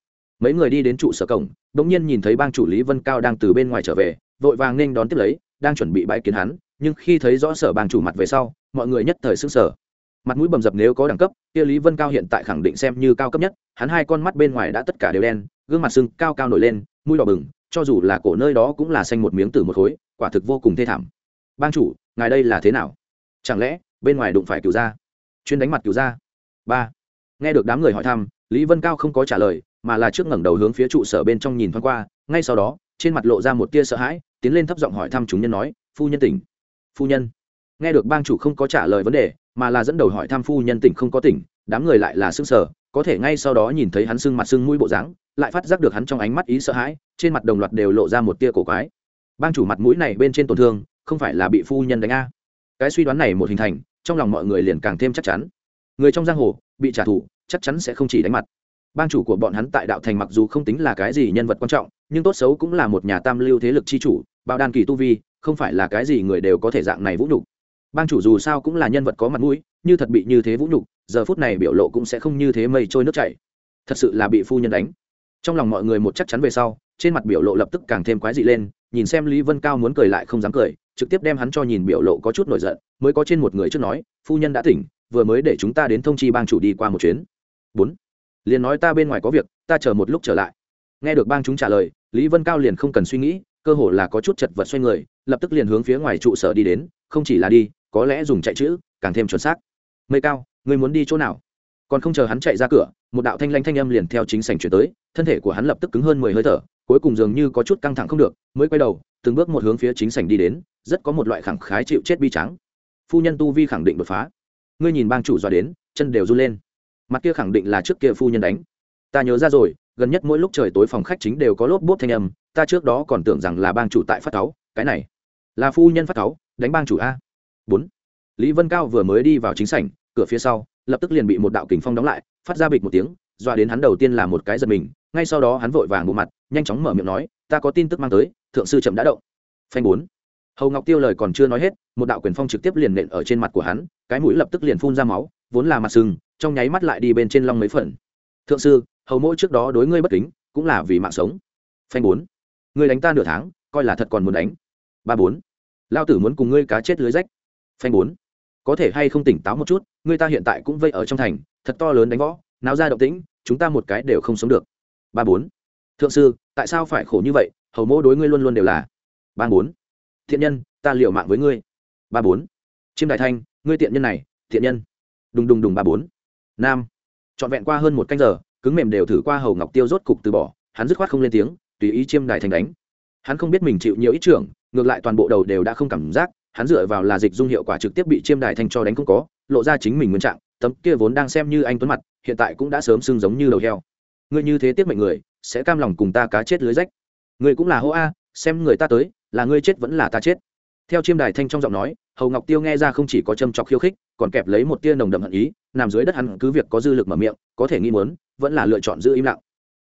Mấy người đi đến trụ sở cổng đ ỗ n g nhiên nhìn thấy bang chủ lý vân cao đang từ bên ngoài trở về, vội vàng nên đón tiếp lấy, đang chuẩn bị bãi kiến hắn, nhưng khi thấy rõ sở bang chủ mặt về sau, mọi người nhất thời s ư n g sở mặt mũi bầm dập nếu có đẳng cấp, kia lý vân cao hiện tại khẳng định xem như cao cấp nhất, hắn hai con mắt bên ngoài đã tất cả đều đen, gương mặt sưng cao cao nổi lên, mũi đỏ bừng, cho dù là cổ nơi đó cũng là xanh một miếng từ một khối, quả thực vô cùng thê thảm. Bang chủ, ngài đây là thế nào? Chẳng lẽ, bên ngoài đụng phải cửu gia? Chuyên đánh mặt cửu gia. Ba. Nghe được đám người hỏi thăm, lý vân cao không có trả lời, mà là trước ngẩng đầu hướng phía trụ sở bên trong nhìn thoáng qua, ngay sau đó, trên mặt lộ ra một tia sợ hãi, tiến lên thấp giọng hỏi thăm chúng nhân nói, phu nhân tỉnh. Phu nhân? Nghe được bang chủ không có trả lời vấn đề, mà là dẫn đầu hỏi tham phu nhân tỉnh không có tỉnh, đám người lại là sưng sờ, có thể ngay sau đó nhìn thấy hắn sưng mặt sưng mũi bộ dáng, lại phát giác được hắn trong ánh mắt ý sợ hãi, trên mặt đồng loạt đều lộ ra một tia cổ quái. Bang chủ mặt mũi này bên trên tổn thương, không phải là bị phu nhân đánh a. Cái suy đoán này một hình thành, trong lòng mọi người liền càng thêm chắc chắn. Người trong giang hồ, bị trả thù, chắc chắn sẽ không chỉ đánh mặt. Bang chủ của bọn hắn tại đạo thành mặc dù không tính là cái gì nhân vật quan trọng, nhưng tốt xấu cũng là một nhà tam lưu thế lực chi chủ bao đan kỳ tu vi, không phải là cái gì người đều có thể dạng này vũ nhục bang chủ dù sao cũng là nhân vật có mặt mũi, như thật bị như thế vũ nhục, giờ phút này biểu lộ cũng sẽ không như thế mây trôi nước chảy. Thật sự là bị phu nhân đánh. Trong lòng mọi người một chắc chắn về sau, trên mặt biểu lộ lập tức càng thêm quái dị lên, nhìn xem lý vân cao muốn cười lại không dám cười, trực tiếp đem hắn cho nhìn biểu lộ có chút nổi giận, mới có trên một người trước nói, phu nhân đã tỉnh, vừa mới để chúng ta đến thông chi bang chủ đi qua một chuyến. Bốn. Liền nói ta bên ngoài có việc, ta chờ một lúc trở lại. Nghe được bang chúng trả lời, lý vân cao liền không cần suy nghĩ, cơ hồ là có chút chật vật xoay người, lập tức liền hướng phía ngoài trụ sở đi đến, không chỉ là đi có lẽ dùng chạy chữ, càng thêm chuẩn xác. Mây cao người muốn đi chỗ nào? Còn không chờ hắn chạy ra cửa, một đạo thanh lanh thanh âm liền theo chính sảnh chuyển tới, thân thể của hắn lập tức cứng hơn mười hơi thở, cuối cùng dường như có chút căng thẳng không được, mới quay đầu, từng bước một hướng phía chính sảnh đi đến, rất có một loại khẳng khái chịu chết bi trắng phu nhân tu vi khẳng định đột phá. Ngươi nhìn bang chủ dọa đến, chân đều run lên. Mặt kia khẳng định là trước kia phu nhân đánh. Ta nhớ ra rồi, gần nhất mỗi lúc trời tối phòng khách chính đều có lốp bốp thanh âm, ta trước đó còn tưởng rằng là bang chủ tại phát cáu, cái này là phu nhân phát cáu, đánh bang chủ a bốn. Lý vân cao vừa mới đi vào chính sảnh, cửa phía sau, lập tức liền bị một đạo kình phong đóng lại, phát ra bịch một tiếng, dọa đến hắn đầu tiên là một cái giật mình, ngay sau đó hắn vội vàng bộ mặt, nhanh chóng mở miệng nói, ta có tin tức mang tới, thượng sư chậm đã động. Phanh bốn. Hầu ngọc tiêu lời còn chưa nói hết, một đạo quyền phong trực tiếp liền nện ở trên mặt của hắn, cái mũi lập tức liền phun ra máu, vốn là mặt sừng, trong nháy mắt lại đi bên trên long mấy phần. Thượng sư, hầu mỗi trước đó đối ngươi bất kính, cũng là vì mạng sống. Phanh bốn. Ngươi đánh ta nửa tháng, coi là thật còn muốn đánh. Ba bốn. Lao tử muốn cùng ngươi cá chết lưới rách phanh bốn. Có thể hay không tỉnh táo một chút, Người ta hiện tại cũng vây ở trong thành, thật to lớn đánh võ náo ra động tĩnh, chúng ta một cái đều không sống được. Ba bốn. Thượng sư, tại sao phải khổ như vậy? Hầu mô đối ngươi luôn luôn đều là. Ba bốn. Thiện nhân, ta liệu mạng với ngươi. Ba bốn. Chiêm đại thanh, ngươi tiện nhân này, thiện nhân. Đùng đùng đùng ba bốn. Nam. Trọn vẹn qua hơn một canh giờ, cứng mềm đều thử qua hầu ngọc tiêu rốt cục từ bỏ, hắn dứt khoát không lên tiếng, tùy ý chiêm đại thanh đánh. Hắn không biết mình chịu nhiều ít trưởng, ngược lại toàn bộ đầu đều đã không cảm giác hắn dựa vào là dịch dung hiệu quả trực tiếp bị chiêm đài thanh cho đánh không có, lộ ra chính mình nguyên trạng, tấm kia vốn đang xem như anh tuấn mặt, hiện tại cũng đã sớm sưng giống như đầu heo. Ngươi như thế tiếp mệnh người, sẽ cam lòng cùng ta cá chết lưới rách. Ngươi cũng là hô a, xem người ta tới, là ngươi chết vẫn là ta chết. Theo chiêm đài thanh trong giọng nói, hầu ngọc tiêu nghe ra không chỉ có châm chọc khiêu khích, còn kẹp lấy một tia nồng đậm hận ý, nằm dưới đất hắn cứ việc có dư lực mở miệng, có thể nghi muốn, vẫn là lựa chọn giữ im lặng.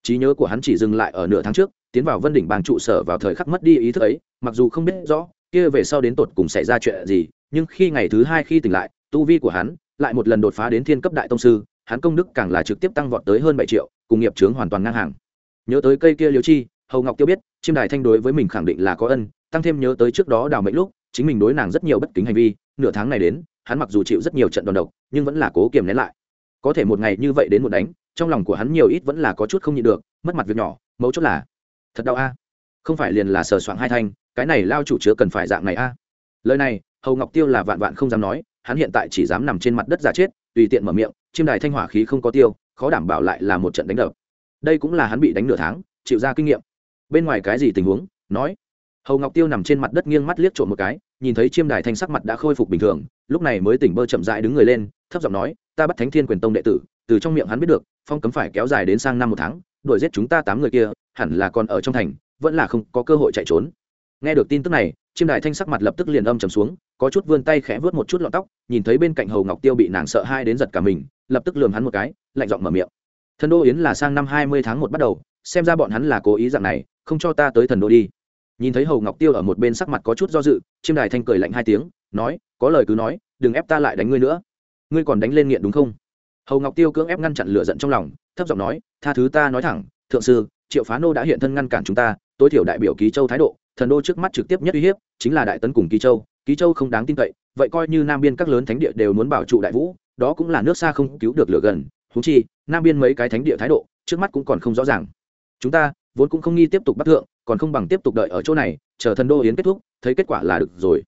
Trí nhớ của hắn chỉ dừng lại ở nửa tháng trước, tiến vào vân đỉnh bang trụ sở vào thời khắc mất đi ý thức ấy, mặc dù không biết rõ kia về sau đến tột cùng xảy ra chuyện gì, nhưng khi ngày thứ hai khi tỉnh lại, tu vi của hắn lại một lần đột phá đến thiên cấp đại tông sư, hắn công đức càng là trực tiếp tăng vọt tới hơn bảy triệu, cùng nghiệp trướng hoàn toàn ngang hàng. Nhớ tới cây kia liêu chi, hầu ngọc tiêu biết, chiêm đài thanh đối với mình khẳng định là có ân, tăng thêm nhớ tới trước đó đào mệnh lúc, chính mình đối nàng rất nhiều bất kính hành vi, nửa tháng này đến, hắn mặc dù chịu rất nhiều trận đòn độc, nhưng vẫn là cố kiềm nén lại. Có thể một ngày như vậy đến một đánh, trong lòng của hắn nhiều ít vẫn là có chút không nhịn được, mất mặt việc nhỏ, mấu chốt là, thật đau a không phải liền là sờ soạng hai thanh, cái này lao chủ chứa cần phải dạng này a. Lời này, hầu ngọc tiêu là vạn vạn không dám nói, hắn hiện tại chỉ dám nằm trên mặt đất giả chết, tùy tiện mở miệng, chiêm đài thanh hỏa khí không có tiêu, khó đảm bảo lại là một trận đánh đập. Đây cũng là hắn bị đánh nửa tháng, chịu ra kinh nghiệm. Bên ngoài cái gì tình huống, nói. Hầu ngọc tiêu nằm trên mặt đất nghiêng mắt liếc trộm một cái, nhìn thấy chiêm đài thanh sắc mặt đã khôi phục bình thường, lúc này mới tỉnh bơ chậm dại đứng người lên, thấp giọng nói, ta bắt thánh thiên quyền tông đệ tử, từ trong miệng hắn biết được, phong cấm phải kéo dài đến sang năm một tháng, đuổi giết chúng ta tám người kia, hẳn là còn ở trong thành vẫn là không có cơ hội chạy trốn. Nghe được tin tức này, chiêm đại thanh sắc mặt lập tức liền âm trầm xuống, có chút vươn tay khẽ vớt một chút lọn tóc, nhìn thấy bên cạnh hầu ngọc tiêu bị nàng sợ hai đến giật cả mình, lập tức lườm hắn một cái, lạnh giọng mở miệng. Thần đô yến là sang năm hai mươi tháng một bắt đầu, xem ra bọn hắn là cố ý dạng này, không cho ta tới thần đô đi. Nhìn thấy hầu ngọc tiêu ở một bên sắc mặt có chút do dự, chiêm đài thanh cười lạnh hai tiếng, nói, có lời cứ nói, đừng ép ta lại đánh ngươi nữa. Ngươi còn đánh lên nghiện đúng không? Hầu ngọc tiêu cưỡng ép ngăn chặn lửa giận trong lòng, thấp giọng nói, tha thứ ta nói thẳng, thượng sư, triệu phá nô đã hiện thân ngăn cản chúng ta tối thiểu đại biểu ký châu thái độ, thần đô trước mắt trực tiếp nhất uy hiếp chính là đại tấn cùng ký châu. Ký châu không đáng tin cậy, vậy coi như nam biên các lớn thánh địa đều muốn bảo trụ đại vũ, đó cũng là nước xa không cứu được lửa gần. Thú chi, nam biên mấy cái thánh địa thái độ, trước mắt cũng còn không rõ ràng. Chúng ta vốn cũng không nghi tiếp tục bắt thượng, còn không bằng tiếp tục đợi ở chỗ này, chờ thần đô yến kết thúc, thấy kết quả là được rồi.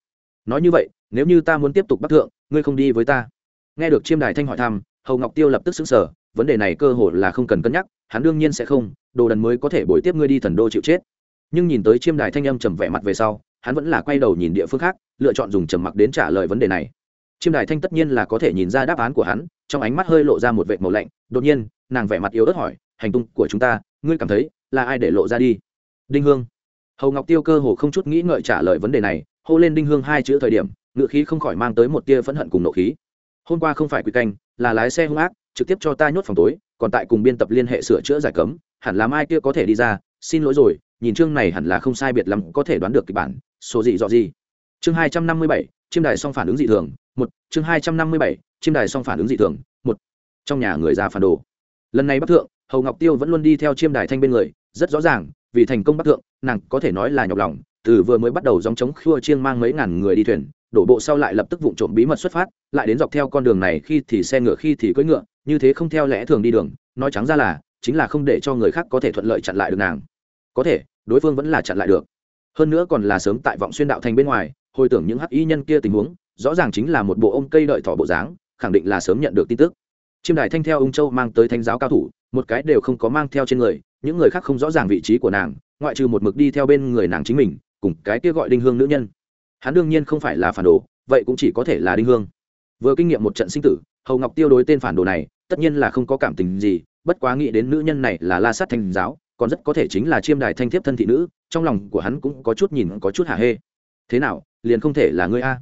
Nói như vậy, nếu như ta muốn tiếp tục bắt thượng, ngươi không đi với ta. Nghe được chiêm đài thanh hỏi thăm, hầu ngọc tiêu lập tức xứng sở vấn đề này cơ hồ là không cần cân nhắc, hắn đương nhiên sẽ không, đồ đần mới có thể bồi tiếp ngươi đi thần đô chịu chết nhưng nhìn tới chiêm đài thanh âm trầm vẻ mặt về sau, hắn vẫn là quay đầu nhìn địa phương khác, lựa chọn dùng trầm mặc đến trả lời vấn đề này. Chiêm đài thanh tất nhiên là có thể nhìn ra đáp án của hắn, trong ánh mắt hơi lộ ra một vệt màu lạnh, đột nhiên, nàng vẻ mặt yếu ớt hỏi, hành tung của chúng ta, ngươi cảm thấy là ai để lộ ra đi? Đinh hương. Hầu ngọc tiêu cơ hồ không chút nghĩ ngợi trả lời vấn đề này, hô lên đinh hương hai chữ thời điểm ngựa khí không khỏi mang tới một tia phẫn hận cùng nộ khí. Hôm qua không phải quy canh, là lái xe hung ác, trực tiếp cho ta nhốt phòng tối, còn tại cùng biên tập liên hệ sửa chữa giải cấm, hẳn là mai kia có thể đi ra, xin lỗi rồi nhìn chương này hẳn là không sai biệt lắm, có thể đoán được kịch bản, số gì dọ gì. Chương hai trăm năm mươi bảy, chiêm đài song phản ứng dị thường, một. Chương hai trăm năm mươi bảy, chiêm đài song phản ứng dị thường, một. Trong nhà người già phản đồ. Lần này bắc thượng, hầu ngọc tiêu vẫn luôn đi theo chiêm đài thanh bên người, rất rõ ràng, vì thành công bắc thượng, nàng có thể nói là nhọc lòng, từ vừa mới bắt đầu dòng chống khua chiêng mang mấy ngàn người đi thuyền, đổ bộ sau lại lập tức vụng trộm bí mật xuất phát, lại đến dọc theo con đường này khi thì xe ngựa khi thì cưỡi ngựa, như thế không theo lẽ thường đi đường, nói trắng ra là, chính là không để cho người khác có thể thuận lợi chặn lại được nàng có thể, đối phương vẫn là chặn lại được. Hơn nữa còn là sớm tại vọng xuyên đạo thành bên ngoài, hồi tưởng những hắc y nhân kia tình huống, rõ ràng chính là một bộ ôm cây đợi thỏ bộ dáng, khẳng định là sớm nhận được tin tức. Chiêm đài thanh theo ung châu mang tới thanh giáo cao thủ, một cái đều không có mang theo trên người, những người khác không rõ ràng vị trí của nàng, ngoại trừ một mực đi theo bên người nàng chính mình, cùng cái kia gọi đinh hương nữ nhân. Hắn đương nhiên không phải là phản đồ, vậy cũng chỉ có thể là đinh hương. Vừa kinh nghiệm một trận sinh tử, hầu ngọc tiêu đối tên phản đồ này, tất nhiên là không có cảm tình gì, bất quá nghĩ đến nữ nhân này là la sát thanh giáo còn rất có thể chính là chiêm đài thanh thiếp thân thị nữ, trong lòng của hắn cũng có chút nhìn có chút hả hê. Thế nào, liền không thể là ngươi a?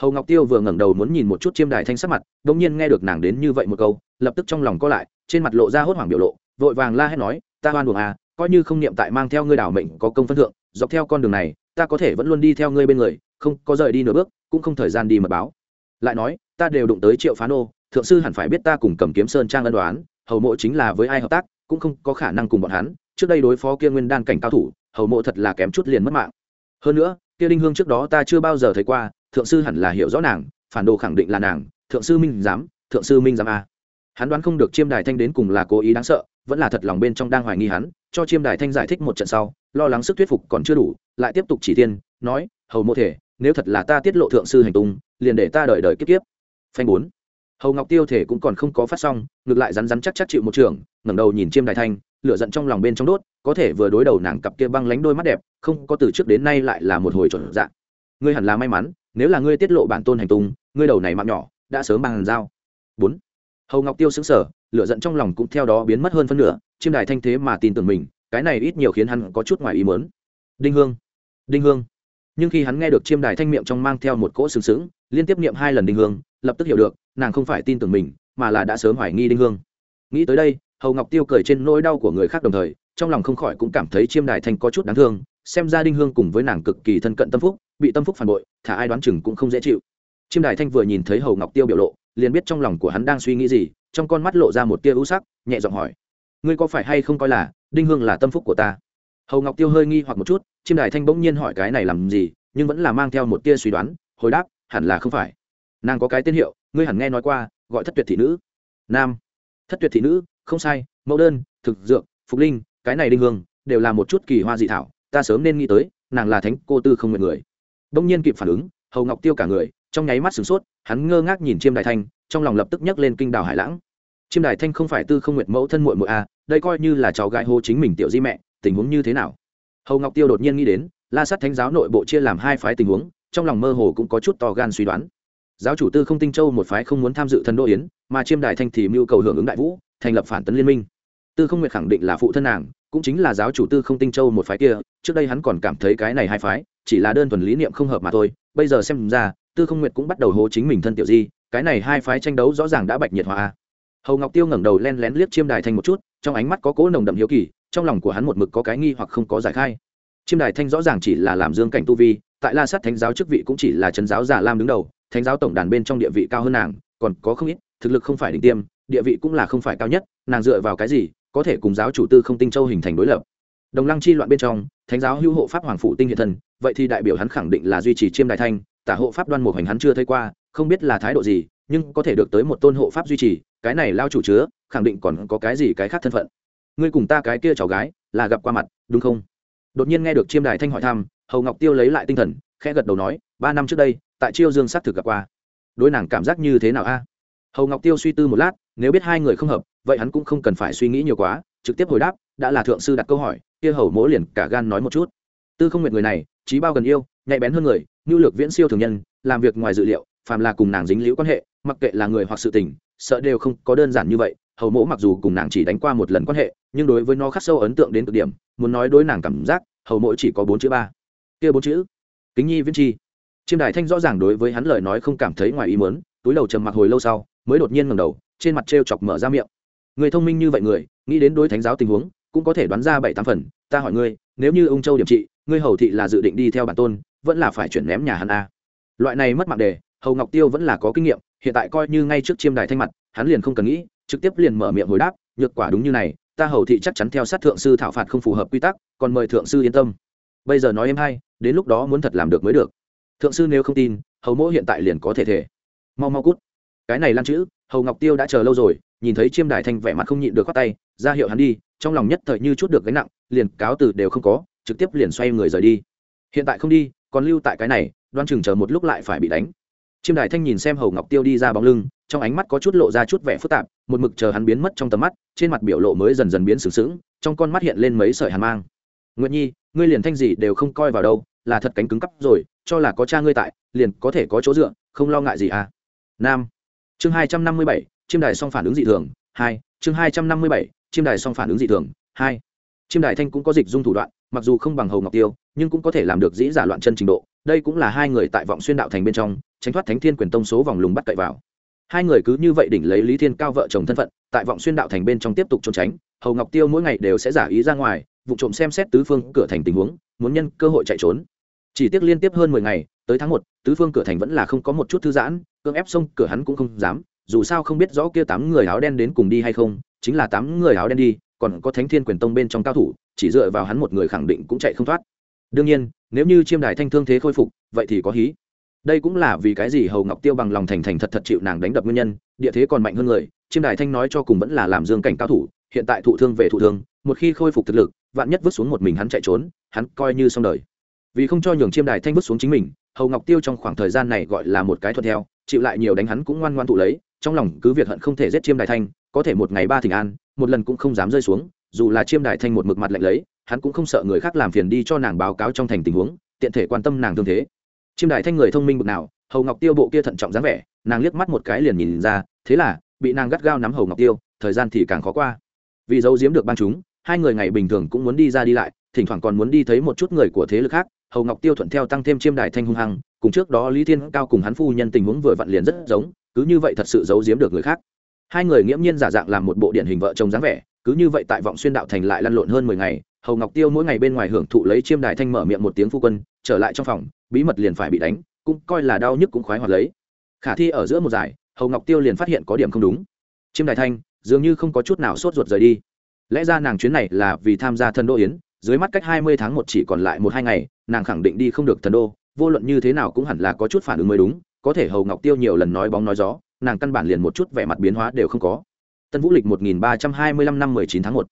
Hầu ngọc tiêu vừa ngẩng đầu muốn nhìn một chút chiêm đài thanh sắc mặt đ ỗ n g nhiên nghe được nàng đến như vậy một câu, lập tức trong lòng co lại, trên mặt lộ ra hốt hoảng biểu lộ, vội vàng la hét nói, ta hoan buồng à coi như không niệm tại mang theo ngươi đảo mệnh có công phân thượng, dọc theo con đường này, ta có thể vẫn luôn đi theo ngươi bên người, không có rời đi nửa bước, cũng không thời gian đi mật báo. Lại nói, ta đều đụng tới triệu phán ô, thượng sư hẳn phải biết ta cùng cầm kiếm sơn trang ân đoán, hầu mộ chính là với ai hợp tác, cũng không có khả năng cùng bọn hắn trước đây đối phó kia nguyên đan cảnh cao thủ, hầu mộ thật là kém chút liền mất mạng. Hơn nữa, kia đinh hương trước đó ta chưa bao giờ thấy qua, thượng sư hẳn là hiểu rõ nàng, phản đồ khẳng định là nàng, thượng sư minh giám, thượng sư minh giám a. Hắn đoán không được chiêm đài thanh đến cùng là cố ý đáng sợ, vẫn là thật lòng bên trong đang hoài nghi hắn, cho chiêm đài thanh giải thích một trận sau, lo lắng sức thuyết phục còn chưa đủ, lại tiếp tục chỉ tiên nói, hầu mộ thể, nếu thật là ta tiết lộ thượng sư hành tung, liền để ta đợi đợi kiếp kiếp. Phanh bốn. Hầu ngọc tiêu thể cũng còn không có phát xong, ngược lại rắn rắn chắc chắc chịu một trường, ngẩng đầu nhìn chiêm đài thanh lửa giận trong lòng bên trong đốt, có thể vừa đối đầu nàng cặp kia băng lánh đôi mắt đẹp, không có từ trước đến nay lại là một hồi chuẩn dạng. Ngươi hẳn là may mắn, nếu là ngươi tiết lộ bản tôn hành tung, ngươi đầu này mạng nhỏ, đã sớm bằng dao bốn. Hầu ngọc tiêu xứng sở lửa giận trong lòng cũng theo đó biến mất hơn phân nửa, chiêm đài thanh thế mà tin tưởng mình, cái này ít nhiều khiến hắn có chút ngoài ý mớn đinh hương. Đinh hương. Nhưng khi hắn nghe được chiêm đài thanh miệng trong mang theo một cỗ sừng sững, liên tiếp niệm hai lần đinh hương, lập tức hiểu được, nàng không phải tin tưởng mình, mà là đã sớm hoài nghi đinh hương. Nghĩ tới đây hầu ngọc tiêu cười trên nỗi đau của người khác đồng thời, trong lòng không khỏi cũng cảm thấy chiêm đài thanh có chút đáng thương, xem ra đinh hương cùng với nàng cực kỳ thân cận tâm phúc, bị tâm phúc phản bội, thả ai đoán chừng cũng không dễ chịu. Chiêm đài thanh vừa nhìn thấy hầu ngọc tiêu biểu lộ, liền biết trong lòng của hắn đang suy nghĩ gì, trong con mắt lộ ra một tia ưu sắc, nhẹ giọng hỏi, ngươi có phải hay không coi là đinh hương là tâm phúc của ta? Hầu ngọc tiêu hơi nghi hoặc một chút, chiêm đài thanh bỗng nhiên hỏi cái này làm gì, nhưng vẫn là mang theo một tia suy đoán, hồi đáp, hẳn là không phải. Nàng có cái tên hiệu, ngươi hẳn nghe nói qua, gọi thất tuyệt thị nữ. Nam. Thất tuyệt thị nữ không sai mẫu đơn thực dược phục linh cái này đinh hương đều là một chút kỳ hoa dị thảo ta sớm nên nghĩ tới nàng là thánh cô tư không nguyện người. Đông nhiên kịp phản ứng hầu ngọc tiêu cả người trong nháy mắt sửng sốt hắn ngơ ngác nhìn chiêm đại thanh trong lòng lập tức nhấc lên kinh đảo hải lãng. Chiêm đại thanh không phải tư không nguyện mẫu thân muội muội a à, đây coi như là cháu gái hô chính mình tiểu di mẹ tình huống như thế nào? Hầu ngọc tiêu đột nhiên nghĩ đến la sát thánh giáo nội bộ chia làm hai phái tình huống trong lòng mơ hồ cũng có chút to gan suy đoán. Giáo chủ tư không tinh châu một phái không muốn tham dự thần đô yến mà chiêm đại thanh thì mưu cầu hưởng ứng đại vũ thành lập phản tấn liên minh. Tư không nguyệt khẳng định là phụ thân nàng, cũng chính là giáo chủ tư không tinh châu một phái kia, trước đây hắn còn cảm thấy cái này hai phái, chỉ là đơn thuần lý niệm không hợp mà thôi, bây giờ xem ra, tư không nguyệt cũng bắt đầu hố chính mình thân tiểu di, cái này hai phái tranh đấu rõ ràng đã bạch nhiệt hòa. Hầu ngọc tiêu ngẩng đầu len lén liếc chiêm đài thanh một chút, trong ánh mắt có cỗ nồng đậm hiếu kỳ, trong lòng của hắn một mực có cái nghi hoặc không có giải khai. Chiêm đài thanh rõ ràng chỉ là làm dương cảnh tu vi, tại la sát thánh giáo chức vị cũng chỉ là trấn giáo giả lam đứng đầu, thánh giáo tổng đàn bên trong địa vị cao hơn nàng, còn có không ít, thực lực không phải đỉnh tiêm địa vị cũng là không phải cao nhất, nàng dựa vào cái gì có thể cùng giáo chủ tư không tinh châu hình thành đối lập? Đồng lăng chi loạn bên trong, thánh giáo hữu hộ pháp hoàng phụ tinh hiện thân, vậy thì đại biểu hắn khẳng định là duy trì chiêm đại thanh, tả hộ pháp đoan một hành hắn chưa thấy qua, không biết là thái độ gì, nhưng có thể được tới một tôn hộ pháp duy trì, cái này lao chủ chứa, khẳng định còn có cái gì cái khác thân phận. Ngươi cùng ta cái kia cháu gái, là gặp qua mặt, đúng không? Đột nhiên nghe được chiêm đài thanh hỏi thăm, hầu ngọc tiêu lấy lại tinh thần, khẽ gật đầu nói, ba năm trước đây, tại chiêu dương s á t thực gặp qua. Đối nàng cảm giác như thế nào a? Hầu ngọc tiêu suy tư một lát, nếu biết hai người không hợp, vậy hắn cũng không cần phải suy nghĩ nhiều quá, trực tiếp hồi đáp, đã là thượng sư đặt câu hỏi, kia hầu mỗ liền cả gan nói một chút. Tư không nguyện người này, trí bao gần yêu, nhạy bén hơn người nhu lược viễn siêu thường nhân, làm việc ngoài dự liệu, phàm là cùng nàng dính liễu quan hệ, mặc kệ là người hoặc sự tình, sợ đều không có đơn giản như vậy, hầu mỗ mặc dù cùng nàng chỉ đánh qua một lần quan hệ, nhưng đối với nó khắc sâu ấn tượng đến cực điểm, muốn nói đối nàng cảm giác, hầu mỗ chỉ có bốn chữ ba. Kia bốn chữ, kính nhi viễn chi. Chiêm đại thanh rõ ràng đối với hắn lời nói không cảm thấy ngoài ý muốn, túi đầu trầm mặc hồi lâu sau mới đột nhiên ngẩng đầu, trên mặt trêu chọc mở ra miệng. Người thông minh như vậy người, nghĩ đến đối thánh giáo tình huống, cũng có thể đoán ra bảy tám phần. Ta hỏi ngươi, nếu như ông châu điểm trị, ngươi hầu thị là dự định đi theo bản tôn, vẫn là phải chuyển ném nhà hắn a? Loại này mất mạng đề, hầu ngọc tiêu vẫn là có kinh nghiệm, hiện tại coi như ngay trước chiêm đài thanh mặt, hắn liền không cần nghĩ, trực tiếp liền mở miệng hồi đáp, nhược quả đúng như này, ta hầu thị chắc chắn theo sát thượng sư thảo phạt không phù hợp quy tắc, còn mời thượng sư yên tâm. Bây giờ nói em hay, đến lúc đó muốn thật làm được mới được. Thượng sư nếu không tin, hầu mỗ hiện tại liền có thể thể mau mau cút cái này lan chữ, hầu ngọc tiêu đã chờ lâu rồi, nhìn thấy chiêm đài thanh vẻ mặt không nhịn được khoác tay, ra hiệu hắn đi, trong lòng nhất thời như chút được gánh nặng, liền cáo từ đều không có, trực tiếp liền xoay người rời đi. Hiện tại không đi, còn lưu tại cái này, đoan chừng chờ một lúc lại phải bị đánh. Chiêm đài thanh nhìn xem hầu ngọc tiêu đi ra bóng lưng, trong ánh mắt có chút lộ ra chút vẻ phức tạp, một mực chờ hắn biến mất trong tầm mắt, trên mặt biểu lộ mới dần dần biến sừng sững, trong con mắt hiện lên mấy sợi hàn mang. Nguyệt nhi, ngươi liền thanh gì đều không coi vào đâu, là thật cánh cứng cắp rồi, cho là có cha ngươi tại, liền có thể có chỗ dựa, không lo ngại gì à? Nam chương hai trăm năm mươi bảy, chiêm đài song phản ứng dị thường, hai, chương hai trăm năm mươi bảy, chiêm đài song phản ứng dị thường, hai. Chiêm đài thanh cũng có dịch dung thủ đoạn, mặc dù không bằng hầu ngọc tiêu, nhưng cũng có thể làm được dĩ giả loạn chân trình độ. Đây cũng là hai người tại vọng xuyên đạo thành bên trong, tránh thoát thánh thiên quyền tông số vòng lùng bắt cậy vào. Hai người cứ như vậy đỉnh lấy lý thiên cao vợ chồng thân phận, tại vọng xuyên đạo thành bên trong tiếp tục trốn tránh, hầu ngọc tiêu mỗi ngày đều sẽ giả ý ra ngoài, vụ trộm xem xét tứ phương cửa thành tình huống, muốn nhân cơ hội chạy trốn. Chỉ tiếc liên tiếp hơn mười ngày, tới tháng một, tứ phương cửa thành vẫn là không có một chút thư giãn cưỡng ép xông, cửa hắn cũng không dám. Dù sao không biết rõ kia tám người áo đen đến cùng đi hay không, chính là tám người áo đen đi, còn có thánh thiên quyền tông bên trong cao thủ, chỉ dựa vào hắn một người khẳng định cũng chạy không thoát. Đương nhiên, nếu như chiêm đài thanh thương thế khôi phục, vậy thì có hí. Đây cũng là vì cái gì hầu ngọc tiêu bằng lòng thành thành thật thật chịu nàng đánh đập nguyên nhân, địa thế còn mạnh hơn người, chiêm đài thanh nói cho cùng vẫn là làm dương cảnh cao thủ, hiện tại thụ thương về thụ thương, một khi khôi phục thực lực, vạn nhất vứt xuống một mình hắn chạy trốn, hắn coi như xong đời. Vì không cho nhường chiêm đài thanh vứt xuống chính mình, hầu ngọc tiêu trong khoảng thời gian này gọi là một cái thuận theo chịu lại nhiều đánh hắn cũng ngoan ngoan tụ lấy, trong lòng cứ việc hận không thể giết chiêm đài thanh, có thể một ngày ba thỉnh an, một lần cũng không dám rơi xuống, dù là chiêm đài thanh một mực mặt lạnh lấy, hắn cũng không sợ người khác làm phiền đi cho nàng báo cáo trong thành tình huống, tiện thể quan tâm nàng thương thế. Chiêm đài thanh người thông minh bực nào, hầu ngọc tiêu bộ kia thận trọng dáng vẻ, nàng liếc mắt một cái liền nhìn ra, thế là, bị nàng gắt gao nắm hầu ngọc tiêu, thời gian thì càng khó qua. Vì giấu giếm được ban chúng, hai người ngày bình thường cũng muốn đi ra đi lại, thỉnh thoảng còn muốn đi thấy một chút người của thế lực khác, hầu ngọc tiêu thuận theo tăng thêm chiêm đài thanh hung hăng cùng trước đó lý thiên cao cùng hắn phu nhân tình huống vừa vặn liền rất giống, cứ như vậy thật sự giấu giếm được người khác. Hai người nghiễm nhiên giả dạng làm một bộ điển hình vợ chồng dáng vẻ, cứ như vậy tại vọng xuyên đạo thành lại lăn lộn hơn mười ngày, hầu ngọc tiêu mỗi ngày bên ngoài hưởng thụ lấy chiêm đài thanh mở miệng một tiếng phu quân, trở lại trong phòng, bí mật liền phải bị đánh, cũng coi là đau nhức cũng khoái hoạt lấy. Khả thi ở giữa một giải, hầu ngọc tiêu liền phát hiện có điểm không đúng. Chiêm đài thanh, dường như không có chút nào sốt ruột rời đi. Lẽ ra nàng chuyến này là vì tham gia thần đô yến, dưới mắt cách hai mươi tháng một chỉ còn lại một hai ngày, nàng khẳng định đi không được thần đô vô luận như thế nào cũng hẳn là có chút phản ứng mới đúng, có thể hầu ngọc tiêu nhiều lần nói bóng nói gió, nàng căn bản liền một chút vẻ mặt biến hóa đều không có. Tân vũ lịch một nghìn ba trăm hai mươi lăm năm mười chín tháng một.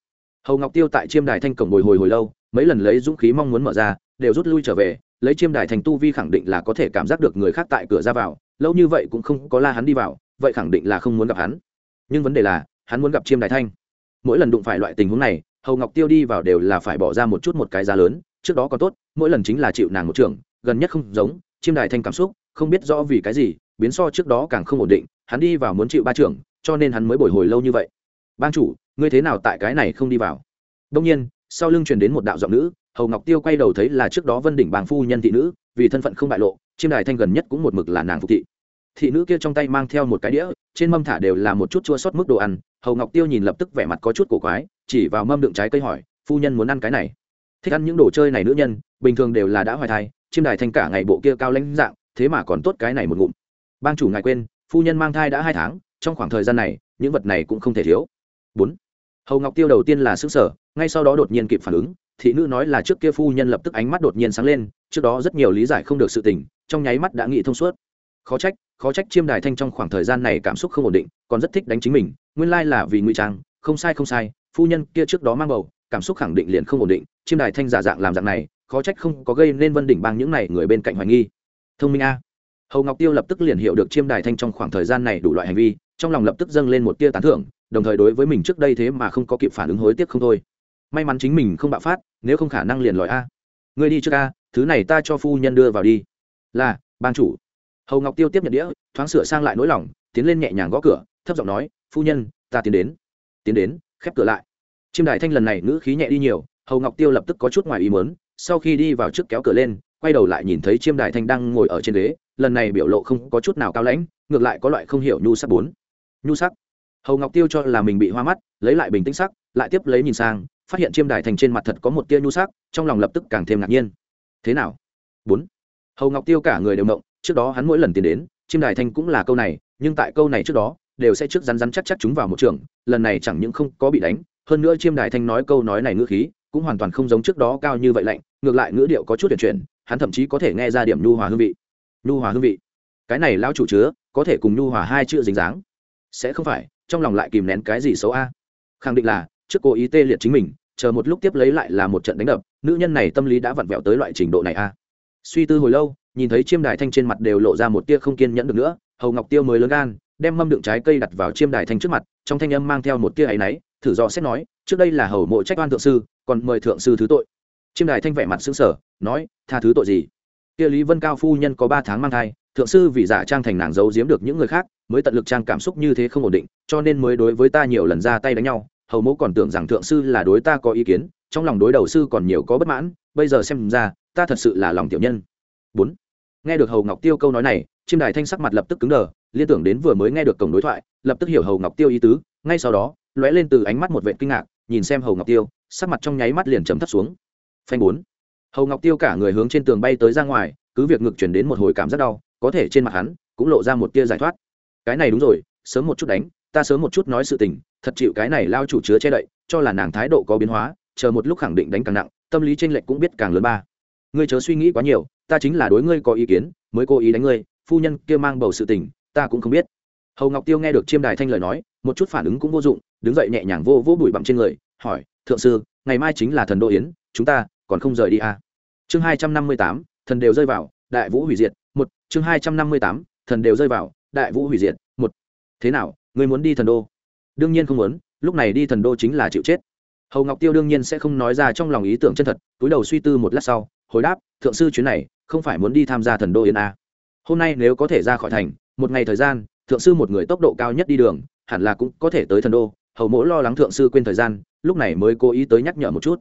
Hầu ngọc tiêu tại chiêm đài thanh cổng bồi hồi hồi lâu, mấy lần lấy dũng khí mong muốn mở ra, đều rút lui trở về, lấy chiêm đài thành tu vi khẳng định là có thể cảm giác được người khác tại cửa ra vào, lâu như vậy cũng không có la hắn đi vào, vậy khẳng định là không muốn gặp hắn. Nhưng vấn đề là, hắn muốn gặp chiêm đài thanh. Mỗi lần đụng phải loại tình huống này, hầu ngọc tiêu đi vào đều là phải bỏ ra một chút một cái giá lớn, trước đó còn tốt, mỗi lần chính là chịu nàng một trường gần nhất không giống, chiêm đài thanh cảm xúc, không biết rõ vì cái gì, biến so trước đó càng không ổn định, hắn đi vào muốn chịu ba trưởng, cho nên hắn mới bồi hồi lâu như vậy. Ban chủ, ngươi thế nào tại cái này không đi vào? Đông nhiên, sau lưng truyền đến một đạo giọng nữ, hầu ngọc tiêu quay đầu thấy là trước đó vân đỉnh bàng phu nhân thị nữ, vì thân phận không bại lộ, chiêm đài thanh gần nhất cũng một mực là nàng phục thị. Thị nữ kia trong tay mang theo một cái đĩa, trên mâm thả đều là một chút chua sót mức đồ ăn, hầu ngọc tiêu nhìn lập tức vẻ mặt có chút cổ quái, chỉ vào mâm đựng trái cây hỏi, phu nhân muốn ăn cái này? Thích ăn những đồ chơi này nữ nhân, bình thường đều là đã hoài thai chiêm đài thanh cả ngày bộ kia cao lãnh dạng, thế mà còn tốt cái này một ngụm. Bang chủ ngài quên, phu nhân mang thai đã hai tháng, trong khoảng thời gian này, những vật này cũng không thể thiếu. Bốn. Hầu ngọc tiêu đầu tiên là xứ sở ngay sau đó đột nhiên kịp phản ứng, thị nữ nói là trước kia phu nhân lập tức ánh mắt đột nhiên sáng lên, trước đó rất nhiều lý giải không được sự tình, trong nháy mắt đã nghĩ thông suốt. Khó trách khó trách chiêm đài thanh trong khoảng thời gian này cảm xúc không ổn định, còn rất thích đánh chính mình, nguyên lai là vì ngụy trang, không sai không sai, phu nhân kia trước đó mang bầu, cảm xúc khẳng định liền không ổn định, chiêm đài thanh giả dạng làm dạng này khó trách không có gây nên vân đỉnh bang những này người bên cạnh hoài nghi. Thông minh a. Hầu ngọc tiêu lập tức liền hiểu được chiêm đài thanh trong khoảng thời gian này đủ loại hành vi, trong lòng lập tức dâng lên một tia tán thưởng, đồng thời đối với mình trước đây thế mà không có kịp phản ứng hối tiếc không thôi. May mắn chính mình không bạo phát, nếu không khả năng liền lòi a. Người đi trước a, thứ này ta cho phu nhân đưa vào đi. Là ban chủ. Hầu ngọc tiêu tiếp nhận đĩa, thoáng sửa sang lại nỗi lòng, tiến lên nhẹ nhàng gõ cửa, thấp giọng nói, phu nhân, ta tiến đến. Tiến đến, khép cửa lại. Chiêm đại thanh lần này ngữ khí nhẹ đi nhiều, hầu ngọc tiêu lập tức có chút ngoài ý mớn sau khi đi vào trước kéo cửa lên, quay đầu lại nhìn thấy chiêm đại thanh đang ngồi ở trên ghế, lần này biểu lộ không có chút nào cao lãnh, ngược lại có loại không hiểu nhu sắc bốn. Nhu sắc. Hầu ngọc tiêu cho là mình bị hoa mắt, lấy lại bình tĩnh sắc, lại tiếp lấy nhìn sang, phát hiện chiêm đài thành trên mặt thật có một tia nhu sắc, trong lòng lập tức càng thêm ngạc nhiên. Thế nào? Bốn. Hầu ngọc tiêu cả người đều động trước đó hắn mỗi lần tiến đến, chiêm đài thanh cũng là câu này, nhưng tại câu này trước đó, đều sẽ trước rắn rắn chắc chắc chúng vào một trường, lần này chẳng những không có bị đánh, hơn nữa chiêm đài thanh nói câu nói này ngữ khí cũng hoàn toàn không giống trước đó cao như vậy lạnh, ngược lại ngữ điệu có chút tuyển chuyển, hắn thậm chí có thể nghe ra điểm nhu hòa hương vị. Nhu hòa hương vị? Cái này lão chủ chứa, có thể cùng nhu hòa hai chữ dính dáng. Sẽ không phải, trong lòng lại kìm nén cái gì xấu a? Khẳng định là, trước cô ý tê liệt chính mình, chờ một lúc tiếp lấy lại là một trận đánh đập, nữ nhân này tâm lý đã vặn vẹo tới loại trình độ này a. Suy tư hồi lâu, nhìn thấy chiêm đài thanh trên mặt đều lộ ra một tia không kiên nhẫn được nữa, hầu ngọc tiêu mới lớn gan, đem mâm đựng trái cây đặt vào chiêm đài thanh trước mặt, trong thanh âm mang theo một tia áy náy, thử do xét nói, trước đây là hầu mộ trách oan thượng sư còn mời thượng sư thứ tội. Chiêm đài thanh vẻ mặt xứng sở nói, tha thứ tội gì? Kia lý vân cao phu nhân có ba tháng mang thai, thượng sư vì giả trang thành nàng giấu giếm được những người khác, mới tận lực trang cảm xúc như thế không ổn định, cho nên mới đối với ta nhiều lần ra tay đánh nhau. Hầu mẫu còn tưởng rằng thượng sư là đối ta có ý kiến, trong lòng đối đầu sư còn nhiều có bất mãn, bây giờ xem ra, ta thật sự là lòng tiểu nhân. Bốn. Nghe được hầu ngọc tiêu câu nói này, chiêm đài thanh sắc mặt lập tức cứng đờ, liên tưởng đến vừa mới nghe được cổng đối thoại, lập tức hiểu hầu ngọc tiêu ý tứ, ngay sau đó, lóe lên từ ánh mắt một vệ kinh ngạc, nhìn xem hầu ngọc tiêu sắc mặt trong nháy mắt liền chấm thấp xuống. Phanh bốn. Hầu ngọc tiêu cả người hướng trên tường bay tới ra ngoài, cứ việc ngực chuyển đến một hồi cảm rất đau, có thể trên mặt hắn cũng lộ ra một tia giải thoát. Cái này đúng rồi, sớm một chút đánh, ta sớm một chút nói sự tình, thật chịu cái này lao chủ chứa che đậy, cho là nàng thái độ có biến hóa, chờ một lúc khẳng định đánh càng nặng, tâm lý tranh lệch cũng biết càng lớn ba. Ngươi chớ suy nghĩ quá nhiều, ta chính là đối ngươi có ý kiến, mới cố ý đánh ngươi, phu nhân kia mang bầu sự tình, ta cũng không biết. Hầu ngọc tiêu nghe được chiêm đài thanh lời nói, một chút phản ứng cũng vô dụng, đứng dậy nhẹ nhàng vô vô bụi bặm trên người hỏi, thượng sư, ngày mai chính là thần đô yến, chúng ta còn không rời đi à. chương hai trăm năm mươi tám, thần đều rơi vào, đại vũ hủy diệt, một. Chương hai trăm năm mươi tám, thần đều rơi vào, đại vũ hủy diệt, một. Thế nào, ngươi muốn đi thần đô? Đương nhiên không muốn, lúc này đi thần đô chính là chịu chết. Hầu ngọc tiêu đương nhiên sẽ không nói ra trong lòng ý tưởng chân thật, túi đầu suy tư một lát sau, hồi đáp, thượng sư chuyến này không phải muốn đi tham gia thần đô yên a à? hôm nay nếu có thể ra khỏi thành, một ngày thời gian, thượng sư một người tốc độ cao nhất đi đường, hẳn là cũng có thể tới thần đô. Hầu mỗ lo lắng thượng sư quên thời gian lúc này mới cố ý tới nhắc nhở một chút.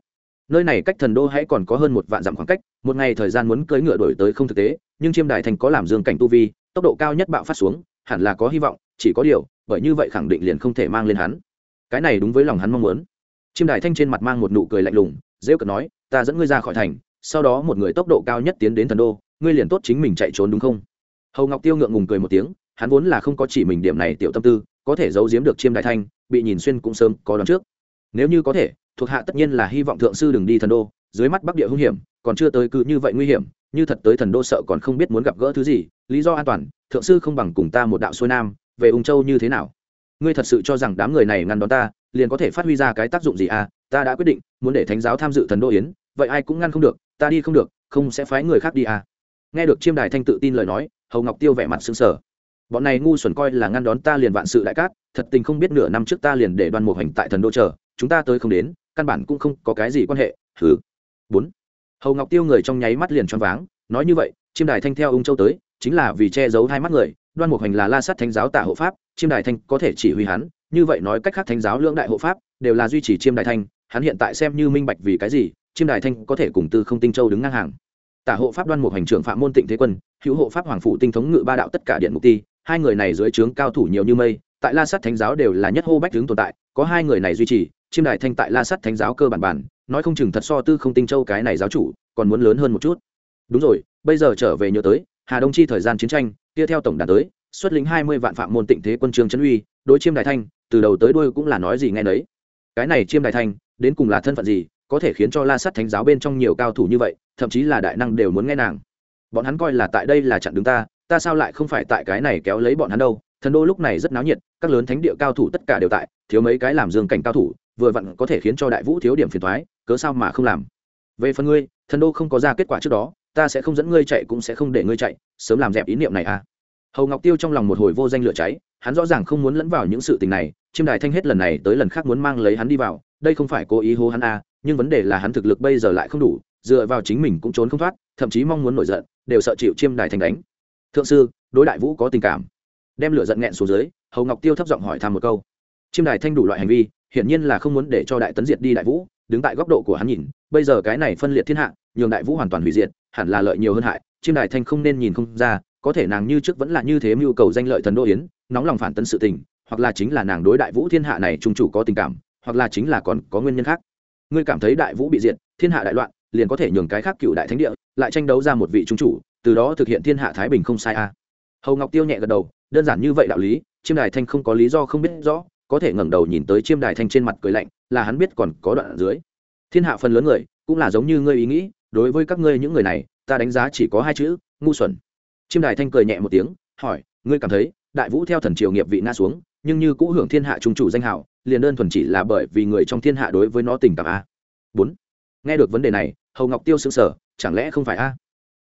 Nơi này cách thần đô hãy còn có hơn một vạn dặm khoảng cách, một ngày thời gian muốn cưỡi ngựa đổi tới không thực tế, nhưng chiêm đại thành có làm dương cảnh tu vi, tốc độ cao nhất bạo phát xuống, hẳn là có hy vọng, chỉ có điều, bởi như vậy khẳng định liền không thể mang lên hắn. Cái này đúng với lòng hắn mong muốn. Chiêm đại thanh trên mặt mang một nụ cười lạnh lùng, rêu cợt nói, ta dẫn ngươi ra khỏi thành, sau đó một người tốc độ cao nhất tiến đến thần đô, ngươi liền tốt chính mình chạy trốn đúng không? Hầu ngọc tiêu ngượng ngùng cười một tiếng, hắn vốn là không có chỉ mình điểm này tiểu tâm tư, có thể giấu giếm được chiêm đại thanh, bị nhìn xuyên cũng sớm có đón trước nếu như có thể, thuộc hạ tất nhiên là hy vọng thượng sư đừng đi thần đô, dưới mắt bắc địa hung hiểm, còn chưa tới cứ như vậy nguy hiểm, như thật tới thần đô sợ còn không biết muốn gặp gỡ thứ gì, lý do an toàn, thượng sư không bằng cùng ta một đạo xuôi nam, về ung châu như thế nào? Ngươi thật sự cho rằng đám người này ngăn đón ta, liền có thể phát huy ra cái tác dụng gì à? Ta đã quyết định, muốn để thánh giáo tham dự thần đô yến, vậy ai cũng ngăn không được, ta đi không được, không sẽ phái người khác đi à? Nghe được chiêm đài thanh tự tin lời nói, hầu ngọc tiêu vẻ mặt xứng sở bọn này ngu xuẩn coi là ngăn đón ta liền vạn sự đại cát, thật tình không biết nửa năm trước ta liền để đoan mục hành tại thần đô chờ chúng ta tới không đến, căn bản cũng không có cái gì quan hệ thứ bốn. Hầu ngọc tiêu người trong nháy mắt liền choáng váng, nói như vậy, chiêm đài thanh theo ung châu tới, chính là vì che giấu hai mắt người, đoan mục hành là la sát thánh giáo tả hộ pháp, chiêm đài thanh có thể chỉ huy hắn, như vậy nói cách khác thánh giáo lưỡng đại hộ pháp, đều là duy trì chiêm đài thanh, hắn hiện tại xem như minh bạch vì cái gì, chiêm đài thanh có thể cùng tư không tinh châu đứng ngang hàng. Tả hộ pháp đoan mục hành trưởng phạm môn tịnh thế quân, hữu hộ pháp hoàng phụ tinh thống ngự ba đạo tất cả điện mục ti, hai người này dưới trướng cao thủ nhiều như mây, tại la sát thánh giáo đều là nhất hô bách tướng tồn tại, có hai người này duy trì chiêm đại thanh tại la sát thánh giáo cơ bản bản, nói không chừng thật so tư không tinh châu cái này giáo chủ, còn muốn lớn hơn một chút. Đúng rồi, bây giờ trở về nhớ tới, hà đông chi thời gian chiến tranh, kia theo tổng đàn tới, xuất lính hai mươi vạn phạm môn tịnh thế quân trương trấn uy, đối chiêm đại thanh, từ đầu tới đuôi cũng là nói gì nghe nấy. Cái này chiêm đại thanh, đến cùng là thân phận gì, có thể khiến cho la sát thánh giáo bên trong nhiều cao thủ như vậy, thậm chí là đại năng đều muốn nghe nàng. Bọn hắn coi là tại đây là chặn đứng ta ta sao lại không phải tại cái này kéo lấy bọn hắn đâu? Thần đô lúc này rất náo nhiệt, các lớn thánh địa cao thủ tất cả đều tại, thiếu mấy cái làm dương cảnh cao thủ vừa vặn có thể khiến cho đại vũ thiếu điểm phiền thoái, cớ sao mà không làm? Về phần ngươi, thần đô không có ra kết quả trước đó, ta sẽ không dẫn ngươi chạy cũng sẽ không để ngươi chạy, sớm làm dẹp ý niệm này à? Hầu ngọc tiêu trong lòng một hồi vô danh lửa cháy, hắn rõ ràng không muốn lẫn vào những sự tình này, chiêm đài thanh hết lần này tới lần khác muốn mang lấy hắn đi vào, đây không phải cố ý hô hắn à nhưng vấn đề là hắn thực lực bây giờ lại không đủ, dựa vào chính mình cũng trốn không thoát, thậm chí mong muốn nổi giận, đều sợ chịu chiêm đài thanh đánh. Thượng sư, đối đại vũ có tình cảm. Đem lửa giận nghẹn xuống dưới, hầu ngọc tiêu thấp giọng hỏi thăm một câu. Chiêm đài thanh đủ loại hành vi hiển nhiên là không muốn để cho đại tấn diệt đi đại vũ, đứng tại góc độ của hắn nhìn, bây giờ cái này phân liệt thiên hạ, nhường đại vũ hoàn toàn hủy diệt, hẳn là lợi nhiều hơn hại chiêm Đại thanh không nên nhìn không ra, có thể nàng như trước vẫn là như thế mưu cầu danh lợi thần đô yến, nóng lòng phản tấn sự tình, hoặc là chính là nàng đối đại vũ thiên hạ này trung chủ có tình cảm, hoặc là chính là còn có nguyên nhân khác ngươi cảm thấy đại vũ bị diệt, thiên hạ đại loạn, liền có thể nhường cái khác cựu đại thánh địa, lại tranh đấu ra một vị trung chủ, từ đó thực hiện thiên hạ thái bình không sai a à. hầu ngọc tiêu nhẹ gật đầu, đơn giản như vậy đạo lý chiêm đài thanh không có lý do không biết rõ có thể ngẩng đầu nhìn tới chiêm đài thanh trên mặt cười lạnh, là hắn biết còn có đoạn ở dưới. Thiên hạ phần lớn người, cũng là giống như ngươi ý nghĩ, đối với các ngươi những người này, ta đánh giá chỉ có hai chữ, ngu xuẩn. Chiêm đài thanh cười nhẹ một tiếng, hỏi, ngươi cảm thấy, đại vũ theo thần triều nghiệp vị nga xuống, nhưng như cũ hưởng thiên hạ trung chủ danh hào, liền đơn thuần chỉ là bởi vì người trong thiên hạ đối với nó tình cảm a. Bốn, nghe được vấn đề này, hầu ngọc tiêu xứng sở chẳng lẽ không phải a?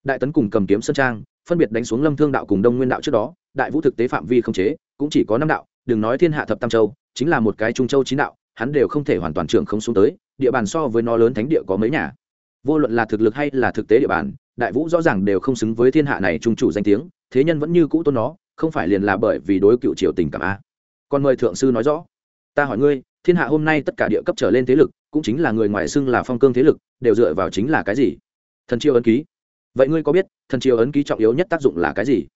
Đại tấn cùng cầm kiếm sơn trang, phân biệt đánh xuống lâm thương đạo cùng đông nguyên đạo trước đó, đại vũ thực tế phạm vi không chế, cũng chỉ có năm đạo, đừng nói thiên hạ thập tam châu chính là một cái trung châu chín đạo, hắn đều không thể hoàn toàn trưởng không xuống tới, địa bàn so với nó lớn thánh địa có mấy nhà. Vô luận là thực lực hay là thực tế địa bàn, đại vũ rõ ràng đều không xứng với thiên hạ này trung chủ danh tiếng, thế nhân vẫn như cũ tôn nó, không phải liền là bởi vì đối cựu triều tình cảm a. Còn mời thượng sư nói rõ. Ta hỏi ngươi, thiên hạ hôm nay tất cả địa cấp trở lên thế lực, cũng chính là người ngoài xưng là phong cương thế lực, đều dựa vào chính là cái gì? Thần triều ấn ký. Vậy ngươi có biết, thần triều ấn ký trọng yếu nhất tác dụng là cái gì?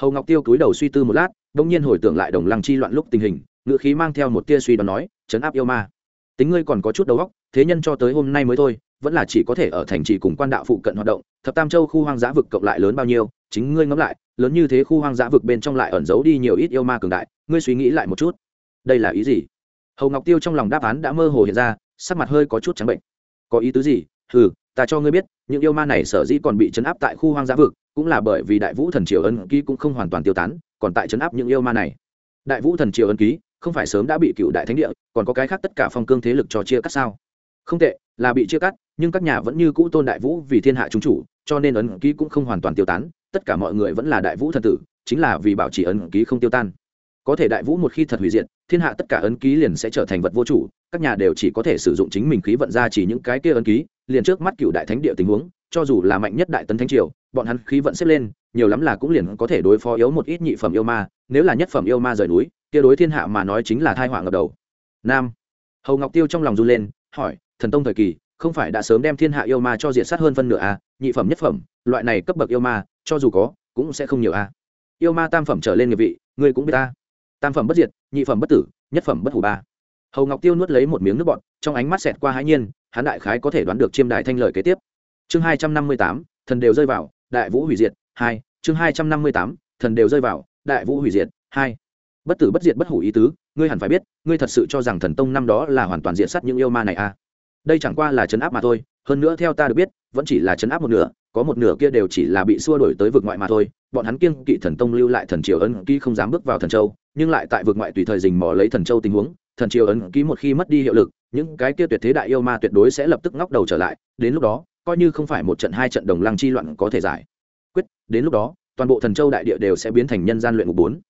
Hầu ngọc tiêu cúi đầu suy tư một lát đ ỗ n g nhiên hồi tưởng lại đồng lăng chi loạn lúc tình hình ngựa khí mang theo một tia suy đoán nói chấn áp yêu ma. Tính ngươi còn có chút đầu óc, thế nhân cho tới hôm nay mới thôi, vẫn là chỉ có thể ở thành trì cùng quan đạo phụ cận hoạt động, thập tam châu khu hoang dã vực cộng lại lớn bao nhiêu, chính ngươi ngẫm lại, lớn như thế khu hoang dã vực bên trong lại ẩn giấu đi nhiều ít yêu ma cường đại, ngươi suy nghĩ lại một chút. Đây là ý gì? Hầu ngọc tiêu trong lòng đáp án đã mơ hồ hiện ra, sắc mặt hơi có chút trắng bệnh. Có ý tứ gì? Ừ ta cho ngươi biết, những yêu ma này sở dĩ còn bị chấn áp tại khu hoang dã vực, cũng là bởi vì đại vũ thần triều ân ký cũng không hoàn toàn tiêu tán, còn tại chấn áp những yêu ma này. Đại vũ thần triều ân ký không phải sớm đã bị cựu đại thánh địa, còn có cái khác tất cả phong cương thế lực cho chia cắt sao? Không tệ, là bị chia cắt, nhưng các nhà vẫn như cũ tôn đại vũ vì thiên hạ chúng chủ, cho nên ấn ký cũng không hoàn toàn tiêu tán, tất cả mọi người vẫn là đại vũ thần tử, chính là vì bảo trì ấn ký không tiêu tan. Có thể đại vũ một khi thật hủy diệt, thiên hạ tất cả ấn ký liền sẽ trở thành vật vô chủ, các nhà đều chỉ có thể sử dụng chính mình khí vận ra chỉ những cái kia ấn ký, liền trước mắt cựu đại thánh địa tình huống, cho dù là mạnh nhất đại tấn thánh triều, bọn hắn khí vận xếp lên, nhiều lắm là cũng liền có thể đối phó yếu một ít nhị phẩm yêu ma, nếu là nhất phẩm yêu ma rời núi kia đối thiên hạ mà nói chính là thai họa ngập đầu. Nam. Hầu ngọc tiêu trong lòng run lên, hỏi, thần tông thời kỳ, không phải đã sớm đem thiên hạ yêu ma cho diệt sát hơn phân nửa à? Nhị phẩm, nhất phẩm, loại này cấp bậc yêu ma, cho dù có, cũng sẽ không nhiều à? Yêu ma tam phẩm trở lên nghiệp vị, ngươi cũng biết ta. Tam phẩm bất diệt, nhị phẩm bất tử, nhất phẩm bất hủ ba. Hầu ngọc tiêu nuốt lấy một miếng nước bọt, trong ánh mắt xẹt qua hãi nhiên, hắn đại khái có thể đoán được chiêm đại thanh lời kế tiếp. Chương hai trăm năm mươi tám, thần đều rơi vào, đại vũ hủy diệt, hai, chương hai trăm năm mươi tám, thần đều rơi vào, đại vũ hủy diệt, hai bất tử bất diệt bất hủ ý tứ, ngươi hẳn phải biết, ngươi thật sự cho rằng thần tông năm đó là hoàn toàn diện sát những yêu ma này à? Đây chẳng qua là chấn áp mà thôi, hơn nữa theo ta được biết, vẫn chỉ là chấn áp một nửa, có một nửa kia đều chỉ là bị xua đổi tới vực ngoại mà thôi. Bọn hắn kiêng kỵ thần tông lưu lại thần triều ấn ký không dám bước vào thần châu, nhưng lại tại vực ngoại tùy thời dình mò lấy thần châu tình huống, thần triều ấn ký một khi mất đi hiệu lực, những cái kia tuyệt thế đại yêu ma tuyệt đối sẽ lập tức ngóc đầu trở lại. Đến lúc đó, coi như không phải một trận hai trận đồng lăng chi loạn có thể giải quyết. Đến lúc đó, toàn bộ thần châu đại địa đều sẽ biến thành nhân gian luyện ngục bốn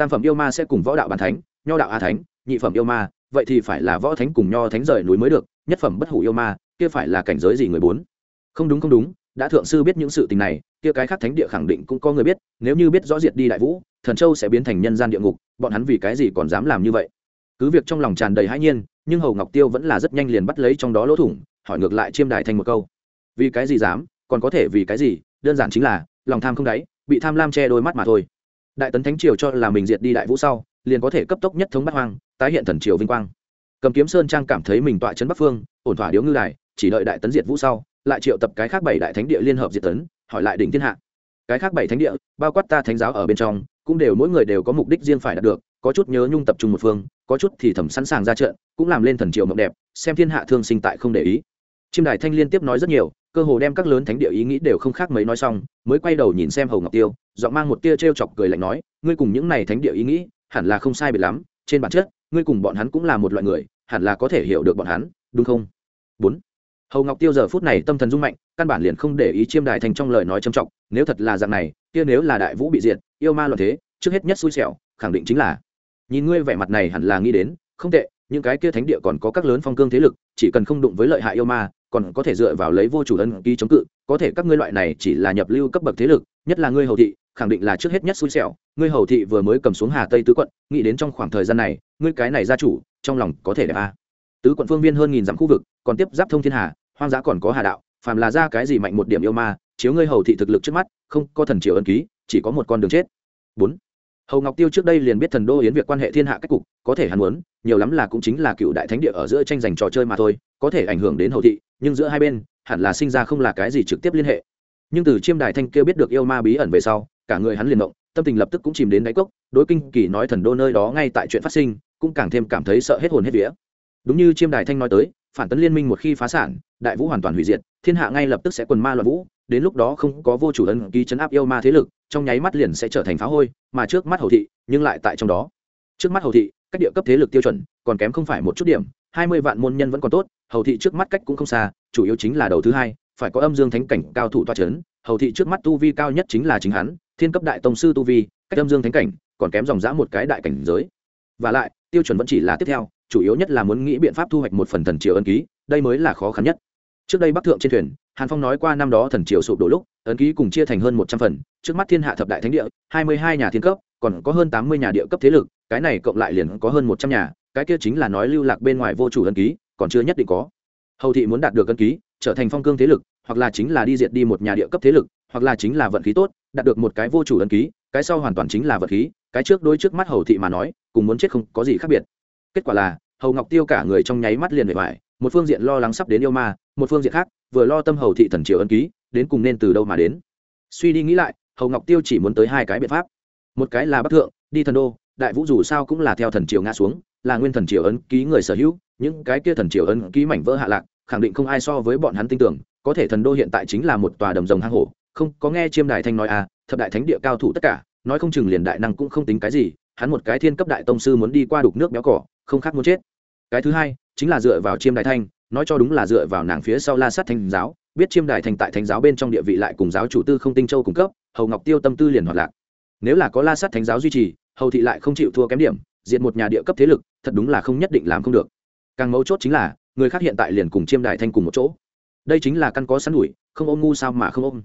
tam phẩm yêu ma sẽ cùng võ đạo bàn thánh, nho đạo a thánh, nhị phẩm yêu ma, vậy thì phải là võ thánh cùng nho thánh rời núi mới được, nhất phẩm bất hủ yêu ma, kia phải là cảnh giới gì người bốn? Không đúng không đúng, đã thượng sư biết những sự tình này, kia cái khác thánh địa khẳng định cũng có người biết, nếu như biết rõ diệt đi đại vũ, thần châu sẽ biến thành nhân gian địa ngục, bọn hắn vì cái gì còn dám làm như vậy? Cứ việc trong lòng tràn đầy hãi nhiên, nhưng hầu ngọc tiêu vẫn là rất nhanh liền bắt lấy trong đó lỗ thủng, hỏi ngược lại chiêm đại thành một câu. Vì cái gì dám, còn có thể vì cái gì, đơn giản chính là, lòng tham không đáy, bị tham lam che đôi mắt mà thôi đại tấn thánh triều cho là mình diệt đi đại vũ sau, liền có thể cấp tốc nhất thống bắt hoang, tái hiện thần triều vinh quang. Cầm kiếm sơn trang cảm thấy mình tọa trấn bắc phương, ổn thỏa điếu ngư đài, chỉ đợi đại tấn diệt vũ sau, lại triệu tập cái khác bảy đại thánh địa liên hợp diệt tấn, hỏi lại đỉnh thiên hạ. Cái khác bảy thánh địa, bao quát ta thánh giáo ở bên trong, cũng đều mỗi người đều có mục đích riêng phải đạt được, có chút nhớ nhung tập trung một phương, có chút thì thầm sẵn sàng ra trận, cũng làm lên thần triều mộng đẹp, xem thiên hạ thương sinh tại không để ý chiêm đài thanh liên tiếp nói rất nhiều, cơ hồ đem các lớn thánh địa ý nghĩ đều không khác mấy nói xong, mới quay đầu nhìn xem hầu ngọc tiêu, giọng mang một tia t r e o chọc cười lạnh nói, ngươi cùng những này thánh địa ý nghĩ, hẳn là không sai biệt lắm, trên bản chất, ngươi cùng bọn hắn cũng là một loại người, hẳn là có thể hiểu được bọn hắn, đúng không? Bốn. Hầu ngọc tiêu giờ phút này tâm thần rung mạnh, căn bản liền không để ý chiêm đài thành trong lời nói trầm trọng, nếu thật là dạng này, kia nếu là đại vũ bị diệt, yêu ma loạn thế, trước hết nhất xui xẻo, khẳng định chính là. Nhìn ngươi vẻ mặt này hẳn là nghĩ đến, không tệ những cái kia thánh địa còn có các lớn phong cương thế lực, chỉ cần không đụng với lợi hại yêu ma, còn có thể dựa vào lấy vô chủ ân ký chống cự, có thể các ngươi loại này chỉ là nhập lưu cấp bậc thế lực, nhất là ngươi hầu thị, khẳng định là trước hết nhất xui xẻo. Ngươi hầu thị vừa mới cầm xuống hà tây tứ quận, nghĩ đến trong khoảng thời gian này, ngươi cái này gia chủ, trong lòng có thể đẹp a tứ quận phương viên hơn nghìn dặm khu vực, còn tiếp giáp thông thiên hà, hoang dã còn có hà đạo, phàm là ra cái gì mạnh một điểm yêu ma, chiếu ngươi hầu thị thực lực trước mắt, không có thần triều ân ký, chỉ có một con đường chết. Bốn hầu ngọc tiêu trước đây liền biết thần đô yến việc quan hệ thiên hạ cách cục, có thể hắn muốn, nhiều lắm là cũng chính là cựu đại thánh địa ở giữa tranh giành trò chơi mà thôi, có thể ảnh hưởng đến hầu thị, nhưng giữa hai bên, hẳn là sinh ra không là cái gì trực tiếp liên hệ. Nhưng từ chiêm đài thanh kia biết được yêu ma bí ẩn về sau, cả người hắn liền động, tâm tình lập tức cũng chìm đến đáy cốc, đối kinh kỳ nói thần đô nơi đó ngay tại chuyện phát sinh, cũng càng thêm cảm thấy sợ hết hồn hết vía. Đúng như chiêm đài thanh nói tới, phản tấn liên minh một khi phá sản, đại vũ hoàn toàn hủy diệt, thiên hạ ngay lập tức sẽ quần ma loạn vũ, đến lúc đó không có vô chủ ấn ký chấn áp yêu ma thế lực trong nháy mắt liền sẽ trở thành phá hôi, mà trước mắt hầu thị, nhưng lại tại trong đó. Trước mắt hầu thị, cách địa cấp thế lực tiêu chuẩn còn kém không phải một chút điểm, hai mươi vạn môn nhân vẫn còn tốt, hầu thị trước mắt cách cũng không xa, chủ yếu chính là đầu thứ hai, phải có âm dương thánh cảnh cao thủ toa c h ấ n hầu thị trước mắt tu vi cao nhất chính là chính hắn, thiên cấp đại tông sư tu vi, cách âm dương thánh cảnh còn kém dòng dã một cái đại cảnh giới. Và lại, tiêu chuẩn vẫn chỉ là tiếp theo, chủ yếu nhất là muốn nghĩ biện pháp thu hoạch một phần thần triều ân ký, đây mới là khó khăn nhất trước đây bắc thượng trên thuyền, hàn phong nói qua năm đó thần triều sụp đổ lúc, ấn ký cùng chia thành hơn một trăm phần, trước mắt thiên hạ thập đại thánh địa, hai mươi hai nhà thiên cấp, còn có hơn tám mươi nhà địa cấp thế lực, cái này cộng lại liền có hơn một trăm nhà, cái kia chính là nói lưu lạc bên ngoài vô chủ ấn ký, còn chưa nhất định có. Hầu thị muốn đạt được ấn ký, trở thành phong cương thế lực, hoặc là chính là đi diệt đi một nhà địa cấp thế lực, hoặc là chính là vận khí tốt, đạt được một cái vô chủ ấn ký, cái sau hoàn toàn chính là vật khí, cái trước đôi trước mắt hầu thị mà nói, cùng muốn chết không có gì khác biệt. Kết quả là, hầu ngọc tiêu cả người trong nháy mắt liền bề ngoài, một phương diện lo lắng sắp đến yêu ma một phương diện khác, vừa lo tâm hầu thị thần triều ân ký, đến cùng nên từ đâu mà đến. Suy đi nghĩ lại, hầu ngọc tiêu chỉ muốn tới hai cái biện pháp. Một cái là bắc thượng, đi thần đô, đại vũ dù sao cũng là theo thần triều ngã xuống, là nguyên thần triều ấn ký người sở hữu, những cái kia thần triều ấn ký mảnh vỡ hạ lạc, khẳng định không ai so với bọn hắn tin tưởng, có thể thần đô hiện tại chính là một tòa đầm rồng hang hổ, không, có nghe chiêm đài thanh nói à thập đại thánh địa cao thủ tất cả, nói không chừng liền đại năng cũng không tính cái gì, hắn một cái thiên cấp đại tông sư muốn đi qua đục nước béo cỏ, không khác muốn chết. Cái thứ hai, chính là dựa vào chiêm đại thanh nói cho đúng là dựa vào nàng phía sau la sát thanh giáo, biết chiêm đài thành tại thánh giáo bên trong địa vị lại cùng giáo chủ tư không tinh châu cung cấp, hầu ngọc tiêu tâm tư liền hoạt lạc. Nếu là có la sát thánh giáo duy trì, hầu thị lại không chịu thua kém điểm diện một nhà địa cấp thế lực, thật đúng là không nhất định làm không được. Càng mấu chốt chính là, người khác hiện tại liền cùng chiêm đài thanh cùng một chỗ. Đây chính là căn có sẵn đuổi, không ôm ngu sao mà không ôm.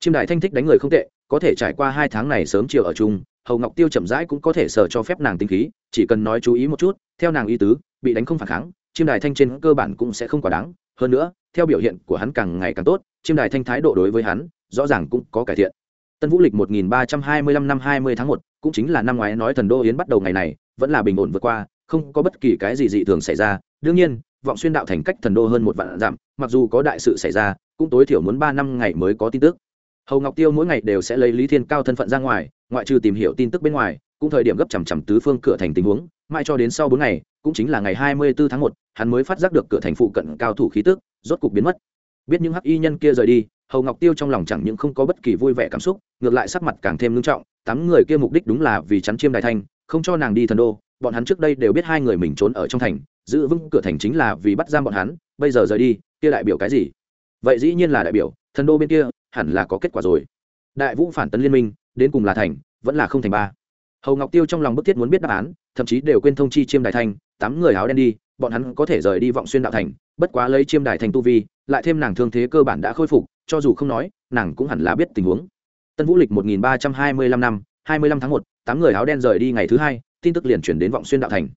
Chiêm đài thanh thích đánh người không tệ, có thể trải qua hai tháng này sớm chiều ở chung, hầu ngọc tiêu chậm rãi cũng có thể sở cho phép nàng tinh khí, chỉ cần nói chú ý một chút, theo nàng ý tứ, bị đánh không phản kháng chiêm đài thanh trên cơ bản cũng sẽ không quá đáng hơn nữa theo biểu hiện của hắn càng ngày càng tốt chiêm đài thanh thái độ đối với hắn rõ ràng cũng có cải thiện. Tân vũ lịch 1325 năm 20 tháng 1, cũng chính là năm ngoái nói thần đô yến bắt đầu ngày này vẫn là bình ổn vượt qua không có bất kỳ cái gì dị thường xảy ra. Đương nhiên vọng xuyên đạo thành cách thần đô hơn một vạn dặm mặc dù có đại sự xảy ra cũng tối thiểu muốn ba năm ngày mới có tin tức. Hầu ngọc tiêu mỗi ngày đều sẽ lấy lý thiên cao thân phận ra ngoài ngoại trừ tìm hiểu tin tức bên ngoài cũng thời điểm gấp chằm chằm tứ phương cửa thành tình huống mãi cho đến sau bốn ngày cũng chính là ngày hai mươi 24 tháng một, hắn mới phát giác được cửa thành phụ cận cao thủ khí tức, rốt cục biến mất. Biết những hắc y nhân kia rời đi, hầu ngọc tiêu trong lòng chẳng những không có bất kỳ vui vẻ cảm xúc, ngược lại sắc mặt càng thêm nghiêm trọng, tám người kia mục đích đúng là vì chắn chiêm đại thanh không cho nàng đi thần đô, bọn hắn trước đây đều biết hai người mình trốn ở trong thành, giữ vững cửa thành chính là vì bắt giam bọn hắn, bây giờ rời đi, kia đại biểu cái gì? Vậy dĩ nhiên là đại biểu, thần đô bên kia, hẳn là có kết quả rồi. Đại vũ phản tấn liên minh, đến cùng là thành, vẫn là không thành ba. Hầu ngọc tiêu trong lòng bức thiết muốn biết đáp án, thậm chí đều quên thông chi chiêm đại thanh tám người áo đen đi, bọn hắn có thể rời đi vọng xuyên đạo thành, bất quá lấy chiêm đại thành tu vi, lại thêm nàng thương thế cơ bản đã khôi phục, cho dù không nói, nàng cũng hẳn là biết tình huống. Tân vũ lịch một nghìn ba trăm hai mươi lăm năm, hai mươi lăm tháng một, tám người áo đen rời đi ngày thứ hai, tin tức liền chuyển đến vọng xuyên đạo thành.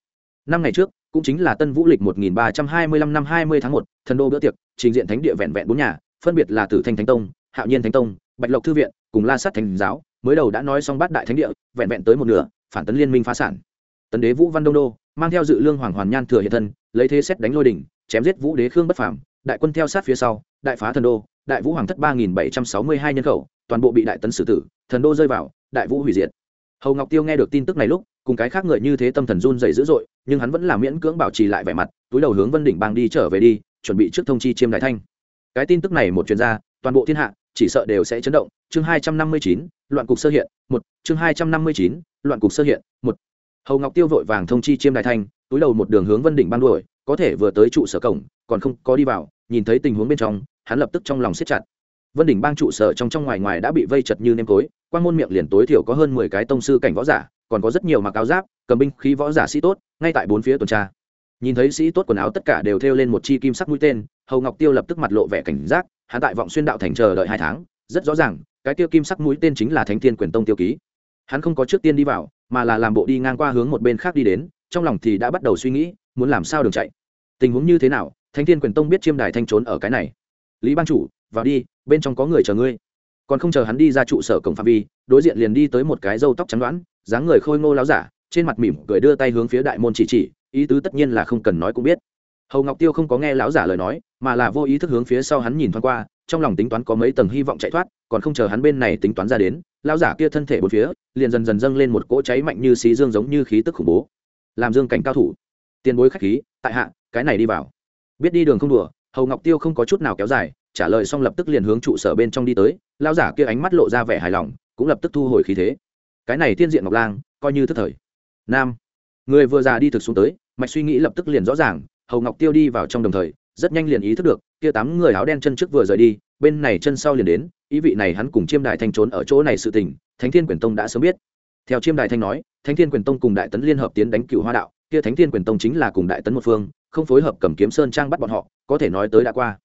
Năm ngày trước, cũng chính là tân vũ lịch một nghìn ba trăm hai mươi lăm năm hai mươi tháng một, thần đô bữa tiệc, trình diện thánh địa vẹn vẹn bốn nhà, phân biệt là tử thanh thánh tông, hạo nhiên thánh tông, bạch lộc thư viện, cùng la sát thánh giáo, mới đầu đã nói xong bát đại thánh địa, vẹn vẹn tới một nửa, phản tấn liên minh phá sản tấn đế vũ văn đông đô, mang theo dự lương hoàng hoàn nhan thừa hiện thân, lấy thế xét đánh lôi đỉnh, chém giết vũ đế khương bất phàm, đại quân theo sát phía sau, đại phá thần đô, đại vũ hoàng thất ba nghìn bảy trăm sáu mươi hai nhân khẩu, toàn bộ bị đại tấn xử tử, thần đô rơi vào, đại vũ hủy diệt. Hầu ngọc tiêu nghe được tin tức này lúc, cùng cái khác người như thế tâm thần run dày dữ dội, nhưng hắn vẫn là miễn cưỡng bảo trì lại vẻ mặt, túi đầu hướng vân đỉnh bang đi trở về đi, chuẩn bị trước thông chi chiêm đại thanh. Cái tin tức này một chuyên gia toàn bộ thiên hạ, chỉ sợ đều sẽ chấn động. Chương hai trăm năm mươi chín, loạn cục sơ hiện, một. Chương hai trăm năm mươi chín, loạn cục sơ hiện, một hầu ngọc tiêu vội vàng thông chi chiêm đại thanh, túi đầu một đường hướng vân đỉnh ban đuổi, có thể vừa tới trụ sở cổng, còn không có đi vào, nhìn thấy tình huống bên trong, hắn lập tức trong lòng siết chặt. Vân đỉnh bang trụ sở trong trong ngoài ngoài đã bị vây chật như nêm tối quan môn miệng liền tối thiểu có hơn mười cái tông sư cảnh võ giả, còn có rất nhiều mặc áo giáp, cầm binh khí võ giả sĩ tốt, ngay tại bốn phía tuần tra. Nhìn thấy sĩ tốt quần áo tất cả đều thêu lên một chi kim sắc mũi tên, hầu ngọc tiêu lập tức mặt lộ vẻ cảnh giác, hắn tại vọng xuyên đạo thành chờ đợi hai tháng, rất rõ ràng, cái tiêu kim sắc mũi tên chính là thánh thiên quyền tông tiêu ký hắn không có trước tiên đi vào, mà là làm bộ đi ngang qua hướng một bên khác đi đến, trong lòng thì đã bắt đầu suy nghĩ, muốn làm sao đường chạy. Tình huống như thế nào, thánh thiên quyền tông biết chiêm đài thanh trốn ở cái này. Lý ban chủ, vào đi, bên trong có người chờ ngươi. Còn không chờ hắn đi ra trụ sở cổng phạm vi, đối diện liền đi tới một cái râu tóc trắng đoán, dáng người khôi ngô láo giả, trên mặt mỉm cười đưa tay hướng phía đại môn chỉ chỉ, ý tứ tất nhiên là không cần nói cũng biết hầu ngọc tiêu không có nghe lão giả lời nói mà là vô ý thức hướng phía sau hắn nhìn thoáng qua trong lòng tính toán có mấy tầng hy vọng chạy thoát còn không chờ hắn bên này tính toán ra đến lão giả kia thân thể bốn phía liền dần dần dâng lên một cỗ cháy mạnh như xí dương giống như khí tức khủng bố làm dương cảnh cao thủ tiền bối khách khí tại hạ cái này đi vào biết đi đường không đùa hầu ngọc tiêu không có chút nào kéo dài trả lời xong lập tức liền hướng trụ sở bên trong đi tới lão giả kia ánh mắt lộ ra vẻ hài lòng cũng lập tức thu hồi khí thế cái này tiên diện ngọc lang coi như thức thời nam người vừa già đi thực xuống tới mạch suy nghĩ lập tức liền rõ ràng hầu ngọc tiêu đi vào trong đồng thời, rất nhanh liền ý thức được, kia tám người áo đen chân trước vừa rời đi, bên này chân sau liền đến, ý vị này hắn cùng chiêm đại thanh trốn ở chỗ này sự tình, thánh thiên quyền tông đã sớm biết. Theo chiêm đại thanh nói, thánh thiên quyền tông cùng đại tấn liên hợp tiến đánh cựu hoa đạo, kia thánh thiên quyền tông chính là cùng đại tấn một phương, không phối hợp cầm kiếm sơn trang bắt bọn họ, có thể nói tới đã qua.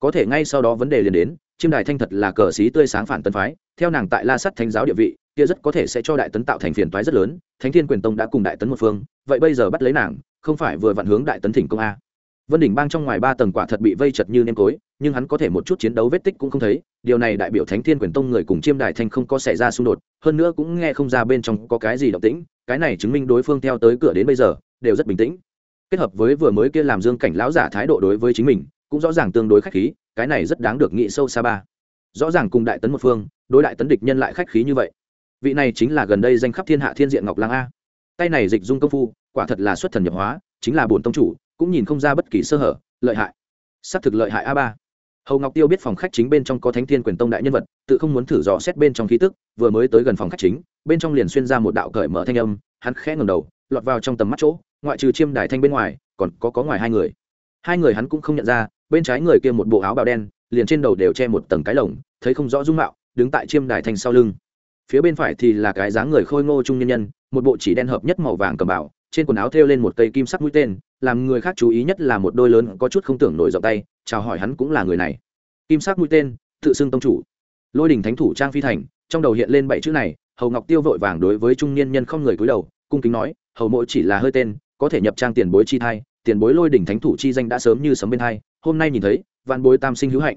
Có thể ngay sau đó vấn đề liền đến, chiêm đại thanh thật là cờ xí tươi sáng phản tân phái, theo nàng tại la sắt thánh giáo địa vị, kia rất có thể sẽ cho đại tấn tạo thành phiền toái rất lớn, thánh thiên quyền tông đã cùng đại tấn một phương, vậy bây giờ bắt lấy nàng không phải vừa vặn hướng đại tấn thỉnh công a. Vân đỉnh bang trong ngoài ba tầng quả thật bị vây chật như nêm cối, nhưng hắn có thể một chút chiến đấu vết tích cũng không thấy điều này đại biểu thánh thiên quyền tông người cùng chiêm đại thanh không có xảy ra xung đột hơn nữa cũng nghe không ra bên trong có cái gì động tĩnh cái này chứng minh đối phương theo tới cửa đến bây giờ đều rất bình tĩnh. Kết hợp với vừa mới kia làm dương cảnh lão giả thái độ đối với chính mình cũng rõ ràng tương đối khách khí cái này rất đáng được nghĩ sâu xa ba. Rõ ràng cùng đại tấn một phương đối đại tấn địch nhân lại khách khí như vậy. Vị này chính là gần đây danh khắp thiên hạ thiên diện ngọc lang a. Tay này dịch dung công phu quả thật là xuất thần nhập hóa, chính là bổn tông chủ, cũng nhìn không ra bất kỳ sơ hở, lợi hại. Xác thực lợi hại a ba. Hầu ngọc tiêu biết phòng khách chính bên trong có thánh thiên quyền tông đại nhân vật, tự không muốn thử dò xét bên trong khí tức, vừa mới tới gần phòng khách chính, bên trong liền xuyên ra một đạo cởi mở thanh âm, hắn khẽ ngầm đầu, lọt vào trong tầm mắt chỗ, ngoại trừ chiêm đài thanh bên ngoài, còn có có ngoài hai người. Hai người hắn cũng không nhận ra, bên trái người kia một bộ áo bào đen, liền trên đầu đều che một tầng cái lồng, thấy không rõ dung mạo, đứng tại chiêm đài thanh sau lưng. Phía bên phải thì là cái dáng người khôi ngô trung nhân nhân, một bộ chỉ đen hợp nhất màu vàng cầm bảo trên quần áo thêu lên một cây kim sắc mũi tên, làm người khác chú ý nhất là một đôi lớn có chút không tưởng nổi rộng tay, chào hỏi hắn cũng là người này. Kim sắc mũi tên, tự xưng tông chủ. Lôi đình thánh thủ trang phi thành, trong đầu hiện lên bảy chữ này, hầu ngọc tiêu vội vàng đối với trung niên nhân không người cúi đầu, cung kính nói, hầu mỗi chỉ là hơi tên, có thể nhập trang tiền bối chi thai, tiền bối lôi đỉnh thánh thủ chi danh đã sớm như sấm bên thai hôm nay nhìn thấy văn bối tam sinh hữu hạnh.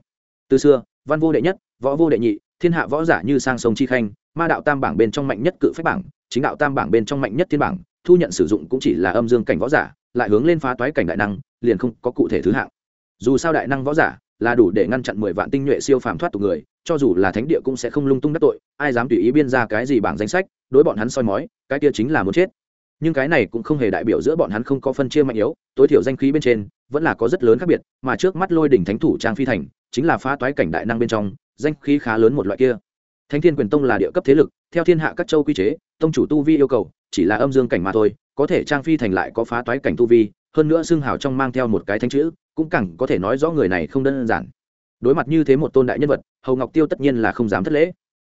Từ xưa, văn vô đệ nhất, võ vô đệ nhị, thiên hạ võ giả như sang sông chi khanh, ma đạo tam bảng bên trong mạnh nhất cự phách bảng, chính đạo tam bảng bên trong mạnh nhất thiên bảng thu nhận sử dụng cũng chỉ là âm dương cảnh võ giả, lại hướng lên phá toái cảnh đại năng, liền không có cụ thể thứ hạng. Dù sao đại năng võ giả là đủ để ngăn chặn mười vạn tinh nhuệ siêu phàm thoát tục người, cho dù là thánh địa cũng sẽ không lung tung đắc tội, ai dám tùy ý biên ra cái gì bảng danh sách, đối bọn hắn soi mói, cái kia chính là muốn chết. Nhưng cái này cũng không hề đại biểu giữa bọn hắn không có phân chia mạnh yếu, tối thiểu danh khí bên trên, vẫn là có rất lớn khác biệt, mà trước mắt lôi đỉnh thánh thủ trang phi thành, chính là phá toái cảnh đại năng bên trong, danh khí khá lớn một loại kia. Thánh thiên quyền tông là địa cấp thế lực, theo thiên hạ các châu quy chế, tông chủ tu vi yêu cầu chỉ là âm dương cảnh mà thôi, có thể trang phi thành lại có phá toái cảnh tu vi, hơn nữa xưng hào trong mang theo một cái thanh chữ, cũng cẳng có thể nói rõ người này không đơn giản. Đối mặt như thế một tôn đại nhân vật, hầu ngọc tiêu tất nhiên là không dám thất lễ.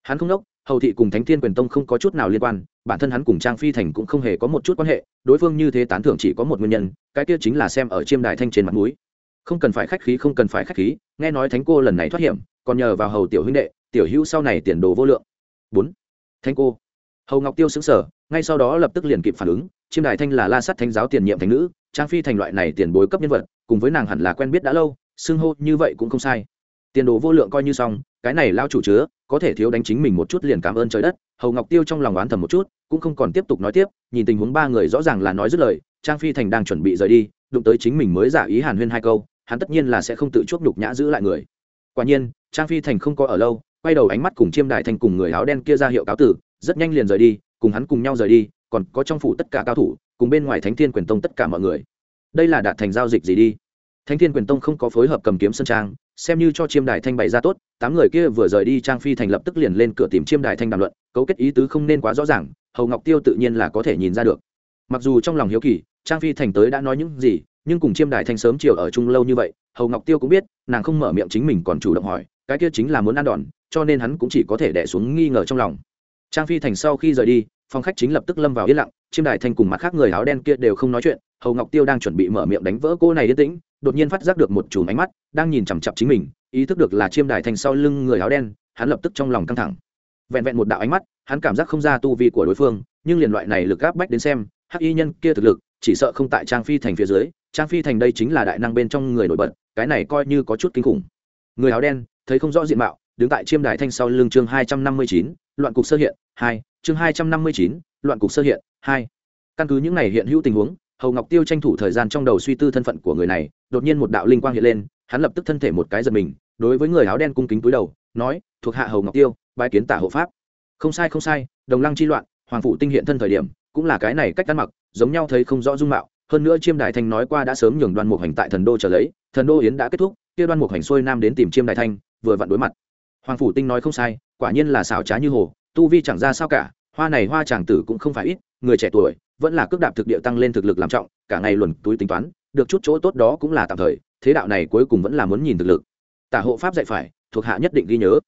Hắn không đốc, hầu thị cùng thánh thiên quyền tông không có chút nào liên quan, bản thân hắn cùng trang phi thành cũng không hề có một chút quan hệ, đối phương như thế tán thưởng chỉ có một nguyên nhân, cái kia chính là xem ở chiêm đài thanh trên mặt núi không cần phải khách khí, không cần phải khách khí, nghe nói thánh cô lần này thoát hiểm, còn nhờ vào hầu tiểu huynh đệ, tiểu hữu sau này tiền đồ vô lượng. Bốn. Thánh cô hầu ngọc tiêu xứng sở ngay sau đó lập tức liền kịp phản ứng chiêm đài thanh là la sắt thánh giáo tiền nhiệm thánh nữ trang phi thành loại này tiền bối cấp nhân vật cùng với nàng hẳn là quen biết đã lâu xưng hô như vậy cũng không sai tiền đồ vô lượng coi như xong cái này lao chủ chứa có thể thiếu đánh chính mình một chút liền cảm ơn trời đất hầu ngọc tiêu trong lòng oán thầm một chút cũng không còn tiếp tục nói tiếp nhìn tình huống ba người rõ ràng là nói dứt lời trang phi thành đang chuẩn bị rời đi đụng tới chính mình mới giả ý hàn huyên hai câu hắn tất nhiên là sẽ không tự chuốc nhục nhã giữ lại người quả nhiên trang phi thành không có ở lâu quay đầu ánh mắt cùng chiêm đại thành cùng người áo đen kia ra hiệu cáo tử rất nhanh liền rời đi, cùng hắn cùng nhau rời đi, còn có trong phủ tất cả cao thủ, cùng bên ngoài thánh thiên quyền tông tất cả mọi người. Đây là đạt thành giao dịch gì đi? Thánh thiên quyền tông không có phối hợp cầm kiếm sân trang, xem như cho chiêm đài thanh bày ra tốt, tám người kia vừa rời đi trang phi thành lập tức liền lên cửa tìm chiêm đài thanh đàm luận, cấu kết ý tứ không nên quá rõ ràng, hầu ngọc tiêu tự nhiên là có thể nhìn ra được. Mặc dù trong lòng hiếu kỳ, trang phi thành tới đã nói những gì, nhưng cùng chiêm đài thanh sớm chiều ở chung lâu như vậy, hầu ngọc tiêu cũng biết, nàng không mở miệng chính mình còn chủ động hỏi, cái kia chính là muốn ăn đòn, cho nên hắn cũng chỉ có thể đẻ xuống nghi ngờ trong lòng trang phi thành sau khi rời đi, phòng khách chính lập tức lâm vào yên lặng, chiêm đài thanh cùng mặt khác người áo đen kia đều không nói chuyện, hầu ngọc tiêu đang chuẩn bị mở miệng đánh vỡ cô này yên tĩnh, đột nhiên phát giác được một chùm ánh mắt, đang nhìn chằm chặp chính mình, ý thức được là chiêm đài thành sau lưng người áo đen, hắn lập tức trong lòng căng thẳng. Vẹn vẹn một đạo ánh mắt, hắn cảm giác không ra tu vi của đối phương, nhưng liền loại này lực gáp bách đến xem, hắc y nhân kia thực lực, chỉ sợ không tại trang phi thành phía dưới, trang phi thành đây chính là đại năng bên trong người nổi bật, cái này coi như có chút kinh khủng. Người áo đen, thấy không rõ diện mạo đứng tại chiêm đài thanh sau lưng chương hai trăm năm mươi chín, loạn cục sơ hiện, hai, chương hai trăm năm mươi chín, loạn cục sơ hiện, hai. Căn cứ những này hiện hữu tình huống, hầu ngọc tiêu tranh thủ thời gian trong đầu suy tư thân phận của người này, đột nhiên một đạo linh quang hiện lên, hắn lập tức thân thể một cái giật mình, đối với người áo đen cung kính túi đầu, nói, thuộc hạ hầu ngọc tiêu bãi kiến tả hộ pháp. Không sai không sai, đồng lăng chi loạn, hoàng phụ tinh hiện thân thời điểm, cũng là cái này cách ăn mặc, giống nhau thấy không rõ dung mạo, hơn nữa chiêm đại thanh nói qua đã sớm nhường đoan mục hành tại thần đô trở lấy, thần đô yến đã kết thúc, kia đoan mục hành xuôi nam đến tìm chiêm đại thanh, vừa vặn đối mặt hoàng phủ tinh nói không sai, quả nhiên là xảo trá như hồ, tu vi chẳng ra sao cả, hoa này hoa chàng tử cũng không phải ít, người trẻ tuổi vẫn là cước đạp thực địa tăng lên thực lực làm trọng, cả ngày luồn túi tính toán, được chút chỗ tốt đó cũng là tạm thời, thế đạo này cuối cùng vẫn là muốn nhìn thực lực. Tả hộ pháp dạy phải, thuộc hạ nhất định ghi nhớ.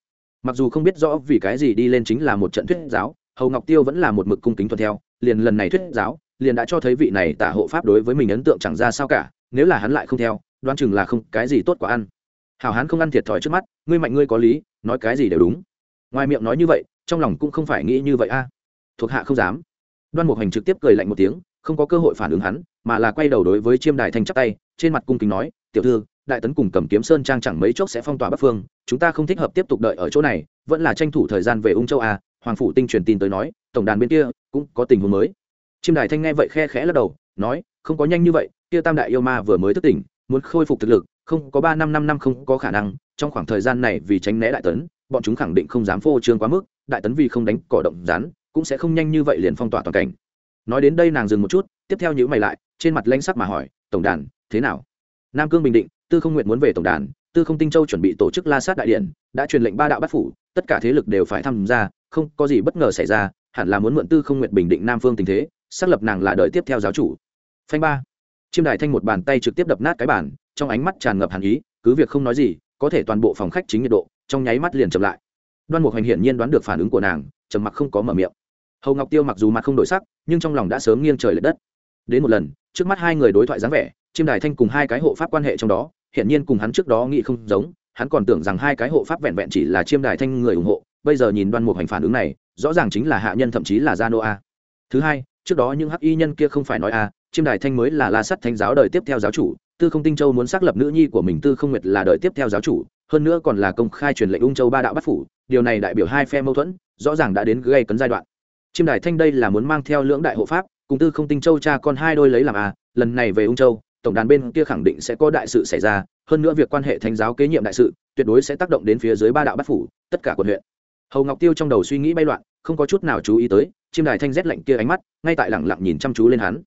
Mặc dù không biết rõ vì cái gì đi lên chính là một trận thuyết giáo, hầu ngọc tiêu vẫn là một mực cung kính thuận theo, liền lần này thuyết giáo, liền đã cho thấy vị này tả hộ pháp đối với mình ấn tượng chẳng ra sao cả, nếu là hắn lại không theo, đoán chừng là không cái gì tốt quả ăn. Hào hán không ăn thiệt thòi trước mắt, ngươi mạnh ngươi có lý nói cái gì đều đúng. Ngoài miệng nói như vậy, trong lòng cũng không phải nghĩ như vậy a. Thuộc hạ không dám. Đoan mục hành trực tiếp cười lạnh một tiếng, không có cơ hội phản ứng hắn, mà là quay đầu đối với chiêm đại thanh chắp tay, trên mặt cung kính nói, tiểu thư, đại tấn cùng cầm kiếm sơn trang chẳng mấy chốc sẽ phong tỏa bắc phương, chúng ta không thích hợp tiếp tục đợi ở chỗ này, vẫn là tranh thủ thời gian về ung châu a. Hoàng phủ tinh truyền tin tới nói, tổng đàn bên kia cũng có tình huống mới. Chiêm đại thanh nghe vậy khe khẽ lắc đầu, nói, không có nhanh như vậy, kia tam đại yêu ma vừa mới thức tỉnh, muốn khôi phục thực lực không có ba năm năm năm không có khả năng, trong khoảng thời gian này vì tránh né đại tấn, bọn chúng khẳng định không dám phô trương quá mức, đại tấn vì không đánh cỏ động rán cũng sẽ không nhanh như vậy liền phong tỏa toàn cảnh. Nói đến đây nàng dừng một chút, tiếp theo nhữ mày lại, trên mặt lanh sắc mà hỏi, tổng đàn, thế nào? Nam cương bình định, tư không nguyện muốn về tổng đàn, tư không tinh châu chuẩn bị tổ chức la sát đại điện, đã truyền lệnh ba đạo bắt phủ, tất cả thế lực đều phải tham gia, không có gì bất ngờ xảy ra, hẳn là muốn mượn tư không nguyện bình định nam phương tình thế, xác lập nàng là đời tiếp theo giáo chủ. Phanh ba. Chiêm đài thanh một bàn tay trực tiếp đập nát cái bàn trong ánh mắt tràn ngập hàn ý, cứ việc không nói gì, có thể toàn bộ phòng khách chính nhiệt độ, trong nháy mắt liền chậm lại. Đoan mục hành hiển nhiên đoán được phản ứng của nàng, trầm mặc không có mở miệng. Hầu ngọc tiêu mặc dù mặt không đổi sắc, nhưng trong lòng đã sớm nghiêng trời l ệ đất. Đến một lần, trước mắt hai người đối thoại dáng vẻ, chiêm đài thanh cùng hai cái hộ pháp quan hệ trong đó, hiển nhiên cùng hắn trước đó nghĩ không giống, hắn còn tưởng rằng hai cái hộ pháp vẹn vẹn chỉ là chiêm đài thanh người ủng hộ, bây giờ nhìn đoan mục hành phản ứng này, rõ ràng chính là hạ nhân thậm chí là gia nô a. Thứ hai, trước đó những hắc y nhân kia không phải nói a, chiêm đài thanh mới là la sắt thánh giáo đời tiếp theo giáo chủ tư không tinh châu muốn xác lập nữ nhi của mình tư không nguyệt là đời tiếp theo giáo chủ, hơn nữa còn là công khai truyền lệnh ung châu ba đạo bắt phủ, điều này đại biểu hai phe mâu thuẫn, rõ ràng đã đến gây cấn giai đoạn chiêm đài thanh đây là muốn mang theo lưỡng đại hộ pháp, cùng tư không tinh châu cha con hai đôi lấy làm à? lần này về ung châu, tổng đàn bên kia khẳng định sẽ có đại sự xảy ra, hơn nữa việc quan hệ thánh giáo kế nhiệm đại sự, tuyệt đối sẽ tác động đến phía dưới ba đạo bắt phủ, tất cả quận huyện hầu ngọc tiêu trong đầu suy nghĩ bay loạn, không có chút nào chú ý tới chim đài thanh rét lạnh kia ánh mắt, ngay tại lẳng lặng nhìn chăm chú lên hắn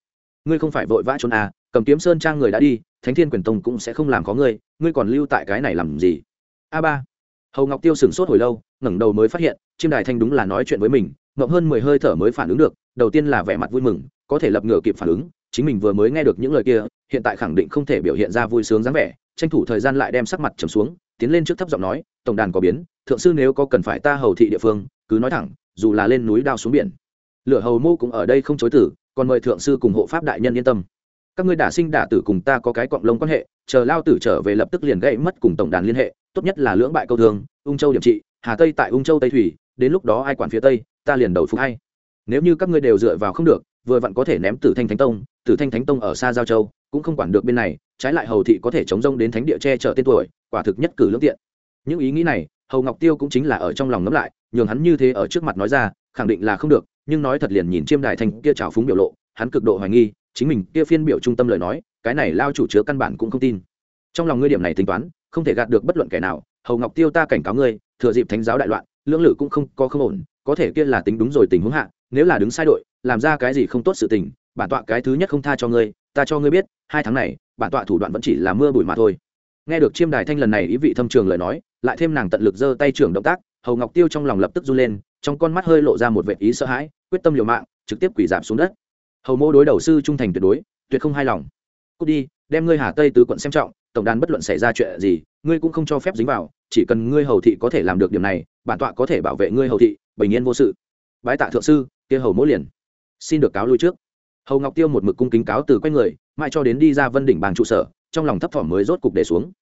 ngươi không phải vội vã trốn à cầm kiếm sơn trang người đã đi, thánh thiên quyền tông cũng sẽ không làm có ngươi ngươi còn lưu tại cái này làm gì? A ba. Hầu ngọc tiêu sửng sốt hồi lâu, ngẩng đầu mới phát hiện, chim đài thanh đúng là nói chuyện với mình ngậm hơn mười hơi thở mới phản ứng được, đầu tiên là vẻ mặt vui mừng, có thể lập ngửa kịp phản ứng, chính mình vừa mới nghe được những lời kia, hiện tại khẳng định không thể biểu hiện ra vui sướng dáng vẻ, tranh thủ thời gian lại đem sắc mặt trầm xuống, tiến lên trước thấp giọng nói, tổng đàn có biến, thượng sư nếu có cần phải ta hầu thị địa phương, cứ nói thẳng, dù là lên núi đao xuống biển. Lửa hầu mô cũng ở đây không chối tử còn mời thượng sư cùng hộ pháp đại nhân yên tâm các ngươi đả sinh đả tử cùng ta có cái cọng lông quan hệ, chờ lao tử trở về lập tức liền gãy mất cùng tổng đàn liên hệ, tốt nhất là lưỡng bại câu thương, ung châu điểm trị, hà tây tại ung châu tây thủy, đến lúc đó ai quản phía tây, ta liền đầu phục hay. Nếu như các ngươi đều dựa vào không được, vừa vặn có thể ném tử thanh thánh tông, tử thanh thánh tông ở xa giao châu, cũng không quản được bên này, trái lại hầu thị có thể chống rông đến thánh địa che chở tên tuổi, quả thực nhất cử lương tiện. Những ý nghĩ này, hầu ngọc tiêu cũng chính là ở trong lòng ngấm lại, nhường hắn như thế ở trước mặt nói ra, khẳng định là không được, nhưng nói thật liền nhìn chiêm đài thanh kia trào phúng biểu lộ, hắn cực độ hoài nghi chính mình kia phiên biểu trung tâm lời nói, cái này lao chủ chứa căn bản cũng không tin. Trong lòng ngươi điểm này tính toán, không thể gạt được bất luận kẻ nào, hầu ngọc tiêu ta cảnh cáo ngươi, thừa dịp thánh giáo đại loạn, lưỡng lự cũng không có không ổn, có thể kia là tính đúng rồi tình huống hạ, nếu là đứng sai đội, làm ra cái gì không tốt sự tình, bản tọa cái thứ nhất không tha cho ngươi, ta cho ngươi biết, hai tháng này, bản tọa thủ đoạn vẫn chỉ là mưa bụi mà thôi. Nghe được chiêm đài thanh lần này ý vị thâm trường lời nói, lại thêm nàng tận lực giơ tay trưởng động tác, hầu ngọc tiêu trong lòng lập tức run lên, trong con mắt hơi lộ ra một vệ ý sợ hãi, quyết tâm liều mạng, trực tiếp quỷ giảm xuống đất hầu mô đối đầu sư trung thành tuyệt đối, tuyệt không hài lòng. Cút đi, đem ngươi hà tây tứ quận xem trọng, tổng đàn bất luận xảy ra chuyện gì, ngươi cũng không cho phép dính vào, chỉ cần ngươi hầu thị có thể làm được điểm này, bản tọa có thể bảo vệ ngươi hầu thị, bình yên vô sự. Bái tạ thượng sư, kia hầu mỗ liền. Xin được cáo lui trước. Hầu ngọc tiêu một mực cung kính cáo từ quanh người, mãi cho đến đi ra vân đỉnh bàn trụ sở, trong lòng thấp thỏm mới rốt cục để xuống.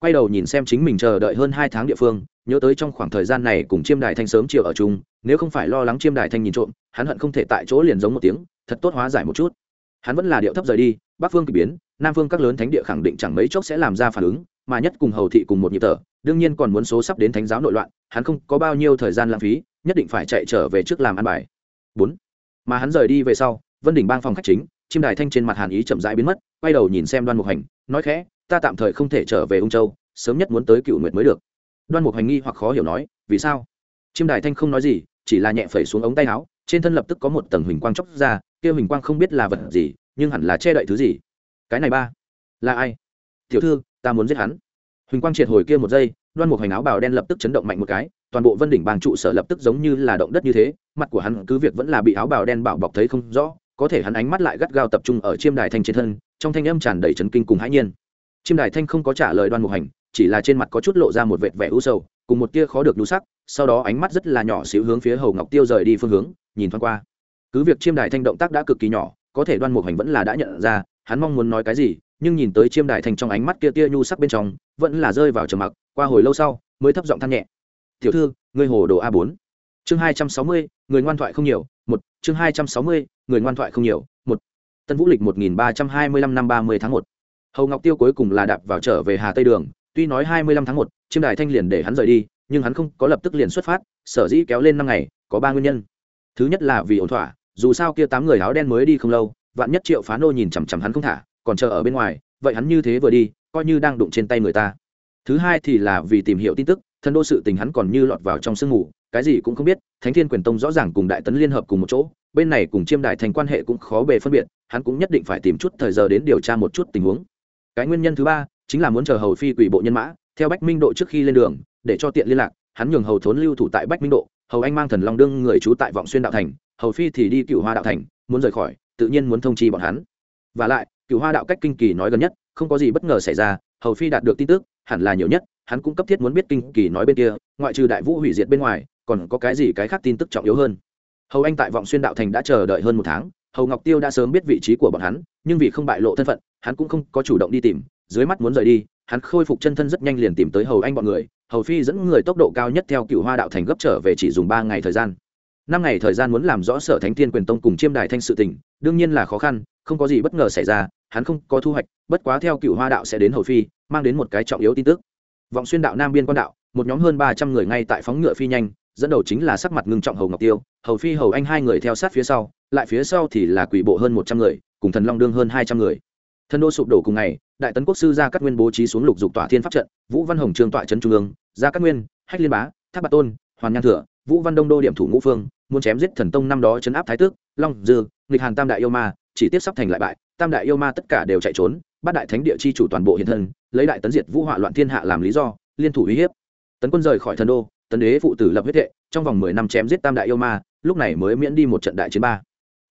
Quay đầu nhìn xem chính mình chờ đợi hơn hai tháng địa phương, nhớ tới trong khoảng thời gian này cùng chiêm đài thanh sớm chiều ở chung, nếu không phải lo lắng chiêm đài thanh nhìn trộm, hắn hận không thể tại chỗ liền giống một tiếng thật tốt hóa giải một chút. Hắn vẫn là điệu thấp rời đi, bắc phương k ỳ biến, nam phương các lớn thánh địa khẳng định chẳng mấy chốc sẽ làm ra phản ứng, mà nhất cùng hầu thị cùng một nhịp tở đương nhiên còn muốn số sắp đến thánh giáo nội loạn, hắn không có bao nhiêu thời gian lãng phí, nhất định phải chạy trở về trước làm ăn bài. Bốn, mà hắn rời đi về sau, vân đỉnh bang phòng khách chính, chim đài thanh trên mặt hàn ý chậm rãi biến mất, quay đầu nhìn xem đoan mục hành, nói khẽ, ta tạm thời không thể trở về ung châu, sớm nhất muốn tới cựu nguyệt mới được. Đoan mục hành nghi hoặc khó hiểu nói, vì sao? Chim đài thanh không nói gì, chỉ là nhẹ phẩy xuống ống tay áo, trên thân lập tức có một tầng huỳnh quang chóc ra kia huỳnh quang không biết là vật gì, nhưng hẳn là che đậy thứ gì. Cái này ba. Là ai? Tiểu thư, ta muốn giết hắn. Huỳnh quang triệt hồi kia một giây, đoan mục hoành áo bào đen lập tức chấn động mạnh một cái, toàn bộ vân đỉnh bang trụ sở lập tức giống như là động đất như thế, mặt của hắn cứ việc vẫn là bị áo bào đen bảo bọc thấy không rõ, có thể hắn ánh mắt lại gắt gao tập trung ở chiêm đài thanh trên thân, trong thanh âm tràn đầy trấn kinh cùng hãi nhiên. Chiêm đài thanh không có trả lời đoan mục hành, chỉ là trên mặt có chút lộ ra một vệt vẻ u sầu, cùng một tia khó được đu sắc, sau đó ánh mắt rất là nhỏ xíu hướng phía hầu ngọc tiêu rời đi phương hướng, nhìn thoáng qua cứ việc chiêm đài thanh động tác đã cực kỳ nhỏ, có thể đoan mục hành vẫn là đã nhận ra, hắn mong muốn nói cái gì, nhưng nhìn tới chiêm đài thanh trong ánh mắt kia tia nhu sắc bên trong, vẫn là rơi vào trầm mặc, qua hồi lâu sau, mới thấp giọng than nhẹ. Tiểu thư, ngươi hồ đồ a bốn. Chương hai trăm sáu mươi, người ngoan thoại không nhiều, một. Chương hai trăm sáu mươi, người ngoan thoại không nhiều, một. Tân vũ lịch một nghìn ba trăm hai mươi lăm năm ba mươi tháng một. Hầu ngọc tiêu cuối cùng là đạp vào trở về hà tây đường, tuy nói hai mươi lăm tháng một, chiêm đài thanh liền để hắn rời đi, nhưng hắn không có lập tức liền xuất phát, sở dĩ kéo lên năm ngày, có ba nguyên nhân. Thứ nhất là vì ổn thỏa dù sao kia tám người áo đen mới đi không lâu, vạn nhất triệu phá nô nhìn chằm chằm hắn không thả, còn chờ ở bên ngoài, vậy hắn như thế vừa đi, coi như đang đụng trên tay người ta. Thứ hai thì là vì tìm hiểu tin tức thần đô sự tình hắn còn như lọt vào trong sương mù, cái gì cũng không biết, thánh thiên quyền tông rõ ràng cùng đại tấn liên hợp cùng một chỗ, bên này cùng chiêm đại thành quan hệ cũng khó bề phân biệt, hắn cũng nhất định phải tìm chút thời giờ đến điều tra một chút tình huống. Cái nguyên nhân thứ ba, chính là muốn chờ hầu phi quỷ bộ nhân mã, theo bách minh độ trước khi lên đường, để cho tiện liên lạc, hắn nhường hầu thốn lưu thủ tại bách minh độ, hầu anh mang thần long đương người trú tại vọng xuyên đạo thành hầu phi thì đi cựu hoa đạo thành, muốn rời khỏi, tự nhiên muốn thông chi bọn hắn. Và lại, cựu hoa đạo cách kinh kỳ nói gần nhất, không có gì bất ngờ xảy ra, hầu phi đạt được tin tức, hẳn là nhiều nhất, hắn cũng cấp thiết muốn biết kinh kỳ nói bên kia, ngoại trừ đại vũ hủy diệt bên ngoài, còn có cái gì cái khác tin tức trọng yếu hơn. Hầu anh tại vọng xuyên đạo thành đã chờ đợi hơn một tháng, hầu ngọc tiêu đã sớm biết vị trí của bọn hắn, nhưng vì không bại lộ thân phận, hắn cũng không có chủ động đi tìm, dưới mắt muốn rời đi, hắn khôi phục chân thân rất nhanh liền tìm tới hầu anh bọn người, hầu phi dẫn người tốc độ cao nhất theo cựu hoa đạo thành gấp trở về chỉ dùng ba ngày thời gian năm ngày thời gian muốn làm rõ sở thánh thiên quyền tông cùng chiêm đài thanh sự tình, đương nhiên là khó khăn, không có gì bất ngờ xảy ra, hắn không có thu hoạch, bất quá theo cựu hoa đạo sẽ đến hầu phi, mang đến một cái trọng yếu tin tức. Vọng xuyên đạo nam biên quan đạo, một nhóm hơn ba trăm người ngay tại phóng ngựa phi nhanh, dẫn đầu chính là sắc mặt ngưng trọng hầu ngọc tiêu, hầu phi, hầu anh hai người theo sát phía sau, lại phía sau thì là quỷ bộ hơn một trăm người, cùng thần long đương hơn hai trăm người. Thân đô sụp đổ cùng ngày, đại tấn quốc sư gia cát nguyên bố trí xuống lục dục tỏa thiên pháp trận, vũ văn hồng trương tọa trấn trung ương, gia cát nguyên, hách liên bá tháp bạc tôn, hoàn nhan thừa, vũ văn đông đô điểm thủ ngũ phương muốn chém giết thần tông năm đó chấn áp thái tước, long dư, nghịch hàn tam đại yêu ma, chỉ tiếp sắp thành lại bại, tam đại yêu ma tất cả đều chạy trốn, bát đại thánh địa chi chủ toàn bộ hiện thân, lấy đại tấn diệt vũ họa loạn thiên hạ làm lý do, liên thủ uy hiếp. Tấn quân rời khỏi thần đô, tấn đế phụ tử lập huyết hệ trong vòng mười năm chém giết tam đại yêu ma, lúc này mới miễn đi một trận đại chiến ba.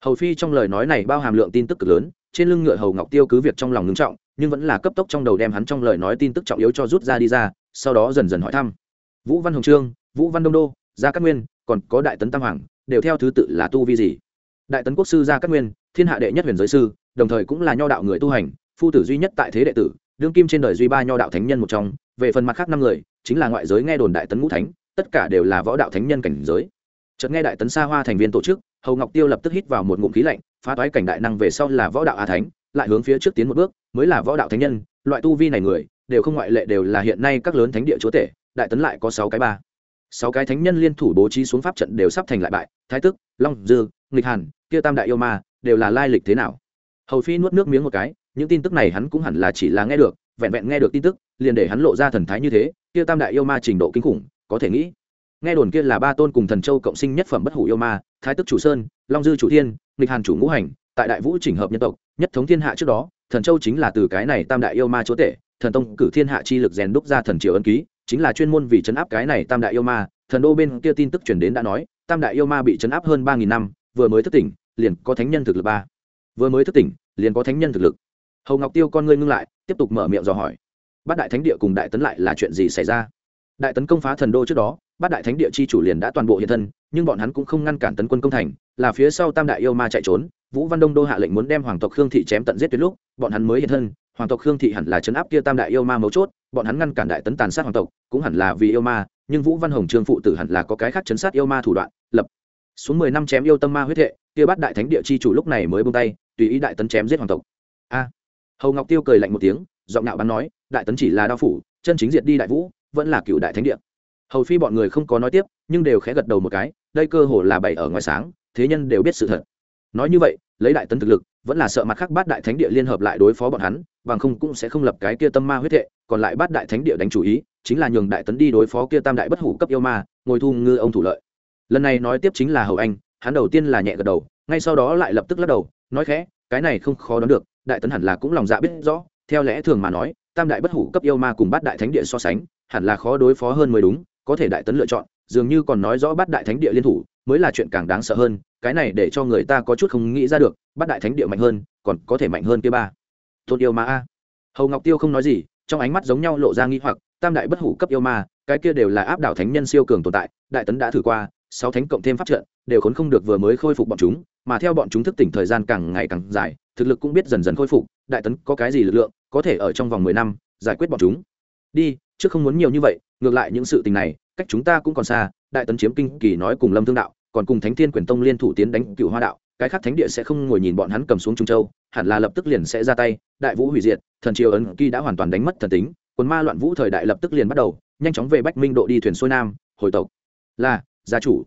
Hầu phi trong lời nói này bao hàm lượng tin tức cực lớn, trên lưng ngựa hầu ngọc tiêu cứ việc trong lòng ngưng trọng, nhưng vẫn là cấp tốc trong đầu đem hắn trong lời nói tin tức trọng yếu cho rút ra đi ra, sau đó dần dần hỏi thăm. Vũ văn hồng trương, vũ văn đông đô, gia cát nguyên còn có đại tấn tam hoàng, đều theo thứ tự là tu vi gì? Đại tấn quốc sư gia cát nguyên, thiên hạ đệ nhất huyền giới sư, đồng thời cũng là nho đạo người tu hành, phu tử duy nhất tại thế đệ tử, đương kim trên đời duy ba nho đạo thánh nhân một trong, về phần mặt khác năm người, chính là ngoại giới nghe đồn đại tấn ngũ thánh, tất cả đều là võ đạo thánh nhân cảnh giới. Chợt nghe đại tấn xa hoa thành viên tổ chức, hầu ngọc tiêu lập tức hít vào một ngụm khí lạnh, phá toái cảnh đại năng về sau là võ đạo a thánh, lại hướng phía trước tiến một bước, mới là võ đạo thánh nhân, loại tu vi này người, đều không ngoại lệ đều là hiện nay các lớn thánh địa chúa tể, đại tấn lại có sáu cái ba sáu cái thánh nhân liên thủ bố trí xuống pháp trận đều sắp thành lại bại, thái tức, long dư, nghịch hàn, kia tam đại yêu ma, đều là lai lịch thế nào? Hầu phi nuốt nước miếng một cái, những tin tức này hắn cũng hẳn là chỉ là nghe được, vẹn vẹn nghe được tin tức, liền để hắn lộ ra thần thái như thế, kia tam đại yêu ma trình độ kinh khủng, có thể nghĩ. Nghe đồn kia là ba tôn cùng thần châu cộng sinh nhất phẩm bất hủ yêu ma, thái tức chủ sơn, long dư chủ thiên, nghịch hàn chủ ngũ hành, tại đại vũ chỉnh hợp nhân tộc, nhất thống thiên hạ trước đó, thần châu chính là từ cái này tam đại yêu ma chúa tể, thần tông cử thiên hạ chi lực rèn đúc ra thần triều ân ký chính là chuyên môn vì chấn áp cái này tam đại yêu ma, thần đô bên kia tin tức chuyển đến đã nói, tam đại yêu ma bị chấn áp hơn ba nghìn năm, vừa mới thức tỉnh, liền có thánh nhân thực lực ba. Vừa mới thức tỉnh, liền có thánh nhân thực lực. Hầu ngọc tiêu con ngươi ngưng lại, tiếp tục mở miệng dò hỏi. Bát đại thánh địa cùng đại tấn lại là chuyện gì xảy ra? Đại tấn công phá thần đô trước đó, bát đại thánh địa chi chủ liền đã toàn bộ hiện thân, nhưng bọn hắn cũng không ngăn cản tấn quân công thành, là phía sau tam đại yêu ma chạy trốn, vũ văn đông đô hạ lệnh muốn đem hoàng tộc khương thị chém tận giết tuyệt lúc, bọn hắn mới hiện thân hoàng tộc khương thị hẳn là chấn áp kia tam đại yêu ma mấu chốt, bọn hắn ngăn cản đại tấn tàn sát hoàng tộc, cũng hẳn là vì yêu ma, nhưng vũ văn hồng trương phụ tử hẳn là có cái khác chấn sát yêu ma thủ đoạn, lập xuống mười năm chém yêu tâm ma huyết hệ kia bắt đại thánh địa chi chủ lúc này mới buông tay, tùy ý đại tấn chém giết hoàng tộc. A! Hầu ngọc tiêu cười lạnh một tiếng, giọng nạo bắn nói, đại tấn chỉ là đao phủ, chân chính diệt đi đại vũ, vẫn là cựu đại thánh địa. Hầu phi bọn người không có nói tiếp, nhưng đều khẽ gật đầu một cái, đây cơ hồ là bày ở ngoài sáng, thế nhân đều biết sự thật nói như vậy, lấy đại tấn thực lực, vẫn là sợ mặt khác bát đại thánh địa liên hợp lại đối phó bọn hắn, bằng không cũng sẽ không lập cái kia tâm ma huyết thệ còn lại bát đại thánh địa đánh chủ ý, chính là nhường đại tấn đi đối phó kia tam đại bất hủ cấp yêu ma, ngồi thu ngư ông thủ lợi. Lần này nói tiếp chính là hầu anh, hắn đầu tiên là nhẹ gật đầu, ngay sau đó lại lập tức lắc đầu, nói khẽ, cái này không khó đoán được, đại tấn hẳn là cũng lòng dạ biết rõ, theo lẽ thường mà nói, tam đại bất hủ cấp yêu ma cùng bát đại thánh địa so sánh, hẳn là khó đối phó hơn mới đúng, có thể đại tấn lựa chọn, dường như còn nói rõ bát đại thánh địa liên thủ, mới là chuyện càng đáng sợ hơn cái này để cho người ta có chút không nghĩ ra được, bắt đại thánh địa mạnh hơn, còn có thể mạnh hơn kia ba. Tôn yêu ma a. Hầu ngọc tiêu không nói gì, trong ánh mắt giống nhau lộ ra nghi hoặc, tam đại bất hủ cấp yêu ma, cái kia đều là áp đảo thánh nhân siêu cường tồn tại, đại tấn đã thử qua, sáu thánh cộng thêm phát trận, đều khốn không được vừa mới khôi phục bọn chúng, mà theo bọn chúng thức tỉnh thời gian càng ngày càng dài, thực lực cũng biết dần dần khôi phục, đại tấn có cái gì lực lượng, có thể ở trong vòng mười năm, giải quyết bọn chúng. Đi chứ không muốn nhiều như vậy, ngược lại những sự tình này, cách chúng ta cũng còn xa, đại tấn chiếm kinh kỳ nói cùng lâm thương đạo còn cùng thánh thiên quyền tông liên thủ tiến đánh cựu hoa đạo, cái khác thánh địa sẽ không ngồi nhìn bọn hắn cầm xuống trung châu, hẳn là lập tức liền sẽ ra tay, đại vũ hủy diệt, thần triều ấn kỳ đã hoàn toàn đánh mất thần tính, quần ma loạn vũ thời đại lập tức liền bắt đầu, nhanh chóng về bách minh độ đi thuyền xuôi nam, hồi tộc. Là, gia chủ.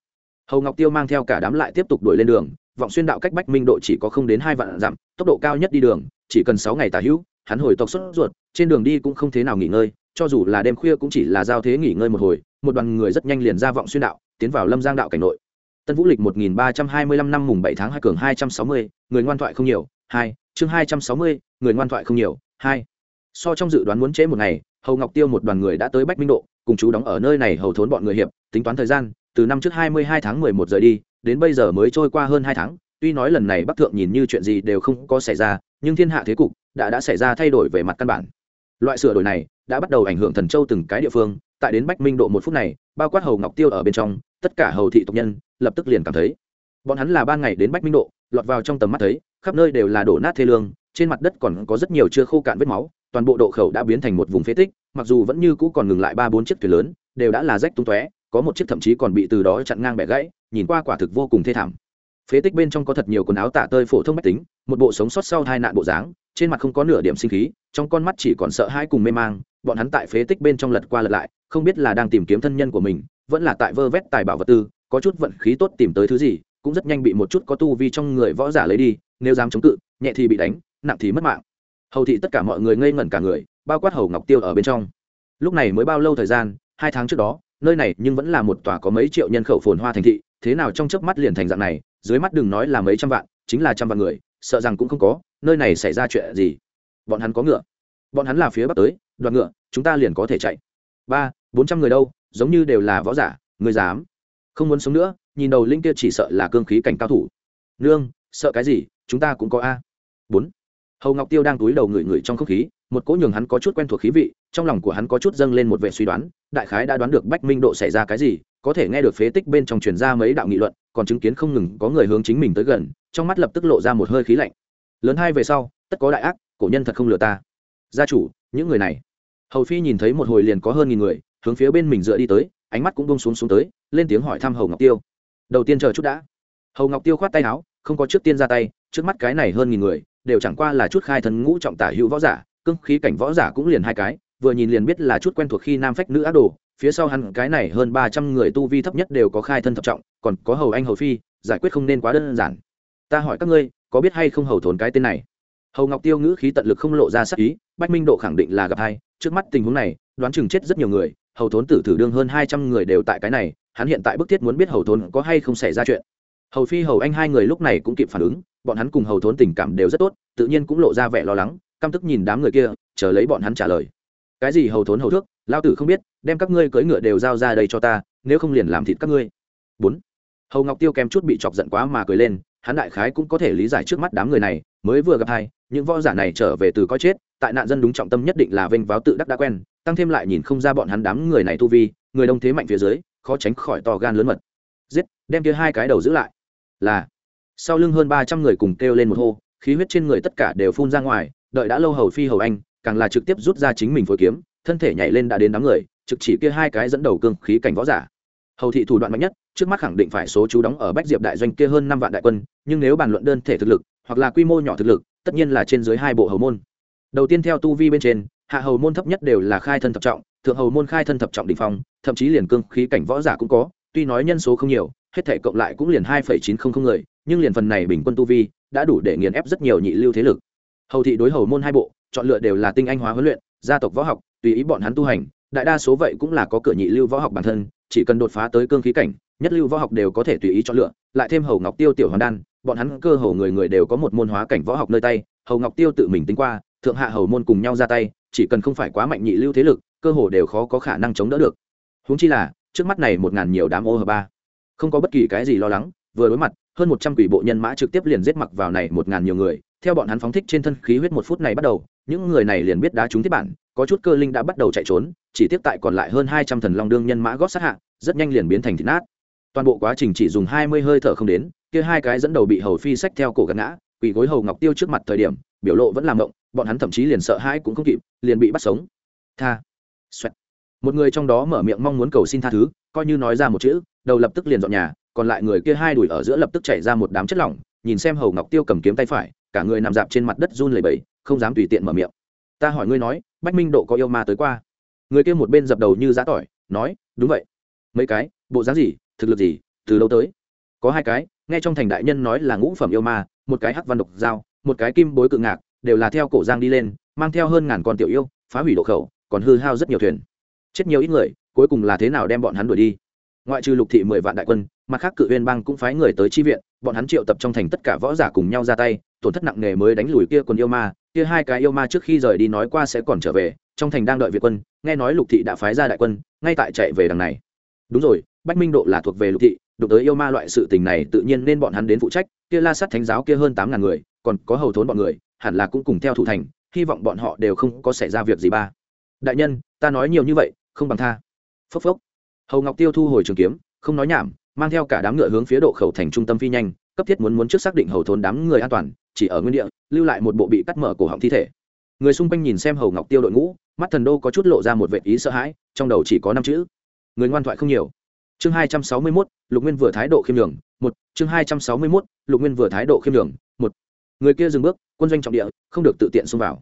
Hầu ngọc tiêu mang theo cả đám lại tiếp tục đuổi lên đường, vọng xuyên đạo cách bách minh độ chỉ có không đến hai vạn dặm, tốc độ cao nhất đi đường, chỉ cần sáu ngày tả hữu, hắn hồi tộc xuất ruột, trên đường đi cũng không thế nào nghỉ ngơi, cho dù là đêm khuya cũng chỉ là giao thế nghỉ ngơi một hồi, một đoàn người rất nhanh liền ra vọng xuyên đạo, tiến vào lâm giang đạo cảnh nội tân vũ lịch một nghìn ba trăm hai mươi lăm năm mùng bảy tháng hai cường hai trăm sáu mươi, người ngoan thoại không nhiều, hai, chương hai trăm sáu mươi, người ngoan thoại không nhiều, hai. So trong dự đoán muốn trễ một ngày, hầu ngọc tiêu một đoàn người đã tới bách minh độ, cùng chú đóng ở nơi này hầu thốn bọn người hiệp, tính toán thời gian, từ năm trước hai mươi hai tháng mười một giờ đi, đến bây giờ mới trôi qua hơn hai tháng, tuy nói lần này bắc thượng nhìn như chuyện gì đều không có xảy ra, nhưng thiên hạ thế cục đã đã xảy ra thay đổi về mặt căn bản. Loại sửa đổi này đã bắt đầu ảnh hưởng thần châu từng cái địa phương, tại đến bách minh độ một phút này, bao quát hầu ngọc tiêu ở bên trong, tất cả hầu thị tộc nhân lập tức liền cảm thấy. Bọn hắn là ban ngày đến bách minh độ, lọt vào trong tầm mắt thấy, khắp nơi đều là đổ nát thê lương, trên mặt đất còn có rất nhiều chưa khô cạn vết máu, toàn bộ độ khẩu đã biến thành một vùng phế tích, mặc dù vẫn như cũ còn ngừng lại ba bốn chiếc thuyền lớn, đều đã là rách tung tóe, có một chiếc thậm chí còn bị từ đó chặn ngang bẻ gãy, nhìn qua quả thực vô cùng thê thảm. Phế tích bên trong có thật nhiều quần áo tạ tơi phổ thông mách tính, một bộ sống sót sau hai nạn bộ dáng, trên mặt không có nửa điểm sinh khí, trong con mắt chỉ còn sợ hãi cùng mê mang, bọn hắn tại phế tích bên trong lật qua lật lại, không biết là đang tìm kiếm thân nhân của mình, vẫn là tại vơ vét tài bảo vật tư có chút vận khí tốt tìm tới thứ gì, cũng rất nhanh bị một chút có tu vi trong người võ giả lấy đi, nếu dám chống cự, nhẹ thì bị đánh, nặng thì mất mạng. Hầu thị tất cả mọi người ngây ngẩn cả người, bao quát hầu ngọc tiêu ở bên trong. Lúc này mới bao lâu thời gian, hai tháng trước đó, nơi này nhưng vẫn là một tòa có mấy triệu nhân khẩu phồn hoa thành thị, thế nào trong chớp mắt liền thành dạng này, dưới mắt đừng nói là mấy trăm vạn, chính là trăm vạn người, sợ rằng cũng không có, nơi này xảy ra chuyện gì. Bọn hắn có ngựa. Bọn hắn là phía bắc tới, đoàn ngựa, chúng ta liền có thể chạy. Ba, bốn trăm người đâu, giống như đều là võ giả, người dám không muốn sống nữa, nhìn đầu linh kia chỉ sợ là cương khí cảnh cao thủ. Nương, sợ cái gì? Chúng ta cũng có a. Bốn. Hầu ngọc tiêu đang túi đầu ngửi ngửi trong không khí, một cỗ nhường hắn có chút quen thuộc khí vị, trong lòng của hắn có chút dâng lên một vệ suy đoán, đại khái đã đoán được bách minh độ xảy ra cái gì, có thể nghe được phế tích bên trong truyền ra mấy đạo nghị luận, còn chứng kiến không ngừng có người hướng chính mình tới gần, trong mắt lập tức lộ ra một hơi khí lạnh. Lớn hai về sau, tất có đại ác, cổ nhân thật không lừa ta. Gia chủ, những người này. Hầu phi nhìn thấy một hồi liền có hơn nghìn người, hướng phía bên mình dựa đi tới ánh mắt cũng bông xuống xuống tới, lên tiếng hỏi thăm hầu ngọc tiêu. Đầu tiên chờ chút đã. Hầu ngọc tiêu khoát tay áo, không có trước tiên ra tay, trước mắt cái này hơn nghìn người, đều chẳng qua là chút khai thần ngũ trọng tả hữu võ giả, cương khí cảnh võ giả cũng liền hai cái, vừa nhìn liền biết là chút quen thuộc khi nam phách nữ ác đồ, phía sau hắn cái này hơn ba trăm người tu vi thấp nhất đều có khai thân thập trọng, còn có hầu anh hầu phi, giải quyết không nên quá đơn giản. Ta hỏi các ngươi, có biết hay không hầu thốn cái tên này? Hầu ngọc tiêu ngữ khí tận lực không lộ ra sắc ý, bách minh độ khẳng định là gặp hai. Trước mắt tình huống này, đoán chừng chết rất nhiều người. Hầu thốn tử thử đương hơn hai trăm người đều tại cái này, hắn hiện tại bức thiết muốn biết hầu thốn có hay không xảy ra chuyện. Hầu phi, hầu anh hai người lúc này cũng kịp phản ứng, bọn hắn cùng hầu thốn tình cảm đều rất tốt, tự nhiên cũng lộ ra vẻ lo lắng, căm tức nhìn đám người kia, chờ lấy bọn hắn trả lời. Cái gì hầu thốn, hầu thước lao tử không biết, đem các ngươi cưỡi ngựa đều giao ra đây cho ta, nếu không liền làm thịt các ngươi. Bốn. Hầu ngọc tiêu kèm chút bị chọc giận quá mà cười lên, hắn đại khái cũng có thể lý giải trước mắt đám người này mới vừa gặp hai, những võ giả này trở về từ coi chết, tại nạn dân đúng trọng tâm nhất định là vênh váo tự đắc đã quen, tăng thêm lại nhìn không ra bọn hắn đám người này tu vi, người đông thế mạnh phía dưới, khó tránh khỏi to gan lớn mật. Giết, đem kia hai cái đầu giữ lại. Là, sau lưng hơn ba trăm người cùng kêu lên một hô, khí huyết trên người tất cả đều phun ra ngoài, đợi đã lâu hầu phi hầu anh, càng là trực tiếp rút ra chính mình phối kiếm, thân thể nhảy lên đã đến đám người, trực chỉ kia hai cái dẫn đầu cương khí cảnh võ giả. Hầu thị thủ đoạn mạnh nhất trước mắt khẳng định phải số chú đóng ở bách diệp đại doanh kia hơn năm vạn đại quân, nhưng nếu bàn luận đơn thể thực lực, hoặc là quy mô nhỏ thực lực, tất nhiên là trên dưới hai bộ hầu môn. Đầu tiên theo tu vi bên trên, hạ hầu môn thấp nhất đều là khai thân thập trọng, thượng hầu môn khai thân thập trọng đ ỉ n h phong, thậm chí liền cương khí cảnh võ giả cũng có, tuy nói nhân số không nhiều, hết thể cộng lại cũng liền hai phẩy chín không không người, nhưng liền phần này bình quân tu vi đã đủ để nghiền ép rất nhiều nhị lưu thế lực. Hầu thị đối hầu môn hai bộ, chọn lựa đều là tinh anh hóa huấn luyện, gia tộc võ học, tùy ý bọn hắn tu hành, đại đa số vậy cũng là có cửa nhị lưu võ học bản thân, chỉ cần đột phá tới cương khí cảnh nhất lưu võ học đều có thể tùy ý chọn lựa, lại thêm hầu ngọc tiêu tiểu hoàn đan, bọn hắn cơ hồ người người đều có một môn hóa cảnh võ học nơi tay, hầu ngọc tiêu tự mình tính qua, thượng hạ hầu môn cùng nhau ra tay, chỉ cần không phải quá mạnh nhị lưu thế lực, cơ hồ đều khó có khả năng chống đỡ được. Huống chi là, trước mắt này một ngàn nhiều đám ô hờ ba, không có bất kỳ cái gì lo lắng, vừa đối mặt, hơn một trăm quỷ bộ nhân mã trực tiếp liền giết mặc vào này một ngàn nhiều người, theo bọn hắn phóng thích trên thân khí huyết một phút này bắt đầu, những người này liền biết đá trúng tiếp bản, có chút cơ linh đã bắt đầu chạy trốn, chỉ tiếp tại còn lại hơn hai trăm thần long đương nhân mã gót sát hạ, rất nhanh liền biến thành thịt nát toàn bộ quá trình chỉ dùng hai mươi hơi thở không đến, kia hai cái dẫn đầu bị hầu phi sách theo cổ gắn ngã, quỳ gối hầu ngọc tiêu trước mặt thời điểm, biểu lộ vẫn làm động, bọn hắn thậm chí liền sợ hãi cũng không kịp, liền bị bắt sống. Tha、Xoẹt. Một người trong đó mở miệng mong muốn cầu xin tha thứ, coi như nói ra một chữ, đầu lập tức liền dọn nhà, còn lại người kia hai đùi ở giữa lập tức chảy ra một đám chất lỏng, nhìn xem hầu ngọc tiêu cầm kiếm tay phải, cả người nằm dạp trên mặt đất run lẩy bẩy, không dám tùy tiện mở miệng. Ta hỏi ngươi nói, bách minh độ có yêu ma tới qua? Người kia một bên dập đầu như giã tỏi, nói, đúng vậy. Mấy cái, bộ dáng gì? Thực lực gì, từ đâu tới? Có hai cái, nghe trong thành đại nhân nói là ngũ phẩm yêu ma, một cái hắc văn độc dao, một cái kim bối cự ngạc, đều là theo cổ giang đi lên, mang theo hơn ngàn con tiểu yêu, phá hủy độ khẩu, còn hư hao rất nhiều thuyền. Chết nhiều ít người, cuối cùng là thế nào đem bọn hắn đuổi đi? Ngoại trừ lục thị mười vạn đại quân, mặt khác cự huyên bang cũng phái người tới chi viện, bọn hắn triệu tập trong thành tất cả võ giả cùng nhau ra tay, tổn thất nặng nề mới đánh lùi kia quân yêu ma, kia hai cái yêu ma trước khi rời đi nói qua sẽ còn trở về, trong thành đang đợi việt quân, nghe nói lục thị đã phái ra đại quân, ngay tại chạy về đằng này. Đúng rồi bách minh độ là thuộc về lục thị, đụng tới yêu ma loại sự tình này tự nhiên nên bọn hắn đến phụ trách, kia la sát thánh giáo kia hơn tám ngàn người, còn có hầu thốn bọn người, hẳn là cũng cùng theo thủ thành, hy vọng bọn họ đều không có xảy ra việc gì ba. Đại nhân, ta nói nhiều như vậy, không bằng tha. Phốc phốc. Hầu ngọc tiêu thu hồi trường kiếm, không nói nhảm, mang theo cả đám ngựa hướng phía độ khẩu thành trung tâm phi nhanh, cấp thiết muốn muốn trước xác định hầu thốn đám người an toàn, chỉ ở nguyên địa, lưu lại một bộ bị cắt mở cổ họng thi thể. Người xung quanh nhìn xem hầu ngọc tiêu đội ngũ, mắt thần đô có chút lộ ra một vệ ý sợ hãi, trong đầu chỉ có năm chữ. Người ngoan thoại không nhiều chương hai trăm sáu mươi mốt, lục nguyên vừa thái độ khiêm đường một. Chương hai trăm sáu mươi mốt, lục nguyên vừa thái độ khiêm đường một. Người kia dừng bước, quân doanh trọng địa, không được tự tiện xông vào.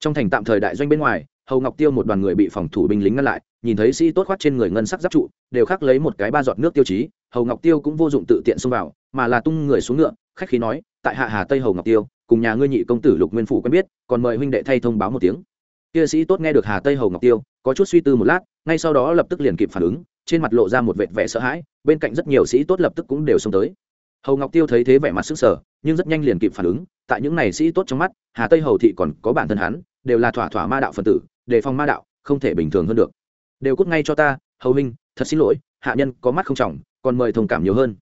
Trong thành tạm thời đại doanh bên ngoài, hầu ngọc tiêu một đoàn người bị phòng thủ binh lính ngăn lại, nhìn thấy sĩ tốt khoát trên người ngân sắc giáp trụ, đều khắc lấy một cái ba giọt nước tiêu chí, hầu ngọc tiêu cũng vô dụng tự tiện xông vào, mà là tung người xuống ngựa, khách khí nói, tại hạ hà tây hầu ngọc tiêu, cùng nhà ngươi nhị công tử lục nguyên phủ quen biết, còn mời huynh đệ thay thông báo một tiếng. Kia sĩ tốt nghe được hà tây hầu ngọc tiêu, có chút suy tư một lát, ngay sau đó lập tức liền kịp phản ứng trên mặt lộ ra một vệt vẻ sợ hãi, bên cạnh rất nhiều sĩ tốt lập tức cũng đều xông tới. Hầu ngọc tiêu thấy thế vẻ mặt sức sở nhưng rất nhanh liền kịp phản ứng, tại những này sĩ tốt trong mắt, hà tây hầu thị còn có bản thân hắn, đều là thỏa thỏa ma đạo phần tử, đề phòng ma đạo, không thể bình thường hơn được. Đều cút ngay cho ta, hầu minh, thật xin lỗi, hạ nhân có mắt không trọng, còn mời thông cảm nhiều hơn.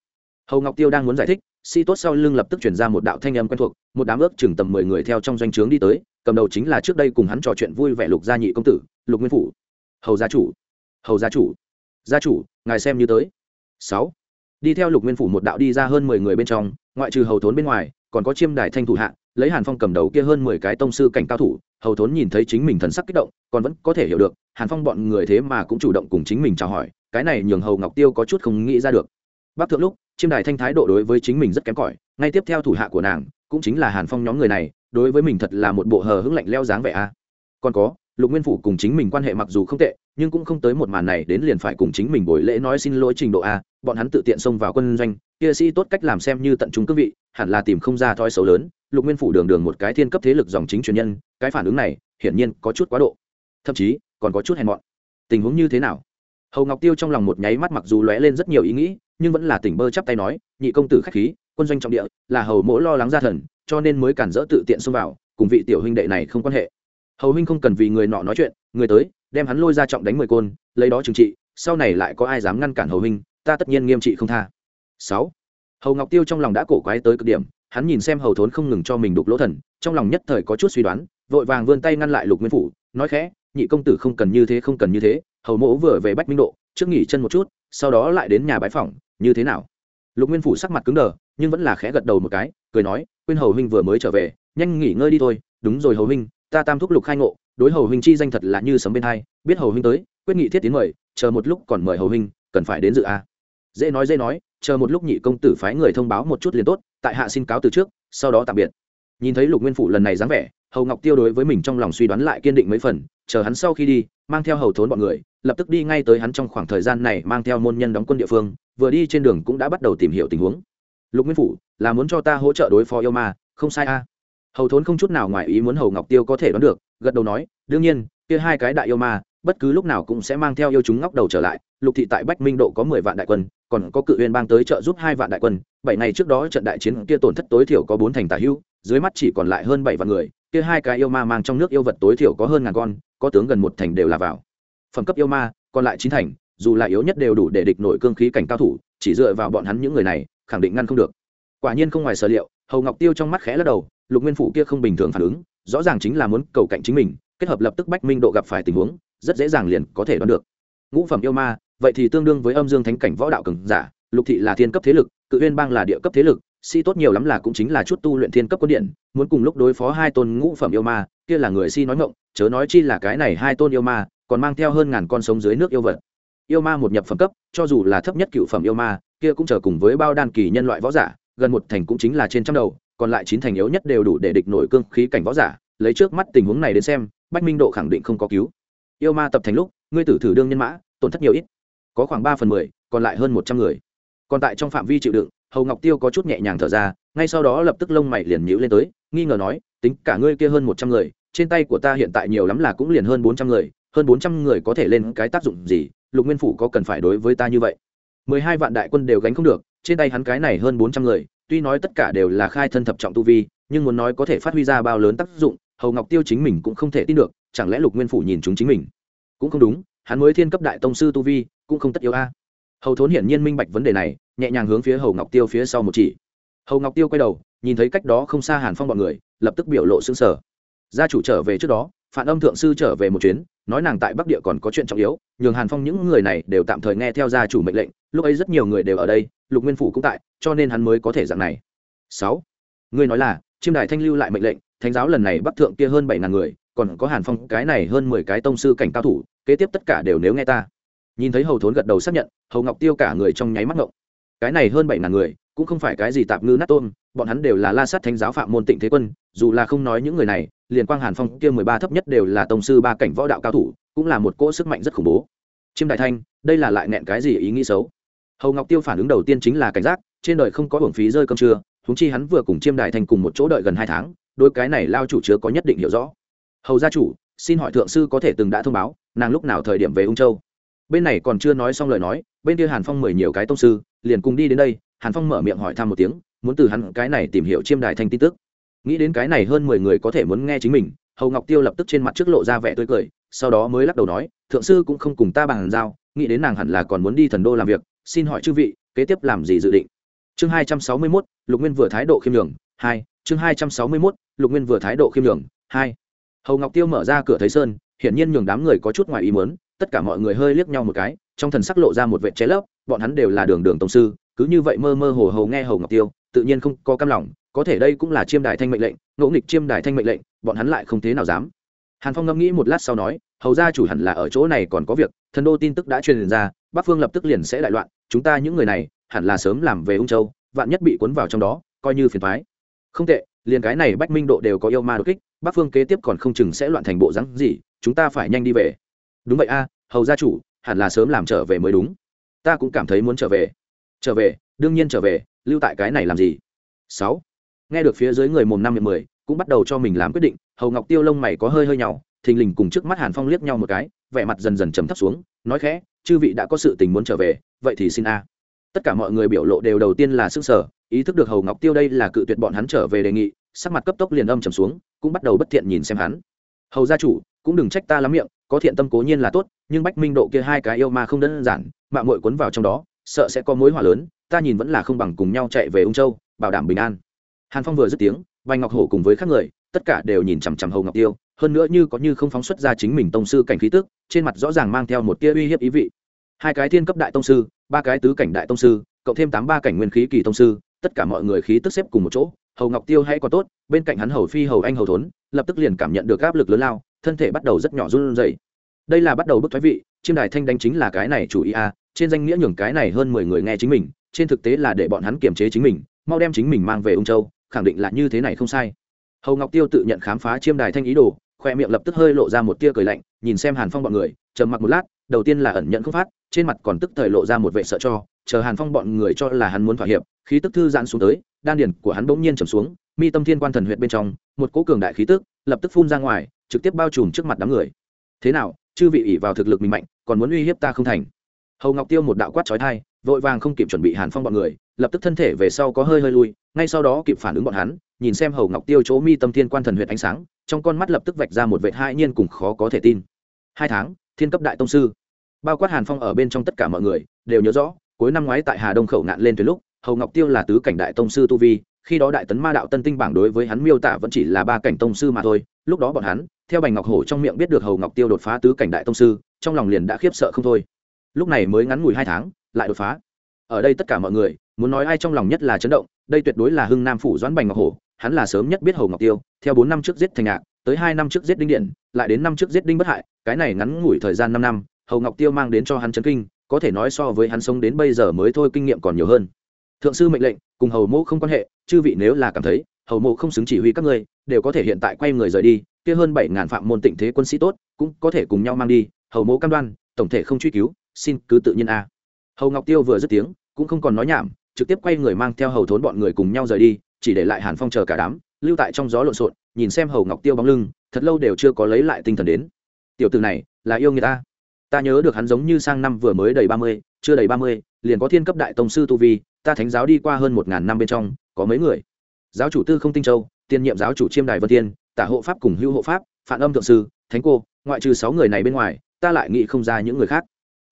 Hầu ngọc tiêu đang muốn giải thích, sĩ tốt sau lưng lập tức chuyển ra một đạo thanh âm quen thuộc, một đám ước chừng tầm mười người theo trong doanh trướng đi tới, cầm đầu chính là trước đây cùng hắn trò chuyện vui vẻ lục gia nhị công tử, lục nguyên phủ. Hầu gia chủ, hầu gia chủ gia chủ, ngài xem như tới. Sáu. Đi theo lục nguyên phủ một đạo đi ra hơn mười người bên trong, ngoại trừ hầu thốn bên ngoài, còn có chiêm đài thanh thủ hạ, lấy hàn phong cầm đầu kia hơn mười cái tông sư cảnh cao thủ. Hầu thốn nhìn thấy chính mình thần sắc kích động, còn vẫn có thể hiểu được, hàn phong bọn người thế mà cũng chủ động cùng chính mình chào hỏi, cái này nhường hầu ngọc tiêu có chút không nghĩ ra được. Bác thượng lúc, chiêm đài thanh thái độ đối với chính mình rất kém cỏi, ngay tiếp theo thủ hạ của nàng, cũng chính là hàn phong nhóm người này, đối với mình thật là một bộ hờ hững lạnh leo dáng vẻ a. Còn có lục nguyên phủ cùng chính mình quan hệ mặc dù không tệ, nhưng cũng không tới một màn này đến liền phải cùng chính mình buổi lễ nói xin lỗi trình độ a, bọn hắn tự tiện xông vào quân doanh, kia sĩ tốt cách làm xem như tận trung cương vị, hẳn là tìm không ra thói xấu lớn, lục nguyên phủ đường đường một cái thiên cấp thế lực dòng chính truyền nhân, cái phản ứng này, hiển nhiên có chút quá độ. Thậm chí, còn có chút hèn mọn. Tình huống như thế nào? Hầu ngọc tiêu trong lòng một nháy mắt mặc dù lóe lên rất nhiều ý nghĩ, nhưng vẫn là tỉnh bơ chắp tay nói, nhị công tử khách khí, quân doanh trọng địa, là hầu mỗ lo lắng gia thần, cho nên mới cản rỡ tự tiện xông vào, cùng vị tiểu huynh đệ này không quan hệ hầu huynh không cần vì người nọ nói chuyện, người tới, đem hắn lôi ra trọng đánh mười côn, lấy đó trừng trị, sau này lại có ai dám ngăn cản hầu huynh, ta tất nhiên nghiêm trị không tha. Sáu, hầu ngọc tiêu trong lòng đã cổ quái tới cực điểm, hắn nhìn xem hầu thốn không ngừng cho mình đục lỗ thần, trong lòng nhất thời có chút suy đoán, vội vàng vươn tay ngăn lại lục nguyên phủ, nói khẽ, nhị công tử không cần như thế, không cần như thế, hầu mỗ vừa về bách minh độ, trước nghỉ chân một chút, sau đó lại đến nhà bái phỏng, như thế nào? Lục nguyên phủ sắc mặt cứng đờ, nhưng vẫn là khẽ gật đầu một cái, cười nói, quên hầu huynh vừa mới trở về, nhanh nghỉ ngơi đi thôi, đúng rồi hầu huynh ta tam thúc lục khai ngộ, đối hầu huynh chi danh thật là như sấm bên hai, biết hầu huynh tới, quyết nghị thiết tiến mời, chờ một lúc còn mời hầu huynh, cần phải đến dự a à. dễ nói dễ nói, chờ một lúc nhị công tử phái người thông báo một chút liền tốt, tại hạ xin cáo từ trước, sau đó tạm biệt. Nhìn thấy lục nguyên phủ lần này dáng vẻ, hầu ngọc tiêu đối với mình trong lòng suy đoán lại kiên định mấy phần, chờ hắn sau khi đi, mang theo hầu thốn bọn người, lập tức đi ngay tới hắn trong khoảng thời gian này mang theo môn nhân đóng quân địa phương, vừa đi trên đường cũng đã bắt đầu tìm hiểu tình huống. Lục nguyên phủ, là muốn cho ta hỗ trợ đối phó yêu ma, không sai a hầu thốn không chút nào ngoài ý muốn hầu ngọc tiêu có thể đoán được, gật đầu nói, đương nhiên, kia hai cái đại yêu ma, bất cứ lúc nào cũng sẽ mang theo yêu chúng ngóc đầu trở lại, lục thị tại bách minh độ có mười vạn đại quân, còn có cự uyên bang tới trợ giúp hai vạn đại quân, bảy ngày trước đó trận đại chiến kia tổn thất tối thiểu có bốn thành tả hưu, dưới mắt chỉ còn lại hơn bảy vạn người, kia hai cái yêu ma mang trong nước yêu vật tối thiểu có hơn ngàn con, có tướng gần một thành đều là vào. Phẩm cấp yêu ma, còn lại chín thành, dù là yếu nhất đều đủ để địch nổi cương khí cảnh cao thủ, chỉ dựa vào bọn hắn những người này, khẳng định ngăn không được. Quả nhiên không ngoài sở liệu, hầu ngọc tiêu trong mắt khẽ lắc đầu lục nguyên phủ kia không bình thường phản ứng, rõ ràng chính là muốn cầu cạnh chính mình, kết hợp lập tức bách minh độ gặp phải tình huống, rất dễ dàng liền có thể đoán được. Ngũ phẩm yêu ma, vậy thì tương đương với âm dương thánh cảnh võ đạo cường giả, lục thị là thiên cấp thế lực, cự uyên bang là địa cấp thế lực si tốt nhiều lắm là cũng chính là chút tu luyện thiên cấp quân điện, muốn cùng lúc đối phó hai tôn ngũ phẩm yêu ma, kia là người si nói ngộng chớ nói chi là cái này hai tôn yêu ma, còn mang theo hơn ngàn con sống dưới nước yêu vật. Yêu ma một nhập phẩm cấp, cho dù là thấp nhất cựu phẩm yêu ma, kia cũng chờ cùng với bao đan kỳ nhân loại võ giả, gần một thành cũng chính là trên trăm đầu còn lại chín thành yếu nhất đều đủ để địch nổi cương khí cảnh võ giả, lấy trước mắt tình huống này đến xem, bách minh độ khẳng định không có cứu. Yêu ma tập thành lúc, ngươi tử thử đương nhân mã, tổn thất nhiều ít. Có khoảng ba phần mười, còn lại hơn một trăm người. Còn tại trong phạm vi chịu đựng, hầu ngọc tiêu có chút nhẹ nhàng thở ra, ngay sau đó lập tức lông mày liền nhíu lên tới, nghi ngờ nói, tính cả ngươi kia hơn một trăm người, trên tay của ta hiện tại nhiều lắm là cũng liền hơn bốn trăm người, hơn bốn trăm người có thể lên cái tác dụng gì, lục nguyên phủ có cần phải đối với ta như vậy? Mười hai vạn đại quân đều gánh không được, trên tay hắn cái này hơn bốn trăm người tuy nói tất cả đều là khai thân thập trọng tu vi, nhưng muốn nói có thể phát huy ra bao lớn tác dụng, hầu ngọc tiêu chính mình cũng không thể tin được, chẳng lẽ lục nguyên phủ nhìn chúng chính mình? Cũng không đúng, hắn mới thiên cấp đại tông sư tu vi, cũng không tất yếu a. Hầu thốn hiển nhiên minh bạch vấn đề này, nhẹ nhàng hướng phía hầu ngọc tiêu phía sau một chỉ. Hầu ngọc tiêu quay đầu, nhìn thấy cách đó không xa hàn phong b ọ n người, lập tức biểu lộ xương sở gia chủ trở về trước đó phản âm thượng sư trở về một chuyến nói nàng tại bắc địa còn có chuyện trọng yếu, nhường hàn phong những người này đều tạm thời nghe theo gia chủ mệnh lệnh, lúc ấy rất nhiều người đều ở đây, lục nguyên phủ cũng tại, cho nên hắn mới có thể dạng này. Sáu, ngươi nói là, chiêm đài thanh lưu lại mệnh lệnh, thánh giáo lần này bắc thượng kia hơn bảy ngàn người, còn có hàn phong, cái này hơn mười cái tông sư cảnh cao thủ, kế tiếp tất cả đều nếu nghe ta. Nhìn thấy hầu thốn gật đầu xác nhận, hầu ngọc tiêu cả người trong nháy mắt ngộng. Cái này hơn bảy ngàn người cũng không phải cái gì tạp ngư nát tôm, bọn hắn đều là la sát thánh giáo phạm môn tịnh thế quân, dù là không nói những người này, liền quang hàn phong kia mười ba thấp nhất đều là tổng sư ba cảnh võ đạo cao thủ, cũng là một cỗ sức mạnh rất khủng bố. Chiêm đại thanh, đây là lại nẹn cái gì ý nghĩ xấu? Hầu ngọc tiêu phản ứng đầu tiên chính là cảnh giác, trên đời không có hưởng phí rơi cơm trưa thúng chi hắn vừa cùng chiêm đại thanh cùng một chỗ đợi gần hai tháng đôi cái này lao chủ chứa có nhất định hiểu rõ. Hầu gia chủ, xin hỏi thượng sư có thể từng đã thông báo, nàng lúc nào thời điểm về ung châu? Bên này còn chưa nói xong lời nói, bên kia hàn phong mời nhiều cái tông sư, liền cùng đi đến đây hàn phong mở miệng hỏi thăm một tiếng, muốn từ hắn cái này tìm hiểu chiêm đài thanh tin tức. Nghĩ đến cái này hơn mười người có thể muốn nghe chính mình, hầu ngọc tiêu lập tức trên mặt trước lộ ra vẻ tươi cười, sau đó mới lắc đầu nói, thượng sư cũng không cùng ta bàn giao, nghĩ đến nàng hẳn là còn muốn đi thần đô làm việc, xin hỏi chư vị, kế tiếp làm gì dự định? Chương hai trăm sáu mươi mốt, lục nguyên vừa thái độ khiêm đường hai, chương hai trăm sáu mươi mốt, lục nguyên vừa thái độ khiêm đường hai. Hầu ngọc tiêu mở ra cửa thấy sơn, hiển nhiên nhường đám người có chút ngoài ý muốn, tất cả mọi người hơi liếc nhau một cái, trong thần sắc lộ ra một vệ chế lớp bọn hắn đều là đường đường tông sư cứ như vậy mơ mơ hồ hồ nghe hầu ngọc tiêu, tự nhiên không có cam lòng, có thể đây cũng là chiêm đài thanh mệnh lệnh, ngỗ nghịch chiêm đài thanh mệnh lệnh, bọn hắn lại không thế nào dám. Hàn phong ngẫm nghĩ một lát sau nói, hầu ra chủ hẳn là ở chỗ này còn có việc, thần đô tin tức đã truyền ra, bắc phương lập tức liền sẽ đại loạn, chúng ta những người này, hẳn là sớm làm về ung châu, vạn nhất bị cuốn vào trong đó, coi như phiền thoái không tệ, liền cái này bách minh độ đều có yêu ma đột kích, bắc phương kế tiếp còn không chừng sẽ loạn thành bộ rắn gì, chúng ta phải nhanh đi về. Đúng vậy a, hầu gia chủ, hẳn là sớm làm trở về mới đúng. Ta cũng cảm thấy muốn trở về trở về, đương nhiên trở về, lưu tại cái này làm gì? Sáu. Nghe được phía dưới người mồm năm miệng mười, cũng bắt đầu cho mình làm quyết định, hầu ngọc tiêu lông mày có hơi hơi nhỏ thình lình cùng trước mắt hàn phong liếc nhau một cái, vẻ mặt dần dần trầm thấp xuống, nói khẽ, chư vị đã có sự tình muốn trở về, vậy thì xin a. Tất cả mọi người biểu lộ đều đầu tiên là sức sở ý thức được hầu ngọc tiêu đây là cự tuyệt bọn hắn trở về đề nghị, sắc mặt cấp tốc liền âm trầm xuống, cũng bắt đầu bất thiện nhìn xem hắn. Hầu gia chủ, cũng đừng trách ta lắm miệng, có thiện tâm cố nhiên là tốt, nhưng bách minh độ kia hai cái yêu ma không đơn giản, mạng mội cuốn vào trong đó sợ sẽ có mối hỏa lớn, ta nhìn vẫn là không bằng cùng nhau chạy về ung châu, bảo đảm bình an. Hàn phong vừa dứt tiếng vành ngọc hổ cùng với các người, tất cả đều nhìn chằm chằm hầu ngọc tiêu, hơn nữa như có như không phóng xuất ra chính mình tông sư cảnh khí tức, trên mặt rõ ràng mang theo một tia uy hiếp ý vị. Hai cái thiên cấp đại tông sư, ba cái tứ cảnh đại tông sư, cộng thêm tám ba cảnh nguyên khí kỳ tông sư, tất cả mọi người khí tức xếp cùng một chỗ, hầu ngọc tiêu hay có tốt, bên cạnh hắn hầu phi, hầu anh, hầu thốn, lập tức liền cảm nhận được áp lực lớn lao, thân thể bắt đầu rất nhỏ run rẩy. Đây là bắt đầu bức thoái vị, chiêm đài thanh đánh chính là cái này chủ ý a trên danh nghĩa nhường cái này hơn mười người nghe chính mình, trên thực tế là để bọn hắn kiềm chế chính mình, mau đem chính mình mang về ung châu, khẳng định là như thế này không sai. Hầu ngọc tiêu tự nhận khám phá chiêm đài thanh ý đồ, khoe miệng lập tức hơi lộ ra một tia cười lạnh, nhìn xem hàn phong bọn người, trầm mặc một lát, đầu tiên là ẩn nhận không phát, trên mặt còn tức thời lộ ra một vệ sợ cho, chờ hàn phong bọn người cho là hắn muốn thỏa hiệp, khí tức thư giãn xuống tới, đan điền của hắn bỗng nhiên trầm xuống, mi tâm thiên quan thần huyệt bên trong, một cỗ cường đại khí tức, lập tức phun ra ngoài, trực tiếp bao trùm trước mặt đám người. Thế nào, chư vị ỷ vào thực lực mình mạnh, còn muốn uy hiếp ta không thành? Hầu ngọc tiêu một đạo quát trói thai vội vàng không kịp chuẩn bị hàn phong bọn người, lập tức thân thể về sau có hơi hơi lui, ngay sau đó kịp phản ứng bọn hắn, nhìn xem hầu ngọc tiêu chỗ mi tâm thiên quan thần huyện ánh sáng, trong con mắt lập tức vạch ra một vệ hai nhiên cùng khó có thể tin. Hai tháng, thiên cấp đại tông sư. Bao quát hàn phong ở bên trong tất cả mọi người, đều nhớ rõ, cuối năm ngoái tại hà đông khẩu nạn lên từ lúc, hầu ngọc tiêu là tứ cảnh đại tông sư tu vi, khi đó đại tấn ma đạo tân tinh bảng đối với hắn miêu tả vẫn chỉ là ba cảnh tông sư mà thôi, lúc đó bọn hắn, theo bành ngọc hổ trong miệng biết được hầu ngọc tiêu đột phá tứ cảnh đại tông sư, trong lòng liền đã khiếp sợ không thôi lúc này mới ngắn ngủi hai tháng, lại đột phá. Ở đây tất cả mọi người, muốn nói ai trong lòng nhất là chấn động, đây tuyệt đối là hưng nam phủ doãn bành ngọc hổ, hắn là sớm nhất biết hầu ngọc tiêu, theo bốn năm trước giết thành ngạc tới hai năm trước giết đinh điện, lại đến năm trước giết đinh bất hại, cái này ngắn ngủi thời gian năm năm, hầu ngọc tiêu mang đến cho hắn chấn kinh, có thể nói so với hắn sống đến bây giờ mới thôi kinh nghiệm còn nhiều hơn. Thượng sư mệnh lệnh, cùng hầu mộ không quan hệ, chư vị nếu là cảm thấy hầu mộ không xứng chỉ huy các ngươi, đều có thể hiện tại quay người rời đi, kia hơn bảy ngàn phạm môn tịnh thế quân sĩ tốt, cũng có thể cùng nhau mang đi, hầu mộ cam đoan, tổng thể không truy cứu xin cứ tự nhiên a. Hầu ngọc tiêu vừa dứt tiếng, cũng không còn nói nhảm, trực tiếp quay người mang theo hầu thốn bọn người cùng nhau rời đi, chỉ để lại hàn phong chờ cả đám, lưu tại trong gió lộn xộn, nhìn xem hầu ngọc tiêu bóng lưng, thật lâu đều chưa có lấy lại tinh thần đến. Tiểu từ này, là yêu người ta. Ta nhớ được hắn giống như sang năm vừa mới đầy ba mươi, chưa đầy ba mươi, liền có thiên cấp đại tông sư tu vi, ta thánh giáo đi qua hơn một ngàn năm bên trong, có mấy người? Giáo chủ tư không tinh châu, tiên nhiệm giáo chủ chiêm đài vân tiên, tả hộ pháp cùng hữu hộ pháp phản âm thượng sư, thánh cô, ngoại trừ sáu người này bên ngoài, ta lại nghĩ không ra những người khác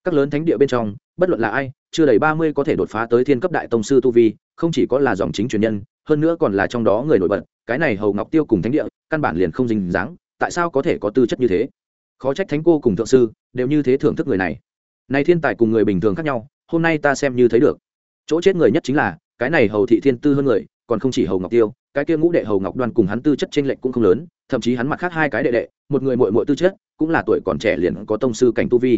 các lớn thánh địa bên trong, bất luận là ai, chưa đầy ba mươi có thể đột phá tới thiên cấp đại tông sư tu vi, không chỉ có là dòng chính truyền nhân, hơn nữa còn là trong đó người nổi bật, cái này hầu ngọc tiêu cùng thánh địa, căn bản liền không dính dáng, tại sao có thể có tư chất như thế? Khó trách thánh cô cùng thượng sư, đều như thế thưởng thức người này. Này thiên tài cùng người bình thường khác nhau, hôm nay ta xem như thấy được. Chỗ chết người nhất chính là, cái này hầu thị thiên tư hơn người, còn không chỉ hầu ngọc tiêu, cái kia ngũ đệ hầu ngọc đoan cùng hắn tư chất t r ê n lệch cũng không lớn, thậm chí hắn mặt khác hai cái đệ đệ, một người mội mội tư chất, cũng là tuổi còn trẻ liền có tông sư cảnh tu vi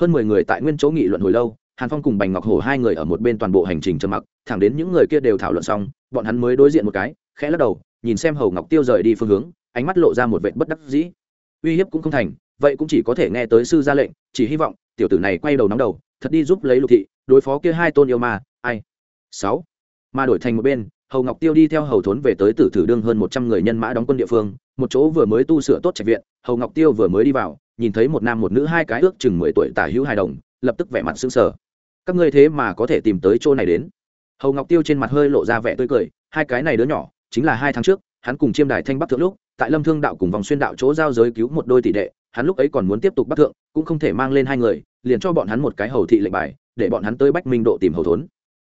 hơn mười người tại nguyên chỗ nghị luận hồi lâu, hàn phong cùng bành ngọc hổ hai người ở một bên toàn bộ hành trình trầm mặc, thẳng đến những người kia đều thảo luận xong, bọn hắn mới đối diện một cái, khẽ lắc đầu, nhìn xem hầu ngọc tiêu rời đi phương hướng, ánh mắt lộ ra một vệ bất đắc dĩ. Uy hiếp cũng không thành, vậy cũng chỉ có thể nghe tới sư ra lệnh, chỉ hy vọng, tiểu tử này quay đầu nóng đầu, thật đi giúp lấy lục thị, đối phó kia hai tôn yêu ma, ai? Sáu. Mà đổi thành một bên, hầu ngọc tiêu đi theo hầu thốn về tới tử thử đương hơn một trăm người nhân mã đóng quân địa phương, một chỗ vừa mới tu sửa tốt trạch viện, hầu ngọc tiêu vừa mới đi vào nhìn thấy một nam một nữ hai cái ước chừng mười tuổi tả hữu hài đồng, lập tức vẻ mặt sững sờ. Các ngươi thế mà có thể tìm tới chỗ này đến? Hầu ngọc tiêu trên mặt hơi lộ ra vẻ tươi cười, hai cái này đứa nhỏ, chính là hai tháng trước, hắn cùng chiêm đài thanh bắc thượng lúc, tại lâm thương đạo cùng vòng xuyên đạo chỗ giao giới cứu một đôi tỷ đệ, hắn lúc ấy còn muốn tiếp tục bắt thượng, cũng không thể mang lên hai người, liền cho bọn hắn một cái hầu thị lệnh bài, để bọn hắn tới bách minh độ tìm hầu thốn.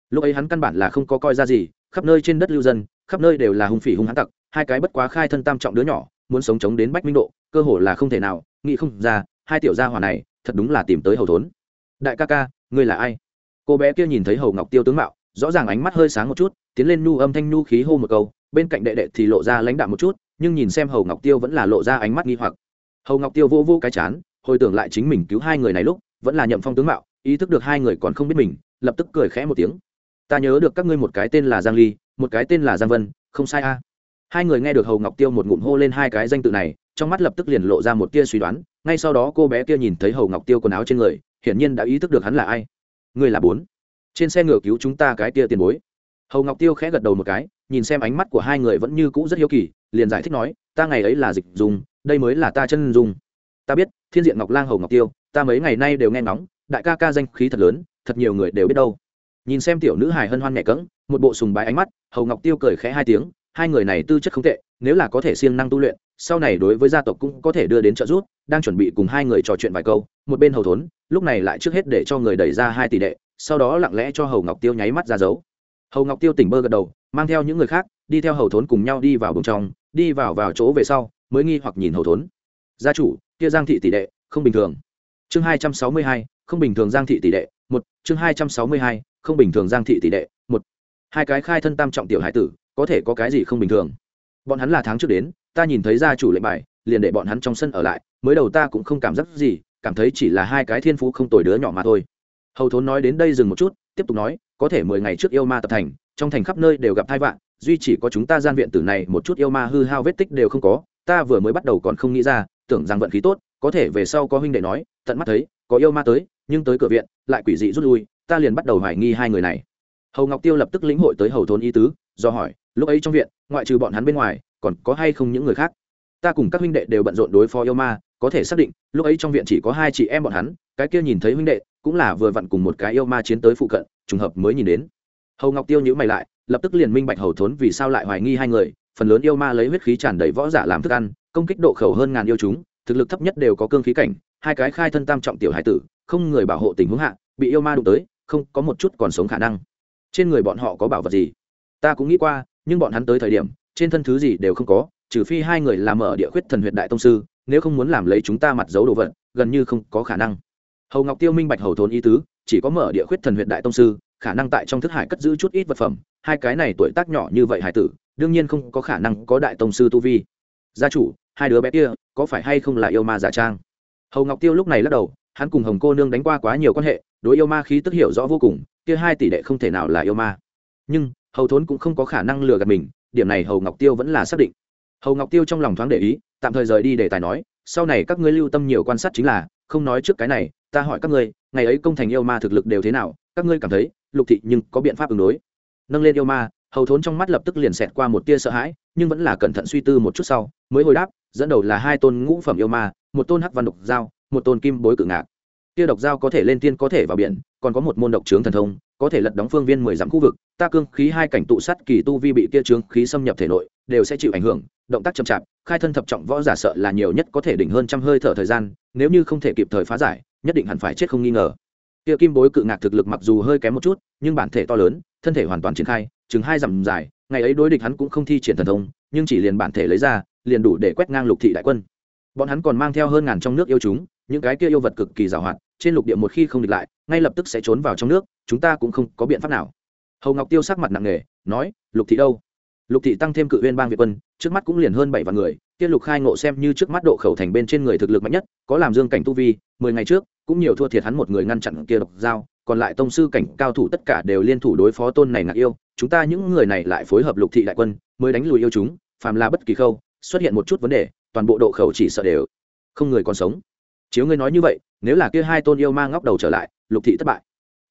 Lúc ấy hắn căn bản là không có coi ra gì, khắp nơi trên đất lưu dân, khắp nơi đều là hung phỉ hung hãn tặc, hai cái bất quá khai thân tam trọng đứa nhỏ muốn sống chống đến bách minh độ, cơ hồ là không thể nào, nghĩ không ra, hai tiểu gia hỏa này, thật đúng là tìm tới hầu thốn. Đại ca ca, ngươi là ai? Cô bé kia nhìn thấy hầu ngọc tiêu tướng mạo, rõ ràng ánh mắt hơi sáng một chút, tiến lên nu âm thanh nu khí hô một câu, bên cạnh đệ đệ thì lộ ra lãnh đạm một chút, nhưng nhìn xem hầu ngọc tiêu vẫn là lộ ra ánh mắt nghi hoặc. Hầu ngọc tiêu vô vô cái chán, hồi tưởng lại chính mình cứu hai người này lúc, vẫn là nhậm phong tướng mạo, ý thức được hai người còn không biết mình, lập tức cười khẽ một tiếng. Ta nhớ được các ngươi một cái tên là giang ly, một cái tên là giang vân, không sai a hai người nghe được hầu ngọc tiêu một ngụm hô lên hai cái danh tự này, trong mắt lập tức liền lộ ra một tia suy đoán, ngay sau đó cô bé kia nhìn thấy hầu ngọc tiêu quần áo trên người, hiển nhiên đã ý thức được hắn là ai. Người là bốn. Trên xe ngựa cứu chúng ta cái tia tiền bối. Hầu ngọc tiêu khẽ gật đầu một cái, nhìn xem ánh mắt của hai người vẫn như cũ rất hiếu kỳ, liền giải thích nói, ta ngày ấy là dịch dùng, đây mới là ta chân dùng. Ta biết, thiên diện ngọc lang hầu ngọc tiêu, ta mấy ngày nay đều nghe ngóng, đại ca ca danh khí thật lớn, thật nhiều người đều biết đâu. Nhìn xem tiểu nữ hài hân hoan nhẹ cẫng, một bộ sùng bái ánh mắt, hầu ngọc tiêu cười khẽ hai tiếng hai người này tư chất không tệ, nếu là có thể siêng năng tu luyện, sau này đối với gia tộc cũng có thể đưa đến trợ giúp, đang chuẩn bị cùng hai người trò chuyện vài câu, một bên hầu thốn, lúc này lại trước hết để cho người đẩy ra hai tỷ đệ, sau đó lặng lẽ cho hầu ngọc tiêu nháy mắt ra dấu. Hầu ngọc tiêu tỉnh bơ gật đầu, mang theo những người khác, đi theo hầu thốn cùng nhau đi vào bồng trong, đi vào vào chỗ về sau, mới nghi hoặc nhìn hầu thốn. Gia chủ, kia giang thị tỷ đệ, không bình thường. Chương hai trăm sáu mươi hai, không bình thường giang thị tỷ đệ, một. Chương hai trăm sáu mươi hai, không bình thường giang thị tỷ đệ, một. Hai cái khai thân tam trọng tiểu hải tử có thể có cái gì không bình thường. Bọn hắn là tháng trước đến, ta nhìn thấy gia chủ lệnh bài, liền để bọn hắn trong sân ở lại, mới đầu ta cũng không cảm giác gì, cảm thấy chỉ là hai cái thiên phú không tồi đứa nhỏ mà thôi. Hầu thốn nói đến đây dừng một chút, tiếp tục nói, có thể mười ngày trước yêu ma tập thành, trong thành khắp nơi đều gặp thai vạn, duy chỉ có chúng ta gian viện tử này một chút yêu ma hư hao vết tích đều không có, ta vừa mới bắt đầu còn không nghĩ ra, tưởng rằng vận khí tốt, có thể về sau có huynh đệ nói, tận mắt thấy, có yêu ma tới, nhưng tới cửa viện, lại quỷ dị rút lui, ta liền bắt đầu hoài nghi hai người này. Hầu ngọc tiêu lập tức lĩnh hội tới hầu Thốn y tứ, do hỏi lúc ấy trong viện, ngoại trừ bọn hắn bên ngoài, còn có hay không những người khác? Ta cùng các huynh đệ đều bận rộn đối phó yêu ma, có thể xác định, lúc ấy trong viện chỉ có hai chị em bọn hắn, cái kia nhìn thấy huynh đệ, cũng là vừa vặn cùng một cái yêu ma chiến tới phụ cận, trùng hợp mới nhìn đến. Hầu ngọc tiêu nhữ mày lại, lập tức liền minh bạch hầu thốn vì sao lại hoài nghi hai người, phần lớn yêu ma lấy huyết khí tràn đầy võ giả làm thức ăn, công kích độ khẩu hơn ngàn yêu chúng, thực lực thấp nhất đều có cương khí cảnh, hai cái khai thân tam trọng tiểu hải tử, không người bảo hộ tình huống hạ, bị yêu ma đụng tới, không có một chút còn sống khả năng. Trên người bọn họ có bảo vật gì? Ta cũng nghĩ qua nhưng bọn hắn tới thời điểm, trên thân thứ gì đều không có, trừ phi hai người làm ở địa khuyết thần huyện đại tông sư, nếu không muốn làm lấy chúng ta mặt dấu đồ vật, gần như không có khả năng. Hầu ngọc tiêu minh bạch hầu thôn ý tứ, chỉ có mở địa khuyết thần huyện đại tông sư, khả năng tại trong thức hải cất giữ chút ít vật phẩm, hai cái này tuổi tác nhỏ như vậy hải tử, đương nhiên không có khả năng có đại tông sư tu vi. Gia chủ, hai đứa bé kia, có phải hay không là yêu ma giả trang? Hầu ngọc tiêu lúc này lắc đầu, hắn cùng hồng cô nương đánh qua quá nhiều quan hệ, đối yêu ma khí tức hiểu rõ vô cùng, kia hai tỷ đệ không thể nào là yêu ma. Nhưng hầu thốn cũng không có khả năng lừa gạt mình, điểm này hầu ngọc tiêu vẫn là xác định. Hầu ngọc tiêu trong lòng thoáng để ý, tạm thời rời đi để tài nói, sau này các ngươi lưu tâm nhiều quan sát chính là, không nói trước cái này, ta hỏi các ngươi, ngày ấy công thành yêu ma thực lực đều thế nào, các ngươi cảm thấy, lục thị nhưng có biện pháp ứng đối. Nâng lên yêu ma, hầu thốn trong mắt lập tức liền xẹt qua một tia sợ hãi, nhưng vẫn là cẩn thận suy tư một chút sau, mới hồi đáp, dẫn đầu là hai tôn ngũ phẩm yêu ma, một tôn hắc văn độc dao, một tôn kim bối cự ngạc. Kia độc dao có thể lên tiên có thể vào biển, còn có một môn độc trướng thần thông có thể lật đóng phương viên mười dặm khu vực, ta cương khí hai cảnh tụ sắt kỳ tu vi bị kia trướng khí xâm nhập thể nội, đều sẽ chịu ảnh hưởng, động tác chậm chạp, khai thân thập trọng võ giả sợ là nhiều nhất có thể đỉnh hơn trăm hơi thở thời gian, nếu như không thể kịp thời phá giải, nhất định hẳn phải chết không nghi ngờ. Kia kim bối cự ngạc thực lực mặc dù hơi kém một chút, nhưng bản thể to lớn, thân thể hoàn toàn triển khai, chừng hai dặm dài, ngày ấy đối địch hắn cũng không thi triển thần thông, nhưng chỉ liền bản thể lấy ra, liền đủ để quét ngang lục thị đại quân. Bọn hắn còn mang theo hơn ngàn trong nước yêu chúng, những cái kia yêu vật cực kỳ giàu hoạt trên lục địa một khi không địch lại, ngay lập tức sẽ trốn vào trong nước chúng ta cũng không có biện pháp nào. Hầu ngọc tiêu sắc mặt nặng nề, nói, lục thị đâu? Lục thị tăng thêm cự viên bang việt quân, trước mắt cũng liền hơn bảy vạn người tiết lục khai ngộ xem như trước mắt độ khẩu thành bên trên người thực lực mạnh nhất, có làm dương cảnh tu vi, mười ngày trước, cũng nhiều thua thiệt hắn một người ngăn chặn kia độc dao còn lại tông sư cảnh cao thủ tất cả đều liên thủ đối phó tôn này ngạc yêu, chúng ta những người này lại phối hợp lục thị đại quân, mới đánh lùi yêu chúng, phàm là bất kỳ khâu, xuất hiện một chút vấn đề, toàn bộ độ khẩu chỉ sợ đều không người còn sống. Chiếu ngươi nói như vậy, nếu là kia hai tôn yêu mang ngóc đầu trở lại, lục thị thất bại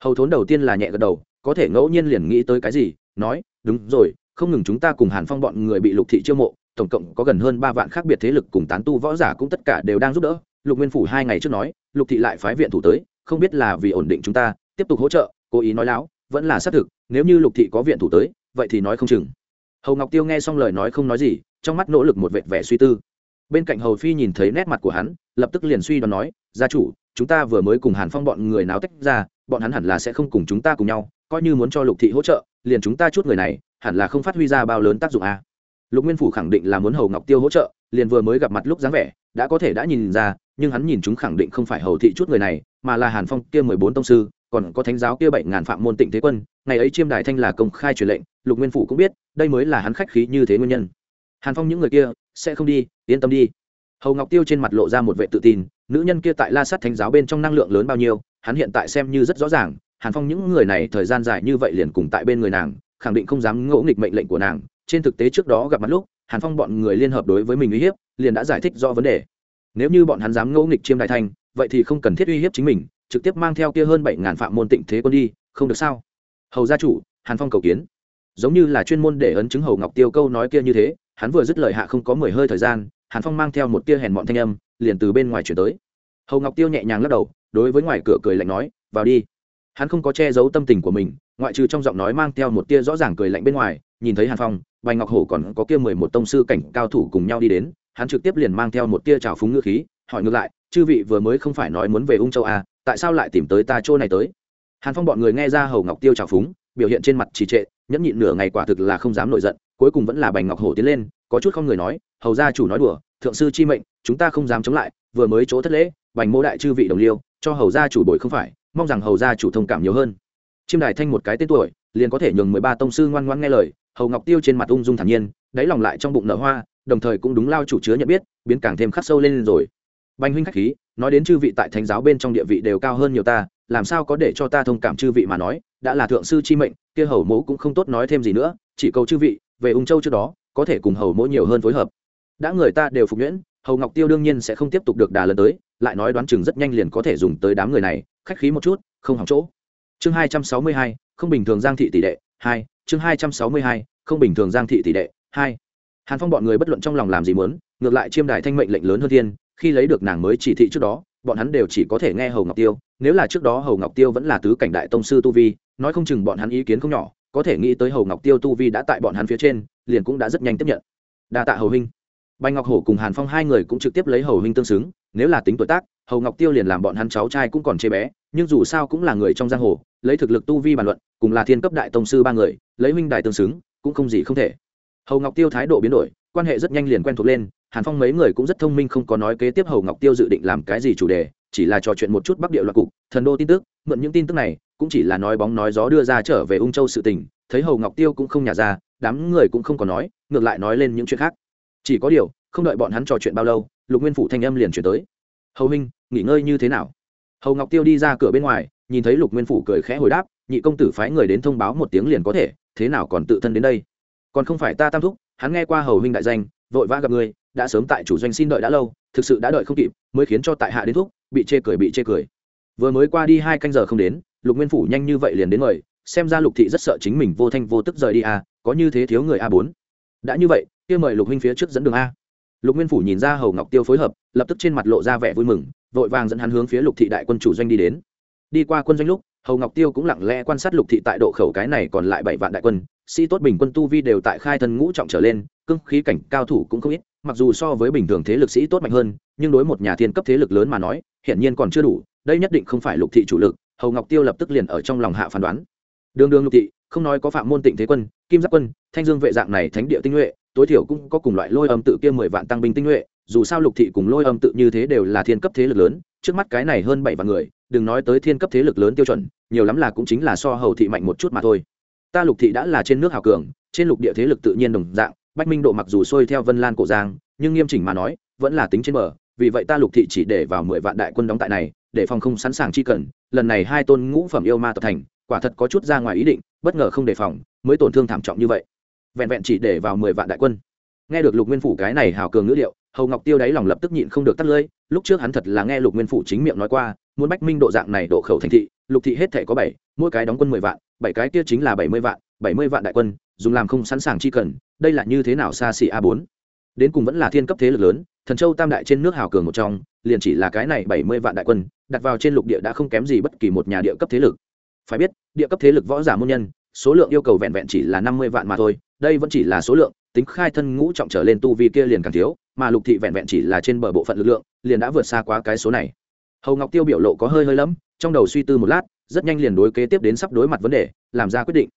hầu thốn đầu tiên là nhẹ gật đầu, có thể ngẫu nhiên liền nghĩ tới cái gì, nói, đúng rồi, không ngừng chúng ta cùng hàn phong bọn người bị lục thị chiêu mộ, tổng cộng có gần hơn ba vạn khác biệt thế lực cùng tán tu võ giả cũng tất cả đều đang giúp đỡ. Lục nguyên phủ hai ngày trước nói, lục thị lại phái viện thủ tới, không biết là vì ổn định chúng ta, tiếp tục hỗ trợ, cố ý nói láo, vẫn là xác thực, nếu như lục thị có viện thủ tới, vậy thì nói không chừng. Hầu ngọc tiêu nghe xong lời nói không nói gì, trong mắt nỗ lực một vệt vẻ suy tư. Bên cạnh hầu phi nhìn thấy nét mặt của hắn, lập tức liền suy đoán nói, gia chủ, chúng ta vừa mới cùng hàn phong bọn người náo tách ra bọn hắn hẳn là sẽ không cùng chúng ta cùng nhau, coi như muốn cho lục thị hỗ trợ, liền chúng ta chút người này, hẳn là không phát huy ra bao lớn tác dụng a lục nguyên phủ khẳng định là muốn hầu ngọc tiêu hỗ trợ, liền vừa mới gặp mặt lúc dáng vẻ, đã có thể đã nhìn ra, nhưng hắn nhìn chúng khẳng định không phải hầu thị chút người này, mà là hàn phong kia mười bốn tông sư, còn có thánh giáo kia bảy ngàn phạm môn tịnh thế quân, ngày ấy chiêm đài thanh là công khai truyền lệnh, lục nguyên phủ cũng biết, đây mới là hắn khách khí như thế nguyên nhân. Hàn phong những người kia, sẽ không đi, yên tâm đi. Hầu ngọc tiêu trên mặt lộ ra một vệ tự tin, nữ nhân kia tại la sát thánh giáo bên trong năng lượng lớn bao nhiêu hắn hiện tại xem như rất rõ ràng, hàn phong những người này thời gian dài như vậy liền cùng tại bên người nàng, khẳng định không dám ngỗ nghịch mệnh lệnh của nàng. Trên thực tế trước đó gặp mặt lúc, hàn phong bọn người liên hợp đối với mình uy hiếp, liền đã giải thích rõ vấn đề. Nếu như bọn hắn dám ngỗ nghịch chiêm đại thanh vậy thì không cần thiết uy hiếp chính mình, trực tiếp mang theo kia hơn bảy ngàn phạm môn tịnh thế quân đi, không được sao? Hầu gia chủ, hàn phong cầu kiến. Giống như là chuyên môn để ấn chứng hầu ngọc tiêu câu nói kia như thế, hắn vừa dứt lời hạ không có mười hơi thời gian, hàn phong mang theo một tia hèn mọn thanh âm, liền từ bên ngoài chuyển tới. Hầu ngọc tiêu nhẹ nhàng lắc đầu đối với ngoài cửa cười lạnh nói vào đi. Hắn không có che giấu tâm tình của mình ngoại trừ trong giọng nói mang theo một tia rõ ràng cười lạnh bên ngoài nhìn thấy hàn phong bành ngọc hổ còn có kia mười một tông sư cảnh cao thủ cùng nhau đi đến hắn trực tiếp liền mang theo một tia trào phúng ngữ khí hỏi ngược lại chư vị vừa mới không phải nói muốn về ung châu à, tại sao lại tìm tới ta chỗ này tới? Hàn phong bọn người nghe ra hầu ngọc tiêu trào phúng biểu hiện trên mặt trì trệ nhẫn nhịn nửa ngày quả thực là không dám nổi giận cuối cùng vẫn là bành ngọc hổ tiến lên có chút không người nói hầu gia chủ nói đùa thượng sư chi mệnh chúng ta không dám chống lại vừa mới chỗ thất lễ bành mô đại chư vị đồng liêu cho hầu gia chủ bồi không phải, mong rằng hầu gia chủ thông cảm nhiều hơn. Chiêm đài thanh một cái tên tuổi, liền có thể nhường mười ba tông sư ngoan ngoan nghe lời, hầu ngọc tiêu trên mặt ung dung thản nhiên, đáy lòng lại trong bụng nở hoa, đồng thời cũng đúng lao chủ chứa nhận biết, biến càng thêm khắc sâu lên rồi. Bành huynh khách khí, nói đến chư vị tại thánh giáo bên trong địa vị đều cao hơn nhiều ta, làm sao có để cho ta thông cảm chư vị mà nói, đã là thượng sư chi mệnh, kia hầu mẫu cũng không tốt nói thêm gì nữa, chỉ cầu chư vị, về ung châu trước đó, có thể cùng hầu mẫu nhiều hơn phối hợp. Đã người ta đều phục nhuyễn, hầu ngọc tiêu đương nhiên sẽ không tiếp tục được đà lần tới lại nói đoán chừng rất nhanh liền có thể dùng tới đám người này, khách khí một chút, không hỏng chỗ. Chương hai trăm sáu mươi hai, không bình thường giang thị tỷ đệ, hai, chương hai trăm sáu mươi hai, không bình thường giang thị tỷ đệ, hai. Hàn phong bọn người bất luận trong lòng làm gì muốn, ngược lại chiêm đài thanh mệnh lệnh lớn hơn thiên, khi lấy được nàng mới chỉ thị trước đó, bọn hắn đều chỉ có thể nghe hầu ngọc tiêu, nếu là trước đó hầu ngọc tiêu vẫn là tứ cảnh đại tông sư tu vi, nói không chừng bọn hắn ý kiến không nhỏ, có thể nghĩ tới hầu ngọc tiêu tu vi đã tại bọn hắn phía trên, liền cũng đã rất nhanh tiếp nhận. Đa tạ hầu huynh. Bạch ngọc hổ cùng hàn phong hai người cũng trực tiếp lấy hầu huynh tương xứng nếu là tính tuổi tác, hầu ngọc tiêu liền làm bọn hắn cháu trai cũng còn chê bé, nhưng dù sao cũng là người trong giang hồ, lấy thực lực tu vi bàn luận, cùng là thiên cấp đại tông sư ba người, lấy huynh đại tương xứng, cũng không gì không thể. Hầu ngọc tiêu thái độ biến đổi, quan hệ rất nhanh liền quen thuộc lên, hàn phong mấy người cũng rất thông minh không có nói kế tiếp hầu ngọc tiêu dự định làm cái gì chủ đề, chỉ là trò chuyện một chút bắc địa loạt cục, thần đô tin tức, mượn những tin tức này, cũng chỉ là nói bóng nói gió đưa ra trở về ung châu sự tình, thấy hầu ngọc tiêu cũng không nhả ra, đám người cũng không còn nói, ngược lại nói lên những chuyện khác. Chỉ có điều không đợi bọn hắn trò chuyện bao lâu, lục nguyên phủ thanh âm liền chuyển tới. Hầu huynh, nghỉ ngơi như thế nào? Hầu ngọc tiêu đi ra cửa bên ngoài, nhìn thấy lục nguyên phủ cười khẽ hồi đáp, nhị công tử phái người đến thông báo một tiếng liền có thể, thế nào còn tự thân đến đây? Còn không phải ta tam thúc, hắn nghe qua hầu huynh đại danh, vội vã gặp người, đã sớm tại chủ doanh xin đợi đã lâu, thực sự đã đợi không kịp, mới khiến cho tại hạ đến thúc, bị chê cười, bị chê cười. Vừa mới qua đi hai canh giờ không đến, lục nguyên phủ nhanh như vậy liền đến mời, xem ra lục thị rất sợ chính mình vô thanh vô tức rời đi à có như thế thiếu người a bốn. Đã như vậy, kia mời lục huynh phía trước dẫn đường a lục nguyên phủ nhìn ra hầu ngọc tiêu phối hợp, lập tức trên mặt lộ ra vẻ vui mừng, vội vàng dẫn hắn hướng phía lục thị đại quân chủ doanh đi đến. Đi qua quân doanh lúc, hầu ngọc tiêu cũng lặng lẽ quan sát lục thị tại độ khẩu cái này còn lại bảy vạn đại quân, sĩ tốt bình quân tu vi đều tại khai thân ngũ trọng trở lên cưng khí cảnh cao thủ cũng không ít, mặc dù so với bình thường thế lực sĩ tốt mạnh hơn, nhưng đối một nhà thiên cấp thế lực lớn mà nói, hiển nhiên còn chưa đủ, đây nhất định không phải lục thị chủ lực, hầu ngọc tiêu lập tức liền ở trong lòng hạ phán đoán. Đường đường lục thị, không nói có phạm môn tịnh thế quân, kim giáp quân, thanh dương vệ dạng này thánh địa tinh nhuệ tối thiểu cũng có cùng loại lôi âm tự kia mười vạn tăng binh tinh nhuệ, dù sao lục thị cùng lôi âm tự như thế đều là thiên cấp thế lực lớn, trước mắt cái này hơn bảy vạn người, đừng nói tới thiên cấp thế lực lớn tiêu chuẩn, nhiều lắm là cũng chính là so hầu thị mạnh một chút mà thôi. Ta lục thị đã là trên nước hào cường, trên lục địa thế lực tự nhiên đồng dạng, bách minh độ mặc dù xuôi theo vân lan cổ giang, nhưng nghiêm chỉnh mà nói, vẫn là tính trên bờ, vì vậy ta lục thị chỉ để vào mười vạn đại quân đóng tại này, để phòng không sẵn sàng chi cần, lần này hai tôn ngũ phẩm yêu ma tập thành, quả thật có chút ra ngoài ý định, bất ngờ không đề phòng, mới tổn thương thảm trọng như vậy vẹn vẹn chỉ để vào mười vạn đại quân. Nghe được lục nguyên phủ cái này hào cường ngữ liệu hầu ngọc tiêu đáy lòng lập tức nhịn không được tắt lơi lúc trước hắn thật là nghe lục nguyên phủ chính miệng nói qua, muốn bách minh độ dạng này độ khẩu thành thị, lục thị hết thể có bảy, mỗi cái đóng quân mười vạn, bảy cái kia chính là bảy mươi vạn, bảy mươi vạn đại quân, dùng làm không sẵn sàng chi cần, đây là như thế nào xa xỉ a bốn? Đến cùng vẫn là thiên cấp thế lực lớn, thần châu tam đại trên nước hào cường một trong, liền chỉ là cái này bảy mươi vạn đại quân, đặt vào trên lục địa đã không kém gì bất kỳ một nhà địa cấp thế lực. Phải biết, địa cấp thế lực võ giả môn nhân số lượng yêu cầu vẹn vẹn chỉ là năm mươi vạn mà thôi, đây vẫn chỉ là số lượng, tính khai thân ngũ trọng trở lên tu vi kia liền càng thiếu, mà lục thị vẹn vẹn chỉ là trên bờ bộ phận lực lượng, liền đã vượt xa quá cái số này. Hầu ngọc tiêu biểu lộ có hơi hơi lắm trong đầu suy tư một lát, rất nhanh liền đối kế tiếp đến sắp đối mặt vấn đề, làm ra quyết định.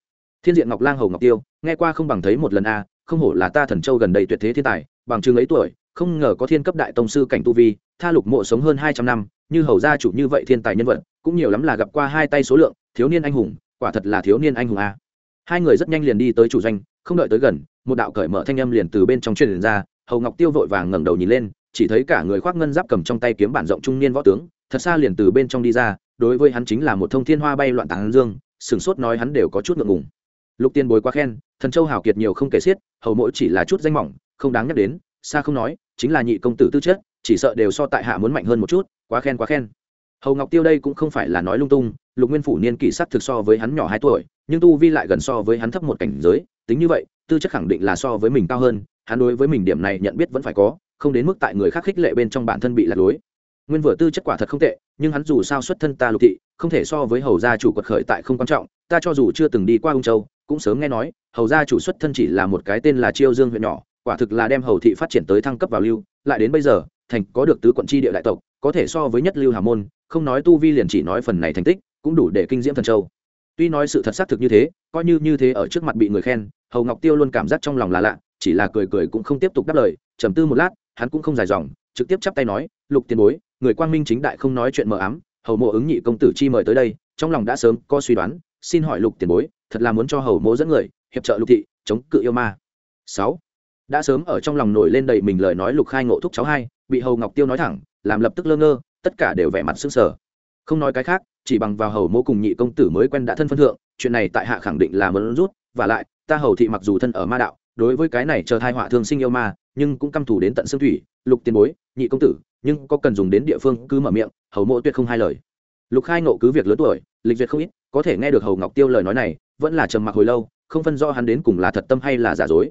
Thiên diện ngọc lang hầu ngọc tiêu, nghe qua không bằng thấy một lần a, không hổ là ta thần châu gần đây tuyệt thế thiên tài, bằng chừng ấy tuổi, không ngờ có thiên cấp đại tông sư cảnh tu vi, tha lục mộ sống hơn hai trăm năm, như hầu gia chủ như vậy thiên tài nhân vật, cũng nhiều lắm là gặp qua hai tay số lượng, thiếu niên anh hùng quả thật là thiếu niên anh hùng a. Hai người rất nhanh liền đi tới chủ doanh, không đợi tới gần, một đạo cởi mở thanh âm liền từ bên trong truyền ra, hầu ngọc tiêu vội vàng ngẩng đầu nhìn lên, chỉ thấy cả người khoác ngân giáp cầm trong tay kiếm bản rộng trung niên võ tướng, thật xa liền từ bên trong đi ra, đối với hắn chính là một thông thiên hoa bay loạn tán dương, sửng sốt nói hắn đều có chút ngượng ngùng. Lục tiên bối quá khen, thần châu hào kiệt nhiều không kể xiết, hầu mỗi chỉ là chút danh mỏng, không đáng nhắc đến, xa không nói, chính là nhị công tử tư chất, chỉ sợ đều so tại hạ muốn mạnh hơn một chút, quá khen quá khen. Hầu ngọc tiêu đây cũng không phải là nói lung tung lục nguyên phủ niên kỷ sắc thực so với hắn nhỏ hai tuổi, nhưng tu vi lại gần so với hắn thấp một cảnh giới, tính như vậy, tư chất khẳng định là so với mình cao hơn, hắn đối với mình điểm này nhận biết vẫn phải có, không đến mức tại người khác khích lệ bên trong bản thân bị lạc lối. Nguyên vừa tư chất quả thật không tệ, nhưng hắn dù sao xuất thân ta lục thị, không thể so với hầu gia chủ quật khởi tại không quan trọng, ta cho dù chưa từng đi qua ung châu, cũng sớm nghe nói, hầu gia chủ xuất thân chỉ là một cái tên là chiêu dương huyện nhỏ, quả thực là đem hầu thị phát triển tới thăng cấp vào lưu, lại đến bây giờ, thành có được tứ quận tri địa đại tộc, có thể so với nhất lưu hà môn, không nói tu vi liền chỉ nói phần này thành tích cũng đủ để kinh diễm thần châu. Tuy nói sự thật xác thực như thế, coi như như thế ở trước mặt bị người khen, hầu ngọc tiêu luôn cảm giác trong lòng là lạ, chỉ là cười cười cũng không tiếp tục đáp lời, trầm tư một lát, hắn cũng không dài dòng, trực tiếp chắp tay nói, lục tiền bối, người quang minh chính đại không nói chuyện mờ ám, hầu mộ ứng nhị công tử chi mời tới đây, trong lòng đã sớm có suy đoán, xin hỏi lục tiền bối, thật là muốn cho hầu mộ dẫn người, hiệp trợ lục thị, chống cự yêu ma. Sáu. Đã sớm ở trong lòng nổi lên đầy mình lời nói lục khai ngộ thúc cháu hai, bị hầu ngọc tiêu nói thẳng, làm lập tức lơ ngơ, tất cả đều vẻ mặt sững sờ. Không nói cái khác chỉ bằng vào hầu mô cùng nhị công tử mới quen đã thân phân thượng, chuyện này tại hạ khẳng định là muốn rút, và lại, ta hầu thị mặc dù thân ở ma đạo, đối với cái này chờ thai họa thương sinh yêu ma, nhưng cũng căm thủ đến tận xương thủy, lục tiền bối, nhị công tử, nhưng có cần dùng đến địa phương cứ mở miệng, hầu mộ tuyệt không hai lời. Lục khai nộ cứ việc lớn tuổi, lịch duyệt không ít, có thể nghe được hầu ngọc tiêu lời nói này, vẫn là trầm mặc hồi lâu, không phân rõ hắn đến cùng là thật tâm hay là giả dối.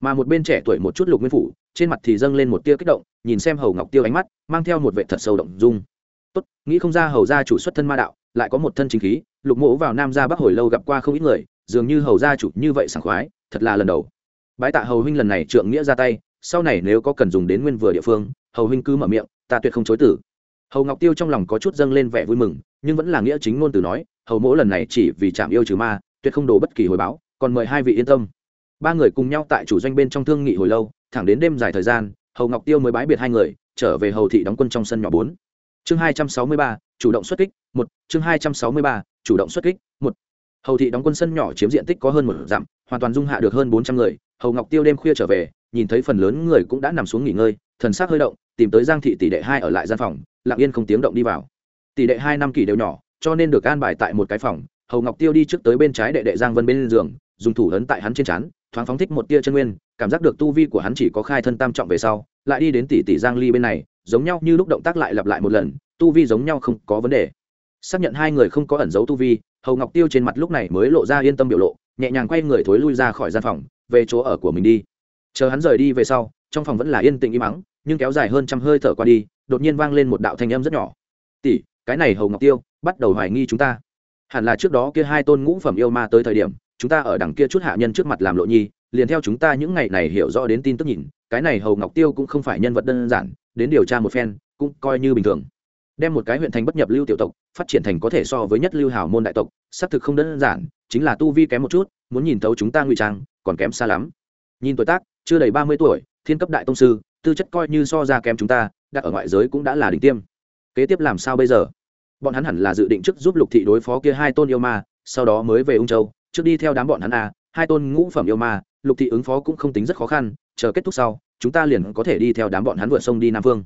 Mà một bên trẻ tuổi một chút lục nguyên phủ, trên mặt thì dâng lên một tia kích động, nhìn xem hầu ngọc tiêu ánh mắt, mang theo một vệ thật sâu động dung. Tốt, nghĩ không ra hầu gia chủ xuất thân ma đạo lại có một thân chính khí, lục mộ vào nam ra bắc hồi lâu gặp qua không ít người, dường như hầu gia chủ như vậy sảng khoái, thật là lần đầu. Bái tạ hầu huynh lần này trượng nghĩa ra tay, sau này nếu có cần dùng đến nguyên vừa địa phương, hầu huynh cứ mở miệng, ta tuyệt không chối tử hầu ngọc tiêu trong lòng có chút dâng lên vẻ vui mừng, nhưng vẫn là nghĩa chính ngôn từ nói, hầu mỗ lần này chỉ vì chạm yêu trừ ma, tuyệt không đổ bất kỳ hồi báo, còn mời hai vị yên tâm. Ba người cùng nhau tại chủ doanh bên trong thương nghị hồi lâu, thẳng đến đêm dài thời gian, hầu ngọc tiêu mới bái biệt hai người, trở về hầu thị đóng quân trong sân nhỏ bốn. Chương hai trăm sáu mươi ba, chủ động xuất kích một, chương hai trăm sáu mươi ba, chủ động xuất kích. Một, hầu thị đóng quân sân nhỏ chiếm diện tích có hơn một dặm, hoàn toàn dung hạ được hơn bốn trăm người. Hầu ngọc tiêu đêm khuya trở về, nhìn thấy phần lớn người cũng đã nằm xuống nghỉ ngơi, thần sắc hơi động, tìm tới giang thị tỷ đệ hai ở lại gian phòng, lặng yên không tiếng động đi vào. Tỷ đệ hai năm kỷ đều nhỏ, cho nên được an bài tại một cái phòng. Hầu ngọc tiêu đi trước tới bên trái đệ đệ giang vân bên giường, dùng thủ ấn tại hắn trên trán, thoáng phóng thích một tia chân nguyên, cảm giác được tu vi của hắn chỉ có khai thân tam trọng về sau, lại đi đến tỷ tỷ giang ly bên này, giống nhau như lúc động tác lại lặp lại một lần, tu vi giống nhau không có vấn đề xác nhận hai người không có ẩn giấu tu vi, hầu ngọc tiêu trên mặt lúc này mới lộ ra yên tâm biểu lộ, nhẹ nhàng quay người thối lui ra khỏi gian phòng, về chỗ ở của mình đi. Chờ hắn rời đi về sau, trong phòng vẫn là yên tĩnh im mắng nhưng kéo dài hơn trăm hơi thở qua đi, đột nhiên vang lên một đạo thanh âm rất nhỏ. Tỷ, cái này hầu ngọc tiêu, bắt đầu hoài nghi chúng ta. Hẳn là trước đó kia hai tôn ngũ phẩm yêu ma tới thời điểm, chúng ta ở đằng kia chút hạ nhân trước mặt làm lộ nhi, liền theo chúng ta những ngày này hiểu rõ đến tin tức nhìn, cái này hầu ngọc tiêu cũng không phải nhân vật đơn giản, đến điều tra một phen, cũng coi như bình thường đem một cái huyện thành bất nhập lưu tiểu tộc, phát triển thành có thể so với nhất lưu hào môn đại tộc, xác thực không đơn giản, chính là tu vi kém một chút, muốn nhìn thấu chúng ta ngụy trang, còn kém xa lắm. Nhìn tuổi tác, chưa đầy ba mươi tuổi, thiên cấp đại tông sư, tư chất coi như so ra kém chúng ta, đặt ở ngoại giới cũng đã là đỉnh tiêm. Kế tiếp làm sao bây giờ? Bọn hắn hẳn là dự định trước giúp lục thị đối phó kia hai tôn yêu ma, sau đó mới về ung châu, trước đi theo đám bọn hắn a, hai tôn ngũ phẩm yêu ma, lục thị ứng phó cũng không tính rất khó khăn, chờ kết thúc sau, chúng ta liền có thể đi theo đám bọn hắn vượt sông đi nam phương.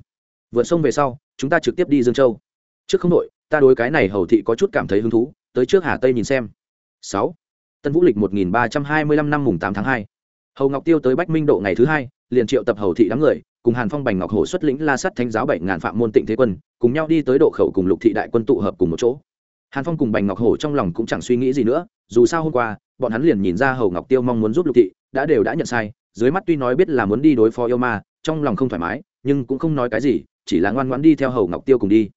Vượt sông về sau chúng ta trực tiếp đi dương châu. Trước không đội ta đối cái này hầu thị có chút cảm thấy hứng thú, tới trước hà tây nhìn xem. Sáu. Tân vũ lịch một nghìn ba trăm hai mươi lăm năm mùng tám tháng hai. Hầu ngọc tiêu tới bách minh độ ngày thứ hai, liền triệu tập hầu thị đám người, cùng hàn phong, bành ngọc hổ xuất lĩnh la sắt thánh giáo bảy ngàn phạm môn tịnh thế quân, cùng nhau đi tới độ khẩu cùng lục thị đại quân tụ hợp cùng một chỗ. Hàn phong cùng bành ngọc hổ trong lòng cũng chẳng suy nghĩ gì nữa, dù sao hôm qua, bọn hắn liền nhìn ra hầu ngọc tiêu mong muốn giúp lục thị, đã đều đã nhận sai, dưới mắt tuy nói biết là muốn đi đối phó yêu ma, trong lòng không thoải mái, nhưng cũng không nói cái gì chỉ là ngoan ngoãn đi theo hầu ngọc tiêu cùng đi.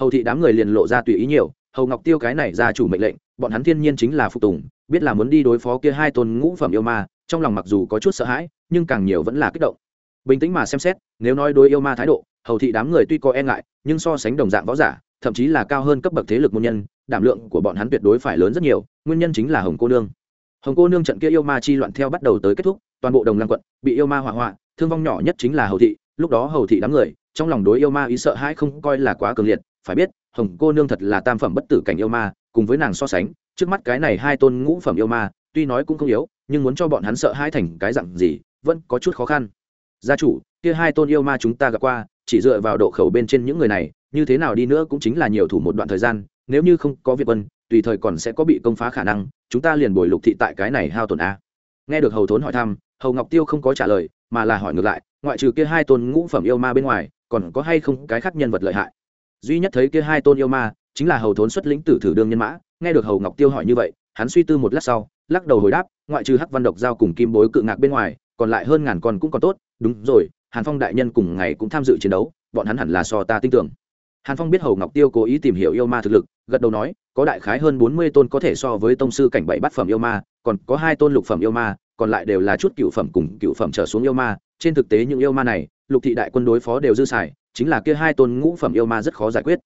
Hầu thị đám người liền lộ ra tùy ý nhiều, hầu ngọc tiêu cái này ra chủ mệnh lệnh, bọn hắn thiên nhiên chính là phục tùng, biết là muốn đi đối phó kia hai tôn ngũ phẩm yêu ma, trong lòng mặc dù có chút sợ hãi, nhưng càng nhiều vẫn là kích động. Bình tĩnh mà xem xét, nếu nói đối yêu ma thái độ, hầu thị đám người tuy có e ngại, nhưng so sánh đồng dạng võ giả, thậm chí là cao hơn cấp bậc thế lực môn nhân, đảm lượng của bọn hắn tuyệt đối phải lớn rất nhiều, nguyên nhân chính là hồng cô nương. Hồng cô nương trận kia yêu ma chi loạn theo bắt đầu tới kết thúc, toàn bộ đồng lăng quận bị yêu ma hỏa hoạn, thương vong nhỏ nhất chính là hầu thị lúc đó hầu thị đám người, trong lòng đối yêu ma ý sợ hãi không coi là quá cường liệt. Phải biết, hồng cô nương thật là tam phẩm bất tử cảnh yêu ma, cùng với nàng so sánh, trước mắt cái này hai tôn ngũ phẩm yêu ma, tuy nói cũng không yếu, nhưng muốn cho bọn hắn sợ hãi thành cái dặn gì, vẫn có chút khó khăn. Gia chủ, kia hai tôn yêu ma chúng ta gặp qua, chỉ dựa vào độ khẩu bên trên những người này, như thế nào đi nữa cũng chính là nhiều thủ một đoạn thời gian, nếu như không có việc vân tùy thời còn sẽ có bị công phá khả năng, chúng ta liền bồi lục thị tại cái này hao tổn a. Nghe được hầu thốn hỏi thăm, hầu ngọc tiêu không có trả lời mà là hỏi ngược lại, ngoại trừ kia hai tôn ngũ phẩm yêu ma bên ngoài, còn có hay không cái khác nhân vật lợi hại? Duy nhất thấy kia hai tôn yêu ma, chính là hầu thốn xuất lĩnh tử thử đương nhân mã, nghe được hầu ngọc tiêu hỏi như vậy, hắn suy tư một lát sau, lắc đầu hồi đáp, ngoại trừ hắc văn độc giao cùng kim bối cự ngạc bên ngoài, còn lại hơn ngàn con cũng còn tốt, đúng rồi, hàn phong đại nhân cùng ngày cũng tham dự chiến đấu, bọn hắn hẳn là so ta tin tưởng. Hàn phong biết hầu ngọc tiêu cố ý tìm hiểu yêu ma thực lực, gật đầu nói, có đại khái hơn bốn mươi tôn có thể so với tông sư cảnh bảy bát phẩm yêu ma, còn có hai tôn lục phẩm yêu ma còn lại đều là chút cựu phẩm cùng cựu phẩm trở xuống yêu ma. Trên thực tế những yêu ma này, lục thị đại quân đối phó đều dư xài, chính là kia hai tôn ngũ phẩm yêu ma rất khó giải quyết.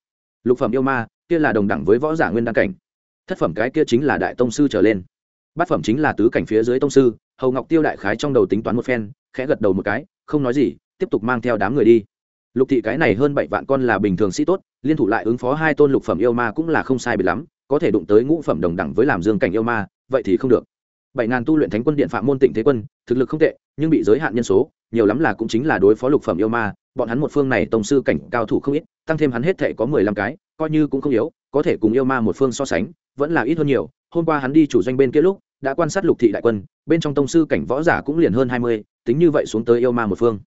Lục phẩm yêu ma, kia là đồng đẳng với võ giả nguyên đăng cảnh. Thất phẩm cái kia chính là đại tông sư trở lên. Bát phẩm chính là tứ cảnh phía dưới tông sư, hầu ngọc tiêu đại khái trong đầu tính toán một phen, khẽ gật đầu một cái, không nói gì, tiếp tục mang theo đám người đi. Lục thị cái này hơn bảy vạn con là bình thường sĩ tốt, liên thủ lại ứng phó hai tôn lục phẩm yêu ma cũng là không sai biệt lắm, có thể đụng tới ngũ phẩm đồng đẳng với làm dương cảnh yêu ma, vậy thì không được bảy ngàn tu luyện thánh quân điện phạm môn tịnh thế quân, thực lực không tệ, nhưng bị giới hạn nhân số, nhiều lắm là cũng chính là đối phó lục phẩm yêu ma, bọn hắn một phương này tổng sư cảnh cao thủ không ít, tăng thêm hắn hết thể có mười lăm cái, coi như cũng không yếu, có thể cùng yêu ma một phương so sánh, vẫn là ít hơn nhiều. Hôm qua hắn đi chủ doanh bên kia lúc, đã quan sát lục thị đại quân, bên trong tông sư cảnh võ giả cũng liền hơn hai mươi, tính như vậy xuống tới yêu ma một phương.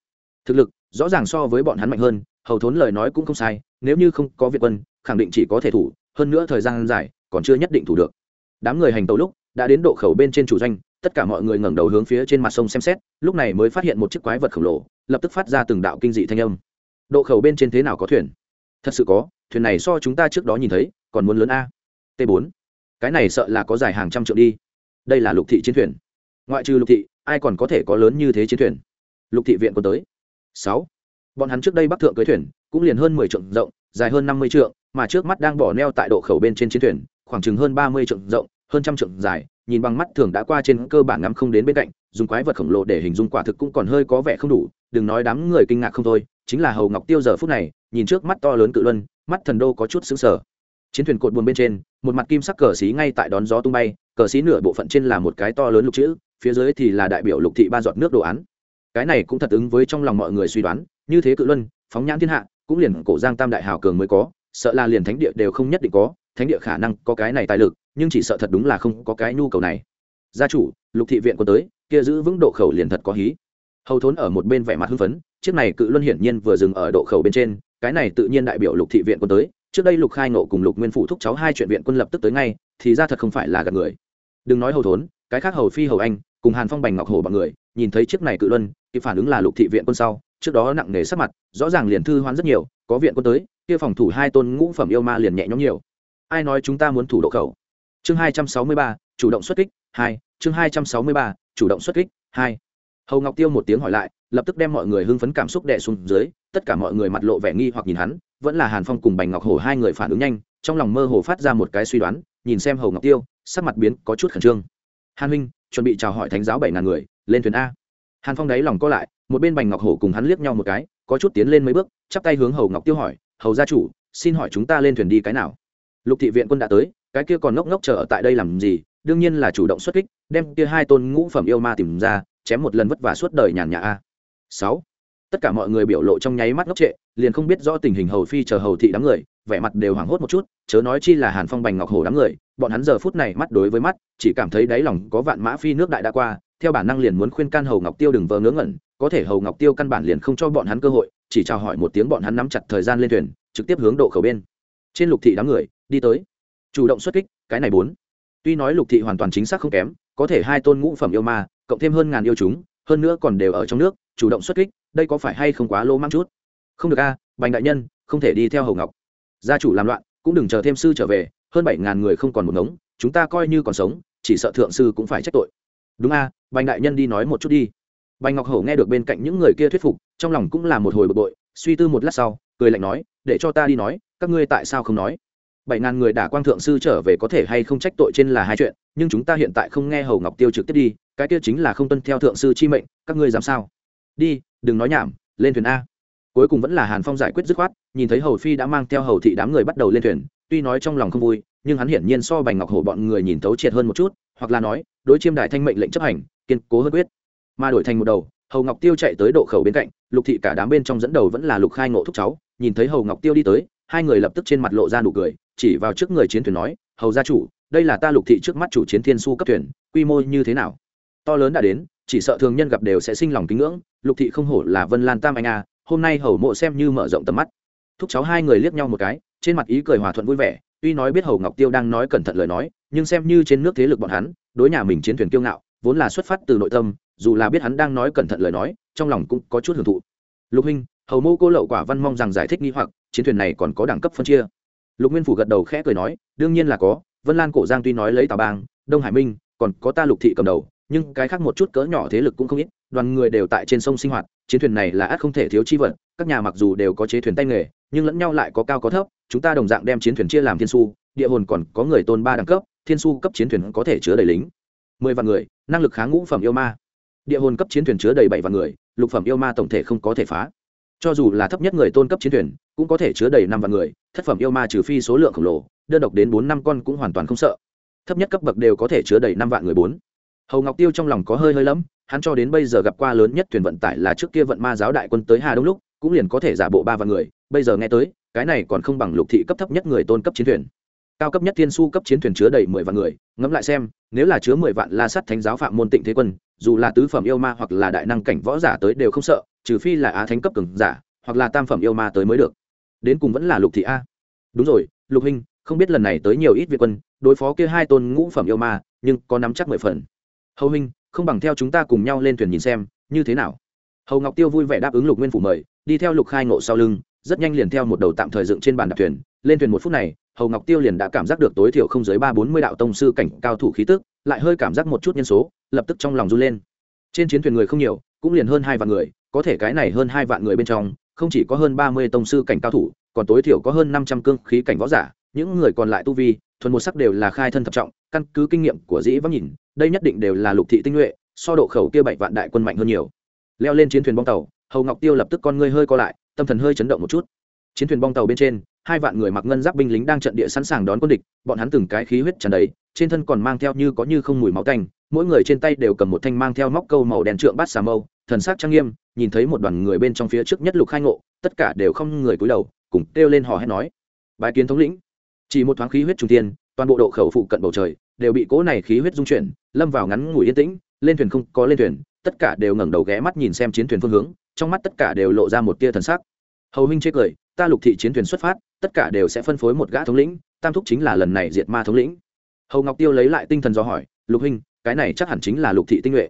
Thực lực, rõ ràng so với bọn hắn mạnh hơn, hầu thốn lời nói cũng không sai, nếu như không có việt quân, khẳng định chỉ có thể thủ, hơn nữa thời gian dài, còn chưa nhất định thủ được. Đám người hành tấu lúc đã đến độ khẩu bên trên chủ doanh, tất cả mọi người ngẩng đầu hướng phía trên mặt sông xem xét, lúc này mới phát hiện một chiếc quái vật khổng lồ, lập tức phát ra từng đạo kinh dị thanh âm. Độ khẩu bên trên thế nào có thuyền? Thật sự có, thuyền này so chúng ta trước đó nhìn thấy, còn muốn lớn a. T 4 cái này sợ là có dài hàng trăm triệu đi. Đây là lục thị chiến thuyền. Ngoại trừ lục thị, ai còn có thể có lớn như thế chiến thuyền? Lục thị viện còn tới. Sáu. Bọn hắn trước đây bắc thượng cưới thuyền, cũng liền hơn mười trượng rộng, dài hơn năm mươi trượng, mà trước mắt đang bỏ neo tại độ khẩu bên trên chiến thuyền, khoảng chừng hơn ba mươi trượng rộng hơn trăm trượng dài, nhìn bằng mắt thường đã qua trên cơ bản ngắm không đến bên cạnh, dùng quái vật khổng lồ để hình dung quả thực cũng còn hơi có vẻ không đủ, đừng nói đám người kinh ngạc không thôi, chính là hầu ngọc tiêu giờ phút này, nhìn trước mắt to lớn cự luân, mắt thần đô có chút xứng sở chiến thuyền cột buồn bên trên, một mặt kim sắc cờ xí ngay tại đón gió tung bay, cờ xí nửa bộ phận trên là một cái to lớn lục chữ, phía dưới thì là đại biểu lục thị ba giọt nước đồ án. Cái này cũng thật ứng với trong lòng mọi người suy đoán, như thế cự luân, phóng nhãn thiên hạ, cũng liền cổ giang tam đại hào cường mới có, sợ là liền thánh địa đều không nhất định có, thánh địa khả năng có cái này tài lực nhưng chỉ sợ thật đúng là không có cái nhu cầu này. Gia chủ, lục thị viện có tới, kia giữ vững độ khẩu liền thật có hí. Hầu thốn ở một bên vẻ mặt hưng phấn, chiếc này cự luân hiển nhiên vừa dừng ở độ khẩu bên trên, cái này tự nhiên đại biểu lục thị viện quân tới. Trước đây lục khai nộ cùng lục nguyên phụ thúc cháu hai chuyện viện quân lập tức tới ngay, thì ra thật không phải là gặp người. Đừng nói hầu thốn, cái khác hầu phi hầu anh, cùng hàn phong bành ngọc hổ bọn người, nhìn thấy chiếc này cự luân, kịp phản ứng là lục thị viện quân sau, trước đó nặng nề sắc mặt, rõ ràng liền thư hoán rất nhiều, có viện quân tới, kia phòng thủ hai tôn ngũ phẩm yêu ma liền nhẹ nhõm nhiều. Ai nói chúng ta muốn thủ độ khẩu? Chương hai trăm sáu mươi ba, chủ động xuất kích, hai. Chương hai trăm sáu mươi ba, chủ động xuất kích, hai. Hầu ngọc tiêu một tiếng hỏi lại, lập tức đem mọi người hưng phấn cảm xúc đè xuống dưới, tất cả mọi người mặt lộ vẻ nghi hoặc nhìn hắn, vẫn là hàn phong cùng bành ngọc hổ hai người phản ứng nhanh, trong lòng mơ hồ phát ra một cái suy đoán, nhìn xem hầu ngọc tiêu, sắc mặt biến có chút khẩn trương. Hàn huynh, chuẩn bị chào hỏi thánh giáo bảy ngàn người, lên thuyền a. Hàn phong đáy lòng co lại, một bên bành ngọc hổ cùng hắn liếc nhau một cái, có chút tiến lên mấy bước, chắp tay hướng hầu ngọc tiêu hỏi, hầu gia chủ, xin hỏi chúng ta lên thuyền đi cái nào? Lục thị viện quân đã tới cái kia còn ngốc ngốc chờ ở tại đây làm gì, đương nhiên là chủ động xuất kích, đem kia hai tôn ngũ phẩm yêu ma tìm ra, chém một lần vất vả suốt đời nhàn nhã a. Sáu. Tất cả mọi người biểu lộ trong nháy mắt ngốc trệ, liền không biết rõ tình hình hầu phi chờ hầu thị đám người, vẻ mặt đều hoảng hốt một chút, chớ nói chi là hàn phong bành ngọc hổ đám người, bọn hắn giờ phút này mắt đối với mắt, chỉ cảm thấy đáy lòng có vạn mã phi nước đại đã qua, theo bản năng liền muốn khuyên can hầu ngọc tiêu đừng vờ ngớ ngẩn, có thể hầu ngọc tiêu căn bản liền không cho bọn hắn cơ hội, chỉ chào hỏi một tiếng bọn hắn nắm chặt thời gian lên thuyền, trực tiếp hướng độ khẩu bên. Trên lục thị đám người, đi tới chủ động xuất kích cái này bốn. Tuy nói lục thị hoàn toàn chính xác không kém có thể hai tôn ngũ phẩm yêu ma cộng thêm hơn ngàn yêu chúng hơn nữa còn đều ở trong nước chủ động xuất kích đây có phải hay không quá lô mang chút? Không được a à, bành đại nhân không thể đi theo hầu ngọc. Gia chủ làm loạn cũng đừng chờ thêm sư trở về hơn bảy ngàn người không còn một ngống chúng ta coi như còn sống chỉ sợ thượng sư cũng phải trách tội. Đúng a à, bành đại nhân đi nói một chút đi. Bành ngọc hổ nghe được bên cạnh những người kia thuyết phục trong lòng cũng là một hồi bực bội suy tư một lát sau cười lạnh nói để cho ta đi nói các ngươi tại sao không nói? Bảy ngàn người đả quang thượng sư trở về có thể hay không trách tội trên là hai chuyện, nhưng chúng ta hiện tại không nghe hầu ngọc tiêu trực tiếp đi, cái kia chính là không tuân theo thượng sư chi mệnh, các ngươi dám sao? Đi, đừng nói nhảm, lên thuyền a. Cuối cùng vẫn là hàn phong giải quyết dứt khoát, nhìn thấy hầu phi đã mang theo hầu thị đám người bắt đầu lên thuyền, tuy nói trong lòng không vui, nhưng hắn hiển nhiên so bành ngọc hổ bọn người nhìn thấu triệt hơn một chút, hoặc là nói, đối chiêm đại thanh mệnh lệnh chấp hành, kiên cố hơn quyết. Mà đổi thành một đầu, hầu ngọc tiêu chạy tới độ khẩu bên cạnh, lục thị cả đám bên trong dẫn đầu vẫn là lục khai ngộ thúc cháu, nhìn thấy hầu ngọc tiêu đi tới, hai người lập tức trên mặt lộ ra nụ cười chỉ vào trước người chiến thuyền nói, hầu gia chủ, đây là ta lục thị trước mắt chủ chiến thiên su cấp thuyền, quy mô như thế nào? To lớn đã đến, chỉ sợ thường nhân gặp đều sẽ sinh lòng kính ngưỡng, lục thị không hổ là vân lan tam anh a, hôm nay hầu mộ xem như mở rộng tầm mắt. Thúc cháu hai người liếc nhau một cái, trên mặt ý cười hòa thuận vui vẻ, tuy nói biết hầu ngọc tiêu đang nói cẩn thận lời nói, nhưng xem như trên nước thế lực bọn hắn, đối nhà mình chiến thuyền kiêu ngạo, vốn là xuất phát từ nội tâm, dù là biết hắn đang nói cẩn thận lời nói, trong lòng cũng có chút hưởng thụ. Lục huynh, hầu mô cô lậu quả văn mong rằng giải thích nghi hoặc, chiến thuyền này còn có đẳng cấp phân chia lục nguyên phủ gật đầu khẽ cười nói, đương nhiên là có, vân lan cổ giang tuy nói lấy tào bang, đông hải minh, còn có ta lục thị cầm đầu, nhưng cái khác một chút cỡ nhỏ thế lực cũng không ít, đoàn người đều tại trên sông sinh hoạt, chiến thuyền này là ắt không thể thiếu chi vật, các nhà mặc dù đều có chế thuyền tay nghề, nhưng lẫn nhau lại có cao có thấp, chúng ta đồng dạng đem chiến thuyền chia làm thiên su, địa hồn còn có người tôn ba đẳng cấp, thiên su cấp chiến thuyền có thể chứa đầy lính. Mười vạn người, năng lực kháng ngũ phẩm yêu ma. Địa hồn cấp chiến thuyền chứa đầy bảy vạn người, lục phẩm yêu ma tổng thể không có thể phá cho dù là thấp nhất người tôn cấp chiến thuyền, cũng có thể chứa đầy năm vạn người, thất phẩm yêu ma trừ phi số lượng khổng lồ, đơn độc đến bốn năm con cũng hoàn toàn không sợ. Thấp nhất cấp bậc đều có thể chứa đầy năm vạn người bốn. Hầu ngọc tiêu trong lòng có hơi hơi lắm hắn cho đến bây giờ gặp qua lớn nhất thuyền vận tải là trước kia vận ma giáo đại quân tới hà đông lúc, cũng liền có thể giả bộ ba vạn người, bây giờ nghe tới, cái này còn không bằng lục thị cấp thấp nhất người tôn cấp chiến thuyền. Cao cấp nhất thiên su cấp chiến thuyền chứa đầy mười vạn người, ngẫm lại xem, nếu là chứa mười vạn la sắt thánh giáo phạm môn tịnh thế quân, dù là tứ phẩm yêu ma hoặc là đại năng cảnh võ giả tới đều không sợ trừ phi là á thánh cấp cường giả, hoặc là tam phẩm yêu ma tới mới được. Đến cùng vẫn là lục thị a. Đúng rồi, lục huynh không biết lần này tới nhiều ít việt quân, đối phó kia hai tôn ngũ phẩm yêu ma, nhưng có nắm chắc mười phần. Hầu huynh không bằng theo chúng ta cùng nhau lên thuyền nhìn xem, như thế nào? Hầu ngọc tiêu vui vẻ đáp ứng lục nguyên phủ mời, đi theo lục khai ngộ sau lưng, rất nhanh liền theo một đầu tạm thời dựng trên bàn đạp thuyền. Lên thuyền một phút này, hầu ngọc tiêu liền đã cảm giác được tối thiểu không dưới ba bốn mươi đạo tông sư cảnh cao thủ khí tức, lại hơi cảm giác một chút nhân số, lập tức trong lòng run lên. Trên chiến thuyền người không nhiều, cũng liền hơn hai vạn người có thể cái này hơn hai vạn người bên trong, không chỉ có hơn ba mươi tông sư cảnh cao thủ, còn tối thiểu có hơn năm trăm cương khí cảnh võ giả, những người còn lại tu vi, thuần một sắc đều là khai thân thập trọng, căn cứ kinh nghiệm của dĩ vắng nhìn, đây nhất định đều là lục thị tinh nhuệ, so độ khẩu kia bảy vạn đại quân mạnh hơn nhiều. Leo lên chiến thuyền bong tàu, hầu ngọc tiêu lập tức con ngươi hơi co lại, tâm thần hơi chấn động một chút. Chiến thuyền bong tàu bên trên, hai vạn người mặc ngân giáp binh lính đang trận địa sẵn sàng đón quân địch, bọn hắn từng cái khí huyết tràn đầy, trên thân còn mang theo như có như không mùi máu tanh, mỗi người trên tay đều cầm một thanh mang theo móc câu màu đen trượng bát xà mâu, thần sắc trang nghiêm nhìn thấy một đoàn người bên trong phía trước nhất lục khai ngộ, tất cả đều không người cúi đầu, cùng kêu lên hò hét nói bài kiến thống lĩnh. Chỉ một thoáng khí huyết trung tiên toàn bộ độ khẩu phụ cận bầu trời đều bị cỗ này khí huyết dung chuyển, lâm vào ngắn ngủi yên tĩnh, lên thuyền không có lên thuyền, tất cả đều ngẩng đầu ghé mắt nhìn xem chiến thuyền phương hướng, trong mắt tất cả đều lộ ra một tia thần sắc. Hầu minh chê cười, ta lục thị chiến thuyền xuất phát, tất cả đều sẽ phân phối một gã thống lĩnh, tam thúc chính là lần này diệt ma thống lĩnh. Hầu ngọc tiêu lấy lại tinh thần do hỏi, lục huynh, cái này chắc hẳn chính là lục thị tinh nhuệ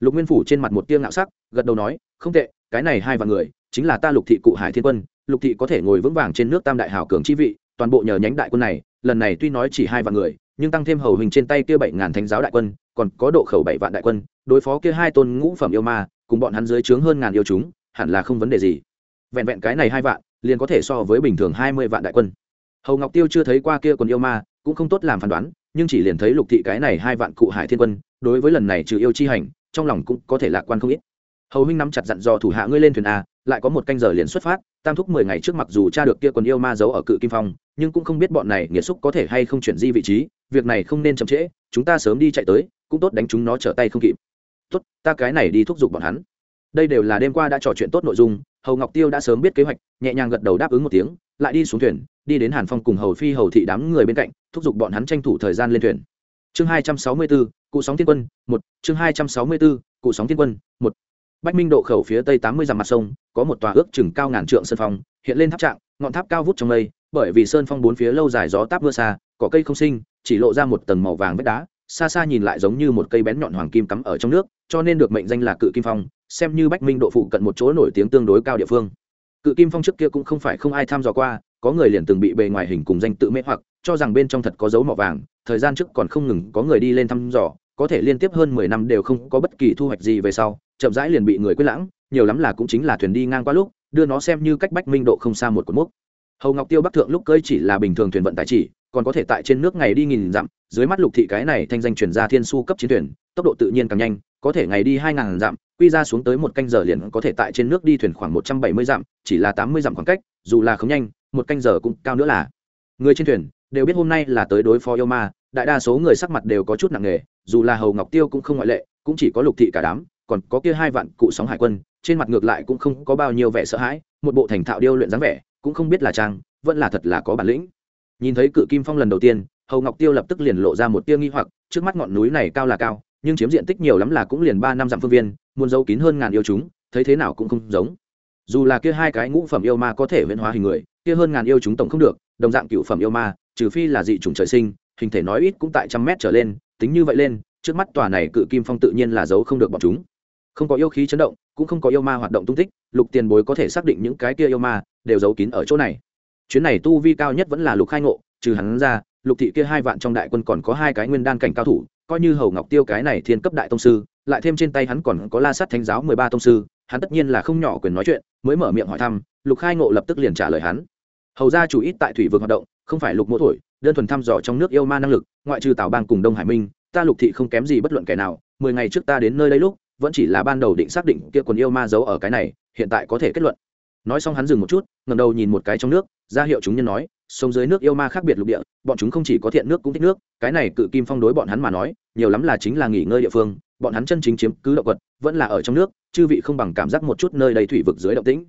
lục nguyên phủ trên mặt một tiêng ngạo sắc, gật đầu nói, không tệ, cái này hai vạn người, chính là ta lục thị cụ hải thiên quân, lục thị có thể ngồi vững vàng trên nước tam đại hảo cường chi vị, toàn bộ nhờ nhánh đại quân này, lần này tuy nói chỉ hai vạn người, nhưng tăng thêm hầu hình trên tay kia bảy ngàn thánh giáo đại quân, còn có độ khẩu bảy vạn đại quân, đối phó kia hai tôn ngũ phẩm yêu ma, cùng bọn hắn dưới trướng hơn ngàn yêu chúng, hẳn là không vấn đề gì. Vẹn vẹn cái này hai vạn, liền có thể so với bình thường hai mươi vạn đại quân. Hầu ngọc tiêu chưa thấy qua kia quần yêu ma, cũng không tốt làm phán đoán, nhưng chỉ liền thấy lục thị cái này hai vạn cụ hải thiên quân, đối với lần này trừ yêu chi hành trong lòng cũng có thể lạc quan không ít. Hầu huynh nắm chặt dặn dò thủ hạ ngươi lên thuyền a, lại có một canh giờ liền xuất phát, tam thúc mười ngày trước mặc dù cha được kia quần yêu ma giấu ở cự kim phong, nhưng cũng không biết bọn này nghiệt xúc có thể hay không chuyển di vị trí, việc này không nên chậm trễ, chúng ta sớm đi chạy tới, cũng tốt đánh chúng nó trở tay không kịp. Tốt, ta cái này đi thúc giục bọn hắn. Đây đều là đêm qua đã trò chuyện tốt nội dung, hầu ngọc tiêu đã sớm biết kế hoạch, nhẹ nhàng gật đầu đáp ứng một tiếng, lại đi xuống thuyền, đi đến hàn phong cùng hầu phi hầu thị đám người bên cạnh, thúc giục bọn hắn tranh thủ thời gian lên thuyền chương hai trăm sáu mươi bốn, cụ sóng thiên quân, một, chương hai trăm sáu mươi bốn, cụ sóng thiên quân, một. Bách minh độ khẩu phía tây tám mươi dặm mặt sông, có một tòa ước chừng cao ngàn trượng sơn phong, hiện lên tháp trạng, ngọn tháp cao vút trong mây, bởi vì sơn phong bốn phía lâu dài gió táp mưa xa, cỏ cây không sinh, chỉ lộ ra một tầng màu vàng vách đá, xa xa nhìn lại giống như một cây bén nhọn hoàng kim cắm ở trong nước, cho nên được mệnh danh là cự kim phong, xem như bách minh độ phụ cận một chỗ nổi tiếng tương đối cao địa phương. Cự kim phong trước kia cũng không phải không ai tham dò qua có người liền từng bị bề ngoài hình cùng danh tự mê hoặc, cho rằng bên trong thật có dấu mỏ vàng, thời gian trước còn không ngừng có người đi lên thăm dò, có thể liên tiếp hơn mười năm đều không có bất kỳ thu hoạch gì về sau, chậm rãi liền bị người quyết lãng, nhiều lắm là cũng chính là thuyền đi ngang qua lúc, đưa nó xem như cách bách minh độ không xa một cột mốc. Hầu ngọc tiêu bắc thượng lúc cơi chỉ là bình thường thuyền vận tải chỉ, còn có thể tại trên nước ngày đi nghìn dặm, dưới mắt lục thị cái này thanh danh chuyển ra thiên su cấp chiến thuyền, tốc độ tự nhiên càng nhanh, có thể ngày đi hai ngàn dặm, quy ra xuống tới một canh giờ liền có thể tại trên nước đi thuyền khoảng một trăm bảy mươi dặm, chỉ là tám mươi dặm khoảng cách dù là không nhanh, một canh giờ cũng cao nữa là. Người trên thuyền đều biết hôm nay là tới đối phó yêu ma, đại đa số người sắc mặt đều có chút nặng nề, dù là hầu ngọc tiêu cũng không ngoại lệ, cũng chỉ có lục thị cả đám, còn có kia hai vạn cụ sóng hải quân, trên mặt ngược lại cũng không có bao nhiêu vẻ sợ hãi, một bộ thành thạo điêu luyện dáng vẻ, cũng không biết là trang, vẫn là thật là có bản lĩnh. Nhìn thấy cự kim phong lần đầu tiên, hầu ngọc tiêu lập tức liền lộ ra một tia nghi hoặc, trước mắt ngọn núi này cao là cao, nhưng chiếm diện tích nhiều lắm là cũng liền ba năm dặm phương viên, muốn giấu kín hơn ngàn yêu chúng, thấy thế nào cũng không giống dù là kia hai cái ngũ phẩm yêu ma có thể huyễn hóa hình người, kia hơn ngàn yêu chúng tổng không được, đồng dạng cựu phẩm yêu ma, trừ phi là dị chủng trời sinh, hình thể nói ít cũng tại trăm mét trở lên, tính như vậy lên, trước mắt tòa này cự kim phong tự nhiên là giấu không được bọn chúng. Không có yêu khí chấn động, cũng không có yêu ma hoạt động tung tích, lục tiền bối có thể xác định những cái kia yêu ma đều giấu kín ở chỗ này. Chuyến này tu vi cao nhất vẫn là lục khai ngộ, trừ hắn ra, lục thị kia hai vạn trong đại quân còn có hai cái nguyên đan cảnh cao thủ, coi như hầu ngọc tiêu cái này thiên cấp đại tông sư, lại thêm trên tay hắn còn có la sát thánh giáo mười ba tông sư hắn tất nhiên là không nhỏ quyền nói chuyện, mới mở miệng hỏi thăm, lục khai ngộ lập tức liền trả lời hắn. Hầu ra chủ ít tại thủy vực hoạt động, không phải lục mỗ thổi, đơn thuần thăm dò trong nước yêu ma năng lực, ngoại trừ tào bang cùng đông hải minh, ta lục thị không kém gì bất luận kẻ nào, mười ngày trước ta đến nơi đây lúc, vẫn chỉ là ban đầu định xác định kia quần yêu ma giấu ở cái này, hiện tại có thể kết luận. Nói xong hắn dừng một chút ngầm đầu nhìn một cái trong nước, ra hiệu chúng nhân nói sông dưới nước yêu ma khác biệt lục địa, bọn chúng không chỉ có thiện nước cũng thích nước, cái này cự kim phong đối bọn hắn mà nói, nhiều lắm là chính là nghỉ ngơi địa phương bọn hắn chân chính chiếm cứ động vật, vẫn là ở trong nước, chư vị không bằng cảm giác một chút nơi đầy thủy vực dưới động tĩnh.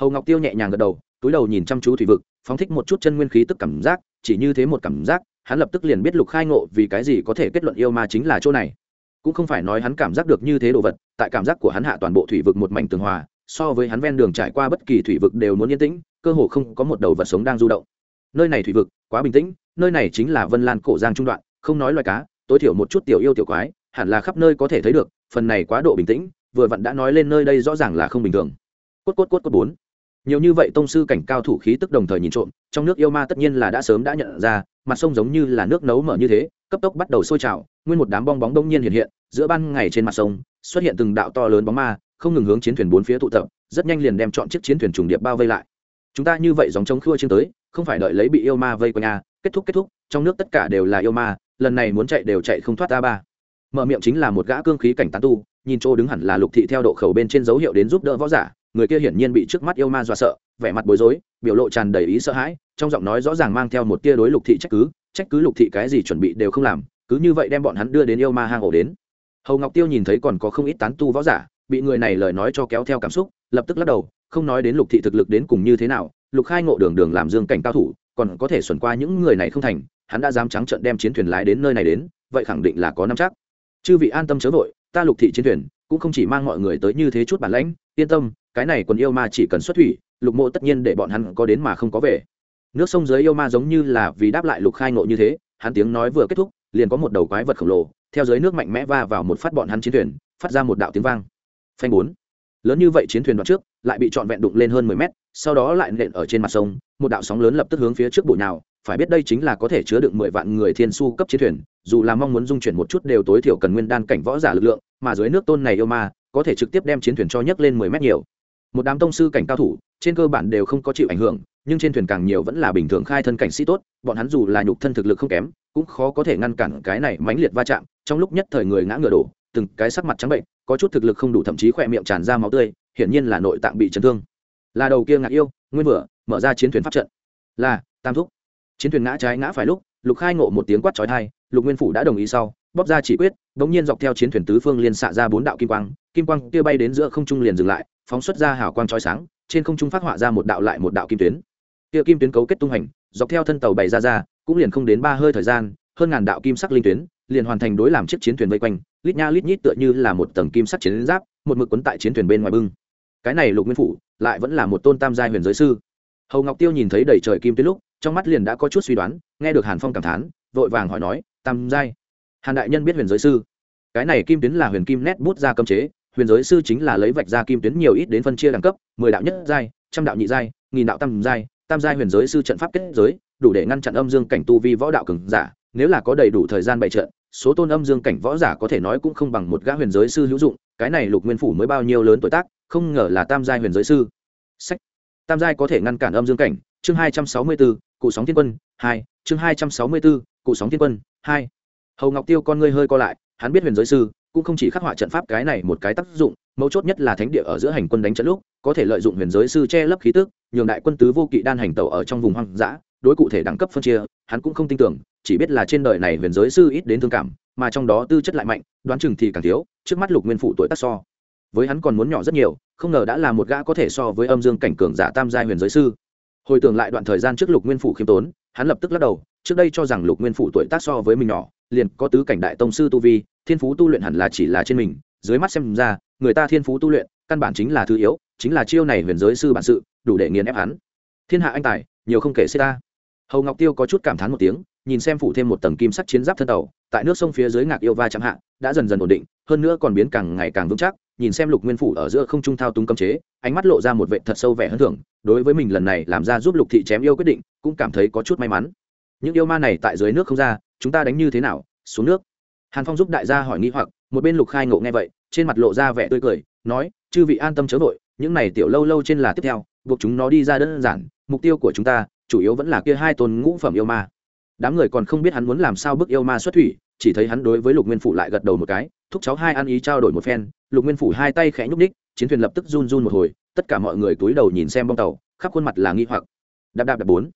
Hầu ngọc tiêu nhẹ nhàng gật đầu, túi đầu nhìn chăm chú thủy vực, phóng thích một chút chân nguyên khí tức cảm giác, chỉ như thế một cảm giác, hắn lập tức liền biết lục khai ngộ vì cái gì có thể kết luận yêu ma chính là chỗ này. Cũng không phải nói hắn cảm giác được như thế đồ vật, tại cảm giác của hắn hạ toàn bộ thủy vực một mảnh tường hòa, so với hắn ven đường trải qua bất kỳ thủy vực đều muốn yên tĩnh, cơ hồ không có một đầu vật sống đang du động. Nơi này thủy vực quá bình tĩnh, nơi này chính là vân lan cổ giang trung đoạn, không nói loài cá, tối thiểu một chút tiểu yêu tiểu quái hẳn là khắp nơi có thể thấy được, phần này quá độ bình tĩnh, vừa vặn đã nói lên nơi đây rõ ràng là không bình thường. Cốt cốt cốt cốt bốn. Nhiều như vậy tông sư cảnh cao thủ khí tức đồng thời nhìn trộm, trong nước yêu ma tất nhiên là đã sớm đã nhận ra, mặt sông giống như là nước nấu mở như thế, cấp tốc bắt đầu sôi trào, nguyên một đám bong bóng đông nhiên hiện hiện, giữa ban ngày trên mặt sông, xuất hiện từng đạo to lớn bóng ma, không ngừng hướng chiến thuyền bốn phía tụ tập, rất nhanh liền đem chọn chiếc chiến thuyền trùng điệp bao vây lại. Chúng ta như vậy dòng chống khua trên tới, không phải đợi lấy bị yêu ma vây quanh a kết thúc kết thúc, trong nước tất cả đều là yêu ma, lần này muốn chạy đều chạy không thoát ta ba mở miệng chính là một gã cương khí cảnh tán tu, nhìn chỗ đứng hẳn là lục thị theo độ khẩu bên trên dấu hiệu đến giúp đỡ võ giả, người kia hiển nhiên bị trước mắt yêu ma dọa sợ, vẻ mặt bối rối, biểu lộ tràn đầy ý sợ hãi, trong giọng nói rõ ràng mang theo một tia đối lục thị trách cứ trách cứ lục thị cái gì chuẩn bị đều không làm, cứ như vậy đem bọn hắn đưa đến yêu ma hang ổ đến. Hầu ngọc tiêu nhìn thấy còn có không ít tán tu võ giả, bị người này lời nói cho kéo theo cảm xúc, lập tức lắc đầu, không nói đến lục thị thực lực đến cùng như thế nào, lục khai ngộ đường đường làm dương cảnh cao thủ, còn có thể xuẩn qua những người này không thành, hắn đã dám trắng trợn đem chiến thuyền lái đến nơi này đến, vậy khẳng định là có năm chắc chư vị an tâm chớ vội, ta lục thị chiến thuyền, cũng không chỉ mang mọi người tới như thế chút bản lãnh, yên tâm, cái này còn yêu ma chỉ cần xuất thủy, lục mộ tất nhiên để bọn hắn có đến mà không có về. Nước sông dưới yêu ma giống như là vì đáp lại lục khai ngộ như thế, hắn tiếng nói vừa kết thúc, liền có một đầu quái vật khổng lồ, theo dưới nước mạnh mẽ va vào một phát bọn hắn chiến thuyền, phát ra một đạo tiếng vang. Phanh bốn. Lớn như vậy chiến thuyền đoạn trước, lại bị trọn vẹn đụng lên hơn mười mét, sau đó lại nện ở trên mặt sông, một đạo sóng lớn lập tức hướng phía trước bụi nào phải biết đây chính là có thể chứa đựng mười vạn người thiên su cấp chiến thuyền, dù là mong muốn dung chuyển một chút đều tối thiểu cần nguyên đan cảnh võ giả lực lượng, mà dưới nước tôn này yêu ma, có thể trực tiếp đem chiến thuyền cho nhấc lên mười mét nhiều. Một đám tông sư cảnh cao thủ, trên cơ bản đều không có chịu ảnh hưởng, nhưng trên thuyền càng nhiều vẫn là bình thường khai thân cảnh sĩ tốt, bọn hắn dù là nhục thân thực lực không kém, cũng khó có thể ngăn cản cái này mãnh liệt va chạm, trong lúc nhất thời người ngã ngựa đổ, từng cái sắc mặt trắng bệnh, có chút thực lực không đủ thậm chí khỏe miệng tràn ra máu tươi, hiển nhiên là nội tạng bị chấn thương. Là đầu kia ngạc yêu, nguyên vừa, mở ra chiến thuyền pháp trận. Là, tam thúc chiến thuyền ngã trái ngã phải lúc, lục khai ngộ một tiếng quát trói thai lục nguyên phủ đã đồng ý sau, bóp ra chỉ quyết đ ỗ n g nhiên dọc theo chiến thuyền tứ phương liên xạ ra bốn đạo kim quang kim quang kia bay đến giữa không trung liền dừng lại, phóng xuất ra hào quang trói sáng, trên không trung phát họa ra một đạo lại một đạo kim tuyến. Kia kim tuyến cấu kết tung hành, dọc theo thân tàu bày ra ra, cũng liền không đến ba hơi thời gian, hơn ngàn đạo kim sắc linh tuyến, liền hoàn thành đối làm chiếc chiến thuyền vây quanh, lít nha lít nhít tựa như là một tầng kim sắc chiến giáp, một mực quấn tại chiến thuyền bên ngoài bưng. Cái này lục nguyên phủ lại vẫn là một tôn tam gia huyền giới sư. Hầu ngọc tiêu nhìn thấy đầy trời kim tuyến lúc trong mắt liền đã có chút suy đoán, nghe được hàn phong cảm thán, vội vàng hỏi nói, tam giai, hàn đại nhân biết huyền giới sư? Cái này kim tuyến là huyền kim nét bút ra cấm chế, huyền giới sư chính là lấy vạch ra kim tuyến nhiều ít đến phân chia đẳng cấp, mười đạo nhất giai, trăm đạo nhị giai, nghìn đạo tam giai tam giai huyền giới sư trận pháp kết giới, đủ để ngăn chặn âm dương cảnh tu vi võ đạo cường giả, nếu là có đầy đủ thời gian bày trận, số tôn âm dương cảnh võ giả có thể nói cũng không bằng một gã huyền giới sư hữu dụng, cái này lục nguyên phủ mới bao nhiêu lớn tuổi tác, không ngờ là tam giai huyền giới sư. Sách, tam giai có thể ngăn cản âm dương cảnh chương hai trăm sáu mươi bốn, cụ sóng thiên quân, hai, chương hai trăm sáu mươi bốn, cụ sóng thiên quân, hai. Hầu ngọc tiêu con ngươi hơi co lại, hắn biết huyền giới sư cũng không chỉ khắc họa trận pháp cái này một cái tác dụng, mấu chốt nhất là thánh địa ở giữa hành quân đánh trận lúc, có thể lợi dụng huyền giới sư che lấp khí tức, nhường đại quân tứ vô kỵ đan hành tàu ở trong vùng hoang dã, đối cụ thể đẳng cấp phân chia, hắn cũng không tin tưởng, chỉ biết là trên đời này huyền giới sư ít đến thương cảm, mà trong đó tư chất lại mạnh, đoán chừng thì càng thiếu, trước mắt lục nguyên phụ tuổi tác so với hắn còn muốn nhỏ rất nhiều, không ngờ đã là một gã có thể so với âm dương cảnh cường giả tam giai huyền giới sư hồi tưởng lại đoạn thời gian trước lục nguyên phủ khiêm tốn, hắn lập tức lắc đầu, trước đây cho rằng lục nguyên phủ tuổi tác so với mình nhỏ, liền có tứ cảnh đại tông sư tu vi, thiên phú tu luyện hẳn là chỉ là trên mình, dưới mắt xem ra, người ta thiên phú tu luyện, căn bản chính là thứ yếu, chính là chiêu này huyền giới sư bản sự, đủ để nghiền ép hắn. Thiên hạ anh tài, nhiều không kể xê ta. Hầu ngọc tiêu có chút cảm thán một tiếng, nhìn xem phủ thêm một tầng kim sắc chiến giáp thân tàu, tại nước sông phía dưới ngạc yêu va chạm hạ, đã dần dần ổn định, hơn nữa còn biến càng ngày càng vững chắc nhìn xem lục nguyên phủ ở giữa không trung thao túng cấm chế, ánh mắt lộ ra một vệ thật sâu vẻ hơn thưởng, đối với mình lần này làm ra giúp lục thị chém yêu quyết định, cũng cảm thấy có chút may mắn. Những yêu ma này tại dưới nước không ra, chúng ta đánh như thế nào? Xuống nước. Hàn phong giúp đại gia hỏi nghi hoặc, một bên lục khai ngộ nghe vậy, trên mặt lộ ra vẻ tươi cười, nói, chư vị an tâm chớ vội, những này tiểu lâu lâu trên là tiếp theo, buộc chúng nó đi ra đơn giản, mục tiêu của chúng ta, chủ yếu vẫn là kia hai tôn ngũ phẩm yêu ma. Đám người còn không biết hắn muốn làm sao bức yêu ma xuất thủy, chỉ thấy hắn đối với lục nguyên phủ lại gật đầu một cái, thúc cháu hai ăn ý trao đổi một phen lục nguyên phủ hai tay khẽ nhúc ních chiến thuyền lập tức run run một hồi, tất cả mọi người túi đầu nhìn xem bong tàu, khắp khuôn mặt là nghi hoặc. Đạp đạp đạp bốn.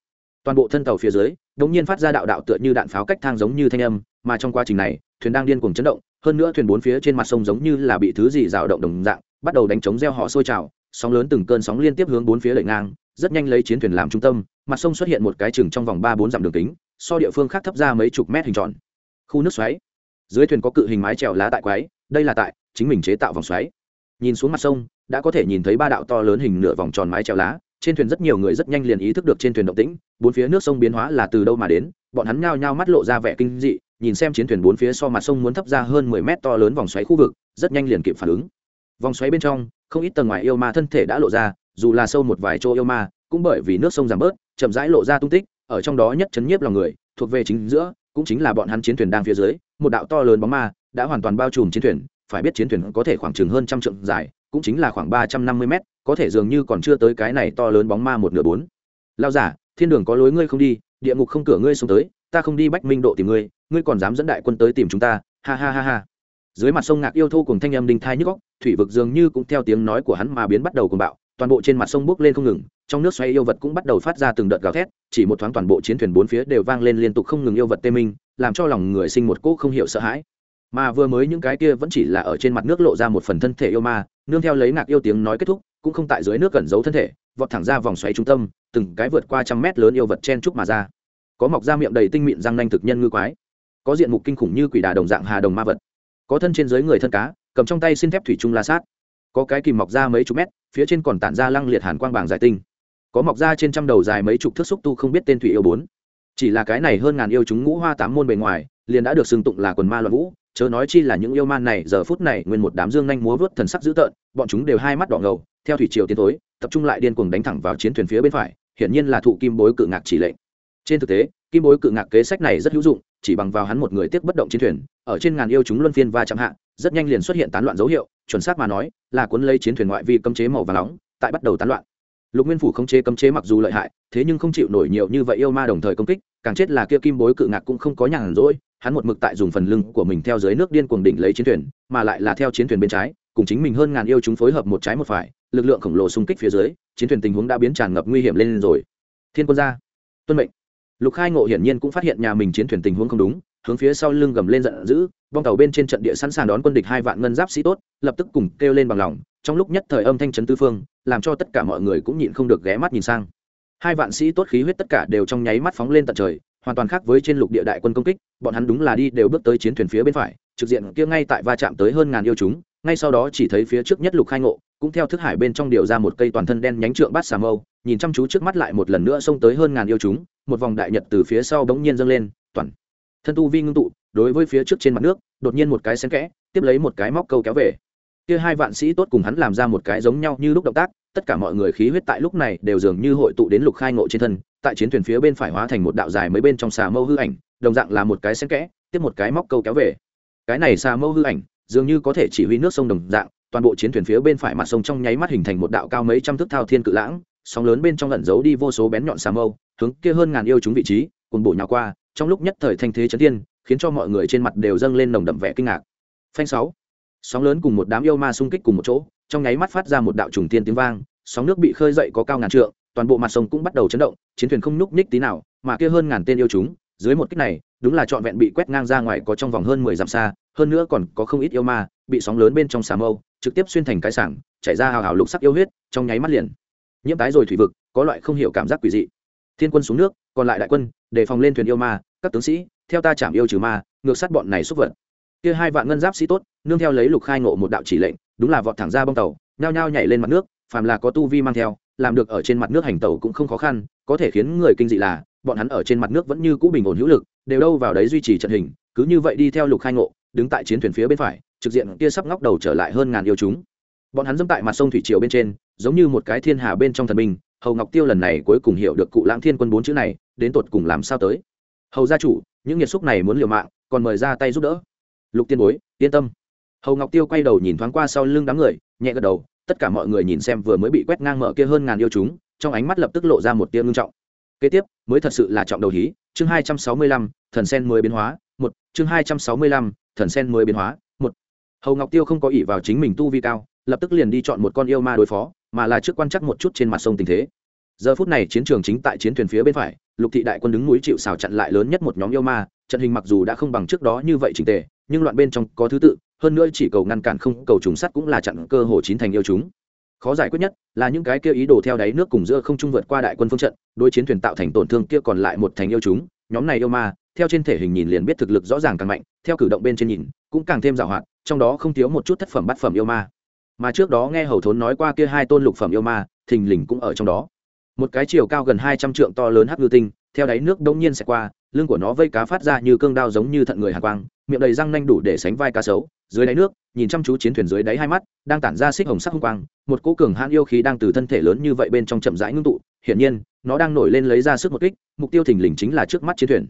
Toàn bộ thân tàu phía dưới đ ỗ n g nhiên phát ra đạo đạo tựa như đạn pháo cách thang giống như thanh âm, mà trong quá trình này, thuyền đang điên cuồng chấn động, hơn nữa thuyền bốn phía trên mặt sông giống như là bị thứ gì rào động đồng dạng, bắt đầu đánh trống gieo họ sôi trào, sóng lớn từng cơn sóng liên tiếp hướng bốn phía lệ ngang, rất nhanh lấy chiến thuyền làm trung tâm, mặt sông xuất hiện một cái chừng trong vòng ba bốn dặm đường kính, so địa phương khác thấp ra mấy chục mét hình tròn. Khu nước xoáy. Dưới thuyền có cự hình mái trèo lá tại quái, đây là tại chính mình chế tạo vòng xoáy. Nhìn xuống mặt sông, đã có thể nhìn thấy ba đạo to lớn hình nửa vòng tròn mái trèo lá, trên thuyền rất nhiều người rất nhanh liền ý thức được trên thuyền động tĩnh, bốn phía nước sông biến hóa là từ đâu mà đến, bọn hắn nhao nhao mắt lộ ra vẻ kinh dị, nhìn xem chiến thuyền bốn phía so mặt sông muốn thấp ra hơn mười mét to lớn vòng xoáy khu vực, rất nhanh liền kịp phản ứng. Vòng xoáy bên trong, không ít tầng ngoài yêu ma thân thể đã lộ ra, dù là sâu một vài chỗ yêu ma, cũng bởi vì nước sông giảm bớt, chậm rãi lộ ra tung tích, ở trong đó nhất chấn nhiếp lòng người, thuộc về chính giữa, cũng chính là bọn hắn chiến thuyền đang phía dưới, một đạo to lớn bóng ma, đã hoàn toàn bao trùm chiến thuyền phải biết chiến thuyền có thể khoảng chừng hơn trăm trượng dài, cũng chính là khoảng ba trăm năm mươi mét, có thể dường như còn chưa tới cái này to lớn bóng ma một nửa bốn. Lao giả, thiên đường có lối ngươi không đi, địa ngục không cửa ngươi xuống tới, ta không đi bách minh độ tìm ngươi ngươi còn dám dẫn đại quân tới tìm chúng ta, ha ha ha ha. Dưới mặt sông ngạc yêu thô cùng thanh âm đinh thai nhức góc thủy vực dường như cũng theo tiếng nói của hắn mà biến bắt đầu cùng bạo, toàn bộ trên mặt sông bốc lên không ngừng, trong nước xoay yêu vật cũng bắt đầu phát ra từng đợt gào thét, chỉ một thoáng toàn bộ chiến thuyền bốn phía đều vang lên liên tục không ngừng yêu vật tê minh, làm cho lòng người sinh một cỗ không hiểu sợ hãi mà vừa mới những cái kia vẫn chỉ là ở trên mặt nước lộ ra một phần thân thể yêu ma, nương theo lấy ngạc yêu tiếng nói kết thúc, cũng không tại dưới nước cẩn giấu thân thể, vọt thẳng ra vòng xoáy trung tâm, từng cái vượt qua trăm mét lớn yêu vật chen trúc mà ra. Có mọc ra miệng đầy tinh mịn răng nanh thực nhân ngư quái, có diện mục kinh khủng như quỷ đà đồng dạng hà đồng ma vật, có thân trên dưới người thân cá, cầm trong tay xin thép thủy trung la sát, có cái kìm mọc ra mấy chục mét, phía trên còn tản ra lăng liệt hàn quang bảng giải tinh, có mọc ra trên trăm đầu dài mấy chục thước xúc tu không biết tên thủy yêu bốn. Chỉ là cái này hơn ngàn yêu chúng ngũ hoa tám môn bề ngoài, liền đã được xưng tụng là quần ma loạn vũ chớ nói chi là những yêu man này, giờ phút này nguyên một đám dương nhanh múa vớt thần sắc dữ tợn, bọn chúng đều hai mắt đỏ ngầu, theo thủy triều tiến tối tập trung lại điên cuồng đánh thẳng vào chiến thuyền phía bên phải, hiển nhiên là thụ kim bối cự ngạc chỉ lệnh. Trên thực tế, kim bối cự ngạc kế sách này rất hữu dụng, chỉ bằng vào hắn một người tiếp bất động chiến thuyền, ở trên ngàn yêu chúng luân phiên va chạm hạ, rất nhanh liền xuất hiện tán loạn dấu hiệu, chuẩn xác mà nói, là cuốn lấy chiến thuyền ngoại vi cấm chế màu và nóng, tại bắt đầu tán loạn. Lục nguyên phủ không chế cấm chế mặc dù lợi hại, thế nhưng không chịu nổi nhiều như vậy yêu ma đồng thời công kích, càng chết là kia kim bối cự ngạc cũng không có nhàn rỗi hắn một mực tại dùng phần lưng của mình theo dưới nước điên cuồng đỉnh lấy chiến thuyền, mà lại là theo chiến thuyền bên trái, cùng chính mình hơn ngàn yêu chúng phối hợp một trái một phải, lực lượng khổng lồ xung kích phía dưới, chiến thuyền tình huống đã biến tràn ngập nguy hiểm lên rồi. Thiên quân gia, tuân mệnh. Lục khai ngộ hiển nhiên cũng phát hiện nhà mình chiến thuyền tình huống không đúng, hướng phía sau lưng gầm lên giận dữ bong tàu bên trên trận địa sẵn sàng đón quân địch hai vạn ngân giáp sĩ tốt, lập tức cùng kêu lên bằng lòng, trong lúc nhất thời âm thanh trấn tư phương, làm cho tất cả mọi người cũng nhịn không được ghé mắt nhìn sang. Hai vạn sĩ tốt khí huyết tất cả đều trong nháy mắt phóng lên tận trời hoàn toàn khác với trên lục địa đại quân công kích, bọn hắn đúng là đi đều bước tới chiến thuyền phía bên phải, trực diện kia ngay tại va chạm tới hơn ngàn yêu chúng, ngay sau đó chỉ thấy phía trước nhất lục khai ngộ, cũng theo thức hải bên trong điều ra một cây toàn thân đen nhánh trượng bát xà mâu, nhìn chăm chú trước mắt lại một lần nữa xông tới hơn ngàn yêu chúng, một vòng đại nhật từ phía sau bỗng nhiên dâng lên, toàn thân tu vi ngưng tụ, đối với phía trước trên mặt nước, đột nhiên một cái xen kẽ, tiếp lấy một cái móc câu kéo về. Kia hai vạn sĩ tốt cùng hắn làm ra một cái giống nhau như lúc động tác, tất cả mọi người khí huyết tại lúc này đều dường như hội tụ đến lục khai ngộ trên thân tại chiến thuyền phía bên phải hóa thành một đạo dài mấy bên trong xà mâu hư ảnh, đồng dạng là một cái xen kẽ, tiếp một cái móc câu kéo về. Cái này xà mâu hư ảnh, dường như có thể chỉ huy nước sông đồng dạng, toàn bộ chiến thuyền phía bên phải mặt sông trong nháy mắt hình thành một đạo cao mấy trăm thước thao thiên cự lãng, sóng lớn bên trong lẩn giấu đi vô số bén nhọn xà mâu, hướng kia hơn ngàn yêu chúng vị trí, cùng bổ nhào qua, trong lúc nhất thời thanh thế chấn thiên, khiến cho mọi người trên mặt đều dâng lên nồng đậm vẻ kinh ngạc. Phanh sáu. Sóng lớn cùng một đám yêu ma xung kích cùng một chỗ, trong nháy mắt phát ra một đạo trùng tiên tiếng vang, sóng nước bị khơi dậy có cao ngàn trượng toàn bộ mặt sông cũng bắt đầu chấn động, chiến thuyền không nhúc nhích tí nào, mà kia hơn ngàn tên yêu chúng, dưới một kích này, đúng là trọn vẹn bị quét ngang ra ngoài có trong vòng hơn mười dặm xa, hơn nữa còn có không ít yêu ma, bị sóng lớn bên trong xà mâu, trực tiếp xuyên thành cái sảng, chảy ra hào hào lục sắc yêu huyết, trong nháy mắt liền. Nhiễm tái rồi thủy vực, có loại không hiểu cảm giác quỷ dị. Thiên quân xuống nước, còn lại đại quân, đề phòng lên thuyền yêu ma, các tướng sĩ, theo ta chạm yêu trừ ma, ngược sát bọn này xúc vật. Kia hai vạn ngân giáp sĩ tốt, nương theo lấy lục khai ngộ một đạo chỉ lệnh, đúng là vọt thẳng ra bông tàu, nhao nhao nhảy lên mặt nước, phàm là có tu vi mang theo làm được ở trên mặt nước hành tàu cũng không khó khăn, có thể khiến người kinh dị là, bọn hắn ở trên mặt nước vẫn như cũ bình ổn hữu lực, đều đâu vào đấy duy trì trận hình, cứ như vậy đi theo lục khai ngộ, đứng tại chiến thuyền phía bên phải, trực diện kia sắp ngóc đầu trở lại hơn ngàn yêu chúng. Bọn hắn dẫm tại mặt sông thủy triều bên trên, giống như một cái thiên hà bên trong thần minh, hầu ngọc tiêu lần này cuối cùng hiểu được cụ lãng thiên quân bốn chữ này, đến tột cùng làm sao tới. Hầu gia chủ, những nhiệt xúc này muốn liều mạng, còn mời ra tay giúp đỡ. Lục tiên bối, yên tâm. Hầu ngọc tiêu quay đầu nhìn thoáng qua sau lưng đám người, nhẹ gật đầu tất cả mọi người nhìn xem vừa mới bị quét ngang mở kia hơn ngàn yêu chúng, trong ánh mắt lập tức lộ ra một tia ngưng trọng. Kế tiếp, mới thật sự là trọng đầu hí, chương hai trăm sáu mươi lăm, thần sen mới biến hóa, một, chương hai trăm sáu mươi lăm, thần sen mới biến hóa, một. Hầu ngọc tiêu không có ỷ vào chính mình tu vi cao, lập tức liền đi chọn một con yêu ma đối phó, mà là trước quan chắc một chút trên mặt sông tình thế. Giờ phút này chiến trường chính tại chiến thuyền phía bên phải, lục thị đại quân đứng núi chịu xào chặn lại lớn nhất một nhóm yêu ma, trận hình mặc dù đã không bằng trước đó như vậy trình tề, nhưng loạn bên trong có thứ tự hơn nữa chỉ cầu ngăn cản không, cầu trùng sắt cũng là chặn cơ hồ chín thành yêu chúng. Khó giải quyết nhất là những cái kia ý đồ theo đáy nước cùng giữa không trung vượt qua đại quân phương trận đôi chiến thuyền tạo thành tổn thương kia còn lại một thành yêu chúng, nhóm này yêu ma, theo trên thể hình nhìn liền biết thực lực rõ ràng càng mạnh, theo cử động bên trên nhìn, cũng càng thêm giàu hoạt trong đó không thiếu một chút thất phẩm bát phẩm yêu ma. Mà trước đó nghe hầu thốn nói qua kia hai tôn lục phẩm yêu ma, thình lình cũng ở trong đó. Một cái chiều cao gần hai trăm trượng to lớn hắc ngư tinh theo đáy nước đông nhiên sẽ qua, lưng của nó vây cá phát ra như cương đao giống như thận người hàn quang, miệng đầy răng nanh đủ để sánh vai cá sấu. Dưới đáy nước, nhìn chăm chú chiến thuyền dưới đáy hai mắt, đang tản ra xích hồng sắc hung quang, một cỗ cường hãn yêu khí đang từ thân thể lớn như vậy bên trong chậm rãi ngưng tụ. Hiển nhiên, nó đang nổi lên lấy ra sức một kích, mục tiêu thình lình chính là trước mắt chiến thuyền.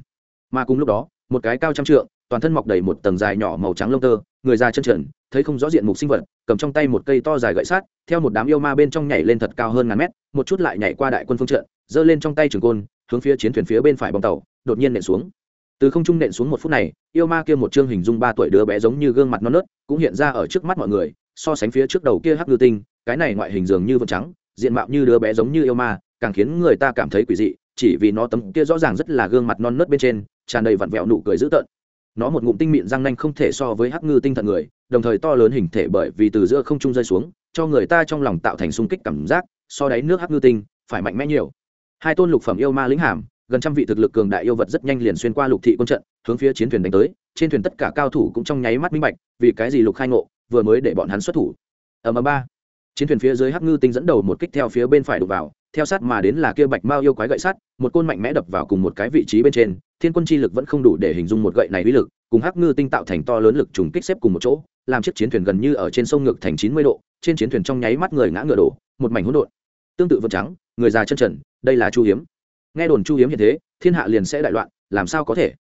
Mà cùng lúc đó, một cái cao trăm trượng, toàn thân mọc đầy một tầng dài nhỏ màu trắng lông tơ, người ra chân trần, thấy không rõ diện mục sinh vật, cầm trong tay một cây to dài gậy sát theo một đám yêu ma bên trong nhảy lên thật cao hơn ngàn mét, một chút lại nhảy qua đại quân phương trận, giơ lên trong tay trường côn hướng phía chiến thuyền phía bên phải bong tàu, đột nhiên nện xuống. Từ không trung nện xuống một phút này, yêu ma kia một chương hình dung ba tuổi đứa bé giống như gương mặt non nớt, cũng hiện ra ở trước mắt mọi người, so sánh phía trước đầu kia hắc ngư tinh, cái này ngoại hình dường như vân trắng, diện mạo như đứa bé giống như yêu ma, càng khiến người ta cảm thấy quỷ dị, chỉ vì nó tấm kia rõ ràng rất là gương mặt non nớt bên trên, tràn đầy vặn vẹo nụ cười dữ tợn. Nó một ngụm tinh mịn răng nanh không thể so với hắc ngư tinh thần người, đồng thời to lớn hình thể bởi vì từ giữa không trung rơi xuống, cho người ta trong lòng tạo thành sung kích cảm giác, so đáy nước hắc ngư tinh, phải mạnh mẽ nhiều hai tôn lục phẩm yêu ma lĩnh hàm, gần trăm vị thực lực cường đại yêu vật rất nhanh liền xuyên qua lục thị quân trận, hướng phía chiến thuyền đánh tới, trên thuyền tất cả cao thủ cũng trong nháy mắt minh bạch, vì cái gì lục khai ngộ, vừa mới để bọn hắn xuất thủ. Ở ầm ba. Chiến thuyền phía dưới hắc ngư tinh dẫn đầu một kích theo phía bên phải đục vào, theo sát mà đến là kia bạch mao yêu quái gậy sắt, một côn mạnh mẽ đập vào cùng một cái vị trí bên trên, thiên quân chi lực vẫn không đủ để hình dung một gậy này uy lực, cùng hắc ngư tinh tạo thành to lớn lực trùng kích xếp cùng một chỗ, làm chiếc chiến thuyền gần như ở trên sông ngược thành chín mươi độ, trên chiến thuyền trong nháy mắt người ngã ngựa đổ, một mảnh hỗn độn, tương tự vật trắng người già chân trần, đây là chu hiếm. Nghe đồn chu hiếm hiện thế, thiên hạ liền sẽ đại loạn, làm sao có thể?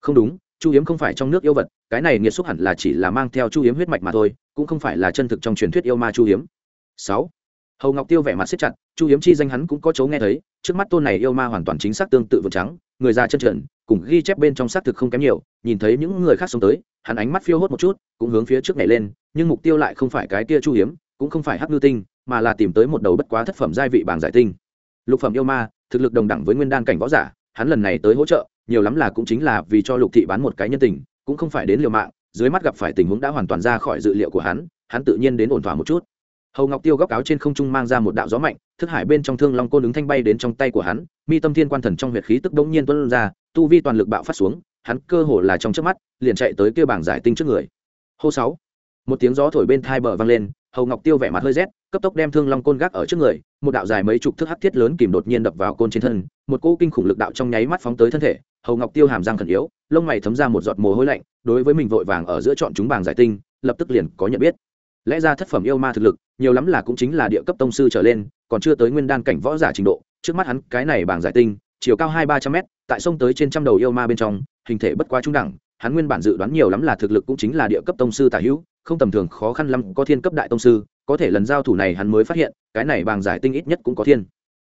Không đúng, chu hiếm không phải trong nước yêu vật, cái này nghiệt xúc hẳn là chỉ là mang theo chu hiếm huyết mạch mà thôi, cũng không phải là chân thực trong truyền thuyết yêu ma chu hiếm. Sáu, hầu ngọc tiêu vẻ mặt xếp chặt, chu hiếm chi danh hắn cũng có chấu nghe thấy, trước mắt tôn này yêu ma hoàn toàn chính xác tương tự vượt trắng, người già chân trần, cùng ghi chép bên trong xác thực không kém nhiều, nhìn thấy những người khác sống tới, hắn ánh mắt phiêu hốt một chút, cũng hướng phía trước này lên, nhưng mục tiêu lại không phải cái kia chu hiếm, cũng không phải hắc ngư tinh, mà là tìm tới một đầu bất quá thất phẩm giai vị bảng giải tinh lục phẩm yêu ma, thực lực đồng đẳng với nguyên đan cảnh võ giả, hắn lần này tới hỗ trợ, nhiều lắm là cũng chính là vì cho lục thị bán một cái nhân tình, cũng không phải đến liều mạng, dưới mắt gặp phải tình huống đã hoàn toàn ra khỏi dự liệu của hắn hắn tự nhiên đến ổn thỏa một chút. Hầu ngọc tiêu góc áo trên không trung mang ra một đạo gió mạnh, thức hải bên trong thương long côn ứng thanh bay đến trong tay của hắn, mi tâm thiên quan thần trong huyệt khí tức bỗng nhiên tuân ra, tu vi toàn lực bạo phát xuống, hắn cơ hồ là trong trước mắt, liền chạy tới kêu bảng giải tinh trước người. Hô sáu, một tiếng gió thổi bên thai bờ vang lên, hầu ngọc tiêu vẻ mặt hơi rét, cấp tốc đem thương long côn gác ở trước người một đạo dài mấy chục thước hắc thiết lớn kìm đột nhiên đập vào côn trên thân, một cỗ kinh khủng lực đạo trong nháy mắt phóng tới thân thể, hầu ngọc tiêu hàm răng khẩn yếu, lông mày thấm ra một giọt mồ hôi lạnh, đối với mình vội vàng ở giữa chọn chúng bảng giải tinh, lập tức liền có nhận biết. Lẽ ra thất phẩm yêu ma thực lực, nhiều lắm là cũng chính là địa cấp tông sư trở lên, còn chưa tới nguyên đan cảnh võ giả trình độ, trước mắt hắn cái này bảng giải tinh, chiều cao hai ba trăm mét, tại sông tới trên trăm đầu yêu ma bên trong, hình thể bất quá trung đẳng, hắn nguyên bản dự đoán nhiều lắm là thực lực cũng chính là địa cấp tông sư tả hữu, không tầm thường khó khăn lắm có thiên cấp đại tông sư có thể lần giao thủ này hắn mới phát hiện, cái này bàng giải tinh ít nhất cũng có thiên.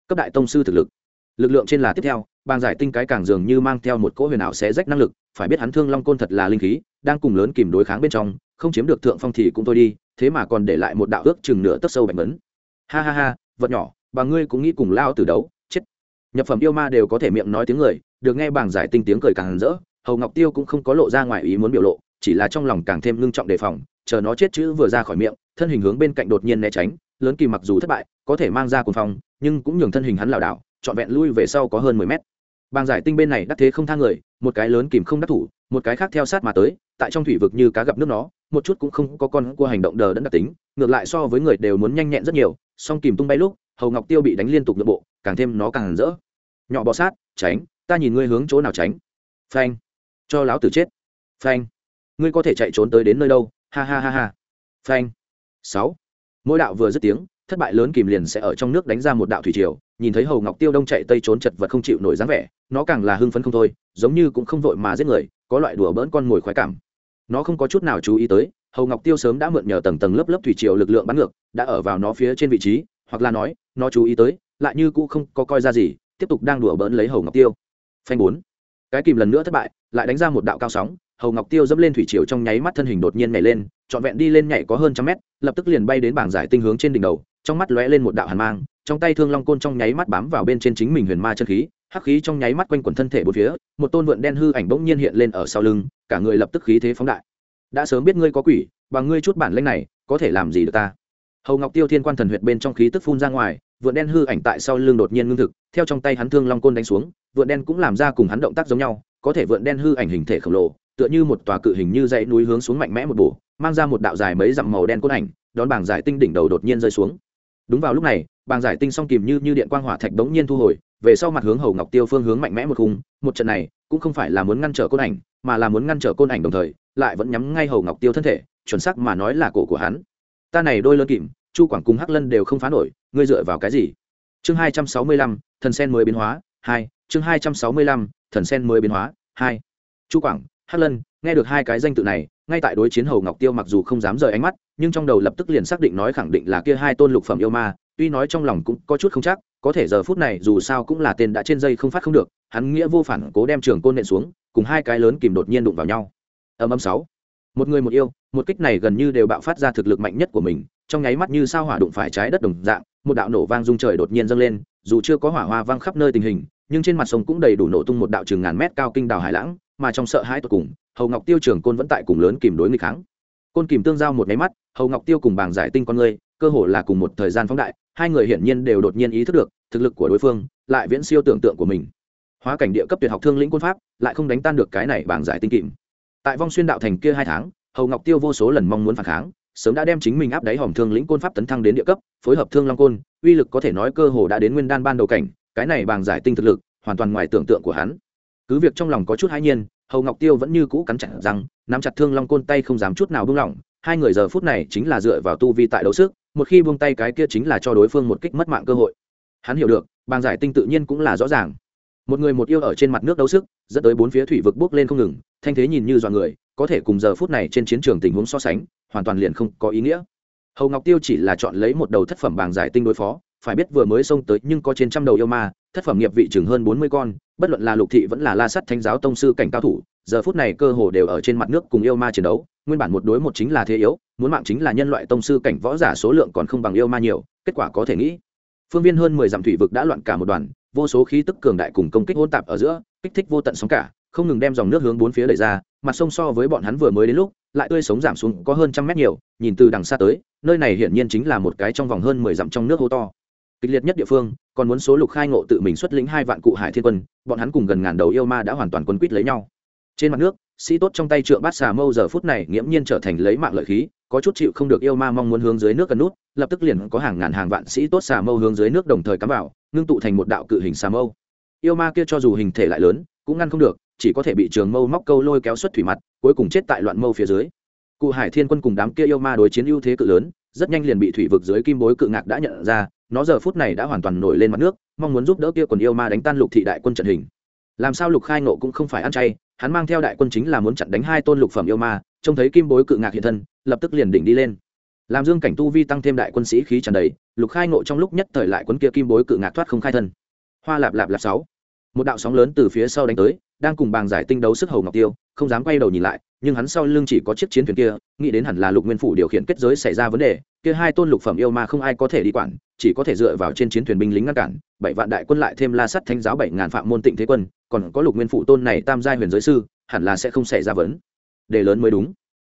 Cấp đại tông sư thực lực. Lực lượng trên là tiếp theo, bàng giải tinh cái càng dường như mang theo một cỗ huyền ảo xé rách năng lực, phải biết hắn thương long côn thật là linh khí, đang cùng lớn kìm đối kháng bên trong, không chiếm được thượng phong thì cũng thôi đi, thế mà còn để lại một đạo ước chừng nửa tấc sâu bạch vấn ha ha ha, vật nhỏ, bà ngươi cũng nghĩ cùng lao từ đấu, chết. Nhập phẩm yêu ma đều có thể miệng nói tiếng người, được nghe bảng giải tinh tiếng cười càng rỡ, hầu ngọc tiêu cũng không có lộ ra ngoài ý muốn biểu lộ, chỉ là trong lòng càng thêm ngưng trọng đề phòng chờ nó chết chữ vừa ra khỏi miệng, thân hình hướng bên cạnh đột nhiên né tránh, lớn kỳ mặc dù thất bại, có thể mang ra cuồng phong, nhưng cũng nhường thân hình hắn lảo đảo, trọn vẹn lui về sau có hơn mười mét. Bàng giải tinh bên này đắc thế không thang người, một cái lớn kìm không đắc thủ, một cái khác theo sát mà tới, tại trong thủy vực như cá gặp nước nó, một chút cũng không có con cua hành động đờ đẫn đặc tính, ngược lại so với người đều muốn nhanh nhẹn rất nhiều, song kìm tung bay lúc, hầu ngọc tiêu bị đánh liên tục nội bộ, càng thêm nó càng rỡ. Nhỏ bọ sát, tránh, ta nhìn ngươi hướng chỗ nào tránh. Phanh. Cho láo tử chết. Phanh. Ngươi có thể chạy trốn tới đến nơi đâu? Ha ha ha ha. Phanh. Sáu. Mỗi đạo vừa dứt tiếng, thất bại lớn kìm liền sẽ ở trong nước đánh ra một đạo thủy triều, nhìn thấy hầu ngọc tiêu đông chạy tây trốn chật vật không chịu nổi dáng vẻ, nó càng là hưng phấn không thôi, giống như cũng không vội mà giết người, có loại đùa bỡn con mồi khoái cảm. Nó không có chút nào chú ý tới hầu ngọc tiêu sớm đã mượn nhờ tầng tầng lớp lớp thủy triều lực lượng bắn ngược, đã ở vào nó phía trên vị trí, hoặc là nói, nó chú ý tới, lại như cũ không có coi ra gì, tiếp tục đang đùa bỡn lấy hầu ngọc tiêu. Phanh bốn. Cái kìm lần nữa thất bại, lại đánh ra một đạo cao sóng hầu ngọc tiêu dẫm lên thủy triều trong nháy mắt thân hình đột nhiên nhảy lên, trọn vẹn đi lên nhảy có hơn trăm mét, lập tức liền bay đến bảng giải tinh hướng trên đỉnh đầu, trong mắt lóe lên một đạo hàn mang, trong tay thương long côn trong nháy mắt bám vào bên trên chính mình huyền ma chân khí, hắc khí trong nháy mắt quanh quẩn thân thể bốn phía, một tôn vượn đen hư ảnh bỗng nhiên hiện lên ở sau lưng, cả người lập tức khí thế phóng đại. Đã sớm biết ngươi có quỷ, bằng ngươi chút bản lĩnh này, có thể làm gì được ta? Hầu ngọc tiêu thiên quan thần huyệt bên trong khí tức phun ra ngoài, vượn đen hư ảnh tại sau lưng đột nhiên ngưng thực, theo trong tay hắn thương long côn đánh xuống, vượn đen cũng làm ra cùng hắn động tác giống nhau, có thể vượn đen hư ảnh hình thể khổng lồ tựa như một tòa cự hình như dãy núi hướng xuống mạnh mẽ một bổ, mang ra một đạo dài mấy dặm màu đen côn ảnh, đón bảng giải tinh đỉnh đầu đột nhiên rơi xuống. Đúng vào lúc này bảng giải tinh song kìm như như điện quang hỏa thạch đống nhiên thu hồi, về sau mặt hướng hầu ngọc tiêu phương hướng mạnh mẽ một khung, một trận này cũng không phải là muốn ngăn trở côn ảnh, mà là muốn ngăn trở côn ảnh đồng thời, lại vẫn nhắm ngay hầu ngọc tiêu thân thể, chuẩn xác mà nói là cổ của hắn. Ta này đôi lơn kìm, chu quảng cùng hắc lân đều không phá nổi, ngươi dựa vào cái gì? Chương hai trăm sáu mươi lăm, thần sen mới biến hóa, hai, chương hai trăm sáu mươi lăm, thần sen mới biến hóa, hai. Chu quảng hắc lân, nghe được hai cái danh tự này, ngay tại đối chiến hầu ngọc tiêu mặc dù không dám rời ánh mắt, nhưng trong đầu lập tức liền xác định nói khẳng định là kia hai tôn lục phẩm yêu ma, tuy nói trong lòng cũng có chút không chắc, có thể giờ phút này dù sao cũng là tên đã trên dây không phát không được, hắn nghĩa vô phản cố đem trường côn nện xuống, cùng hai cái lớn kìm đột nhiên đụng vào nhau. Âm âm sáu. Một người một yêu, một kích này gần như đều bạo phát ra thực lực mạnh nhất của mình, trong nháy mắt như sao hỏa đụng phải trái đất đồng dạng, một đạo nổ vang rung trời đột nhiên dâng lên, dù chưa có hỏa hoa vang khắp nơi tình hình, nhưng trên mặt sông cũng đầy đủ nổ tung một đạo trường ngàn mét cao kinh đảo hải lãng mà trong sợ hãi tột cùng, hầu ngọc tiêu trường côn vẫn tại cùng lớn kìm đối nghịch kháng. Côn kìm tương giao một máy mắt, hầu ngọc tiêu cùng bảng giải tinh con người, cơ hồ là cùng một thời gian phóng đại, hai người hiển nhiên đều đột nhiên ý thức được, thực lực của đối phương lại viễn siêu tưởng tượng của mình. Hóa cảnh địa cấp tuyệt học thương lĩnh quân pháp, lại không đánh tan được cái này bảng giải tinh kìm. Tại vong xuyên đạo thành kia hai tháng, hầu ngọc tiêu vô số lần mong muốn phản kháng, sớm đã đem chính mình áp đáy hòm thương lĩnh côn pháp tấn thăng đến địa cấp, phối hợp thương long côn, uy lực có thể nói cơ hồ đã đến nguyên đan ban đầu cảnh, cái này bảng giải tinh thực lực, hoàn toàn ngoài tưởng tượng của hắn cứ việc trong lòng có chút hãi nhiên, hầu ngọc tiêu vẫn như cũ cắn chặt rằng nắm chặt thương long côn tay không dám chút nào buông lỏng. Hai người giờ phút này chính là dựa vào tu vi tại đấu sức, một khi buông tay cái kia chính là cho đối phương một kích mất mạng cơ hội. Hắn hiểu được bàn giải tinh tự nhiên cũng là rõ ràng. Một người một yêu ở trên mặt nước đấu sức, dẫn tới bốn phía thủy vực bước lên không ngừng, thanh thế nhìn như dọn người, có thể cùng giờ phút này trên chiến trường tình huống so sánh, hoàn toàn liền không có ý nghĩa. Hầu ngọc tiêu chỉ là chọn lấy một đầu thất phẩm bàng giải tinh đối phó phải biết vừa mới xông tới nhưng có trên trăm đầu yêu ma, thất phẩm nghiệp vị chừng hơn bốn mươi con, bất luận là lục thị vẫn là la sắt thánh giáo tông sư cảnh cao thủ, giờ phút này cơ hồ đều ở trên mặt nước cùng yêu ma chiến đấu, nguyên bản một đối một chính là thế yếu, muốn mạng chính là nhân loại tông sư cảnh võ giả số lượng còn không bằng yêu ma nhiều, kết quả có thể nghĩ. Phương viên hơn mười dặm thủy vực đã loạn cả một đoàn, vô số khí tức cường đại cùng công kích hôn tạp ở giữa, kích thích vô tận sóng cả, không ngừng đem dòng nước hướng bốn phía đẩy ra, mặt sông so với bọn hắn vừa mới đến lúc, lại tươi sống giảm xuống có hơn trăm mét nhiều, nhìn từ đằng xa tới, nơi này hiển nhiên chính là một cái trong vòng hơn mười dặm trong nước hô to kịch liệt nhất địa phương, còn muốn số lục khai ngộ tự mình xuất lĩnh hai vạn cụ hải thiên quân, bọn hắn cùng gần ngàn đầu yêu ma đã hoàn toàn quân quýt lấy nhau. Trên mặt nước, sĩ tốt trong tay trượng bát xà mâu giờ phút này nghiễm nhiên trở thành lấy mạng lợi khí, có chút chịu không được yêu ma mong muốn hướng dưới nước cần nút, lập tức liền có hàng ngàn hàng vạn sĩ tốt xà mâu hướng dưới nước đồng thời cắm vào, ngưng tụ thành một đạo cự hình xà mâu. Yêu ma kia cho dù hình thể lại lớn, cũng ngăn không được, chỉ có thể bị trường mâu móc câu lôi kéo xuất thủy mặt, cuối cùng chết tại loạn mâu phía dưới. Cụ hải thiên quân cùng đám kia yêu ma đối chiến ưu thế cự lớn, rất nhanh liền bị thủy vực dưới kim bối cự ngạc đã nhận ra nó giờ phút này đã hoàn toàn nổi lên mặt nước, mong muốn giúp đỡ kia quần yêu ma đánh tan lục thị đại quân trận hình. Làm sao lục khai nộ cũng không phải ăn chay, hắn mang theo đại quân chính là muốn chặn đánh hai tôn lục phẩm yêu ma, trông thấy kim bối cự ngạc hiện thân, lập tức liền đỉnh đi lên. Làm dương cảnh tu vi tăng thêm đại quân sĩ khí tràn đầy, lục khai nộ trong lúc nhất thời lại quân kia kim bối cự ngạc thoát không khai thân. Hoa lạp lạp lạp sáu. Một đạo sóng lớn từ phía sau đánh tới, đang cùng bàng giải tinh đấu sức hầu ngọc tiêu, không dám quay đầu nhìn lại nhưng hắn sau lưng chỉ có chiếc chiến thuyền kia, nghĩ đến hẳn là lục nguyên phủ điều khiển kết giới xảy ra vấn đề, kia hai tôn lục phẩm yêu ma không ai có thể đi quản, chỉ có thể dựa vào trên chiến thuyền binh lính ngăn cản, bảy vạn đại quân lại thêm la sắt thánh giáo bảy ngàn phạm môn tịnh thế quân, còn có lục nguyên phủ tôn này tam giai huyền giới sư, hẳn là sẽ không xảy ra vấn đề lớn mới đúng.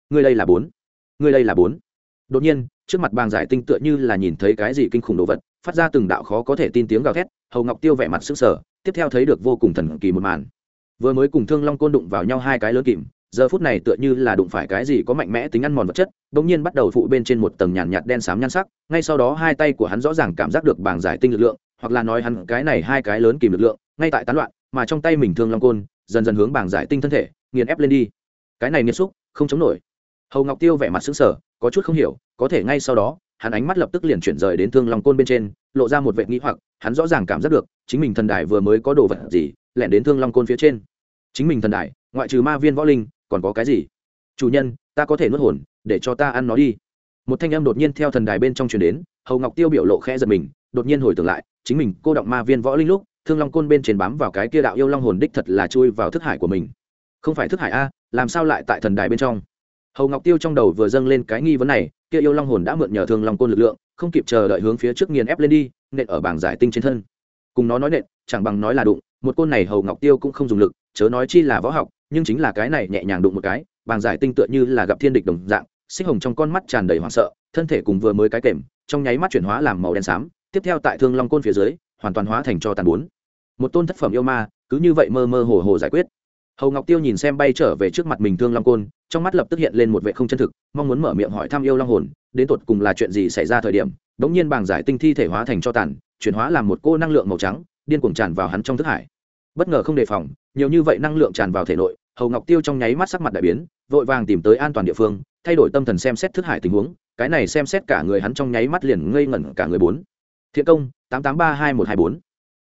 Ngươi đây là bốn. Ngươi đây là bốn. Đột nhiên, trước mặt bàng giải tinh tựa như là nhìn thấy cái gì kinh khủng đồ vật, phát ra từng đạo khó có thể tin tiếng gào thét, hầu ngọc tiêu vẻ mặt sức sở tiếp theo thấy được vô cùng thần kỳ một màn. Vừa mới cùng thương long côn đụng vào nhau hai cái lớn kìm giờ phút này tựa như là đụng phải cái gì có mạnh mẽ tính ăn mòn vật chất đ ỗ n g nhiên bắt đầu phụ bên trên một tầng nhàn nhạt, đen xám nhan sắc ngay sau đó hai tay của hắn rõ ràng cảm giác được bảng giải tinh lực lượng hoặc là nói hắn cái này hai cái lớn kìm lực lượng ngay tại tán loạn mà trong tay mình thương long côn dần dần hướng bảng giải tinh thân thể nghiền ép lên đi. Cái này nghiêm xúc không chống nổi. Hầu ngọc tiêu vẻ mặt xứng sở có chút không hiểu có thể ngay sau đó hắn ánh mắt lập tức liền chuyển rời đến thương long côn bên trên lộ ra một vệ nghĩ hoặc hắn rõ ràng cảm giác được chính mình thần đài vừa mới có đồ vật gì lẻn đến thương long côn phía trên. Chính mình thần đài ngoại trừ ma viên võ linh còn có cái gì? Chủ nhân, ta có thể nuốt hồn, để cho ta ăn nó đi. Một thanh âm đột nhiên theo thần đài bên trong truyền đến, hầu ngọc tiêu biểu lộ khẽ giật mình, đột nhiên hồi tưởng lại, chính mình, cô động ma viên võ linh lúc, thương long côn bên trên bám vào cái kia đạo yêu long hồn đích thật là chui vào thức hải của mình. Không phải thức hải a, làm sao lại tại thần đài bên trong? Hầu ngọc tiêu trong đầu vừa dâng lên cái nghi vấn này, kia yêu long hồn đã mượn nhờ thương long côn lực lượng, không kịp chờ đợi hướng phía trước nghiền ép lên đi, nện ở bảng giải tinh trên thân. Cùng nó nói nện, chẳng bằng nói là đụng, một côn này hầu ngọc tiêu cũng không dùng lực, chớ nói chi là võ học nhưng chính là cái này nhẹ nhàng đụng một cái bảng giải tinh tựa như là gặp thiên địch đồng dạng, xích hồng trong con mắt tràn đầy hoảng sợ, thân thể cùng vừa mới cái kềm, trong nháy mắt chuyển hóa làm màu đen xám, tiếp theo tại thương long côn phía dưới, hoàn toàn hóa thành cho tàn bốn. Một tôn thất phẩm yêu ma, cứ như vậy mơ mơ hồ hồ giải quyết. Hầu ngọc tiêu nhìn xem bay trở về trước mặt mình thương long côn, trong mắt lập tức hiện lên một vệ không chân thực, mong muốn mở miệng hỏi thăm yêu long hồn, đến tột cùng là chuyện gì xảy ra thời điểm đ n g nhiên bảng giải tinh thi thể hóa thành cho tàn, chuyển hóa làm một cô năng lượng màu trắng, điên cuồng tràn vào hắn trong thức hải. Bất ngờ không đề phòng, nhiều như vậy năng lượng tràn vào thể nội hầu ngọc tiêu trong nháy mắt sắc mặt đại biến, vội vàng tìm tới an toàn địa phương, thay đổi tâm thần xem xét thức hải tình huống, cái này xem xét cả người hắn trong nháy mắt liền ngây ngẩn cả người bốn. Thiện công, tám tám ba hai một hai bốn.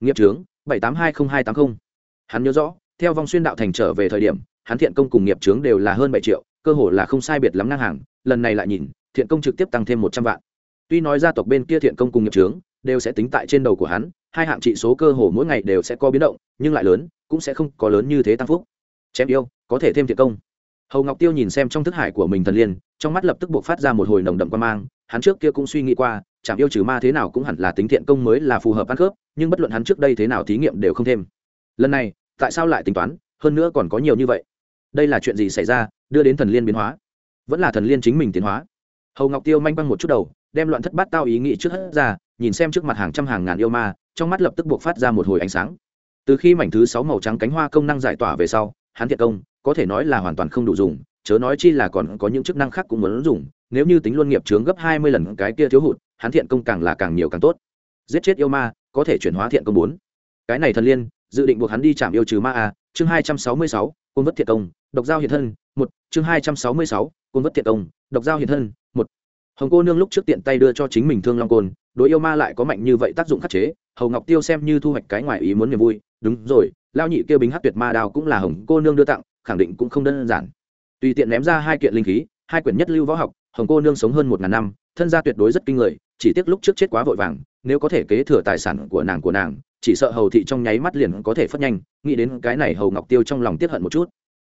Nghiệp trướng, bảy tám hai không hai tám mươi hắn nhớ rõ, theo vong xuyên đạo thành trở về thời điểm, hắn thiện công cùng nghiệp trướng đều là hơn bảy triệu, cơ hồ là không sai biệt lắm ngang hàng, lần này lại nhìn, thiện công trực tiếp tăng thêm một trăm vạn. Tuy nói gia tộc bên kia thiện công cùng nghiệp trướng đều sẽ tính tại trên đầu của hắn, hai hạng trị số cơ hồ mỗi ngày đều sẽ có biến động, nhưng lại lớn, cũng sẽ không có lớn như thế tăng phúc chém yêu, có thể thêm thiện công. Hầu ngọc tiêu nhìn xem trong thức hải của mình thần liên, trong mắt lập tức buộc phát ra một hồi nồng đậm quan mang, hắn trước kia cũng suy nghĩ qua, chạm yêu trừ ma thế nào cũng hẳn là tính thiện công mới là phù hợp ăn khớp, nhưng bất luận hắn trước đây thế nào thí nghiệm đều không thêm. Lần này, tại sao lại tính toán, hơn nữa còn có nhiều như vậy? Đây là chuyện gì xảy ra, đưa đến thần liên biến hóa? Vẫn là thần liên chính mình tiến hóa. Hầu ngọc tiêu manh băng một chút đầu, đem loạn thất bát tao ý nghĩ trước hết ra, nhìn xem trước mặt hàng trăm hàng ngàn yêu ma, trong mắt lập tức buộc phát ra một hồi ánh sáng. Từ khi mảnh thứ sáu màu trắng cánh hoa công năng giải tỏa về sau hắn thiện công, có thể nói là hoàn toàn không đủ dùng, chớ nói chi là còn có những chức năng khác cũng muốn dùng, nếu như tính luân nghiệp chướng gấp hai mươi lần cái kia thiếu hụt, hắn thiện công càng là càng nhiều càng tốt. Giết chết yêu ma, có thể chuyển hóa thiện công bốn. Cái này thần liên, dự định buộc hắn đi chạm yêu trừ ma a, chương hai trăm sáu mươi sáu côn vất thiện công, độc giao hiện thân, một, chương hai trăm sáu mươi sáu côn vất thiện công, độc giao hiện thân, một. Hồng cô nương lúc trước tiện tay đưa cho chính mình thương long côn, đối yêu ma lại có mạnh như vậy tác dụng khắc chế, hầu ngọc tiêu xem như thu hoạch cái ngoài ý muốn niềm vui, đúng rồi lao nhị kêu bính hát tuyệt ma đao cũng là hồng cô nương đưa tặng, khẳng định cũng không đơn giản. Tùy tiện ném ra hai kiện linh khí, hai quyển nhất lưu võ học, hồng cô nương sống hơn một ngàn năm, thân gia tuyệt đối rất kinh người, chỉ tiếc lúc trước chết quá vội vàng, nếu có thể kế thừa tài sản của nàng của nàng, chỉ sợ hầu thị trong nháy mắt liền có thể phất nhanh, nghĩ đến cái này hầu ngọc tiêu trong lòng tiết hận một chút.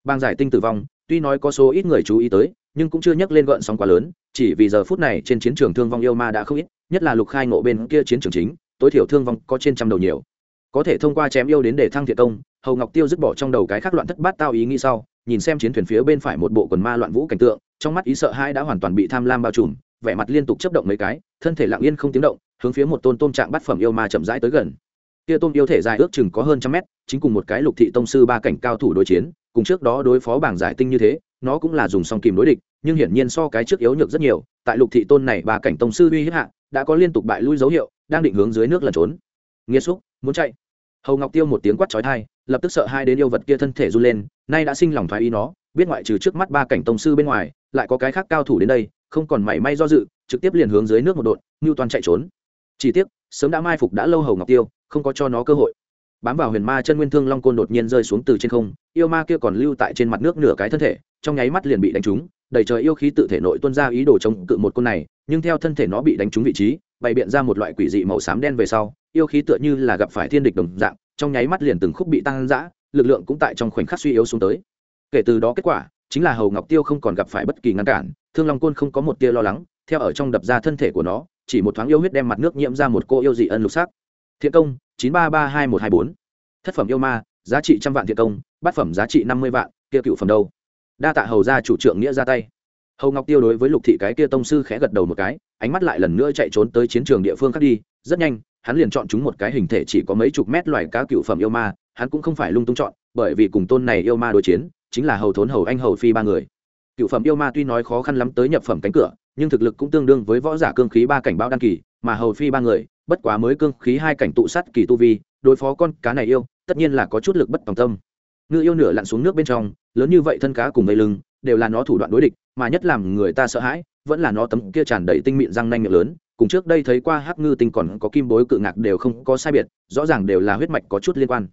Bang giải tinh tử vong, tuy nói có số ít người chú ý tới, nhưng cũng chưa nhắc lên gợn sóng quá lớn, chỉ vì giờ phút này trên chiến trường thương vong yêu ma đã không ít, nhất là lục khai ngộ bên kia chiến trường chính, tối thiểu thương vong có trên trăm đầu nhiều có thể thông qua chém yêu đến để thăng thiện công, hầu ngọc tiêu dứt bỏ trong đầu cái khác loạn thất bát tao ý nghĩ sau, nhìn xem chiến thuyền phía bên phải một bộ quần ma loạn vũ cảnh tượng, trong mắt ý sợ hai đã hoàn toàn bị tham lam bao trùm, vẻ mặt liên tục chấp động mấy cái, thân thể lặng yên không tiếng động, hướng phía một tôn tôm trạng bát phẩm yêu ma chậm rãi tới gần. Kia tôm yêu thể dài ước chừng có hơn trăm mét, chính cùng một cái lục thị tông sư ba cảnh cao thủ đối chiến, cùng trước đó đối phó bảng giải tinh như thế, nó cũng là dùng song kìm đối địch, nhưng hiển nhiên so cái trước yếu nhược rất nhiều, tại lục thị tôn này ba cảnh tông sư uy hiếp hạ, đã có liên tục bại lui dấu hiệu, đang định hướng dưới nước lẩn trốn. Nghiêm xúc muốn chạy. Hầu ngọc tiêu một tiếng quát trói thai lập tức sợ hai đến yêu vật kia thân thể run lên, nay đã sinh lòng thoái ý nó, biết ngoại trừ trước mắt ba cảnh tông sư bên ngoài, lại có cái khác cao thủ đến đây, không còn mảy may do dự, trực tiếp liền hướng dưới nước một đột, ngưu toàn chạy trốn. Chỉ tiếc, sớm đã mai phục đã lâu hầu ngọc tiêu, không có cho nó cơ hội. Bám vào huyền ma chân nguyên thương long côn đột nhiên rơi xuống từ trên không, yêu ma kia còn lưu tại trên mặt nước nửa cái thân thể, trong nháy mắt liền bị đánh trúng, đầy trời yêu khí tự thể nội tuân ra ý đồ chống cự một côn này, nhưng theo thân thể nó bị đánh trúng vị trí, bày biện ra một loại quỷ dị màu xám đen về sau yêu khí tựa như là gặp phải thiên địch đồng dạng, trong nháy mắt liền từng khúc bị tăng giã lực lượng cũng tại trong khoảnh khắc suy yếu xuống tới. Kể từ đó kết quả, chính là hầu ngọc tiêu không còn gặp phải bất kỳ ngăn cản, thương long côn không có một tia lo lắng, theo ở trong đập ra thân thể của nó, chỉ một thoáng yêu huyết đem mặt nước nhiễm ra một cô yêu dị ân lục sắc. Thiện công, chín ba ba hai một hai bốn. Thất phẩm yêu ma, giá trị trăm vạn thiện công, bát phẩm giá trị năm mươi vạn, kia cựu phẩm đâu? Đa tạ hầu ra chủ trượng nghĩa ra tay. Hầu ngọc tiêu đối với lục thị cái kia tông sư khẽ gật đầu một cái, ánh mắt lại lần nữa chạy trốn tới chiến trường địa phương khác đi, rất nhanh hắn liền chọn chúng một cái hình thể chỉ có mấy chục mét loài cá cựu phẩm yêu ma, hắn cũng không phải lung tung chọn, bởi vì cùng tôn này yêu ma đối chiến, chính là hầu thốn hầu anh hầu phi ba người. Cựu phẩm yêu ma tuy nói khó khăn lắm tới nhập phẩm cánh cửa, nhưng thực lực cũng tương đương với võ giả cương khí ba cảnh bao đăng kỳ, mà hầu phi ba người, bất quá mới cương khí hai cảnh tụ sắt kỳ tu vi, đối phó con cá này yêu, tất nhiên là có chút lực bất tòng tâm. Ngư yêu nửa lặn xuống nước bên trong, lớn như vậy thân cá cùng vây lưng, đều là nó thủ đoạn đối địch, mà nhất làm người ta sợ hãi, vẫn là nó tấm kia tràn đầy tinh mịn răng nanh miệng lớn cùng trước đây thấy qua hắc ngư tinh còn có kim bối cự ngạc đều không có sai biệt, rõ ràng đều là huyết mạch có chút liên quan.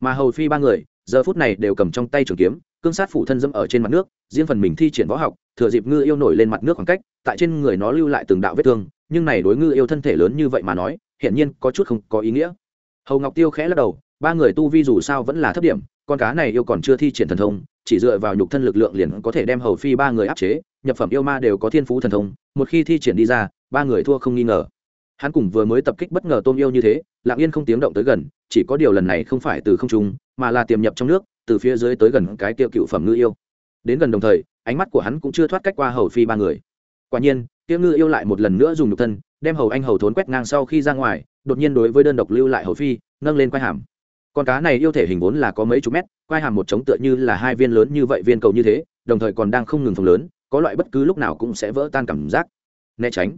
Mà hầu phi ba người, giờ phút này đều cầm trong tay trường kiếm, cương sát phủ thân dẫm ở trên mặt nước, riêng phần mình thi triển võ học, thừa dịp ngư yêu nổi lên mặt nước khoảng cách, tại trên người nó lưu lại từng đạo vết thương, nhưng này đối ngư yêu thân thể lớn như vậy mà nói, hiển nhiên có chút không có ý nghĩa. Hầu ngọc tiêu khẽ lắc đầu, ba người tu vi dù sao vẫn là thấp điểm con cá này yêu còn chưa thi triển thần thông, chỉ dựa vào nhục thân lực lượng liền có thể đem hầu phi ba người áp chế, nhập phẩm yêu ma đều có thiên phú thần thông, một khi thi triển đi ra, ba người thua không nghi ngờ. Hắn cùng vừa mới tập kích bất ngờ tôm yêu như thế, lặng yên không tiếng động tới gần, chỉ có điều lần này không phải từ không trung, mà là tiềm nhập trong nước, từ phía dưới tới gần cái tiêu cựu phẩm ngư yêu. Đến gần đồng thời, ánh mắt của hắn cũng chưa thoát cách qua hầu phi ba người. Quả nhiên tiêu ngư yêu lại một lần nữa dùng nhục thân, đem hầu anh hầu thốn quét ngang sau khi ra ngoài, đột nhiên đối với đơn độc lưu lại hầu phi, nâng lên quai hàm con cá này yêu thể hình vốn là có mấy chục mét, quai hàm một trống tựa như là hai viên lớn như vậy viên cầu như thế, đồng thời còn đang không ngừng phồng lớn, có loại bất cứ lúc nào cũng sẽ vỡ tan cảm giác. Né tránh.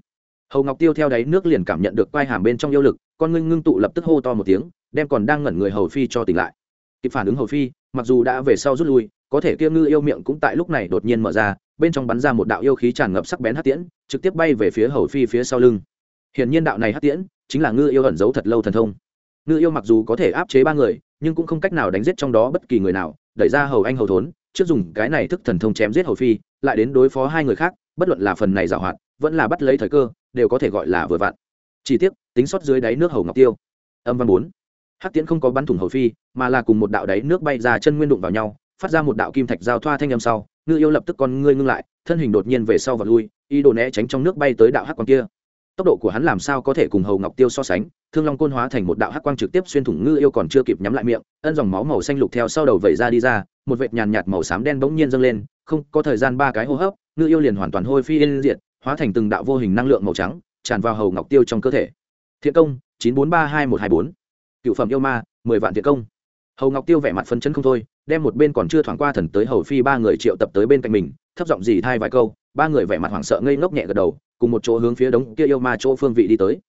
Hầu ngọc tiêu theo đáy nước liền cảm nhận được quai hàm bên trong yêu lực, con ngưng ngưng tụ lập tức hô to một tiếng, đem còn đang ngẩn người hầu phi cho tỉnh lại. Kịp phản ứng hầu phi, mặc dù đã về sau rút lui, có thể kia ngư yêu miệng cũng tại lúc này đột nhiên mở ra, bên trong bắn ra một đạo yêu khí tràn ngập sắc bén hát tiễn, trực tiếp bay về phía hầu phi phía sau lưng. Hiển nhiên đạo này hát tiễn chính là ngư yêu ẩn giấu thật lâu thần thông ngư yêu mặc dù có thể áp chế ba người, nhưng cũng không cách nào đánh giết trong đó bất kỳ người nào, đẩy ra hầu anh hầu thốn, trước dùng cái này thức thần thông chém giết hầu phi, lại đến đối phó hai người khác, bất luận là phần này giảo hoạt, vẫn là bắt lấy thời cơ, đều có thể gọi là vừa vặn. Chỉ tiếc, tính sót dưới đáy nước hầu ngọc tiêu. Âm văn bốn. Hắc tiễn không có bắn thủng hầu phi, mà là cùng một đạo đáy nước bay ra chân nguyên đụng vào nhau, phát ra một đạo kim thạch giao thoa thanh âm sau, ngư yêu lập tức con ngươi ngưng lại, thân hình đột nhiên về sau và lui y đồ né tránh trong nước bay tới đạo hắc quang kia tốc độ của hắn làm sao có thể cùng hầu ngọc tiêu so sánh, thương long côn hóa thành một đạo hắc quang trực tiếp xuyên thủng ngư yêu còn chưa kịp nhắm lại miệng, ân dòng máu màu xanh lục theo sau đầu vẩy ra đi ra, một vệt nhàn nhạt màu xám đen bỗng nhiên dâng lên, không, có thời gian ba cái hô hấp, ngư yêu liền hoàn toàn hôi phi yên diệt, hóa thành từng đạo vô hình năng lượng màu trắng, tràn vào hầu ngọc tiêu trong cơ thể. Thiện công, chín bốn ba hai một hai bốn. Cựu phẩm yêu ma, mười vạn thiện công. Hầu ngọc tiêu vẻ mặt phấn chấn không thôi, đem một bên còn chưa thoảng qua thần tới hầu phi ba người triệu tập tới bên cạnh mình, thấp giọng dì thai vài câu, ba người vẻ mặt hoảng sợ ngây ngốc nhẹ gật đầu cùng một chỗ hướng phía đống kia yêu ma chỗ phương vị đi tới.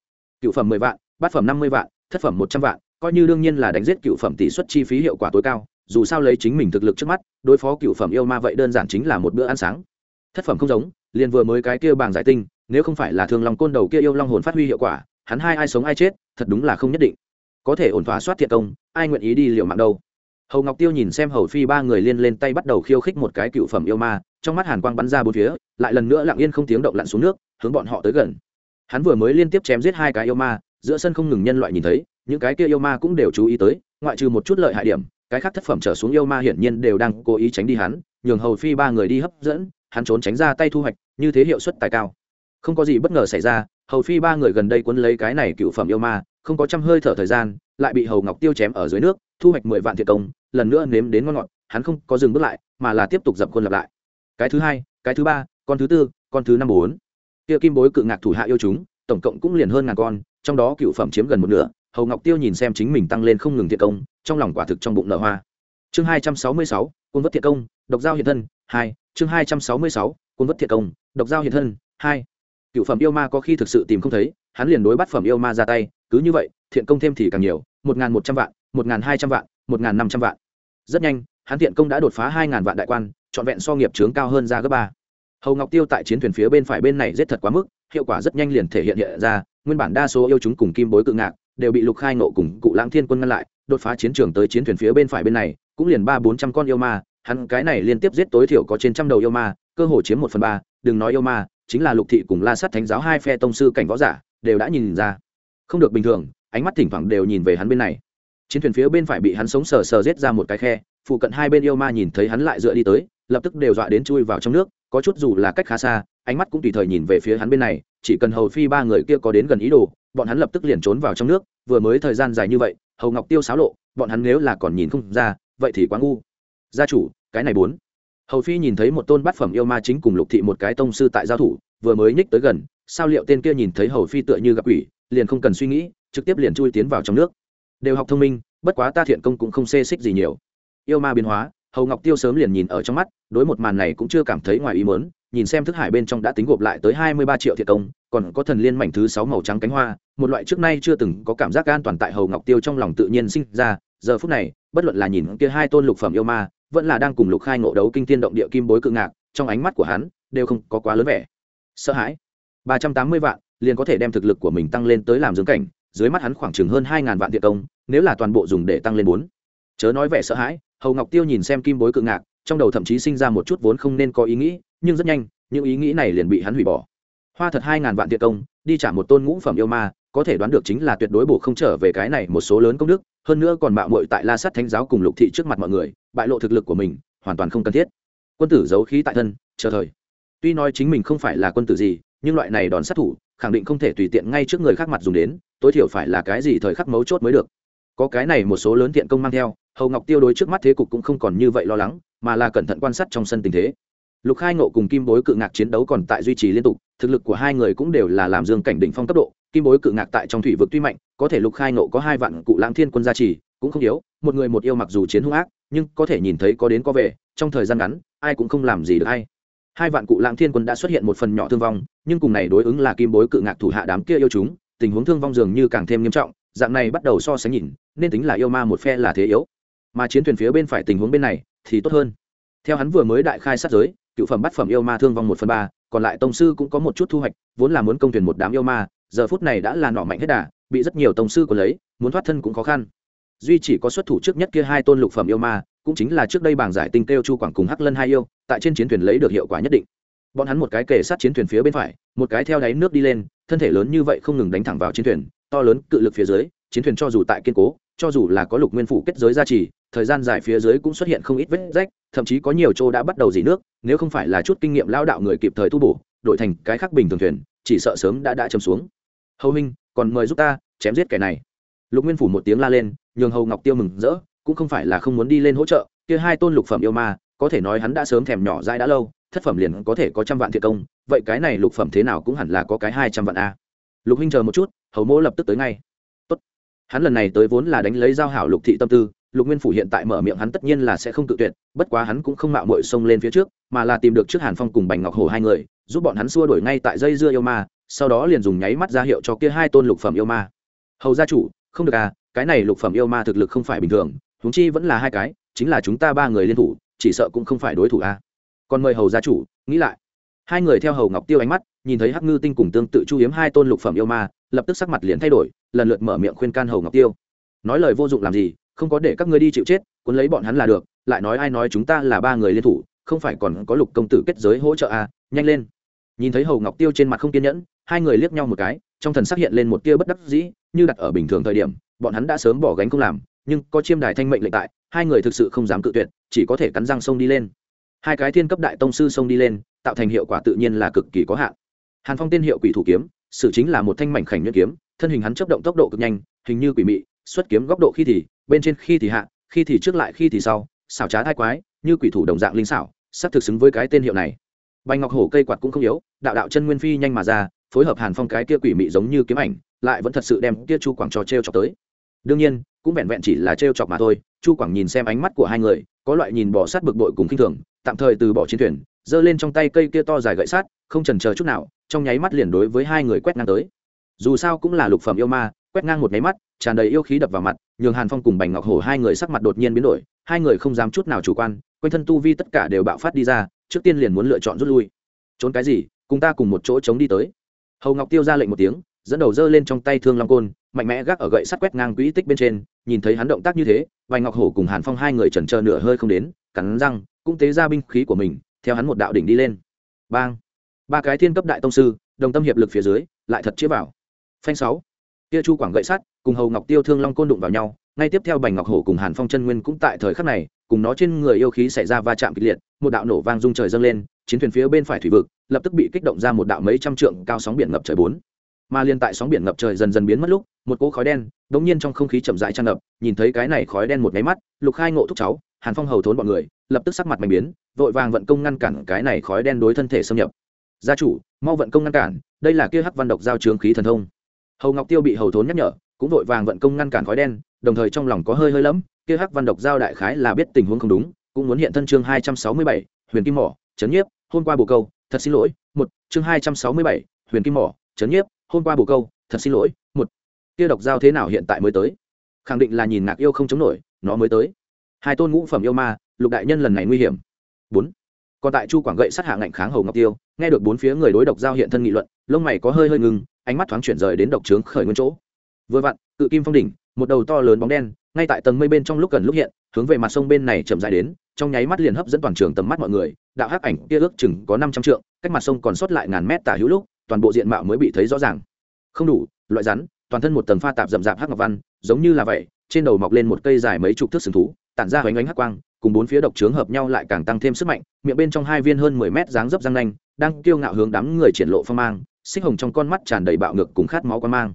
Cựu phẩm mười vạn, bát phẩm năm mươi vạn, thất phẩm một trăm vạn, coi như đương nhiên là đánh giết cựu phẩm tỷ suất chi phí hiệu quả tối cao, dù sao lấy chính mình thực lực trước mắt, đối phó cựu phẩm yêu ma vậy đơn giản chính là một bữa ăn sáng. Thất phẩm không giống, liền vừa mới cái kia bảng giải tinh, nếu không phải là thương long côn đầu kia yêu long hồn phát huy hiệu quả, hắn hai ai sống ai chết, thật đúng là không nhất định. Có thể ổn thỏa soát thiệt công, ai nguyện ý đi liều mạng đâu? Hầu ngọc tiêu nhìn xem hầu phi ba người liên lên tay bắt đầu khiêu khích một cái cựu phẩm yêu ma, trong mắt hàn quang bắn ra bốn phía, lại lần nữa lặng yên không tiếng động lặn xuống nước hướng bọn họ tới gần. Hắn vừa mới liên tiếp chém giết hai cái yêu ma, giữa sân không ngừng nhân loại nhìn thấy, những cái kia yêu ma cũng đều chú ý tới, ngoại trừ một chút lợi hại điểm, cái khác thất phẩm trở xuống yêu ma hiển nhiên đều đang cố ý tránh đi hắn, nhường hầu phi ba người đi hấp dẫn, hắn trốn tránh ra tay thu hoạch, như thế hiệu suất tài cao. Không có gì bất ngờ xảy ra, hầu phi ba người gần đây quấn lấy cái này cựu phẩm yêu ma, không có trăm hơi thở thời gian, lại bị hầu ngọc tiêu chém ở dưới nước, thu hoạch mười vạn thiệt công, lần nữa nếm đến ngon ngọt, hắn không có dừng bước lại, mà là tiếp tục dập khuôn lặp lại. Cái thứ hai, cái thứ ba, con thứ tư, con thứ năm bốn kia kim bối cự ngạc thủ hạ yêu chúng, tổng cộng cũng liền hơn ngàn con, trong đó cựu phẩm chiếm gần một nửa, hầu ngọc tiêu nhìn xem chính mình tăng lên không ngừng thiện công, trong lòng quả thực trong bụng nở hoa. Chương hai trăm sáu mươi sáu, quân vất thiện công, độc giao hiện thân, hai, chương hai trăm sáu mươi sáu, quân vất thiện công, độc giao hiện thân, hai. Cựu phẩm yêu ma có khi thực sự tìm không thấy, hắn liền đối bắt phẩm yêu ma ra tay, cứ như vậy, thiện công thêm thì càng nhiều, một n g h n một trăm vạn, một n g h n hai trăm vạn, một n g h n năm trăm vạn. Rất nhanh, hắn thiện công đã đột phá hai ngàn vạn đại quan, trọn vẹn so nghiệp trướng cao hơn ra gấp ba hầu ngọc tiêu tại chiến thuyền phía bên phải bên này giết thật quá mức, hiệu quả rất nhanh liền thể hiện hiện ra, nguyên bản đa số yêu chúng cùng kim bối cự ngạc đều bị lục khai nộ cùng cụ lãng thiên quân ngăn lại, đột phá chiến trường tới chiến thuyền phía bên phải bên này, cũng liền ba bốn trăm con yêu ma, hắn cái này liên tiếp giết tối thiểu có trên trăm đầu yêu ma, cơ hồ chiếm một phần ba, đừng nói yêu ma, chính là lục thị cùng la sát thánh giáo hai phe tông sư cảnh võ giả, đều đã nhìn ra. Không được bình thường, ánh mắt thỉnh thoảng đều nhìn về hắn bên này. Chiến thuyền phía bên phải bị hắn sống sờ sờ giết ra một cái khe, phụ cận hai bên yêu ma nhìn thấy hắn lại dựa đi tới, lập tức đều dọa đến chui vào trong nước có chút dù là cách khá xa, ánh mắt cũng tùy thời nhìn về phía hắn bên này, chỉ cần hầu phi ba người kia có đến gần ý đồ, bọn hắn lập tức liền trốn vào trong nước, vừa mới thời gian dài như vậy, hầu ngọc tiêu xáo lộ, bọn hắn nếu là còn nhìn không ra, vậy thì quá ngu. Gia chủ, cái này bốn. Hầu phi nhìn thấy một tôn bát phẩm yêu ma chính cùng lục thị một cái tông sư tại giao thủ, vừa mới nhích tới gần, sao liệu tên kia nhìn thấy hầu phi tựa như gặp quỷ, liền không cần suy nghĩ, trực tiếp liền chui tiến vào trong nước. Đều học thông minh, bất quá ta thiện công cũng không xê xích gì nhiều. Yêu ma biến hóa hầu ngọc tiêu sớm liền nhìn ở trong mắt đối một màn này cũng chưa cảm thấy ngoài ý mớn nhìn xem thức hải bên trong đã tính gộp lại tới hai mươi ba triệu thiệt công, còn có thần liên mảnh thứ sáu màu trắng cánh hoa, một loại trước nay chưa từng có cảm giác an toàn tại hầu ngọc tiêu trong lòng tự nhiên sinh ra, giờ phút này, bất luận là nhìn kia hai tôn lục phẩm yêu ma, vẫn là đang cùng lục khai ngộ đấu kinh tiên động địa kim bối cự ngạc, trong ánh mắt của hắn, đều không có quá lớn vẻ. Sợ hãi. ba trăm tám mươi vạn, liền có thể đem thực lực của mình tăng lên tới làm dưỡng cảnh, dưới mắt hắn khoảng chừng hơn hai ngàn vạn thiệt công, nếu là toàn bộ dùng để tăng lên bốn. Chớ nói vẻ sợ hãi hầu ngọc tiêu nhìn xem kim bối cự ngạc, trong đầu thậm chí sinh ra một chút vốn không nên có ý nghĩ, nhưng rất nhanh, những ý nghĩ này liền bị hắn hủy bỏ. Hoa thật hai ngàn vạn thiện công, đi trả một tôn ngũ phẩm yêu ma, có thể đoán được chính là tuyệt đối bổ không trở về cái này một số lớn công đức, hơn nữa còn mạo muội tại la sát thánh giáo cùng lục thị trước mặt mọi người, bại lộ thực lực của mình, hoàn toàn không cần thiết. Quân tử giấu khí tại thân, chờ thời. Tuy nói chính mình không phải là quân tử gì, nhưng loại này đòn sát thủ, khẳng định không thể tùy tiện ngay trước người khác mặt dùng đến, tối thiểu phải là cái gì thời khắc mấu chốt mới được có cái này một số lớn thiện công mang theo, hầu ngọc tiêu đối trước mắt thế cục cũng không còn như vậy lo lắng, mà là cẩn thận quan sát trong sân tình thế. Lục khai ngộ cùng kim bối cự ngạc chiến đấu còn tại duy trì liên tục, thực lực của hai người cũng đều là làm dương cảnh đỉnh phong cấp độ. Kim bối cự ngạc tại trong thủy vực tuy mạnh, có thể lục khai ngộ có hai vạn cụ lãng thiên quân gia trì, cũng không yếu, một người một yêu mặc dù chiến hung ác, nhưng có thể nhìn thấy có đến có về, trong thời gian ngắn, ai cũng không làm gì được hay. Hai vạn cụ lãng thiên quân đã xuất hiện một phần nhỏ thương vong, nhưng cùng này đối ứng là kim bối cự ngạc thủ hạ đám kia yêu chúng, tình huống thương vong dường như càng thêm nghiêm trọng, dạng này bắt đầu so sánh nhìn nên tính là yêu ma một phe là thế yếu. Mà chiến thuyền phía bên phải tình huống bên này thì tốt hơn. Theo hắn vừa mới đại khai sát giới, cựu phẩm bắt phẩm yêu ma thương vong một phần ba, còn lại tông sư cũng có một chút thu hoạch, vốn là muốn công thuyền một đám yêu ma, giờ phút này đã là nọ mạnh hết đà, bị rất nhiều tông sư còn lấy, muốn thoát thân cũng khó khăn. Duy chỉ có xuất thủ trước nhất kia hai tôn lục phẩm yêu ma, cũng chính là trước đây bảng giải tinh kêu chu quảng cùng hắc lân hai yêu, tại trên chiến thuyền lấy được hiệu quả nhất định. Bọn hắn một cái kề sát chiến thuyền phía bên phải, một cái theo đáy nước đi lên, thân thể lớn như vậy không ngừng đánh thẳng vào chiến thuyền, to lớn cự lực phía dưới chiến thuyền cho dù tại kiên cố, cho dù là có lục nguyên phủ kết giới gia trì, thời gian dài phía dưới cũng xuất hiện không ít vết rách, thậm chí có nhiều chỗ đã bắt đầu dỉ nước, nếu không phải là chút kinh nghiệm lao đạo người kịp thời tu bổ, đổi thành cái khác bình thường thuyền, chỉ sợ sớm đã đã châm xuống. Hầu minh còn mời giúp ta chém giết kẻ này. Lục nguyên phủ một tiếng la lên, nhường hầu ngọc tiêu mừng rỡ, cũng không phải là không muốn đi lên hỗ trợ, kia hai tôn lục phẩm yêu ma, có thể nói hắn đã sớm thèm nhỏ dai đã lâu, thất phẩm liền có thể có trăm vạn thiệt công, vậy cái này lục phẩm thế nào cũng hẳn là có cái hai trăm vạn a. Lục huynh chờ một chút, hầu mỗ lập tức tới ngay hắn lần này tới vốn là đánh lấy giao hảo lục thị tâm tư, lục nguyên phủ hiện tại mở miệng hắn tất nhiên là sẽ không tự tuyệt, bất quá hắn cũng không mạo mội xông lên phía trước, mà là tìm được trước hàn phong cùng bành ngọc hồ hai người, giúp bọn hắn xua đuổi ngay tại dây dưa yêu ma, sau đó liền dùng nháy mắt ra hiệu cho kia hai tôn lục phẩm yêu ma. Hầu gia chủ, không được à cái này lục phẩm yêu ma thực lực không phải bình thường, huống chi vẫn là hai cái, chính là chúng ta ba người liên thủ, chỉ sợ cũng không phải đối thủ a còn mời hầu gia chủ, nghĩ lại. Hai người theo hầu ngọc tiêu ánh mắt nhìn thấy hắc ngư tinh cùng tương tự chu hiếm hai tôn lục phẩm yêu ma, lập tức sắc mặt liền thay đổi, lần lượt mở miệng khuyên can hầu ngọc tiêu. Nói lời vô dụng làm gì, không có để các ngươi đi chịu chết, cuốn lấy bọn hắn là được, lại nói ai nói chúng ta là ba người liên thủ, không phải còn có lục công tử kết giới hỗ trợ à nhanh lên. Nhìn thấy hầu ngọc tiêu trên mặt không kiên nhẫn, hai người liếc nhau một cái, trong thần xác hiện lên một tia bất đắc dĩ, như đặt ở bình thường thời điểm, bọn hắn đã sớm bỏ gánh không làm, nhưng có chiêm đài thanh mệnh lệnh tại, hai người thực sự không dám cự tuyệt, chỉ có thể cắn răng sông đi lên. Hai cái thiên cấp đại tông sư sông đi lên, tạo thành hiệu quả tự nhiên là cực kỳ có hạn hàn phong tên hiệu quỷ thủ kiếm, sử chính là một thanh mảnh khảnh nhuyễn kiếm, thân hình hắn chấp động tốc độ cực nhanh, hình như quỷ mị, xuất kiếm góc độ khi thì, bên trên khi thì hạ, khi thì trước lại, khi thì sau, xảo trá thai quái, như quỷ thủ đồng dạng linh xảo, sắp thực xứng với cái tên hiệu này. Bạch ngọc hổ cây quạt cũng không yếu, đạo đạo chân nguyên phi nhanh mà ra, phối hợp hàn phong cái kia quỷ mị giống như kiếm ảnh, lại vẫn thật sự đem kia chu quảng trò t r e o chọc tới. Đương nhiên, cũng vẹn vẹn chỉ là t r e o chọc mà thôi, chu quảng nhìn xem ánh mắt của hai người, có loại nhìn bỏ sát bực bội cùng k i n h thường, tạm thời từ bỏ chiến thuyền, giơ lên trong tay cây kia to dài gậy sát không trần chờ chút nào trong nháy mắt liền đối với hai người quét ngang tới. Dù sao cũng là lục phẩm yêu ma, quét ngang một nháy mắt, tràn đầy yêu khí đập vào mặt, nhường hàn phong cùng bành ngọc hổ hai người sắc mặt đột nhiên biến đổi, hai người không dám chút nào chủ quan, quanh thân tu vi tất cả đều bạo phát đi ra, trước tiên liền muốn lựa chọn rút lui. Trốn cái gì, cùng ta cùng một chỗ chống đi tới. Hầu ngọc tiêu ra lệnh một tiếng, dẫn đầu dơ lên trong tay thương long côn, mạnh mẽ gác ở gậy sắt quét ngang quỹ tích bên trên, nhìn thấy hắn động tác như thế vài ngọc hổ cùng hàn phong hai người chần trờ nửa hơi không đến, cắn răng, cũng tế ra binh khí của mình, theo hắn một đạo đỉnh đi lên. Bang! Ba cái thiên cấp đại tông sư, đồng tâm hiệp lực phía dưới, lại thật chĩa vào. Phanh sáu. Kia chu quảng gậy sắt, cùng hầu ngọc tiêu thương long côn đụng vào nhau, ngay tiếp theo bành ngọc hổ cùng hàn phong chân nguyên cũng tại thời khắc này, cùng nó trên người yêu khí xảy ra va chạm kịch liệt, một đạo nổ vang rung trời dâng lên, chiến thuyền phía bên phải thủy vực, lập tức bị kích động ra một đạo mấy trăm trượng cao sóng biển ngập trời bốn. Mà liên tại sóng biển ngập trời dần dần biến mất lúc, một cỗ khói đen đ ỗ n g nhiên trong không khí chậm rãi tràn ngập, nhìn thấy cái này khói đen một máy mắt, lục khai ngộ thúc cháu, hàn phong hầu thốn bọn người, lập tức sắc mặt mạnh biến, vội vàng vận công ngăn cản cái này khói đen đối thân thể xâm nhập gia chủ, mau vận công ngăn cản, đây là kia hắc văn độc giao trướng khí thần thông. Hầu ngọc tiêu bị hầu thốn nhắc nhở, cũng vội vàng vận công ngăn cản khói đen, đồng thời trong lòng có hơi hơi lẫm, kia hắc văn độc giao đại khái là biết tình huống không đúng, cũng muốn hiện thân chương hai trăm sáu mươi bảy, huyền kim mỏ trấn nhiếp, hôm qua bồ câu, thật xin lỗi, một, chương hai trăm sáu mươi bảy, huyền kim mỏ trấn nhiếp, hôm qua bồ câu, thật xin lỗi, một. Kia độc giao thế nào hiện tại mới tới? Khẳng định là nhìn ngạc yêu không chống nổi, nó mới tới. Hai tôn ngũ phẩm yêu ma, lục đại nhân lần này nguy hiểm. Bốn. Còn tại chu quảng gậy sát hạ ngạnh kháng hầu ngọc tiêu nghe được bốn phía người đối độc giao hiện thân nghị luận, lông mày có hơi hơi ngừng ánh mắt thoáng chuyển rời đến độc trướng khởi nguyên chỗ. Vừa vặn, cự kim phong đỉnh, một đầu to lớn bóng đen, ngay tại tầng mây bên trong lúc gần lúc hiện, hướng về mặt sông bên này chậm dài đến, trong nháy mắt liền hấp dẫn toàn trường tầm mắt mọi người. Đạo hắc ảnh kia ước chừng có năm trăm trượng, cách mặt sông còn sót lại ngàn mét tả hữu lúc, toàn bộ diện mạo mới bị thấy rõ ràng. Không đủ, loại rắn, toàn thân một tầng pha tạp rậm rạp hắc ngọc văn, giống như là vậy, trên đầu mọc lên một cây dài mấy chục thước sừng thú, tản ra hoành ánh hắc quang, cùng bốn phía độc trướng hợp nhau lại càng tăng thêm sức mạnh, miệng bên trong hai viên hơn mười mét dáng dấp răng nanh đang kiêu ngạo hướng đám người triển lộ phong mang, xích hồng trong con mắt tràn đầy bạo ngực cùng khát máu quan mang.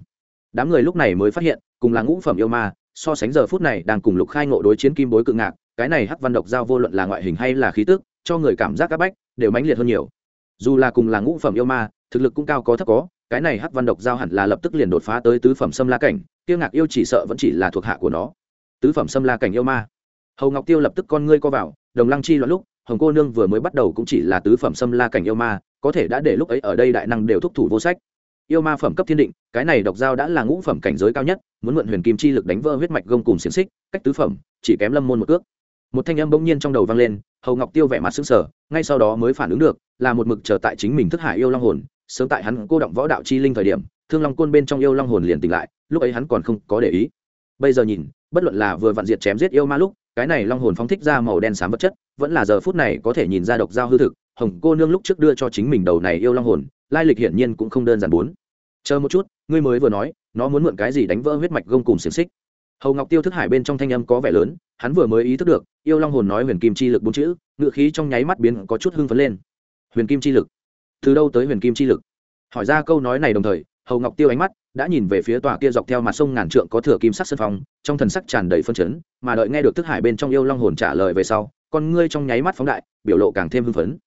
Đám người lúc này mới phát hiện, cùng là ngũ phẩm yêu ma, so sánh giờ phút này đang cùng lục khai ngộ đối chiến kim bối cự ngạc, cái này hắc văn độc giao vô luận là ngoại hình hay là khí tức, cho người cảm giác áp bách, đều mãnh liệt hơn nhiều. Dù là cùng là ngũ phẩm yêu ma, thực lực cũng cao có thấp có, cái này hắc văn độc giao hẳn là lập tức liền đột phá tới tứ phẩm xâm la cảnh tiêu ngạc yêu chỉ sợ vẫn chỉ là thuộc hạ của nó. Tứ phẩm xâm la cảnh yêu ma. Hầu ngọc tiêu lập tức con ngươi co vào, đồng lăng chi loạn lúc hồng cô nương vừa mới bắt đầu cũng chỉ là tứ phẩm xâm la cảnh yêu ma, có thể đã để lúc ấy ở đây đại năng đều thúc thủ vô sách. Yêu ma phẩm cấp thiên định, cái này độc giao đã là ngũ phẩm cảnh giới cao nhất, muốn mượn huyền kim chi lực đánh vỡ huyết mạch gông cùng xiềng xích, cách tứ phẩm, chỉ kém lâm môn một cước. Một thanh âm bỗng nhiên trong đầu vang lên, hầu ngọc tiêu vẻ mặt sững sờ, ngay sau đó mới phản ứng được, là một mực chờ tại chính mình thức hải yêu long hồn, sớm tại hắn cô động võ đạo chi linh thời điểm, thương long côn bên trong yêu long hồn liền tỉnh lại, lúc ấy hắn còn không có để ý. Bây giờ nhìn, bất luận là vừa vặn diệt chém giết yêu ma lúc cái này long hồn phóng thích ra màu đen xám vật chất, vẫn là giờ phút này có thể nhìn ra độc giao hư thực, hồng cô nương lúc trước đưa cho chính mình đầu này yêu long hồn, lai lịch hiển nhiên cũng không đơn giản bốn. Chờ một chút, ngươi mới vừa nói, nó muốn mượn cái gì đánh vỡ huyết mạch gông cùng xiềng xích. Hầu ngọc tiêu thức hải bên trong thanh âm có vẻ lớn, hắn vừa mới ý thức được, yêu long hồn nói huyền kim chi lực bốn chữ, ngựa khí trong nháy mắt biến có chút hưng phấn lên. Huyền kim chi lực? Từ đâu tới huyền kim chi lực? Hỏi ra câu nói này đồng thời, hầu ngọc tiêu ánh mắt đã nhìn về phía tòa kia dọc theo mặt sông ngàn trượng có thừa kim sắc sân phong, trong thần sắc tràn đầy phân chấn, mà đợi nghe được thức hải bên trong yêu long hồn trả lời về sau, con ngươi trong nháy mắt phóng đại, biểu lộ càng thêm hưng phấn.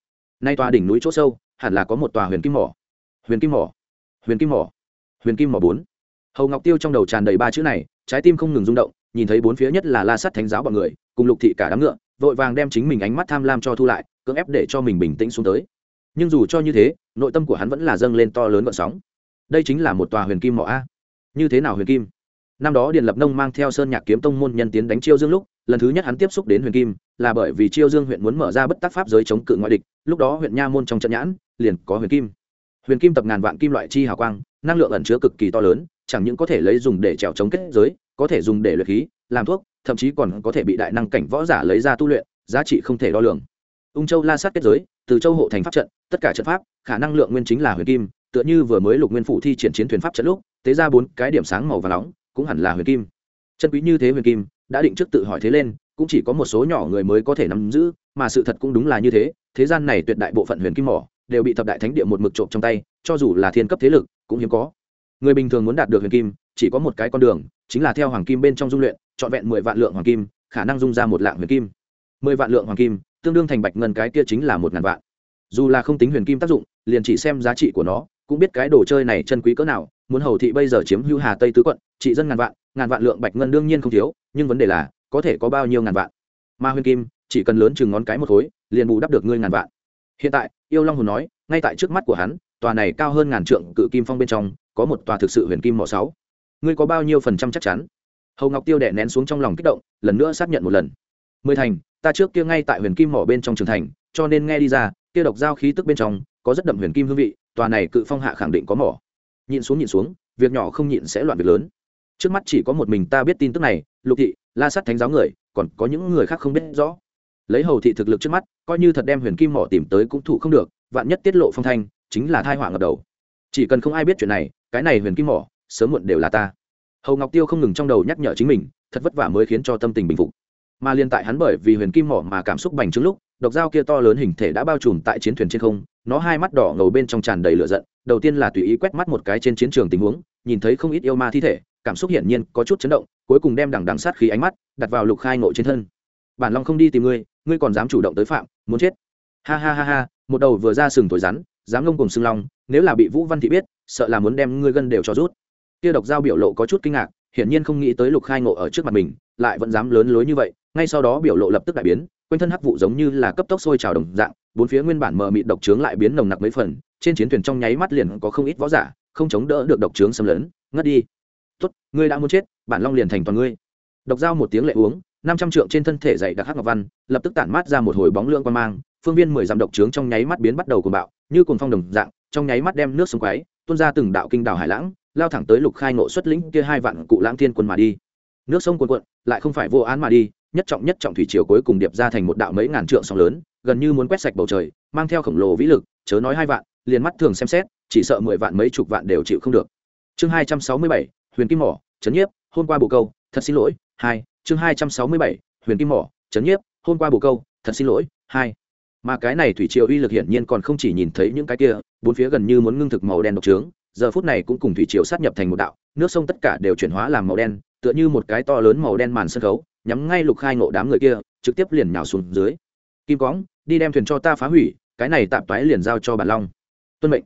Nay tòa đỉnh núi chỗ sâu, hẳn là có một tòa huyền kim mỏ. Huyền kim mỏ. Huyền kim mỏ. Huyền kim mỏ bốn. Hầu ngọc tiêu trong đầu tràn đầy ba chữ này, trái tim không ngừng rung động, nhìn thấy bốn phía nhất là la sắt thánh giáo bọn người, cùng lục thị cả đám ngựa, vội vàng đem chính mình ánh mắt tham lam cho thu lại, cưỡng ép để cho mình bình tĩnh xuống tới. Nhưng dù cho như thế, nội tâm của hắn vẫn là dâng lên to lớn vận sóng đây chính là một tòa huyền kim mỏ a. Như thế nào huyền kim? Năm đó điền lập nông mang theo sơn nhạc kiếm tông môn nhân tiến đánh chiêu dương lúc, lần thứ nhất hắn tiếp xúc đến huyền kim, là bởi vì chiêu dương huyện muốn mở ra bất tác pháp giới chống cự ngoại địch, lúc đó huyện nha môn trong trận nhãn, liền có huyền kim. Huyền kim tập ngàn vạn kim loại chi hào quang, năng lượng ẩn chứa cực kỳ to lớn, chẳng những có thể lấy dùng để trèo chống kết giới, có thể dùng để luyện khí, làm thuốc, thậm chí còn có thể bị đại năng cảnh võ giả lấy ra tu luyện, giá trị không thể đo lường. Ung châu la sát kết giới, từ châu hộ thành pháp trận, tất cả trận pháp, khả năng lượng nguyên chính là huyền kim tựa như vừa mới lục nguyên phụ thi triển chiến thuyền pháp trận lúc, tế ra bốn cái điểm sáng màu và nóng, cũng hẳn là huyền kim. Chân quý như thế huyền kim, đã định trước tự hỏi thế lên, cũng chỉ có một số nhỏ người mới có thể nắm giữ, mà sự thật cũng đúng là như thế thế gian này tuyệt đại bộ phận huyền kim mỏ, đều bị thập đại thánh địa một mực trộm trong tay, cho dù là thiên cấp thế lực, cũng hiếm có. Người bình thường muốn đạt được huyền kim, chỉ có một cái con đường, chính là theo hoàng kim bên trong dung luyện, trọn vẹn mười vạn lượng hoàng kim, khả năng dung ra một lạng huyền kim. Mười vạn lượng hoàng kim, tương đương thành bạch ngân cái kia chính là một ngàn vạn. Dù là không tính huyền kim tác dụng, liền chỉ xem giá trị của nó cũng biết cái đồ chơi này chân quý cỡ nào, muốn hầu thị bây giờ chiếm hưu hà tây tứ quận, trị dân ngàn vạn ngàn vạn lượng bạch ngân đương nhiên không thiếu, nhưng vấn đề là, có thể có bao nhiêu ngàn vạn? Ma huyền kim, chỉ cần lớn chừng ngón cái một khối, liền bù đắp được ngươi ngàn vạn. Hiện tại, yêu long hồn nói, ngay tại trước mắt của hắn, tòa này cao hơn ngàn trượng cự kim phong bên trong, có một tòa thực sự huyền kim mỏ sáu. Ngươi có bao nhiêu phần trăm chắc chắn? Hầu ngọc tiêu đẻ nén xuống trong lòng kích động, lần nữa xác nhận một lần. Mười thành, ta trước kia ngay tại huyền kim mỏ bên trong trường thành, cho nên nghe đi ra, kia độc giao khí tức bên trong, có rất đậm huyền kim hương vị tòa này cự phong hạ khẳng định có mỏ. Nhịn xuống nhịn xuống, việc nhỏ không nhịn sẽ loạn việc lớn. Trước mắt chỉ có một mình ta biết tin tức này, lục thị, la sắt thánh giáo người, còn có những người khác không biết rõ. Lấy hầu thị thực lực trước mắt, coi như thật đem huyền kim mỏ tìm tới cũng thụ không được, vạn nhất tiết lộ phong thanh, chính là thai họa ngập đầu. Chỉ cần không ai biết chuyện này, cái này huyền kim mỏ, sớm muộn đều là ta. Hầu ngọc tiêu không ngừng trong đầu nhắc nhở chính mình, thật vất vả mới khiến cho tâm tình bình phục. Mà liên tại hắn bởi vì huyền kim mỏ mà cảm xúc bành trướng lúc độc dao kia to lớn hình thể đã bao trùm tại chiến thuyền trên không, nó hai mắt đỏ ngầu bên trong tràn đầy lửa giận, đầu tiên là tùy ý quét mắt một cái trên chiến trường tình huống, nhìn thấy không ít yêu ma thi thể, cảm xúc hiển nhiên có chút chấn động, cuối cùng đem đằng đằng sát khí ánh mắt đặt vào lục khai ngộ trên thân. Bản long không đi tìm ngươi ngươi còn dám chủ động tới phạm, muốn chết. Ha ha ha ha, một đầu vừa ra sừng thổi rắn, dám ngông cùng xưng long, nếu là bị vũ văn thị biết, sợ là muốn đem ngươi gân đều cho rút. Kia độc dao biểu lộ có chút kinh ngạc, hiển nhiên không nghĩ tới lục khai ngộ ở trước mặt mình, lại vẫn dám lớn lối như vậy ngay sau đó biểu lộ lập tức đại biến, quanh thân hắc vụ giống như là cấp tốc sôi trào đồng dạng, bốn phía nguyên bản mờ mịt độc trướng lại biến nồng nặc mấy phần, trên chiến thuyền trong nháy mắt liền có không ít võ giả, không chống đỡ được độc trướng xâm lấn, ngất đi. Tốt, ngươi đã muốn chết, bản long liền thành toàn ngươi. Độc dao một tiếng lệ uống, năm trăm trượng trên thân thể dày đặc hắc ngọc văn, lập tức tản mát ra một hồi bóng lưỡng quan mang, phương viên mười dặm độc trướng trong nháy mắt biến bắt đầu cuồng bạo, như cuồng phong đồng dạng, trong nháy mắt đem nước sông quáy tuôn ra từng đạo kinh đảo hải lãng, lao thẳng tới lục khai ngộ xuất lĩnh kia hai vạn cụ lãng thiên quân mà đi. Nước sông cuồn cuộn, lại không phải vô án mà đi nhất trọng nhất trọng thủy triều cuối cùng điệp ra thành một đạo mấy ngàn trượng sóng lớn, gần như muốn quét sạch bầu trời, mang theo khổng lồ vĩ lực, chớ nói hai vạn, liền mắt thường xem xét, chỉ sợ mười vạn mấy chục vạn đều chịu không được. Chương hai trăm sáu mươi bảy, huyền kim mỏ trấn nhiếp, hôm qua bồ câu, thật xin lỗi, hai, chương hai trăm sáu mươi bảy, huyền kim mỏ trấn nhiếp, hôm qua bồ câu, thật xin lỗi, hai. Mà cái này thủy triều uy lực hiển nhiên còn không chỉ nhìn thấy những cái kia, bốn phía gần như muốn ngưng thực màu đen độc trướng, giờ phút này cũng cùng thủy triều sát nhập thành một đạo, nước sông tất cả đều chuyển hóa làm màu đen, tựa như một cái to lớn màu đen màn sân khấu nhắm ngay lục khai ngộ đám người kia trực tiếp liền nhào xuống dưới. Kim cóng đi đem thuyền cho ta phá hủy cái này tạm toái liền giao cho bản long. Tuân mệnh.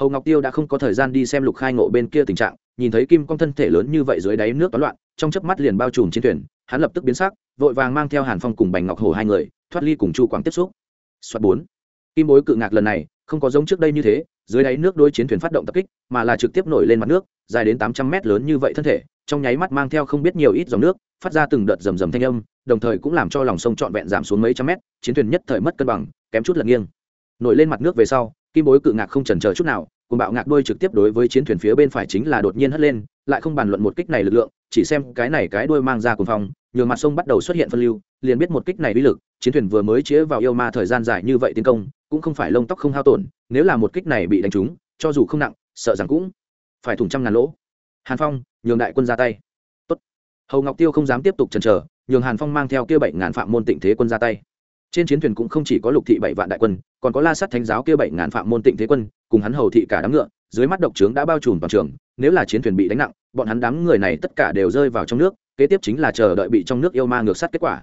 Hầu ngọc tiêu đã không có thời gian đi xem lục khai ngộ bên kia tình trạng nhìn thấy kim cong thân thể lớn như vậy dưới đáy nước toán loạn trong chớp mắt liền bao trùm trên thuyền hắn lập tức biến sắc vội vàng mang theo hàn phong cùng bành ngọc hồ hai người thoát ly cùng chu quảng tiếp xúc. Soát bốn. Kim bối cự ngạc lần này không có giống trước đây như thế, dưới đáy nước đôi chiến thuyền phát động tập kích, mà là trực tiếp nổi lên mặt nước, dài đến tám trăm mét lớn như vậy thân thể, trong nháy mắt mang theo không biết nhiều ít dòng nước, phát ra từng đợt rầm rầm thanh âm, đồng thời cũng làm cho lòng sông trọn vẹn giảm xuống mấy trăm mét, chiến thuyền nhất thời mất cân bằng, kém chút lật nghiêng. Nổi lên mặt nước về sau, kim bối cự ngạc không chần chờ chút nào, cùng bạo ngạc đuôi trực tiếp đối với chiến thuyền phía bên phải chính là đột nhiên hất lên, lại không bàn luận một kích này lực lượng, chỉ xem cái này cái đuôi mang ra cùng phong, nhường mặt sông bắt đầu xuất hiện phân lưu, liền biết một kích này uy lực, chiến thuyền vừa mới chĩa vào yêu ma thời gian dài như vậy tiến công, cũng không phải lông tóc không hao tổn, nếu là một kích này bị đánh trúng, cho dù không nặng, sợ rằng cũng phải thủng trăm ngàn lỗ. Hàn Phong, nhường đại quân ra tay. Tốt. Hầu Ngọc Tiêu không dám tiếp tục chần chờ, nhường Hàn Phong mang theo kia bảy ngàn phạm môn tịnh thế quân ra tay. Trên chiến thuyền cũng không chỉ có Lục thị bảy vạn đại quân, còn có La Sắt Thánh giáo kia bảy ngàn phạm môn tịnh thế quân, cùng hắn hầu thị cả đám ngựa, dưới mắt độc trướng đã bao trùm toàn trường, nếu là chiến thuyền bị đánh nặng, bọn hắn đám người này tất cả đều rơi vào trong nước, kế tiếp chính là chờ đợi bị trong nước yêu ma ngược sát kết quả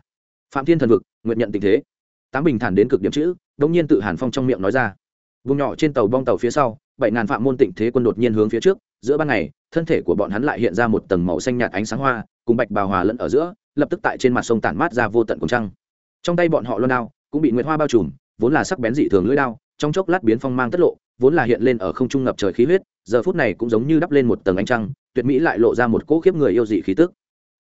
phạm thiên thần vực nguyện nhận tình thế tám bình thản đến cực điểm chữ đông nhiên tự hàn phong trong miệng nói ra vùng nhỏ trên tàu bong tàu phía sau bảy ngàn phạm môn tịnh thế quân đột nhiên hướng phía trước giữa ban ngày thân thể của bọn hắn lại hiện ra một tầng màu xanh nhạt ánh sáng hoa, cùng bạch bào hòa lẫn ở giữa, lập tức tại trên mặt sông tản mát ra vô tận cùng trăng. Trong tay bọn họ luôn đao, cũng bị nguyệt hoa bao trùm, vốn là sắc bén dị thường lưỡi đao, trong chốc lát biến phong mang tất lộ, vốn là hiện lên ở không trung ngập trời khí huyết, giờ phút này cũng giống như đắp lên một tầng ánh trăng, tuyệt mỹ lại lộ ra một cỗ khiếp người yêu dị khí tức.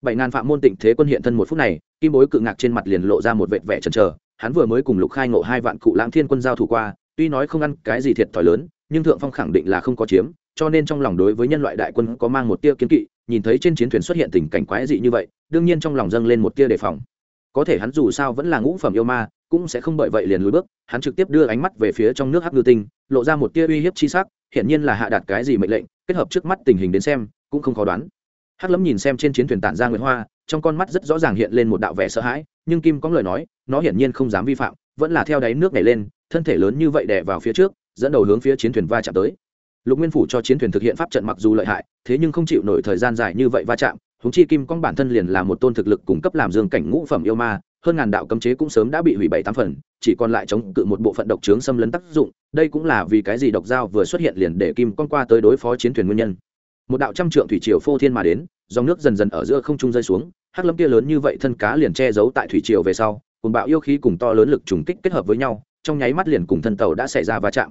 Bảy ngàn phạm môn tịnh thế quân hiện thân một phút này, kim bối cự ngạc trên mặt liền lộ ra một vệt vẻ chần trờ hắn vừa mới cùng lục khai ngộ hai vạn cụ lãng thiên quân giao thủ qua, tuy nói không ăn cái gì thiệt thòi lớn, nhưng thượng phong khẳng định là không có chiếm cho nên trong lòng đối với nhân loại đại quân có mang một tia kiến kỵ, nhìn thấy trên chiến thuyền xuất hiện tình cảnh quái dị như vậy, đương nhiên trong lòng dâng lên một tia đề phòng. Có thể hắn dù sao vẫn là ngũ phẩm yêu ma, cũng sẽ không bởi vậy liền lùi bước, hắn trực tiếp đưa ánh mắt về phía trong nước hắc ngư tinh, lộ ra một tia uy hiếp chi sắc, hiển nhiên là hạ đạt cái gì mệnh lệnh, kết hợp trước mắt tình hình đến xem, cũng không khó đoán. Hắc lấm nhìn xem trên chiến thuyền tản ra nguyễn hoa, trong con mắt rất rõ ràng hiện lên một đạo vẻ sợ hãi, nhưng kim có lời nói, nó hiển nhiên không dám vi phạm, vẫn là theo đáy nước này lên, thân thể lớn như vậy đè vào phía trước, dẫn đầu hướng phía chiến thuyền va chạm tới lục nguyên phủ cho chiến thuyền thực hiện pháp trận mặc dù lợi hại, thế nhưng không chịu nổi thời gian dài như vậy va chạm húng chi kim cong bản thân liền là một tôn thực lực cung cấp làm dương cảnh ngũ phẩm yêu ma, hơn ngàn đạo cấm chế cũng sớm đã bị hủy bảy tám phần, chỉ còn lại chống cự một bộ phận độc trướng xâm lấn tác dụng, đây cũng là vì cái gì độc dao vừa xuất hiện liền để kim con qua tới đối phó chiến thuyền nguyên nhân. Một đạo trăm trượng thủy triều phô thiên mà đến, dòng nước dần dần ở giữa không trung rơi xuống, hắc lâm kia lớn như vậy thân cá liền che giấu tại thủy triều về sau, cùng bạo yêu khí cùng to lớn lực trùng kích kết hợp với nhau, trong nháy mắt liền cùng thân tàu đã xảy ra va chạm.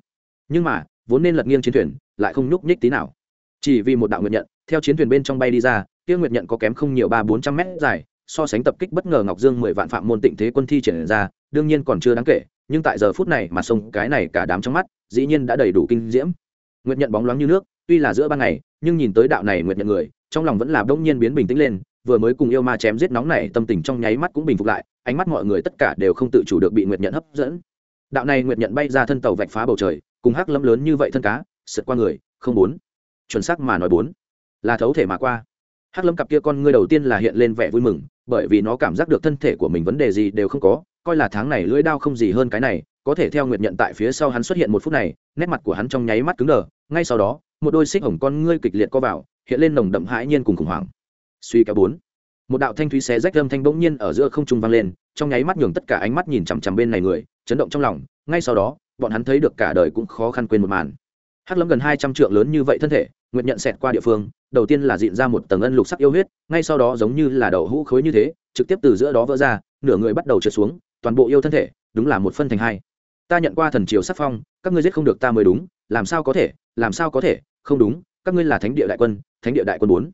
Nhưng mà vốn nên lật nghiêng chiến thuyền, lại không nhúc nhích tí nào. Chỉ vì một đạo nguyệt nhận, theo chiến thuyền bên trong bay đi ra, kia nguyệt nhận có kém không nhiều ba bốn trăm mét dài, so sánh tập kích bất ngờ ngọc dương mười vạn phạm môn tịnh thế quân thi triển ra, đương nhiên còn chưa đáng kể, nhưng tại giờ phút này mà sông cái này cả đám trong mắt, dĩ nhiên đã đầy đủ kinh diễm. Nguyệt nhận bóng loáng như nước, tuy là giữa ban ngày, nhưng nhìn tới đạo này nguyệt nhận người, trong lòng vẫn là đông nhiên biến bình tĩnh lên, vừa mới cùng yêu ma chém giết nóng này tâm tình trong nháy mắt cũng bình phục lại, ánh mắt mọi người tất cả đều không tự chủ được bị nguyệt nhận hấp dẫn đạo này nguyệt nhận bay ra thân tàu vạch phá bầu trời, cùng hắc lâm lớn như vậy thân cá, sượt qua người, không bốn. Chuẩn xác mà nói bốn. Là thấu thể mà qua. Hắc lâm cặp kia con ngươi đầu tiên là hiện lên vẻ vui mừng, bởi vì nó cảm giác được thân thể của mình vấn đề gì đều không có, coi là tháng này lưỡi đao không gì hơn cái này, có thể theo nguyệt nhận tại phía sau hắn xuất hiện một phút này, nét mặt của hắn trong nháy mắt cứng đờ, ngay sau đó, một đôi xích hồng con ngươi kịch liệt co vào, hiện lên nồng đậm hãi nhiên cùng khủng hoảng. Suy kéo bốn. Một đạo thanh thúy xé rách âm thanh bỗng nhiên ở giữa không trung vang lên, trong nháy mắt nhường tất cả ánh mắt nhìn chằm chằm bên này người chấn động trong lòng, ngay sau đó, bọn hắn thấy được cả đời cũng khó khăn quên một màn. Hắc lâm gần hai trăm trượng lớn như vậy thân thể, nguyện nhận xẹt qua địa phương, đầu tiên là diện ra một tầng ân lục sắc yêu huyết, ngay sau đó giống như là đậu hũ khối như thế, trực tiếp từ giữa đó vỡ ra, nửa người bắt đầu trượt xuống, toàn bộ yêu thân thể, đúng là một phân thành hai. Ta nhận qua thần triều sắc phong, các ngươi giết không được ta mới đúng, làm sao có thể, làm sao có thể, không đúng, các ngươi là thánh địa đại quân, thánh địa đại quân bốn.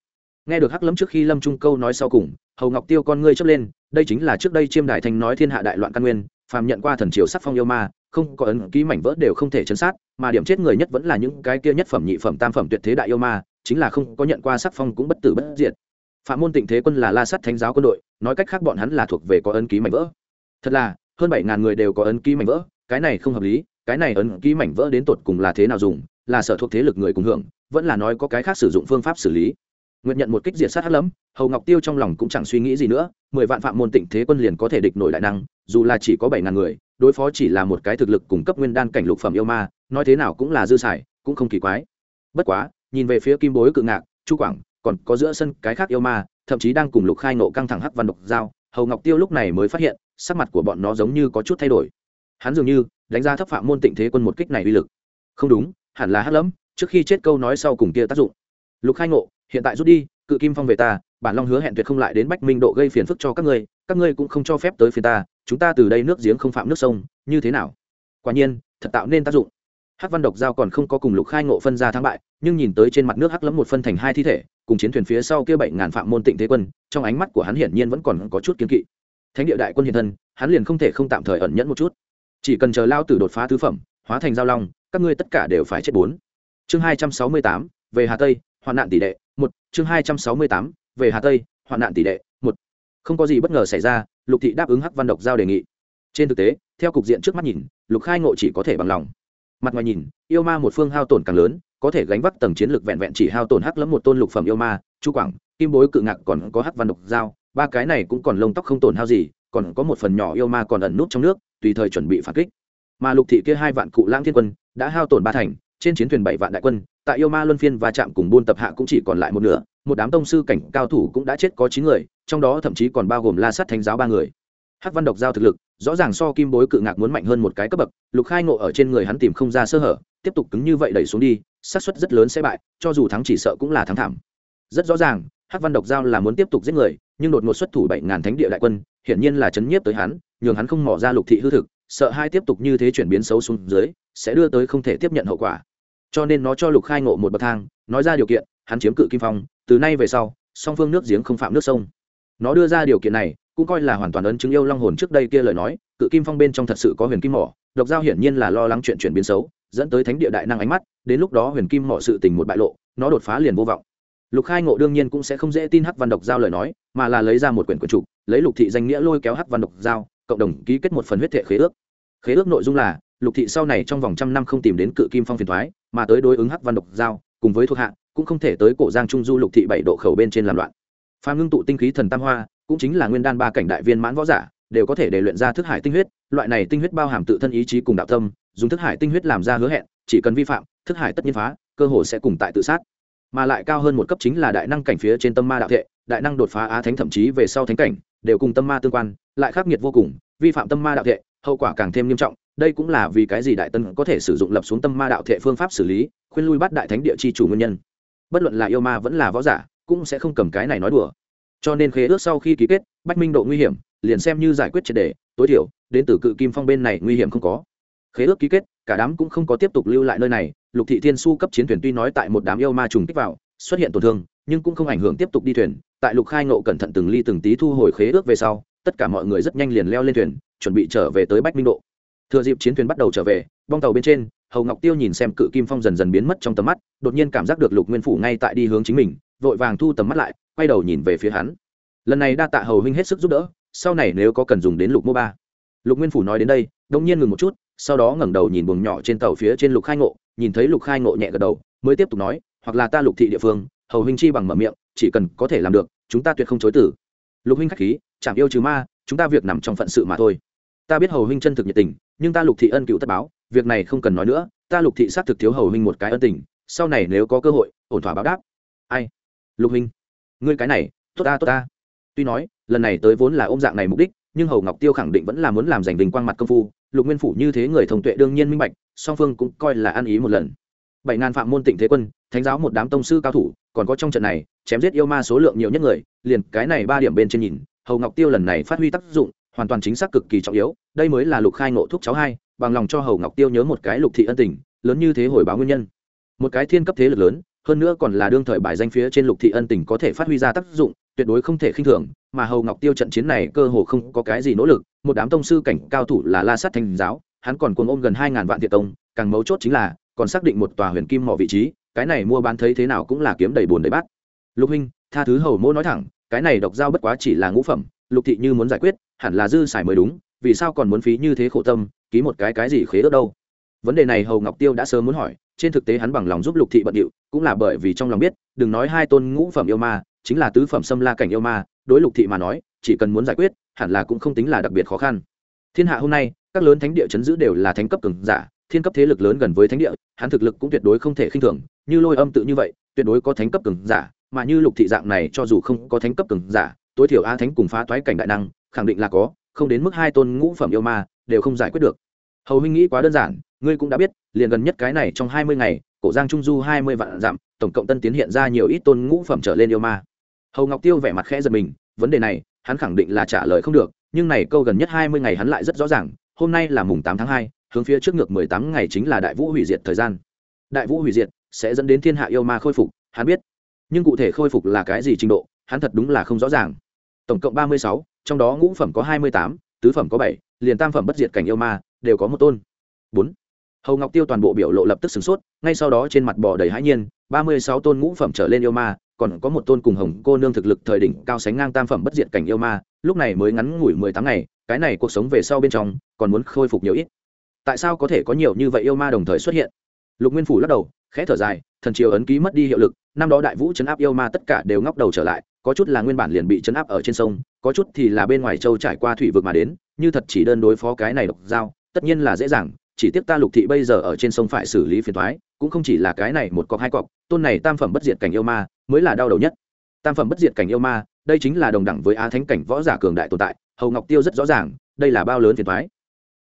Nghe được hắc lâm trước khi lâm trung câu nói sau cùng, hầu ngọc tiêu con ngươi chớp lên, đây chính là trước đây chiêm đại thành nói thiên hạ đại loạn căn nguyên phàm nhận qua thần triều sắc phong yêu ma, không có ấn ký mảnh vỡ đều không thể chấn sát, mà điểm chết người nhất vẫn là những cái kia nhất phẩm nhị phẩm tam phẩm tuyệt thế đại yêu ma, chính là không có nhận qua sắc phong cũng bất tử bất diệt. Phạm môn tịnh thế quân là la sắt thánh giáo quân đội, nói cách khác bọn hắn là thuộc về có ấn ký mảnh vỡ. Thật là, hơn bảy ngàn người đều có ấn ký mảnh vỡ, cái này không hợp lý, cái này ấn ký mảnh vỡ đến tột cùng là thế nào dùng, là sở thuộc thế lực người cùng hưởng, vẫn là nói có cái khác sử dụng phương pháp xử lý. Nguyện nhận một kích diệt sát hắc lẫm, hầu ngọc tiêu trong lòng cũng chẳng suy nghĩ gì nữa, mười vạn phạm môn tịnh thế quân liền có thể địch nổi đại năng dù là chỉ có bảy ngàn người, đối phó chỉ là một cái thực lực cung cấp nguyên đan cảnh lục phẩm yêu ma, nói thế nào cũng là dư xài, cũng không kỳ quái. Bất quá, nhìn về phía kim bối cự ngạc, chu quảng, còn có giữa sân cái khác yêu ma, thậm chí đang cùng lục khai nộ căng thẳng hắc văn độc giao, hầu ngọc tiêu lúc này mới phát hiện, sắc mặt của bọn nó giống như có chút thay đổi. Hắn dường như đánh giá thấp phạm môn tịnh thế quân một kích này uy lực. Không đúng, hẳn là hắc lẫm, trước khi chết câu nói sau cùng kia tác dụng. Lục khai ngộ, hiện tại rút đi, cự kim phong về ta, bản long hứa hẹn tuyệt không lại đến bách minh độ gây phiền phức cho các ngươi các ngươi cũng không cho phép tới phiền ta chúng ta từ đây nước giếng không phạm nước sông, như thế nào? Quả nhiên, thật tạo nên tác dụng. Hắc văn độc giao còn không có cùng lục khai ngộ phân ra thắng bại, nhưng nhìn tới trên mặt nước hắc lẫm một phân thành hai thi thể, cùng chiến thuyền phía sau kia bảy ngàn phạm môn tịnh thế quân, trong ánh mắt của hắn hiển nhiên vẫn còn có chút kiên kỵ. Thánh địa đại quân hiện thân, hắn liền không thể không tạm thời ẩn nhẫn một chút. Chỉ cần chờ lao tử đột phá thứ phẩm, hóa thành giao long, các ngươi tất cả đều phải chết bốn. Chương hai trăm sáu mươi tám, về hà tây, hoạn nạn tỷ đệ, một. Chương hai trăm sáu mươi tám, về hà tây, hoạn nạn tỷ đệ, một. Không có gì bất ngờ xảy ra lục thị đáp ứng hắc văn độc giao đề nghị. Trên thực tế, theo cục diện trước mắt nhìn, lục khai ngộ chỉ có thể bằng lòng. Mặt ngoài nhìn, yêu ma một phương hao tổn càng lớn, có thể gánh vác tầng chiến lược vẹn vẹn chỉ hao tổn hắc lẫm một tôn lục phẩm yêu ma, chu quảng, kim bối cự ngạc còn có hắc văn độc giao, ba cái này cũng còn lông tóc không tổn hao gì, còn có một phần nhỏ yêu ma còn ẩn nút trong nước, tùy thời chuẩn bị phản kích. Mà lục thị kia hai vạn cụ lãng thiên quân, đã hao tổn ba thành, trên chiến thuyền bảy vạn đại quân, tại yêu ma luân phiên và chạm cùng buôn tập hạ cũng chỉ còn lại một nửa một đám tông sư cảnh cao thủ cũng đã chết có chín người, trong đó thậm chí còn bao gồm la sắt thánh giáo ba người. Hắc văn độc giao thực lực, rõ ràng so kim bối cự ngạc muốn mạnh hơn một cái cấp bậc, lục khai ngộ ở trên người hắn tìm không ra sơ hở, tiếp tục cứng như vậy đẩy xuống đi, xác suất rất lớn sẽ bại, cho dù thắng chỉ sợ cũng là thắng thảm. Rất rõ ràng, hắc văn độc giao là muốn tiếp tục giết người, nhưng đột ngột xuất thủ bảy ngàn thánh địa đại quân, hiển nhiên là chấn nhiếp tới hắn, nhường hắn không mỏ ra lục thị hư thực, sợ hai tiếp tục như thế chuyển biến xấu xuống dưới, sẽ đưa tới không thể tiếp nhận hậu quả. Cho nên nó cho lục khai ngộ một bậc thang, nói ra điều kiện hắn chiếm cự kim phong, từ nay về sau, song phương nước giếng không phạm nước sông. Nó đưa ra điều kiện này, cũng coi là hoàn toàn ấn chứng yêu long hồn trước đây kia lời nói, cự kim phong bên trong thật sự có huyền kim mỏ, độc giao hiển nhiên là lo lắng chuyện chuyển biến xấu, dẫn tới thánh địa đại năng ánh mắt, đến lúc đó huyền kim mỏ sự tình một bại lộ, nó đột phá liền vô vọng. Lục khai ngộ đương nhiên cũng sẽ không dễ tin hắc văn độc giao lời nói, mà là lấy ra một quyển quyển trục, lấy lục thị danh nghĩa lôi kéo hắc văn độc giao, cộng đồng ký kết một phần huyết thệ khế ước. Khế ước nội dung là, lục thị sau này trong vòng trăm năm không tìm đến cự kim phong phiền thoái mà tới đối ứng hắc văn độc giao, cùng với thuộc hạ cũng không thể tới cổ giang trung du lục thị bảy độ khẩu bên trên làm loạn. Pha ngưng tụ tinh khí thần tam hoa, cũng chính là nguyên đan ba cảnh đại viên mãn võ giả, đều có thể để luyện ra thức hải tinh huyết, loại này tinh huyết bao hàm tự thân ý chí cùng đạo tâm, dùng thức hải tinh huyết làm ra hứa hẹn, chỉ cần vi phạm, thức hải tất nhiên phá, cơ hồ sẽ cùng tại tự sát. Mà lại cao hơn một cấp chính là đại năng cảnh phía trên tâm ma đạo thệ, đại năng đột phá á thánh thậm chí về sau thánh cảnh, đều cùng tâm ma tương quan, lại khắc nghiệt vô cùng, vi phạm tâm ma đạo thệ, hậu quả càng thêm nghiêm trọng, đây cũng là vì cái gì đại tân có thể sử dụng lập xuống tâm ma đạo thệ phương pháp xử lý, khuyên lui bắt đại thánh địa chi chủ nguyên nhân bất luận là yêu ma vẫn là võ giả, cũng sẽ không cầm cái này nói đùa. Cho nên khế ước sau khi ký kết, bách minh độ nguy hiểm, liền xem như giải quyết triệt đề, tối thiểu, đến từ cự kim phong bên này nguy hiểm không có. Khế ước ký kết, cả đám cũng không có tiếp tục lưu lại nơi này, lục thị thiên su cấp chiến thuyền tuy nói tại một đám yêu ma trùng kích vào, xuất hiện tổn thương, nhưng cũng không ảnh hưởng tiếp tục đi thuyền. Tại lục khai ngộ cẩn thận từng ly từng tí thu hồi khế ước về sau, tất cả mọi người rất nhanh liền leo lên thuyền, chuẩn bị trở về tới bách minh độ. Thừa dịp chiến thuyền bắt đầu trở về, bong tàu bên trên hầu ngọc tiêu nhìn xem cự kim phong dần dần biến mất trong tầm mắt, đột nhiên cảm giác được lục nguyên phủ ngay tại đi hướng chính mình, vội vàng thu tầm mắt lại, quay đầu nhìn về phía hắn. Lần này đa tạ hầu huynh hết sức giúp đỡ, sau này nếu có cần dùng đến lục mô ba. Lục nguyên phủ nói đến đây, đông nhiên ngừng một chút, sau đó ngẩng đầu nhìn buồng nhỏ trên tàu phía trên lục khai ngộ, nhìn thấy lục khai ngộ nhẹ gật đầu, mới tiếp tục nói, hoặc là ta lục thị địa phương, hầu huynh chi bằng mở miệng, chỉ cần có thể làm được, chúng ta tuyệt không chối tử lục huynh khách khí, chẳng yêu trừ ma, chúng ta việc nằm trong phận sự mà thôi. Ta biết hầu huynh chân thực nhiệt tình, nhưng ta lục thị ân cựu tất báo việc này không cần nói nữa, ta lục thị xác thực thiếu hầu huynh một cái ân tình, sau này nếu có cơ hội, ổn thỏa báo đáp. Ai? Lục huynh. Ngươi cái này, tốt ta tốt ta. Tuy nói, lần này tới vốn là ôm dạng này mục đích, nhưng hầu ngọc tiêu khẳng định vẫn là muốn làm giành đình quang mặt công phu, lục nguyên phủ như thế người thông tuệ đương nhiên minh bạch, song phương cũng coi là ăn ý một lần. Bảy ngàn phạm môn tịnh thế quân, thánh giáo một đám tông sư cao thủ, còn có trong trận này, chém giết yêu ma số lượng nhiều nhất người, liền cái này ba điểm bên trên nhìn, hầu ngọc tiêu lần này phát huy tác dụng hoàn toàn chính xác cực kỳ trọng yếu, đây mới là lục khai ngộ thuốc cháu hai, bằng lòng cho hầu ngọc tiêu nhớ một cái lục thị ân tình, lớn như thế hồi báo nguyên nhân. Một cái thiên cấp thế lực lớn, hơn nữa còn là đương thời bài danh phía trên lục thị ân tình có thể phát huy ra tác dụng, tuyệt đối không thể khinh thường, mà hầu ngọc tiêu trận chiến này cơ hồ không có cái gì nỗ lực, một đám tông sư cảnh cao thủ là la sát thành giáo, hắn còn cuồng ôm gần hai ngàn vạn thiệt tông, càng mấu chốt chính là, còn xác định một tòa huyền kim mỏ vị trí, cái này mua bán thấy thế nào cũng là kiếm đầy bồn đầy bát. Lục huynh, tha thứ hầu mỗ nói thẳng, cái này độc giao bất quá chỉ là ngũ phẩm, lục thị như muốn giải quyết hẳn là dư xài mới đúng, vì sao còn muốn phí như thế khổ tâm, ký một cái cái gì khế ước đâu? Vấn đề này hầu ngọc tiêu đã sớm muốn hỏi, trên thực tế hắn bằng lòng giúp lục thị bận điệu, cũng là bởi vì trong lòng biết, đừng nói hai tôn ngũ phẩm yêu ma, chính là tứ phẩm xâm la cảnh yêu ma, đối lục thị mà nói, chỉ cần muốn giải quyết, hẳn là cũng không tính là đặc biệt khó khăn. Thiên hạ hôm nay, các lớn thánh địa chấn giữ đều là thánh cấp cường giả, thiên cấp thế lực lớn gần với thánh địa, hắn thực lực cũng tuyệt đối không thể khinh thường, như lôi âm tự như vậy, tuyệt đối có thánh cấp cường giả, mà như lục thị dạng này cho dù không có thánh cấp cường giả, tối thiểu a thánh cùng phá toái cảnh đại năng khẳng định là có, không đến mức hai tôn ngũ phẩm yêu ma, đều không giải quyết được. Hầu huynh nghĩ quá đơn giản, ngươi cũng đã biết, liền gần nhất cái này trong hai mươi ngày, cổ giang trung du hai mươi vạn dặm, tổng cộng tân tiến hiện ra nhiều ít tôn ngũ phẩm trở lên yêu ma. Hầu ngọc tiêu vẻ mặt khẽ giật mình, vấn đề này, hắn khẳng định là trả lời không được, nhưng này câu gần nhất hai mươi ngày hắn lại rất rõ ràng, hôm nay là mùng tám tháng hai, hướng phía trước ngược mười tám ngày chính là đại vũ hủy diệt thời gian. Đại vũ hủy diệt sẽ dẫn đến thiên hạ yêu ma khôi phục, hắn biết. Nhưng cụ thể khôi phục là cái gì trình độ, hắn thật đúng là không rõ ràng. Tổng cộng ba mươi sáu trong đó ngũ phẩm có hai mươi tám, tứ phẩm có bảy, liền tam phẩm bất diệt cảnh yêu ma, đều có một tôn. Bốn. Hầu ngọc tiêu toàn bộ biểu lộ lập tức sửng sốt, ngay sau đó trên mặt bò đầy hãi nhiên, ba mươi sáu tôn ngũ phẩm trở lên yêu ma, còn có một tôn cùng hồng cô nương thực lực thời đỉnh cao sánh ngang tam phẩm bất diệt cảnh yêu ma, lúc này mới ngắn ngủi mười tám ngày, cái này cuộc sống về sau bên trong, còn muốn khôi phục nhiều ít. Tại sao có thể có nhiều như vậy yêu ma đồng thời xuất hiện? Lục nguyên phủ lắc đầu, khẽ thở dài, thần triều ấn ký mất đi hiệu lực, năm đó đại vũ chấn áp yêu ma tất cả đều ngóc đầu trở lại, có chút là nguyên bản liền bị chấn áp ở trên sông có chút thì là bên ngoài châu trải qua thủy vực mà đến, như thật chỉ đơn đối phó cái này độc giao tất nhiên là dễ dàng, chỉ tiếc ta lục thị bây giờ ở trên sông phải xử lý phiền thoái cũng không chỉ là cái này một cọc hai cọc, tôn này tam phẩm bất diệt cảnh yêu ma mới là đau đầu nhất. Tam phẩm bất diệt cảnh yêu ma, đây chính là đồng đẳng với á thánh cảnh võ giả cường đại tồn tại, hầu ngọc tiêu rất rõ ràng, đây là bao lớn phiền thoái